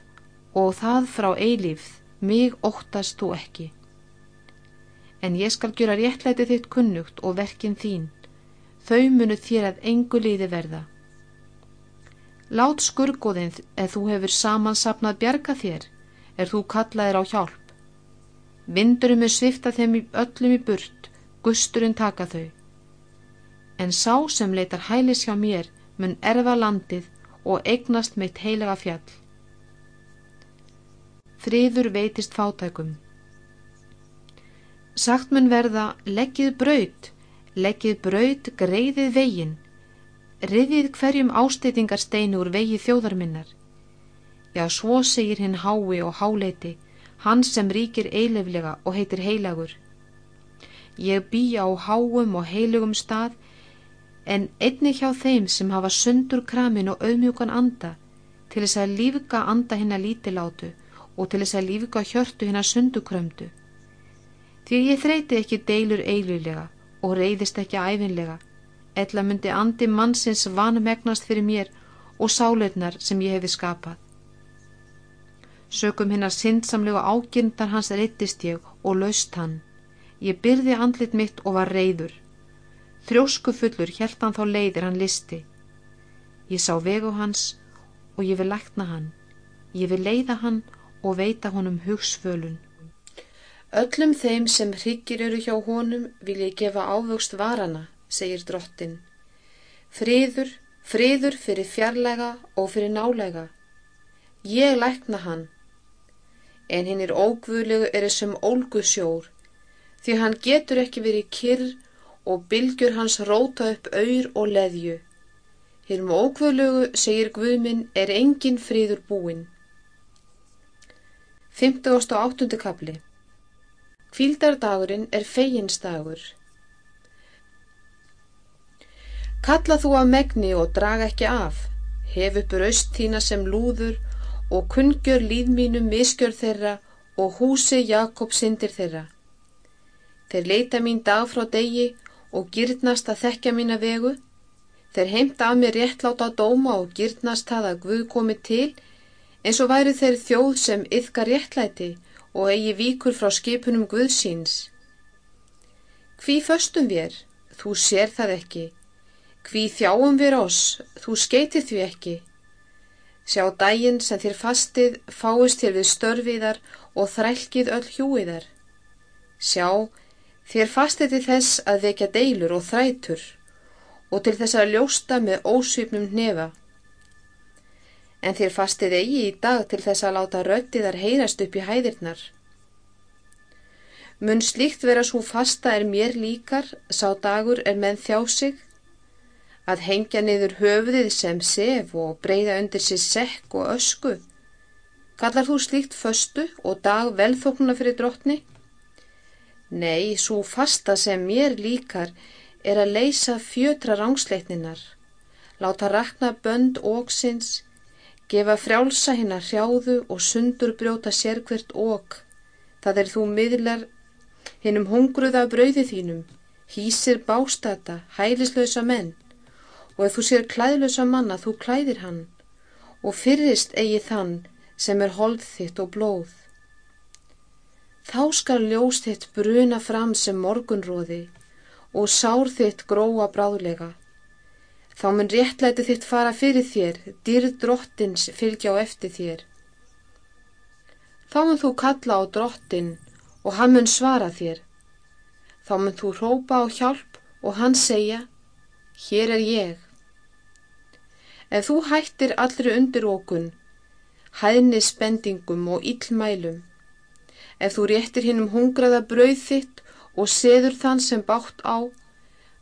og það frá eilífð, mig óttast þú ekki. En ég skal gera réttlæti þitt kunnugt og verkin þín, þau munu þér að engu liði verða. Lát skurgoðinn eða þú hefur samansapnað bjarga þér, er þú kallaðir á hjálp. Vindurum er svifta þeim öllum í burt, gusturinn taka þau. En sá sem leitar hælis hjá mér mun erfa landið og eignast meitt heilaga fjall friður veitist fátækum. Sagt mun verða leggið braut, leggið braut greiðið veginn, riðið hverjum ásteytingar steinu úr vegi þjóðarminnar. Já, svo segir hinn hái og háleiti, hann sem ríkir eileflega og heitir heilagur. Ég bý á háum og heilugum stað, en einni hjá þeim sem hafa sundur kramin og auðmjúkan anda, til þess að lífka anda hinn að lítilátu, og til þess að lífika hjörtu hennar sundukrömdu. Því ég þreyti ekki deilur eilulega og reyðist ekki æfinlega, eðla myndi andi mannsins vanmegnast fyrir mér og sáleirnar sem ég hefi skapað. Sökum hennar sindsamlega ágirndar hans reytist ég og laust hann. Ég byrði andlit mitt og var reyður. Þrjósku fullur helt hann þá leiðir hann listi. Ég sá vegu hans og ég vil lækna hann. Ég vil leiða hann og veita honum hugsfölun. Öllum þeim sem hryggir eru hjá honum vil ég gefa ávöxt varana, segir drottin. Friður, friður fyrir fjarlæga og fyrir nálega. Ég lækna hann. En hinn er ógvulegu er þessum ólgu sjór, því hann getur ekki verið kyrr og bylgjur hans róta upp auður og leðju. Hinnum ógvulegu, segir Guðminn, er engin friður búinn. 58. kapli Kvíldardagurinn er feginsdagur. Kalla þú af megni og draga ekki af, hef upp raust þína sem lúður og kungjör líðmínum miskjör þeirra og húsi Jakob syndir þeirra. Þeir leita mín dag frá degi og gyrnast að þekka mína vegu. Þeir heimta af mér réttláta dóma og gyrnast það að Guð komi til eins og væri þeir þjóð sem yfka réttlæti og eigi víkur frá skipunum Guðsíns. Hví föstum við? Þú sér það ekki. Hví þjáum við oss? Þú skeitir því ekki. Sjá daginn sem þér fastið fáist þér við störfiðar og þrælkið öll hjúiðar. Sjá, þér fastið til þess að vekja deilur og þrætur og til þess að ljósta með ósvipnum hnefa. En þér fastið eigi í dag til þess að láta röttiðar heyrast upp í hæðirnar. Mun slíkt vera svo fasta er mér líkar, sá dagur er menn þjá sig, að hengja niður höfuðið sem sef og breyða undir sér sekk og ösku. Kallar þú slíkt föstu og dag velþóknuna fyrir drottni? Nei, svo fasta sem mér líkar er að leysa fjötra rángsleitninar, láta rakna bönd óksins, gefa frjálsa hinn að hrjáðu og sundur brjóta sérkvert ók. Það er þú miðlar hinnum hungruða brauði þínum, hýsir bástata, hælislausa menn og ef þú sér klæðlausa manna þú klæðir hann og fyrrist eigi þann sem er hold þitt og blóð. Þá skal ljós þitt bruna fram sem morgunróði og sár þitt gróa bráðlega. Þá mun réttlæti þitt fara fyrir þér, dýrð drottins fylgja á eftir þér. Þá mun þú kalla á drottin og hann mun svara þér. Þá mun þú rópa á hjálp og hann segja, hér er ég. Ef þú hættir allri undir okun, hæðni spendingum og illmælum, ef þú réttir hinnum hungraða brauð þitt og seður þann sem bátt á,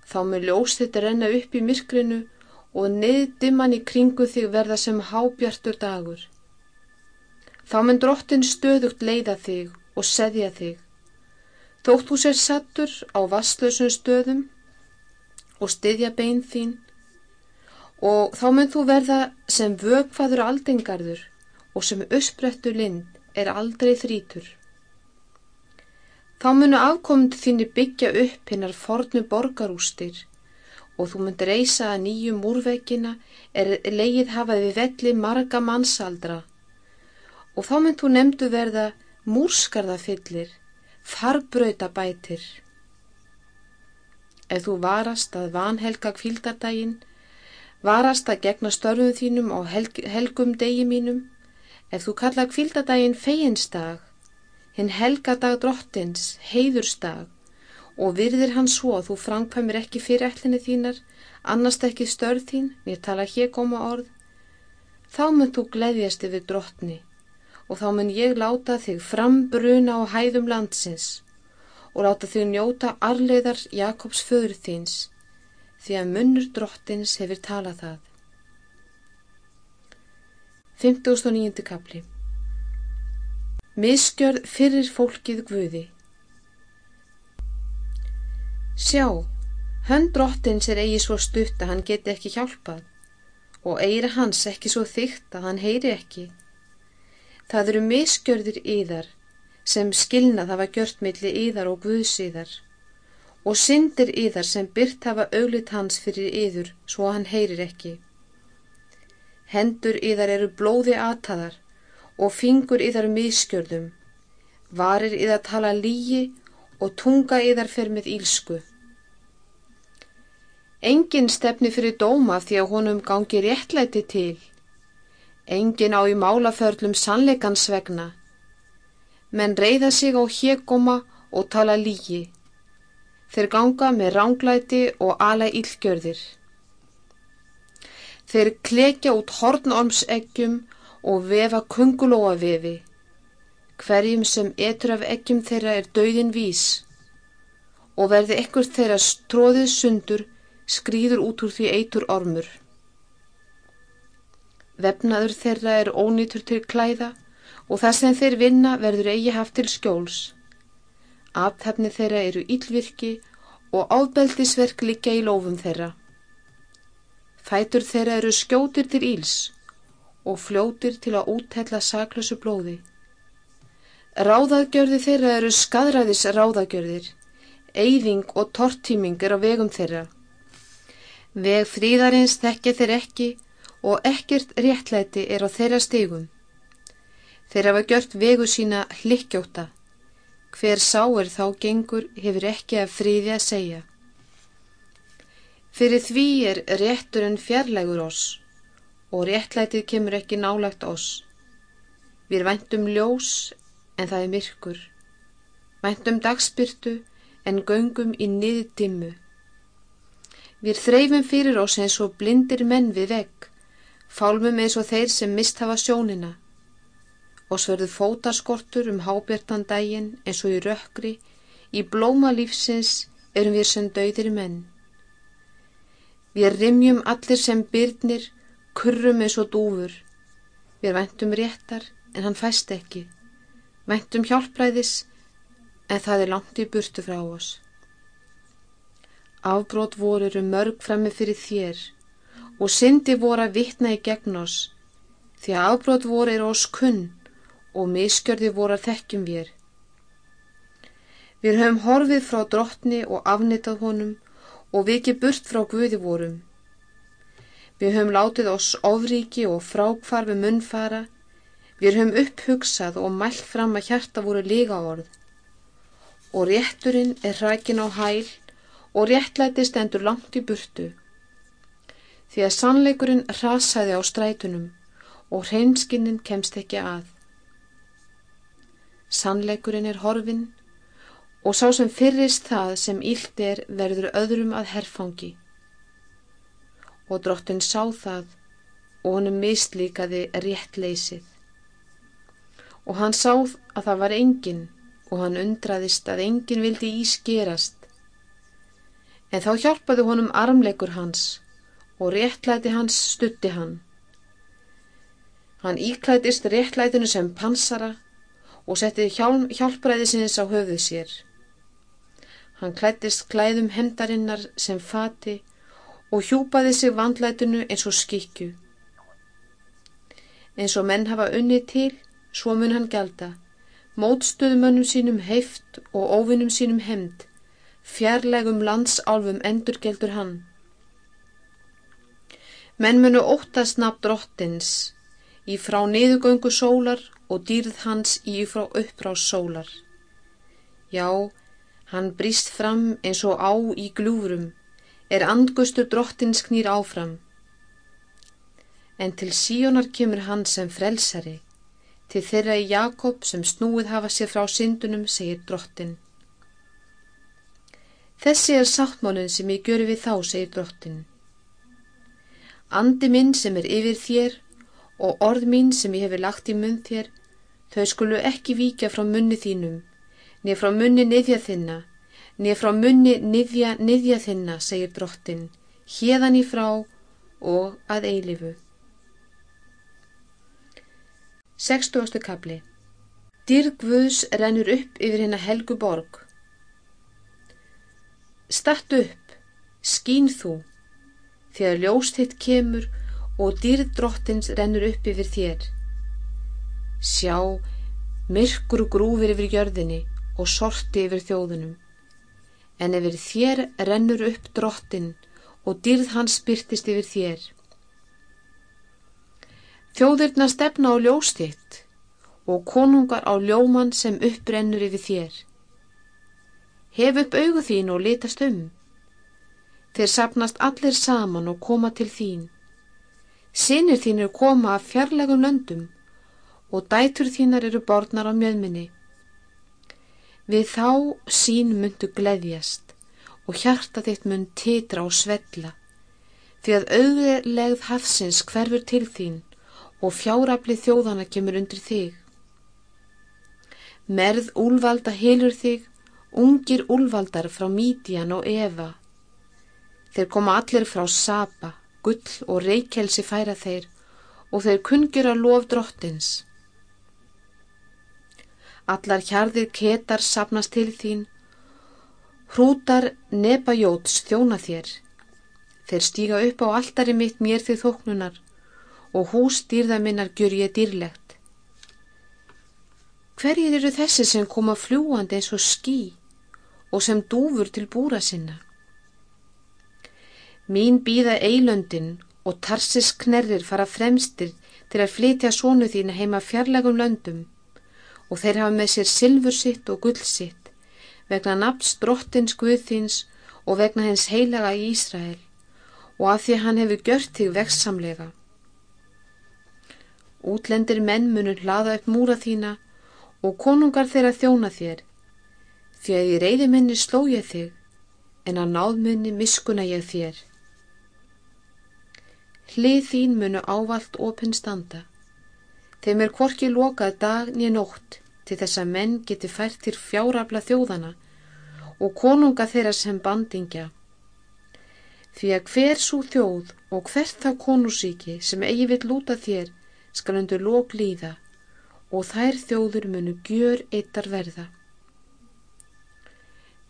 þá mun ljós þetta renna upp í myrkrinu og niðdimman í kringu þig verða sem hábjartur dagur. Þá mun drottin stöðugt leiða þig og seðja þig. Þótt þú sér sattur á vastlösum stöðum og styðja bein þín og þá mun þú verða sem vögfaður aldingarður og sem uppbrettur lind er aldrei þrítur. Þá munu afkomund þínir byggja upp hinnar fornu borgarústir og þú mun reysa að nýju múrveikina er leið hafaði velli marga mannsaldra og þá mun þú nefndu verða múrskarðafyllir, farbrautabætir. Ef þú varast að vanhelga kvildardaginn, varast að gegna störfum þínum helg, helgum degi mínum, ef þú kalla kvildardaginn feginsdag, hinn helgadag drottins, heiðurstag, og virðir hann svo að þú framkvæmir ekki fyrir ætlinni þínar, annast ekki störð þín, mér tala hér koma orð, þá mun þú gleðjast yfir drottni og þá mun ég láta þig frambruna á hæðum landsins og láta þig njóta arleiðar Jakobs föður þíns því að munnur drottins hefur talað það. 59. kapli Miskjörð fyrir fólkið Guði Sjá, hönd drottins er eigi svo stutt að hann geti ekki hjálpað og eira hans ekki svo þygt að hann heyri ekki Það eru misgjörðir yðar sem skilnað hafa gjört milli yðar og guðsýðar og syndir yðar sem byrt hafa auglit hans fyrir yður svo hann heyrir ekki. Hendur yðar eru blóði ataðar og fingur yðar misgjörðum, varir yðar tala lígi og tunga yðar fer með ílsku. Engin stefni fyrir dóma því að honum gangi réttlæti til Engin á í málaförlum sannleikans vegna, menn reyða sig á hégoma og tala lígi. Þeir ganga með ránglæti og ala ílgjörðir. Þeir klekja út hornormseggjum og vefa kungulóa vefi. Hverjum sem etur af eggjum þeirra er dauðin vís og verði ekkert þeirra stróðið sundur skrýður út úr því eitur ormur. Vefnaður þeirra er ónýtur til klæða og það sem þeir vinna verður eigi haft til skjóls. Aftefni þeirra eru ílvirki og ábeldisverk liggja í lófum þeirra. Fætur þeirra eru skjótir til íls og fljótir til að úthella saklösu blóði. Ráðagjörði þeirra eru skadræðis ráðagjörðir, eyðing og tortíming er á vegum þeirra. Veg fríðarins þekkja þeir ekki og ekkert réttlæti er á þeirra stegum. Þeir hafa gjört vegu sína hlikkjóta, Hver sáir þá gengur hefur ekki að fríði að segja. Fyrir því er rétturinn fjarlægur oss og réttlætið kemur ekki nálagt oss. Við væntum ljós en það er myrkur. Væntum dagspyrtu en göngum í niður dimmu. Við þreyfum fyrir oss eins og blindir menn við vegg, fálmum eins og þeir sem mist hafa sjónina og sverðu fótaskortur um hábjartan dægin eins og í rökkri, í blóma lífsins erum við sem dauðir menn. Við rimjum allir sem byrnir, kurrum eins og dúfur. Við væntum réttar en hann fæst ekki. Væntum hjálpræðis en það er langt í burtu frá oss. Afbrót voru eru mörg frammi fyrir þér og syndi voru að vittna í gegn oss því að afbrót voru eru oss kunn og miskjörði voru að þekkjum við. Við höfum horfið frá drottni og afnitað honum og vikið burt frá Guði vorum. Við höfum látið oss ofríki og frákvarfi munnfara, við höfum upphugsað og mælt fram að hjarta voru líga orð og rétturinn er hrækin á hæl og réttlæti stendur langt í burtu. Því að sannleikurinn rasaði á strætunum og hreinskinninn kemst ekki að. Sannleikurinn er horfin og sá sem fyrrist það sem ílt er verður öðrum að herfangi. Og drottin sá það og honum mislíkaði réttleysið. Og hann sá að það var enginn og hann undraðist að enginn vildi ískerast En þá hjálpaði honum armleikur hans og réttlæti hans stutti hann. Hann íklætist réttlætinu sem pansara og setti hjálpræði sinns á höfuð sér. Hann klættist klæðum hendarinnar sem fati og hjúpaði sig vandlætinu eins og skikju. Eins og menn hafa unni til, svo mun hann gelda, mótstöðumönnum sínum heift og óvinnum sínum hemd fjarlægum landsálfum endurgeldur hann. Menn munu óttast nafn drottins í frá niðugöngu sólar og dýrð hans í frá uppráð sólar. Já, hann brýst fram eins og á í glúfrum, er andgustur drottins knýr áfram. En til síonar kemur hann sem frelsari, til þeirra í Jakob sem snúið hafa sér frá syndunum, segir drottin. Þessi er sáttmálun sem ég gjöru við þá, segir drottin. Andi minn sem er yfir þér og orð mín sem ég hefur lagt í munn þér, þau skulu ekki víkja frá munni þínum, niður frá munni niðja þinna, niður frá munni niðja niðja þinna, segir drottin, hérðan í frá og að eilifu. 60. kapli Dyrgvöðs rennur upp yfir hennar helgu borg Statt upp, skín þú, þegar ljóst hitt kemur og dýrð drottins rennur upp yfir þér. Sjá, myrkur grúfir yfir jörðinni og sorti yfir þjóðunum. En yfir þér rennur upp drottin og dýrð hans byrtist yfir þér. Þjóðurna stefna á ljóstitt og konungar á ljóman sem upprennur yfir þér. Hef upp augu þín og litast um. Þeir sapnast allir saman og koma til þín. Sinnir þín eru koma af fjarlægum löndum og dætur þínar eru borðnar á mjöðminni. Við þá sín myndu gleðjast og hjarta þitt mynd titra og svella því að auðlegð hafsins hverfur til þín og fjáraflið þjóðana kemur undir þig. Merð úlvalda hilur þig ungir úlvaldar frá Mídian og Eva. Þeir koma allir frá Saba, gull og reykjelsi færa þeir og þeir kungir að lof drottins. Allar hjarðir ketar sapnast til þín, hrútar nebajóts þjóna þér. Þeir stíga upp á alltari mitt mér því þóknunar og hús dýrðaminnar gjur ég dýrlegt. Hverjir eru þessi sem koma fljúandi eins og ský? og sem dúfur til búra sinna. Mín býða eilöndin og tarsis knerrir fara fremstir til að flytja sónu þín heima fjarlægum löndum og þeir hafa með sér silfur sitt og gull sitt, vegna nafns drottins Guðþins og vegna hens heilaga í Ísrael og af því hann hefur gjört þig vexsamlega. Útlendir menn munur hlaða upp múra þína og konungar þeirra þjóna þér, því að í reyðiminni sló ég þig, en að náðmunni miskuna ég þér. Hlið þín munu ávalt opinn standa. Þeim er kvorki lokað dag nýja nótt til þess að menn geti fært til fjárabla þjóðana og konunga þeirra sem bandingja. Því að hver svo þjóð og hvert þá konusíki sem eigi vil lúta þér skal undir lók líða og þær þjóður munu gjör eittar verða.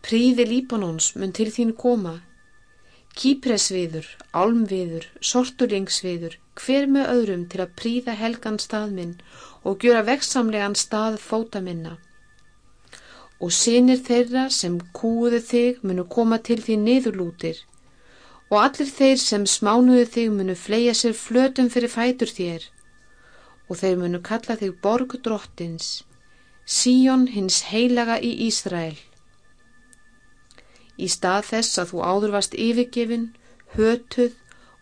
Príði Líbanons mun til þín koma Kýpresviður, álmviður, sorturingsviður, hver með öðrum til að príða helgan stað minn og gjöra veksamlegan stað fóta minna. Og sinir þeirra sem kúuðu þig munu koma til því niðurlútir og allir þeir sem smánuðu þig munu fleia sér flötum fyrir fætur þér og þeir munu kalla þig borg drottins, Síón hins heilaga í Ísrael. Í stað þess að þú áður varst yfirgefin, hötuð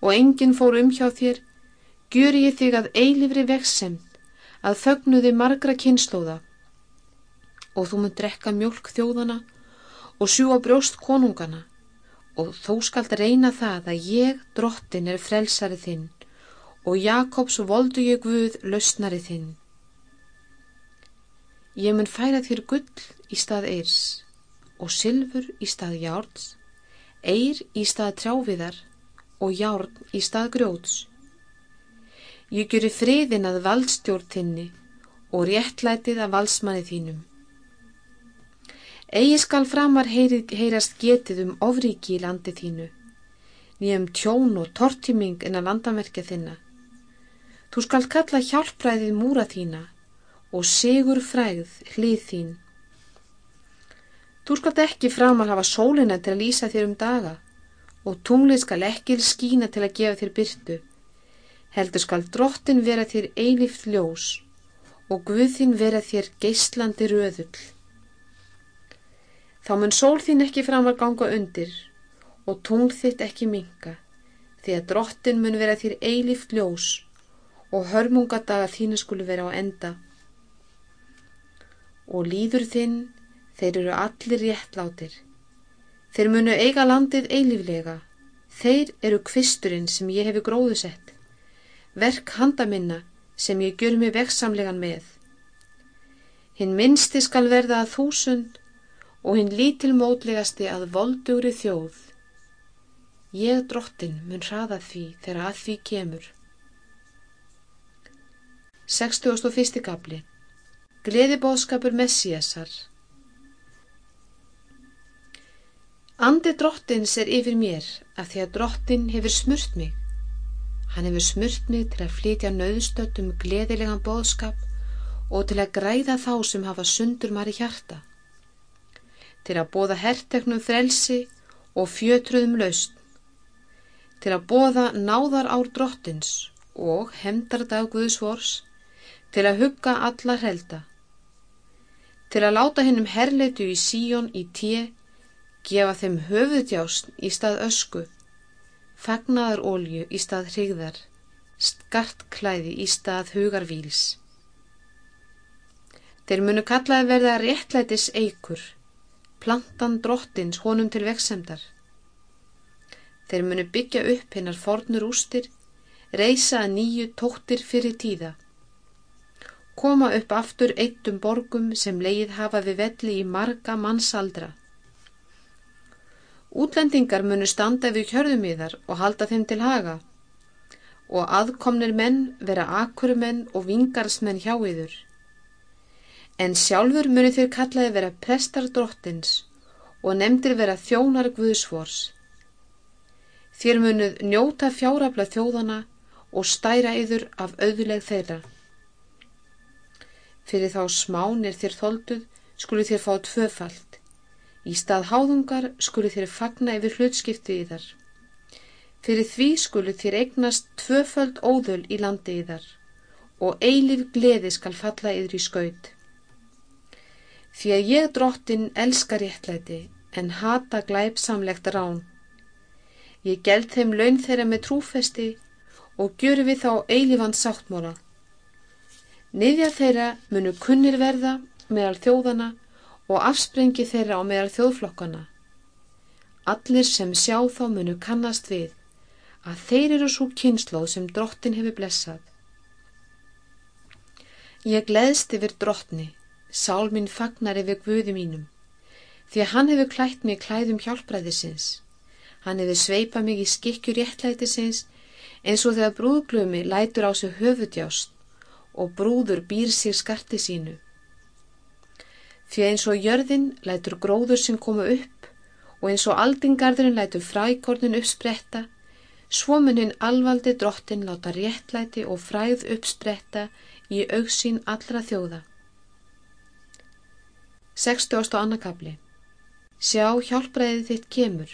og enginn fór um hjá þér, gjur ég þig að eilifri veksemd, að þögnuði margra kynnslóða og þú mun drekka mjölk þjóðana og sjúa brjóst konungana. Og þó skalt reyna það að ég, drottin, er frelsari þinn og Jakobs voldu ég Guð lausnari þinn. Ég mun færa þér gull í stað eirs og sylfur í stað járns, eir í stað trjáviðar og járn í stað grjóts. Ég gjöru friðin að valdstjórntinni og réttlætið að valsmanni þínum. Egi skal framar heyrast getið um ofriki í landi þínu, nýjum tjón og tortiming en að landamerkja þinna. Þú skal kalla hjálpræðið múra þína og sigur fræð hlið þín Þú skalt ekki framar hafa sólina til að lýsa þér um daga og tunglið skal ekki skína til að gefa þér byrtu. Heldur skal drottin vera þér eilift ljós og Guðinn vera þér geislandi röðull. Þá mun sól þín ekki framar ganga undir og tungl þitt ekki minga því að drottin mun vera þér eilift ljós og hörmungadaga þínu skulu vera á enda. Og líður þinn Þeir eru allir réttlátir. Þeir munu eiga landið eilíflega. Þeir eru kvisturinn sem ég hefi gróðu sett. Verk handa minna sem ég gjör mig veksamlegan með. Hinn minnsti skal verða að þúsund og hinn lítilmótlegasti að voldugri þjóð. Ég drottin mun hraða því þegar að því kemur. 61. kapli Gleðibóðskapur Messiasar Andi drottins er yfir mér af því að drottin hefur smurt mig. Hann hefur smurt mig til að flytja nöðstöttum gleðilegan bóðskap og til að græða þá sem hafa sundur marri hjarta. Til að bóða herrteknum frelsi og fjötruðum laust. Til að bóða náðar ár drottins og hemdardag Guðsvors til að hugga alla helda. Til að láta hennum herleitu í síjón í tíu gefa þeim höfudjásn í stað ösku, fagnaðarólju í stað hrigðar, skartklæði í stað hugarvíls. Þeir munu kallaði verða réttlætis eikur, plantan drottins honum til veksemdar. Þeir munu byggja upp hinnar fornur ústir, reysa að nýju tóttir fyrir tíða. Koma upp aftur eittum borgum sem leið hafa við velli í marga mannsaldra. Útlendingar munu standa við kjörðum í þar og halda þeim til haga og aðkomnir menn vera akkurumenn og vingarsmenn hjá yður. En sjálfur muni þér kallaði vera prestar drottins og nefndir vera þjónar Guðsfors. Þér munuð njóta fjárafla þjóðana og stæra yður af auðuleg þeirra. Fyrir þá smánir þér þólduð skulu þér fá tvöfalt Í stað háðungar skulu þér fagna yfir hlutskipti í þar. Fyrir því skulu þér eignast tvöföld óðöl í landi í þar og eilif gleði skal falla yfir í skaut. Því að ég drottin elskar réttlæti en hata glæpsamlegt rán. Ég geld þeim laun þeirra með trúfesti og gjöru við þá eilifand sáttmóla. Niðjar þeirra munu kunnir verða meðal þjóðana og afsprengi þeirra á meðal þjóðflokkana. Allir sem sjá þá munu kannast við að þeir eru svo kynnslóð sem drottin hefur blessað. Ég gleðst yfir drottni, sál minn fagnar yfir guði mínum, því að hann hefur klætt mig klæðum hjálpræðisins. Hann hefur sveipað mig í skikkjur réttlætisins eins og þegar brúðglömi lætur á sig höfudjást og brúður býr sér skarti sínu. Því eins og jörðin lætur gróður sem koma upp og eins og aldingarðurinn lætur frækornin uppspretta, svo munin alvaldi drottin láta réttlæti og fræð uppspretta í auksín allra þjóða. 60. annakabli Sjá hjálpræðið þitt kemur.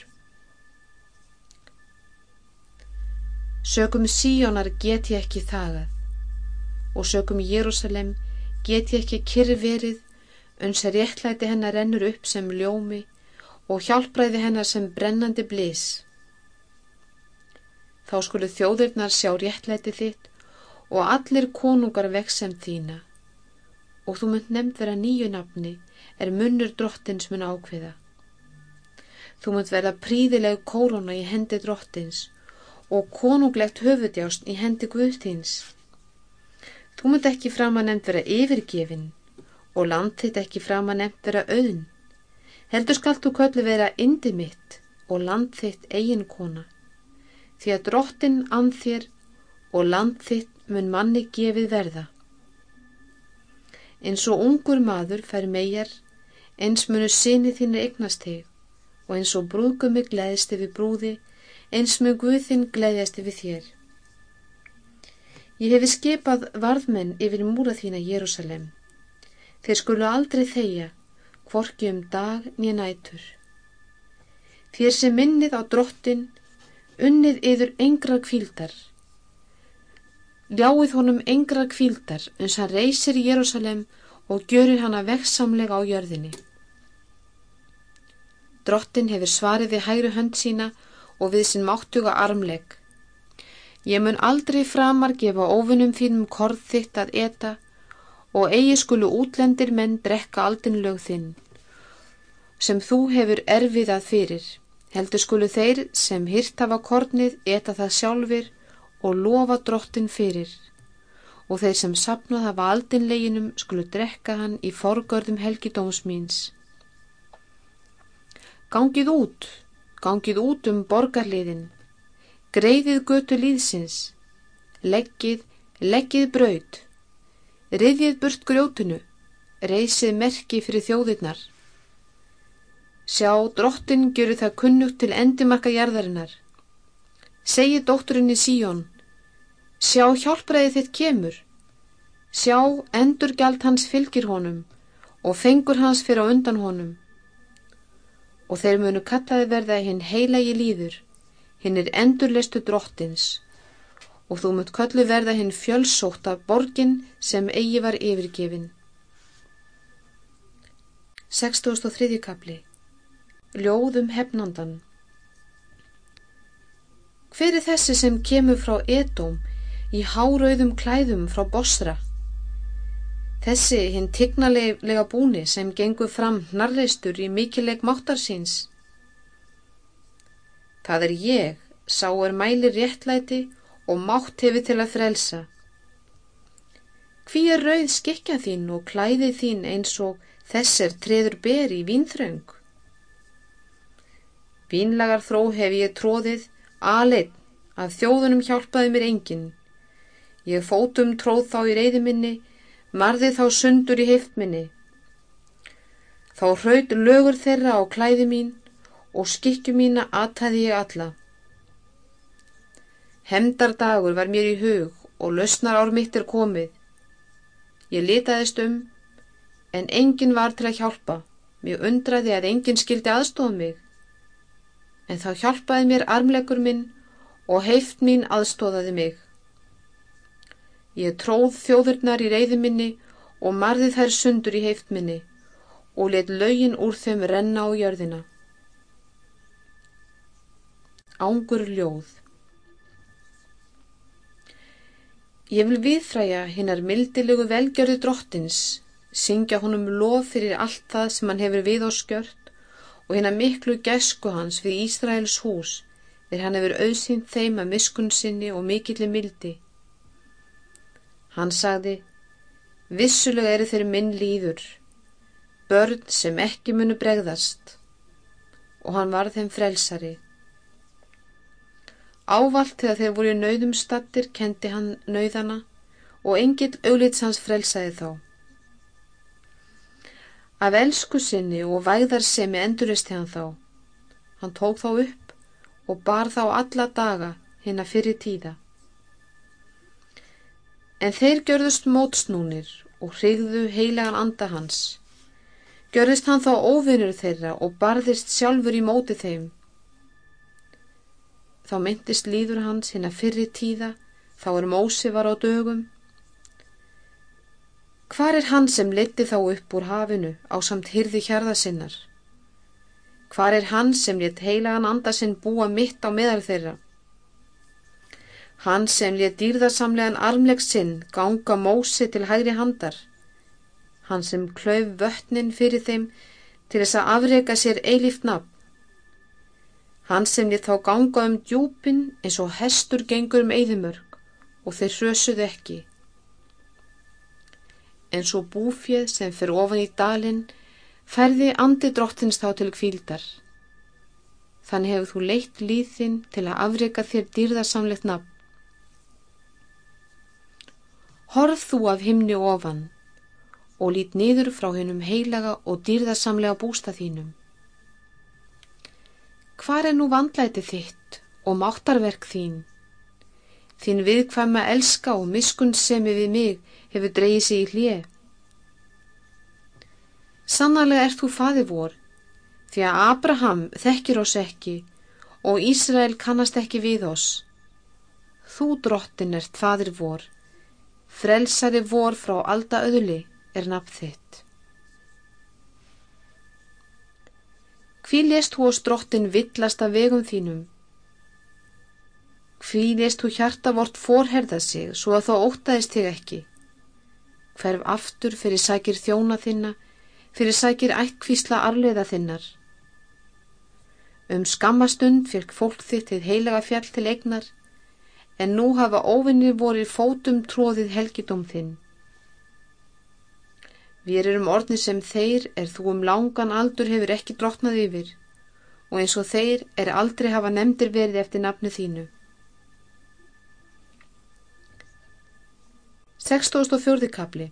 Sökum síjónar get ég ekki þagað og sökum Jérúsalem get ég ekki kyrri verið uns að réttlæti hennar rennur upp sem ljómi og hjálpræði hennar sem brennandi blís. Þá skulu þjóðurnar sjá réttlæti þitt og allir konungar veksem þína og þú mynd nefnd vera nýju nafni er munnur drottins mun ákveða. Þú mynd verða príðileg kórona í hendi drottins og konunglegt höfudjást í hendi Guðtins. Þú mynd ekki fram að nefnd vera yfirgefin og land þitt ekki fram að nefnd vera auðn. Heldur skalt þú köllu vera indi mitt og land þitt eigin kona. Því að drottin and þér og land þitt mun manni gefið verða. Eins og ungur maður fær megar, eins munu sinni þínu eignast þig og eins og brúðgumi gleðist yfir brúði, eins mun Guðinn gleðjast yfir þér. Ég hefi skipað varðmenn yfir múra þína Jérúsalem. Þeir skulu aldrei þeia, hvorki um dag nýja nætur. Þér sem minnið á drottin, unnið yfir engra kvíldar, Ljáið honum engra kvíldar uns hann reysir í Jérúsalem og gjörir hana veksamlega á jörðinni. Drottin hefur svarið við hægru hönd sína og við sinn máttuga armleg. Ég mun aldrei framar gefa ofunum þínum korð þitt að eta og eigi skulu útlendir menn drekka aldinlög þinn. Sem þú hefur erfið að fyrir, heldur skulu þeir sem hirt hafa kornið eta það sjálfur og lofa drottin fyrir og þeir sem sapnað hafa aldinleginum skulu drekka hann í forgörðum helgidóms míns. Gangið út, gangið út um borgarliðin, greiðið götu líðsins, leggið, leggið braud, riðið burt grjótinu, reysið merki fyrir þjóðirnar. Sjá, drottin gjuru það kunnugt til endimarka jarðarinnar. Segið dótturinni Síjón, Sjá hjálpræði þitt kemur, sjá endurgjald hans fylgir honum og fengur hans fyrir á undan honum. Og þeir munu kallaði verða hinn heilagi líður, hinn er endurleistu drottins og þú munt kallu verða hinn fjölsótt af borgin sem eigi var yfirgefin. 63. kapli Ljóðum hefnandan Hver er þessi sem kemur frá Edóm í hárauðum klæðum frá Bosra. Þessi hinn tignarlega búni sem gengur fram hnarreistur í mikileg máttarsins. Það er ég, sá er mæli réttlæti og mátt hefur til að frelsa. Hví er rauð skikja þín og klæði þín eins og þessir treður ber í vínþröng? Vínlagar þró hef ég tróðið, aðleitt, að þjóðunum hjálpaði mér enginn. Ég fótum tróð þá í reyði minni, marði þá sundur í heift minni. Þá hraut lögur þeirra á klæði mín og skikju mína aðtæði ég alla. Hemdardagur var mér í hug og lausnar ár mitt er komið. Ég litaðist um, en engin var til að hjálpa. Mér undraði að engin skildi aðstofa mig. En þá hjálpaði mér armlegur minn og heift mín aðstóðaði mig. Ég tróð þjóðurnar í reyði minni og marði þær sundur í heift minni og let lögin úr þeim renna á jörðina. Ángur ljóð Ég vil viðfræja hinnar mildilegu velgjörðu drottins, syngja honum lof fyrir allt það sem hann hefur við á skjört og hinnar miklu gæsku hans við Ísraels hús, þegar hann hefur auðsýnt þeim að miskun sinni og mikilli mildi. Hann sagði, vissulega eru þeir minn líður, börn sem ekki munu bregðast, og hann var þeim frelsari. Ávalt þegar þeir voru nöyðum stattir kendi hann nöyðana og engill auglits hans frelsaði þá. Af elsku sinni og væðar sem í enduristi hann þá. Hann tók þá upp og bar þá alla daga hinn að fyrir tíða. En þeir gjörðust mótsnúnir og hrigðu heilagan anda hans. Gjörðist hann þá óvinnur þeirra og barðist sjálfur í móti þeim Þá myndist líður hans hinn að fyrri tíða, þá er Mósi var á dögum. Hvar er hann sem leti þá upp úr hafinu á samt hyrði hjarða sinnar? Hvar er hann sem let heilagan andasinn búa mitt á meðal þeirra? Hann sem let dýrðarsamlegan armlegs sinn ganga Mósi til hægri handar? Hann sem klauf vötnin fyrir þeim til þess að afreika sér eilift nafn? Hann sem lið þá ganga um djúpin eins og hestur gengur um eðimörk og þeir hrösuðu ekki. En svo búfið sem fyrir ofan í dalin ferði andi drottins þá til kvíldar. Þannig hefur þú leitt líðinn til að afreika þér dýrðarsamlegt nafn. Horð þú af himni ofan og lít niður frá hennum heilaga og dýrðarsamlega bústa þínum. Hvar er nú vandlæti þitt og máttarverk þín? Þín viðkvæma elska og miskun semi við mig hefur dreyið sig í hlið. Sannarlega ert þú faði vor, því að Abraham þekkir oss ekki og Ísrael kannast ekki við oss. Þú drottin ert fadir vor, frelsari vor frá alda öðli er nafn þitt. Hví lest þú á strottin villast af vegum þínum? Hví lest þú hjarta vort forherða sig svo að þá ótaðist þig ekki? Hverf aftur fyrir sækir þjóna þinna, fyrir sækir ættkvísla arleða þinnar? Um skammastund fyrk fólk þitt til heilaga fjall til egnar, en nú hafa óvinnir vorir fótum tróðið helgidóm þinn. Við erum orðni sem þeir er þú um langan aldur hefur ekki drotnað yfir og eins og þeir er aldrei hafa nefndir verið eftir nafnu þínu. 64. kapli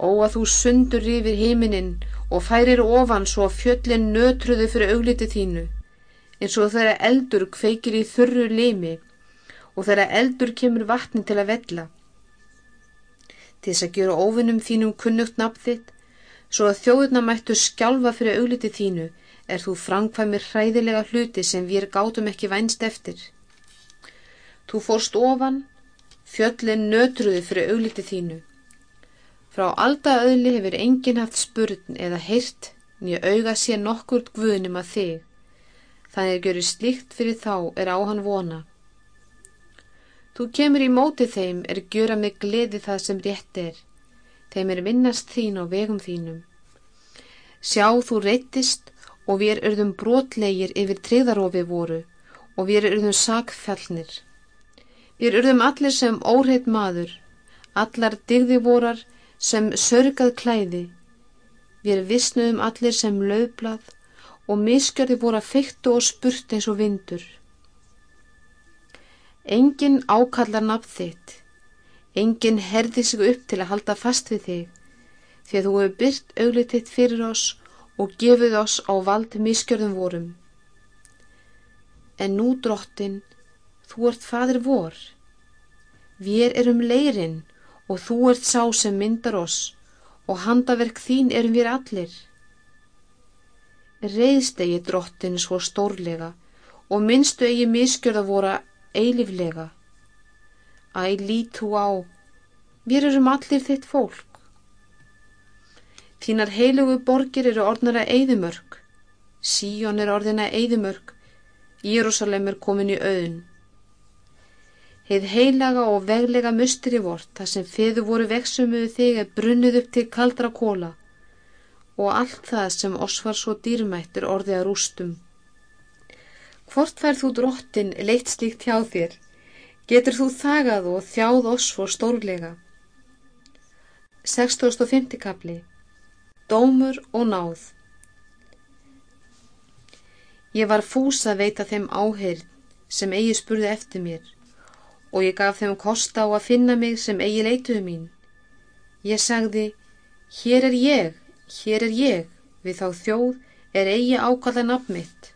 Ó að þú sundur yfir heiminin og færir ofan svo fjöllin nötruðu fyrir augliti þínu eins og þeirra eldur kveikir í þurru limi og þeirra eldur kemur vatni til að vella til þess að gera óvinnum þínum kunnugt nafn þitt, svo að þjóðuna mættu skjálfa fyrir augliti þínu, er þú framkvæmir hræðilega hluti sem við gátum ekki vænst eftir. Þú fórst ofan, fjöllin nötruði fyrir augliti þínu. Frá alda öðli hefur enginn haft spurn eða heyrt nýja auga sér nokkurt guðnum að þig. Þannig að gjöru slíkt fyrir þá er á hann vona. Þú kemur í móti þeim er gjöra með gleði það sem rétt er. Þeim er vinnast þín á vegum þínum. Sjá þú reytist og við erum brotlegir yfir triðarofi voru og við erum sakfellnir. Við erum allir sem óreitt maður, allar digði vorar sem sörgað klæði. Við erum vissnuðum allir sem löfblað og miskjörði voru að fyktu og spurt eins og vindur. Engin ákallar nafn þitt, engin herði sig upp til að halda fast við þig, því að þú hefur byrt auglititt fyrir oss og gefið oss á vald miskjörðum vorum. En nú drottin, þú ert fadir vor, við erum leirinn og þú ert sá sem myndar oss og handaverk þín erum við allir. Reyðst eigi drottin svo stórlega og minnstu eigi miskjörða voru eiliflega. Æ, lít þú á, við erum allir þitt fólk. Þínar heilugu borgir eru orðnara eðimörk. Síón er orðina eðimörk. Jérúsalem er komin í auðn. Heið heilaga og veglega mustri vort, þar sem feðu voru veksumuðu þig er brunnuð upp til kaldra kóla og allt það sem oss var svo dýrmættur orðið að rústum. Hvort fær þú drottin leitt slíkt hjá þér? Getur þú þagað og þjáð oss svo stórlega? 65. kapli Dómur og náð Ég var fús að veita þeim áheyrn sem eigi spurði eftir mér og ég gaf þeim kosta á að finna mig sem eigi leituðu mín. Ég sagði, hér er ég, hér er ég, við þá þjóð er eigi ákalla nafn mitt.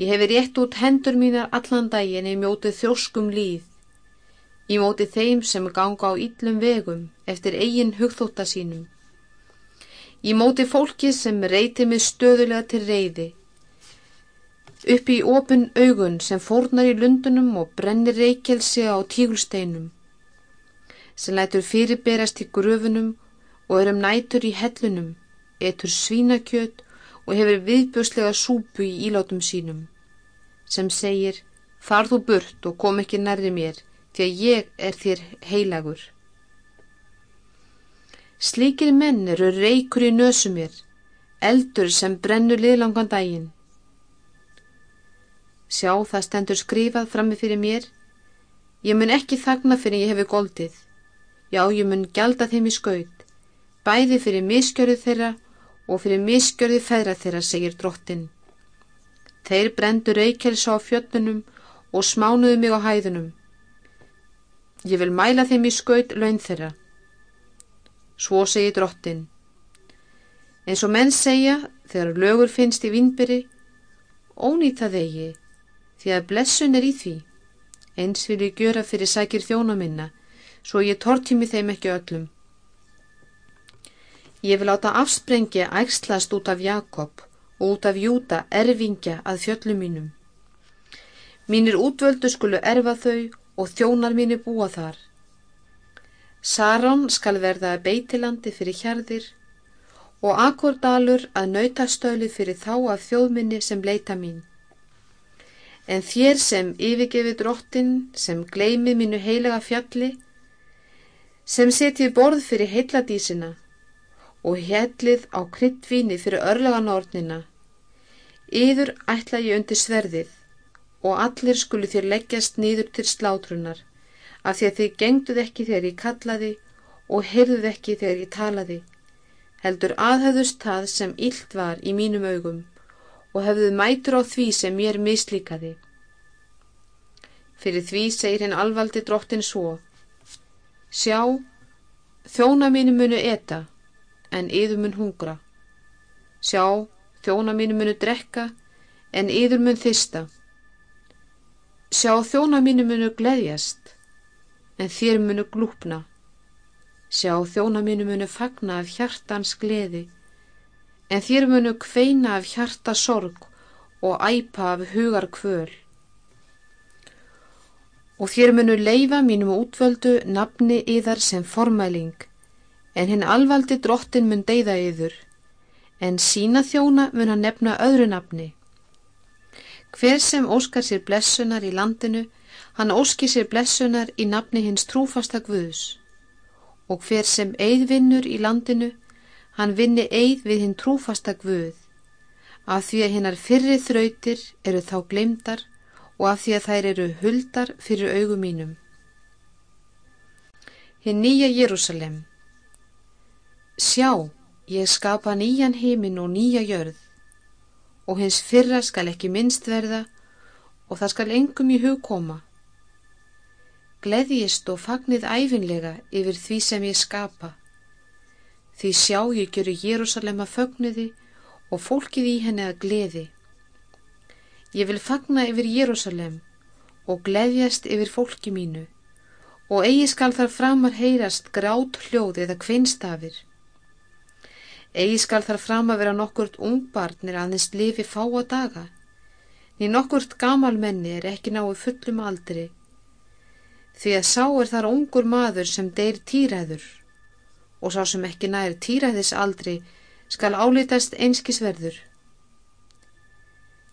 Ég hefi rétt út hendur mínar allan daginn í mjótið þjóskum líð, í mótið þeim sem ganga á yllum vegum eftir eigin hugþóta sínum, í mótið fólki sem reyti mig stöðulega til reyði, upp í opun augun sem fórnar í lundunum og brennir reykjelsi á tígulsteinum, sem lætur fyrirberast í gröfunum og er um nætur í hellunum, etur svínakjöt og hefur viðbjörslega súpu í ílátum sínum, sem segir, far þú burt og kom ekki nærri mér, því að ég er þér heilagur. Slikir menn eru reykur í nösum mér, eldur sem brennur liðlangan daginn, Sjá það stendur skrifað frammi fyrir mér. Ég mun ekki þagna fyrir ég hefi goldið. Já, ég mun gjalda þeim í skaut. Bæði fyrir miskjörðu þeirra og fyrir miskjörðu feðra þeirra, segir drottin. Þeir brendur reykjelsa á fjöllunum og smánuðu mig á hæðunum. Ég vil mæla þeim í skaut laun þeirra. Svo segir drottin. En svo menn segja, þegar lögur finnst í vinnbyrri, ónýta þegi því að blessun er í því. Eins vil ég gjöra fyrir sækir þjóna minna, svo ég tortími þeim ekki öllum. Ég vil áta afsprengja ægslast út af Jakob og út af Júta erfingja að fjöllum mínum. Mínir útvöldu skulu erfa þau og þjónar mínu búa þar. Sarón skal verða að beitilandi fyrir hjarðir og akkordalur að nautastölu fyrir þá af þjóðminni sem leita mín. En þér sem yfirgefi drottin, sem gleimi mínu heilaga fjalli, sem setið borð fyrir heiladísina og hellið á kryddvíni fyrir örlaganordnina, yður ætla ég undir sverðið og allir skulu þér leggjast nýður til slátrunar af því að þið gengduð ekki þegar ég kallaði og heyrðuð ekki þegar ég talaði, heldur aðhauðust það sem illt var í mínum augum og hefðuð mætur á því sem mér mislíkaði. Fyrir því segir henn alvaldi drottin svo, Sjá, þjóna mínu munu eta, en yður mun hungra. Sjá, þjóna mínu munu drekka, en yður mun þista. Sjá, þjóna mínu munu gleðjast, en þér munu glúpna. Sjá, þjóna mínu munu fagna af hjartans gleði, en þér munu kveina af hjarta sorg og æpa af hugar kvöl. Og þér munu leifa mínum útvöldu nafni yðar sem formæling, en hinn alvaldi drottin mun deyða yður, en sína þjóna mun hann nefna öðru nafni. Hver sem óskar sér blessunar í landinu, hann óskir sér blessunar í nafni hins trúfasta Guðus, og hver sem eigðvinnur í landinu, hann vinni eigð við hinn trúfasta Guð, af því að hinnar fyrri þrautir eru þá glemdar og af því að þær eru huldar fyrir augum mínum. Hinn nýja Jérúsalem Sjá, ég skapa nýjan heimin og nýja jörð og hins fyrra skal ekki minnst verða og það skal engum í hug koma. Gleðjist og fagnið æfinlega yfir því sem ég skapa Því sjá ég gjöru Jérúsalem að fögnuði og fólkið í henni að gleði. Ég vil fagna yfir Jérúsalem og gleðjast yfir fólki mínu og eigi skal þar framar heyrast grát hljóð eða kvinnstafir. Egi skal þar fram að vera nokkurt ungbarnir aðeins lifi fá á daga, ný nokkurt gamalmenni er ekki náu fullum aldri, því að sá er þar ungur maður sem deyr týræður og sá sem ekki nær týræðis aldri skal álítast einskisverður.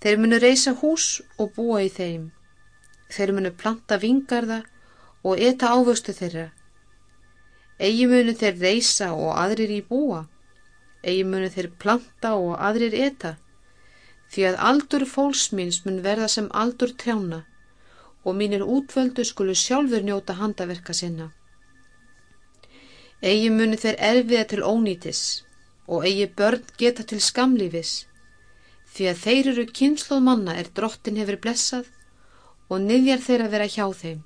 Þeir munu reysa hús og búa í þeim. Þeir munu planta vingarða og eta ávöstu þeirra. Egi munu þeir reysa og aðrir í búa. Egi munu þeir planta og aðrir eta. Því að aldur fólksmins mun verða sem aldur trjána og mínir útvöldu skulu sjálfur njóta handaverka sinna. Egi muni þeir erfiða til ónýtis og eigi börn geta til skamlífis því að þeir eru kynsloð manna er drottin hefur blessað og niðjar þeir að vera hjá þeim.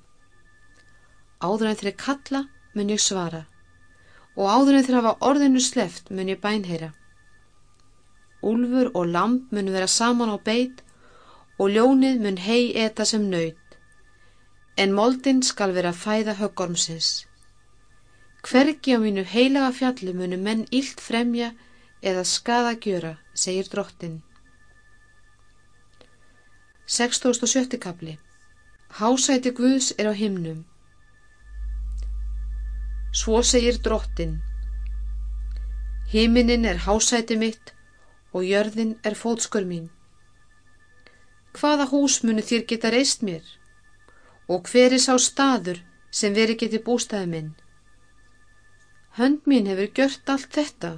Áður en þeir kalla mun ég svara og áður en þeir hafa orðinu sleft mun ég bænheyra. Úlfur og lamp mun vera saman á beit og ljónið mun hei eta sem nöyt en moldin skal vera fæða höggormsins. Hvergi á mínu heilaga fjallu munu menn ílt fremja eða skada gjöra, segir drottin. 6.7. kapli Hásæti Guðs er á himnum. Svo segir drottin. Himinin er hásæti mitt og jörðin er fótskur mín. Hvaða hús munu þér geta reist mér? og hver er sá staður sem veri geti bústæði minn. Hönd mín hefur gjört allt þetta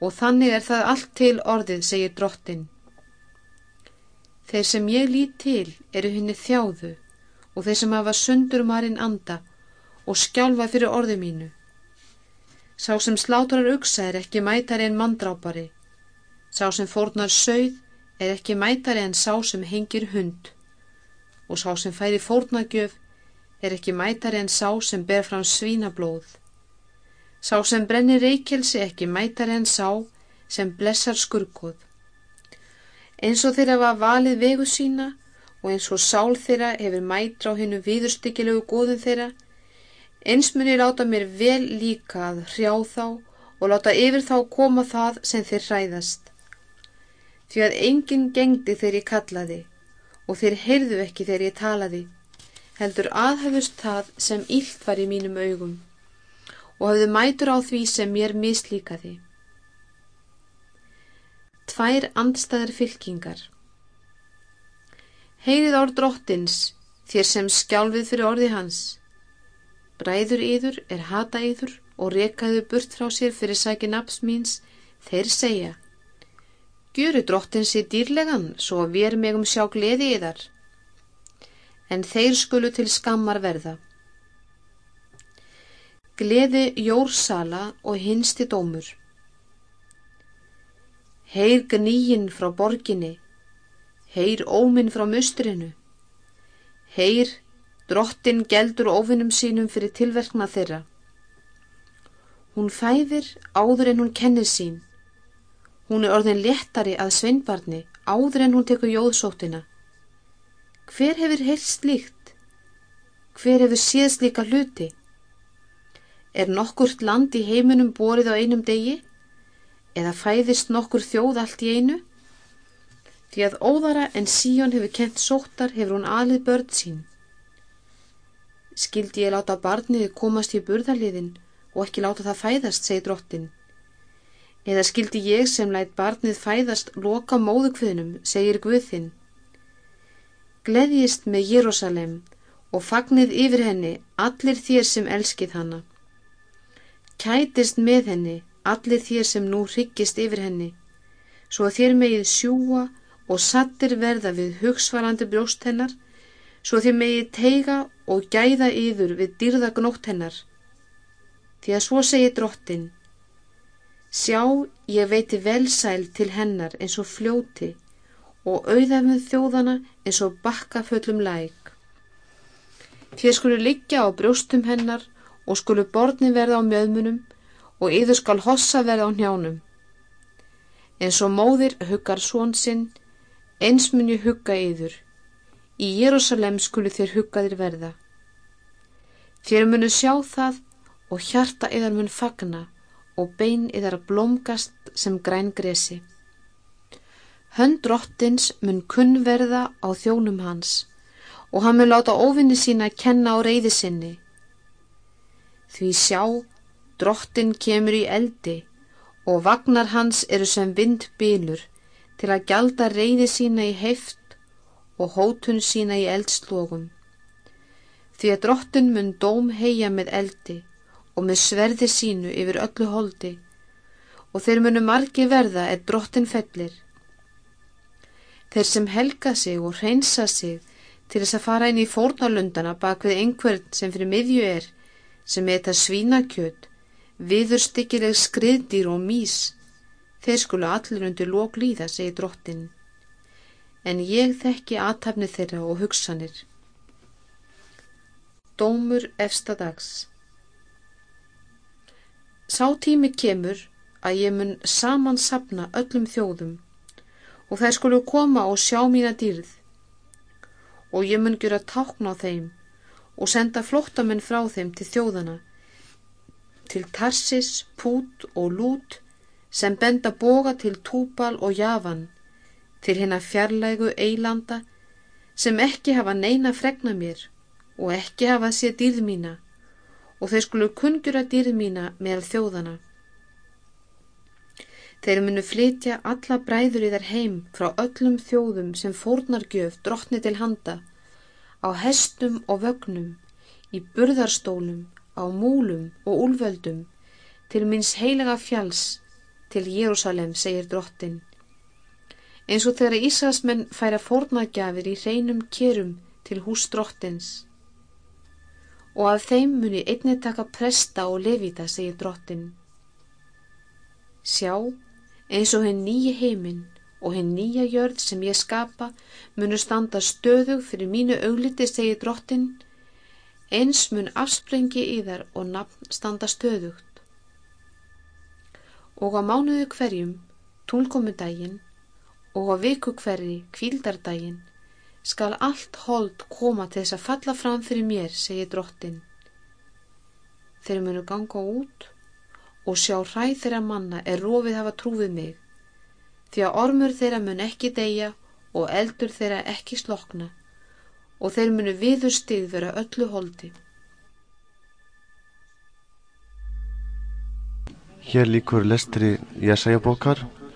og þannig er það allt til orðið, segir drottin. Þeir sem ég lít til eru henni þjáðu og þeir sem hafa sundur marinn anda og skjálfa fyrir orðu mínu. Sá sem slátrar uksa er ekki mætari en mandrápari. Sá sem fórnar sögð er ekki mætari en sá sem hengir hund og sá sem færi fórnagjöf er ekki mætari en sá sem ber fram svínablóð. Sá sem brennir reykjelsi ekki mætari en sá sem blessar skurgoð. Eins og þeirra var valið vegu sína og eins og sál þeirra hefur mætra á hennu viðurstyggilegu góðun þeirra, eins muni láta mér vel líka að hrjá þá og láta yfir þá koma það sem þeir hræðast. Því að enginn gengdi þegar ég kallaði og þeir heyrðu ekki þegar ég talaði, heldur aðhafust það sem illt var í mínum augum og hafðu mætur á því sem mér mislíkaði. Tvær andstæðar fylkingar Heyrið ár drottins, þér sem skjálfið fyrir orði hans. Bræður yður er hata yður og rekaðu burt frá sér fyrir sæki naps míns, þeir segja Gjöru drottin sér dýrlegan svo við megum sjá gleði í þar. En þeir skulu til skammar verða. Gleði jórsala og hinsti dómur. Heyr gníin frá borginni. Heyr óminn frá mustrinu. Heyr drottin geldur ofinum sínum fyrir tilverkna þeirra. Hún fæðir áður en hún kennir sín Hún er orðin léttari að sveinbarni áður en hún tekur jóðsóttina. Hver hefur heilt slíkt? Hver hefur séð slíka hluti? Er nokkurt land í heiminum borið á einum degi? Eða fæðist nokkur þjóð allt í einu? Því að óðara en síjón hefur kent sóttar hefur hún alið börn sín. Skildi ég láta barniði komast í burðaliðin og ekki láta það fæðast, segi drottin. Eða skildi ég sem lætt barnið fæðast loka móðukviðnum, segir Guðinn. Gleðjist með Jérúsalem og fagnið yfir henni allir þér sem elskið hanna. Kætist með henni allir þér sem nú hryggist yfir henni, svo að þér megið sjúa og sattir verða við hugsvarandi brjóst hennar, svo að þér megið teiga og gæða yfir við dyrða gnótt hennar. Því að svo segir drottin, Sjá, ég veiti velsæl til hennar eins og fljóti og auðafið þjóðana eins og bakkaföllum læk. Þér skulu liggja á brjóstum hennar og skulu borðni verða á mjöðmunum og yður skal hossa verða á njánum. Eins og móðir huggar svon sinn, eins mun ég hugga yður. Í Jérúsalem skulu þér huggaðir verða. Þér munu sjá það og hjarta yðar mun fagna og bein yðar blómgast sem græn gresi. Hönd drottins mun kunnverða á þjónum hans og hann mun láta ofinni sína að kenna á reyði sinni. Því sjá, Drottin kemur í eldi og vagnar hans eru sem vindbylur til að gjalda reyði sína í heift og hótun sína í eldslógum. Því að drottin mun dóm heia með eldi og með sverði sínu yfir öllu holdi og þeir munu margi verða eða drottin fellir. Þeir sem helga sig og hreinsa sig til þess að fara inn í fórnarlundana bak við einhvern sem fyrir miðju er, sem etta svínakjöt, viðurstykkileg skriðdýr og mís, þeir skulu allir undir lók líða, segi drottin. En ég þekki aðtapni þeirra og hugsanir. Dómur efsta dags. Sá tími kemur að ég mun saman sapna öllum þjóðum og þær skulu koma og sjá mína dýrð. Og ég mun gera tákn á þeim og senda flottamenn frá þeim til þjóðana til Tarsis, Pút og Lút sem benda boga til Túbal og Javan, til hérna fjarlægu eilanda sem ekki hafa neina fregna mér og ekki hafa sér dýrð mína og þeir skulu kungjura dýrð mína meðal þjóðana. Þeir munu flytja alla bræður í þær heim frá öllum þjóðum sem fórnargjöf drottni til handa, á hestum og vögnum, í burðarstólum, á múlum og úlvöldum, til minns heilega fjalls, til Jérúsalem, segir drottin. Eins og þegar Ísasmenn færa fórnagjafir í hreinum kjörum til hús drottins. Og af þeim muni einni taka presta og levita, segir drottin. Sjá, eins og henn nýji heiminn og henn nýja jörð sem ég skapa munu standa stöðug fyrir mínu augliti, segir drottin, eins mun afsprengi í þar og nafn standa stöðugt. Og á mánuðu hverjum, túlkomundaginn og á viku hverji, kvíldardaginn, skal allt hold koma til þess að falla fram fyrir mér, segir drottin. Þeir munu ganga út og sjá hræð þeirra manna er rofið hafa trúið mig, því að ormur þeirra mun ekki deyja og eldur þeirra ekki slokna og þeir munu viður stig vera öllu holdi.
Hér líkur lestri Jæsæjabókar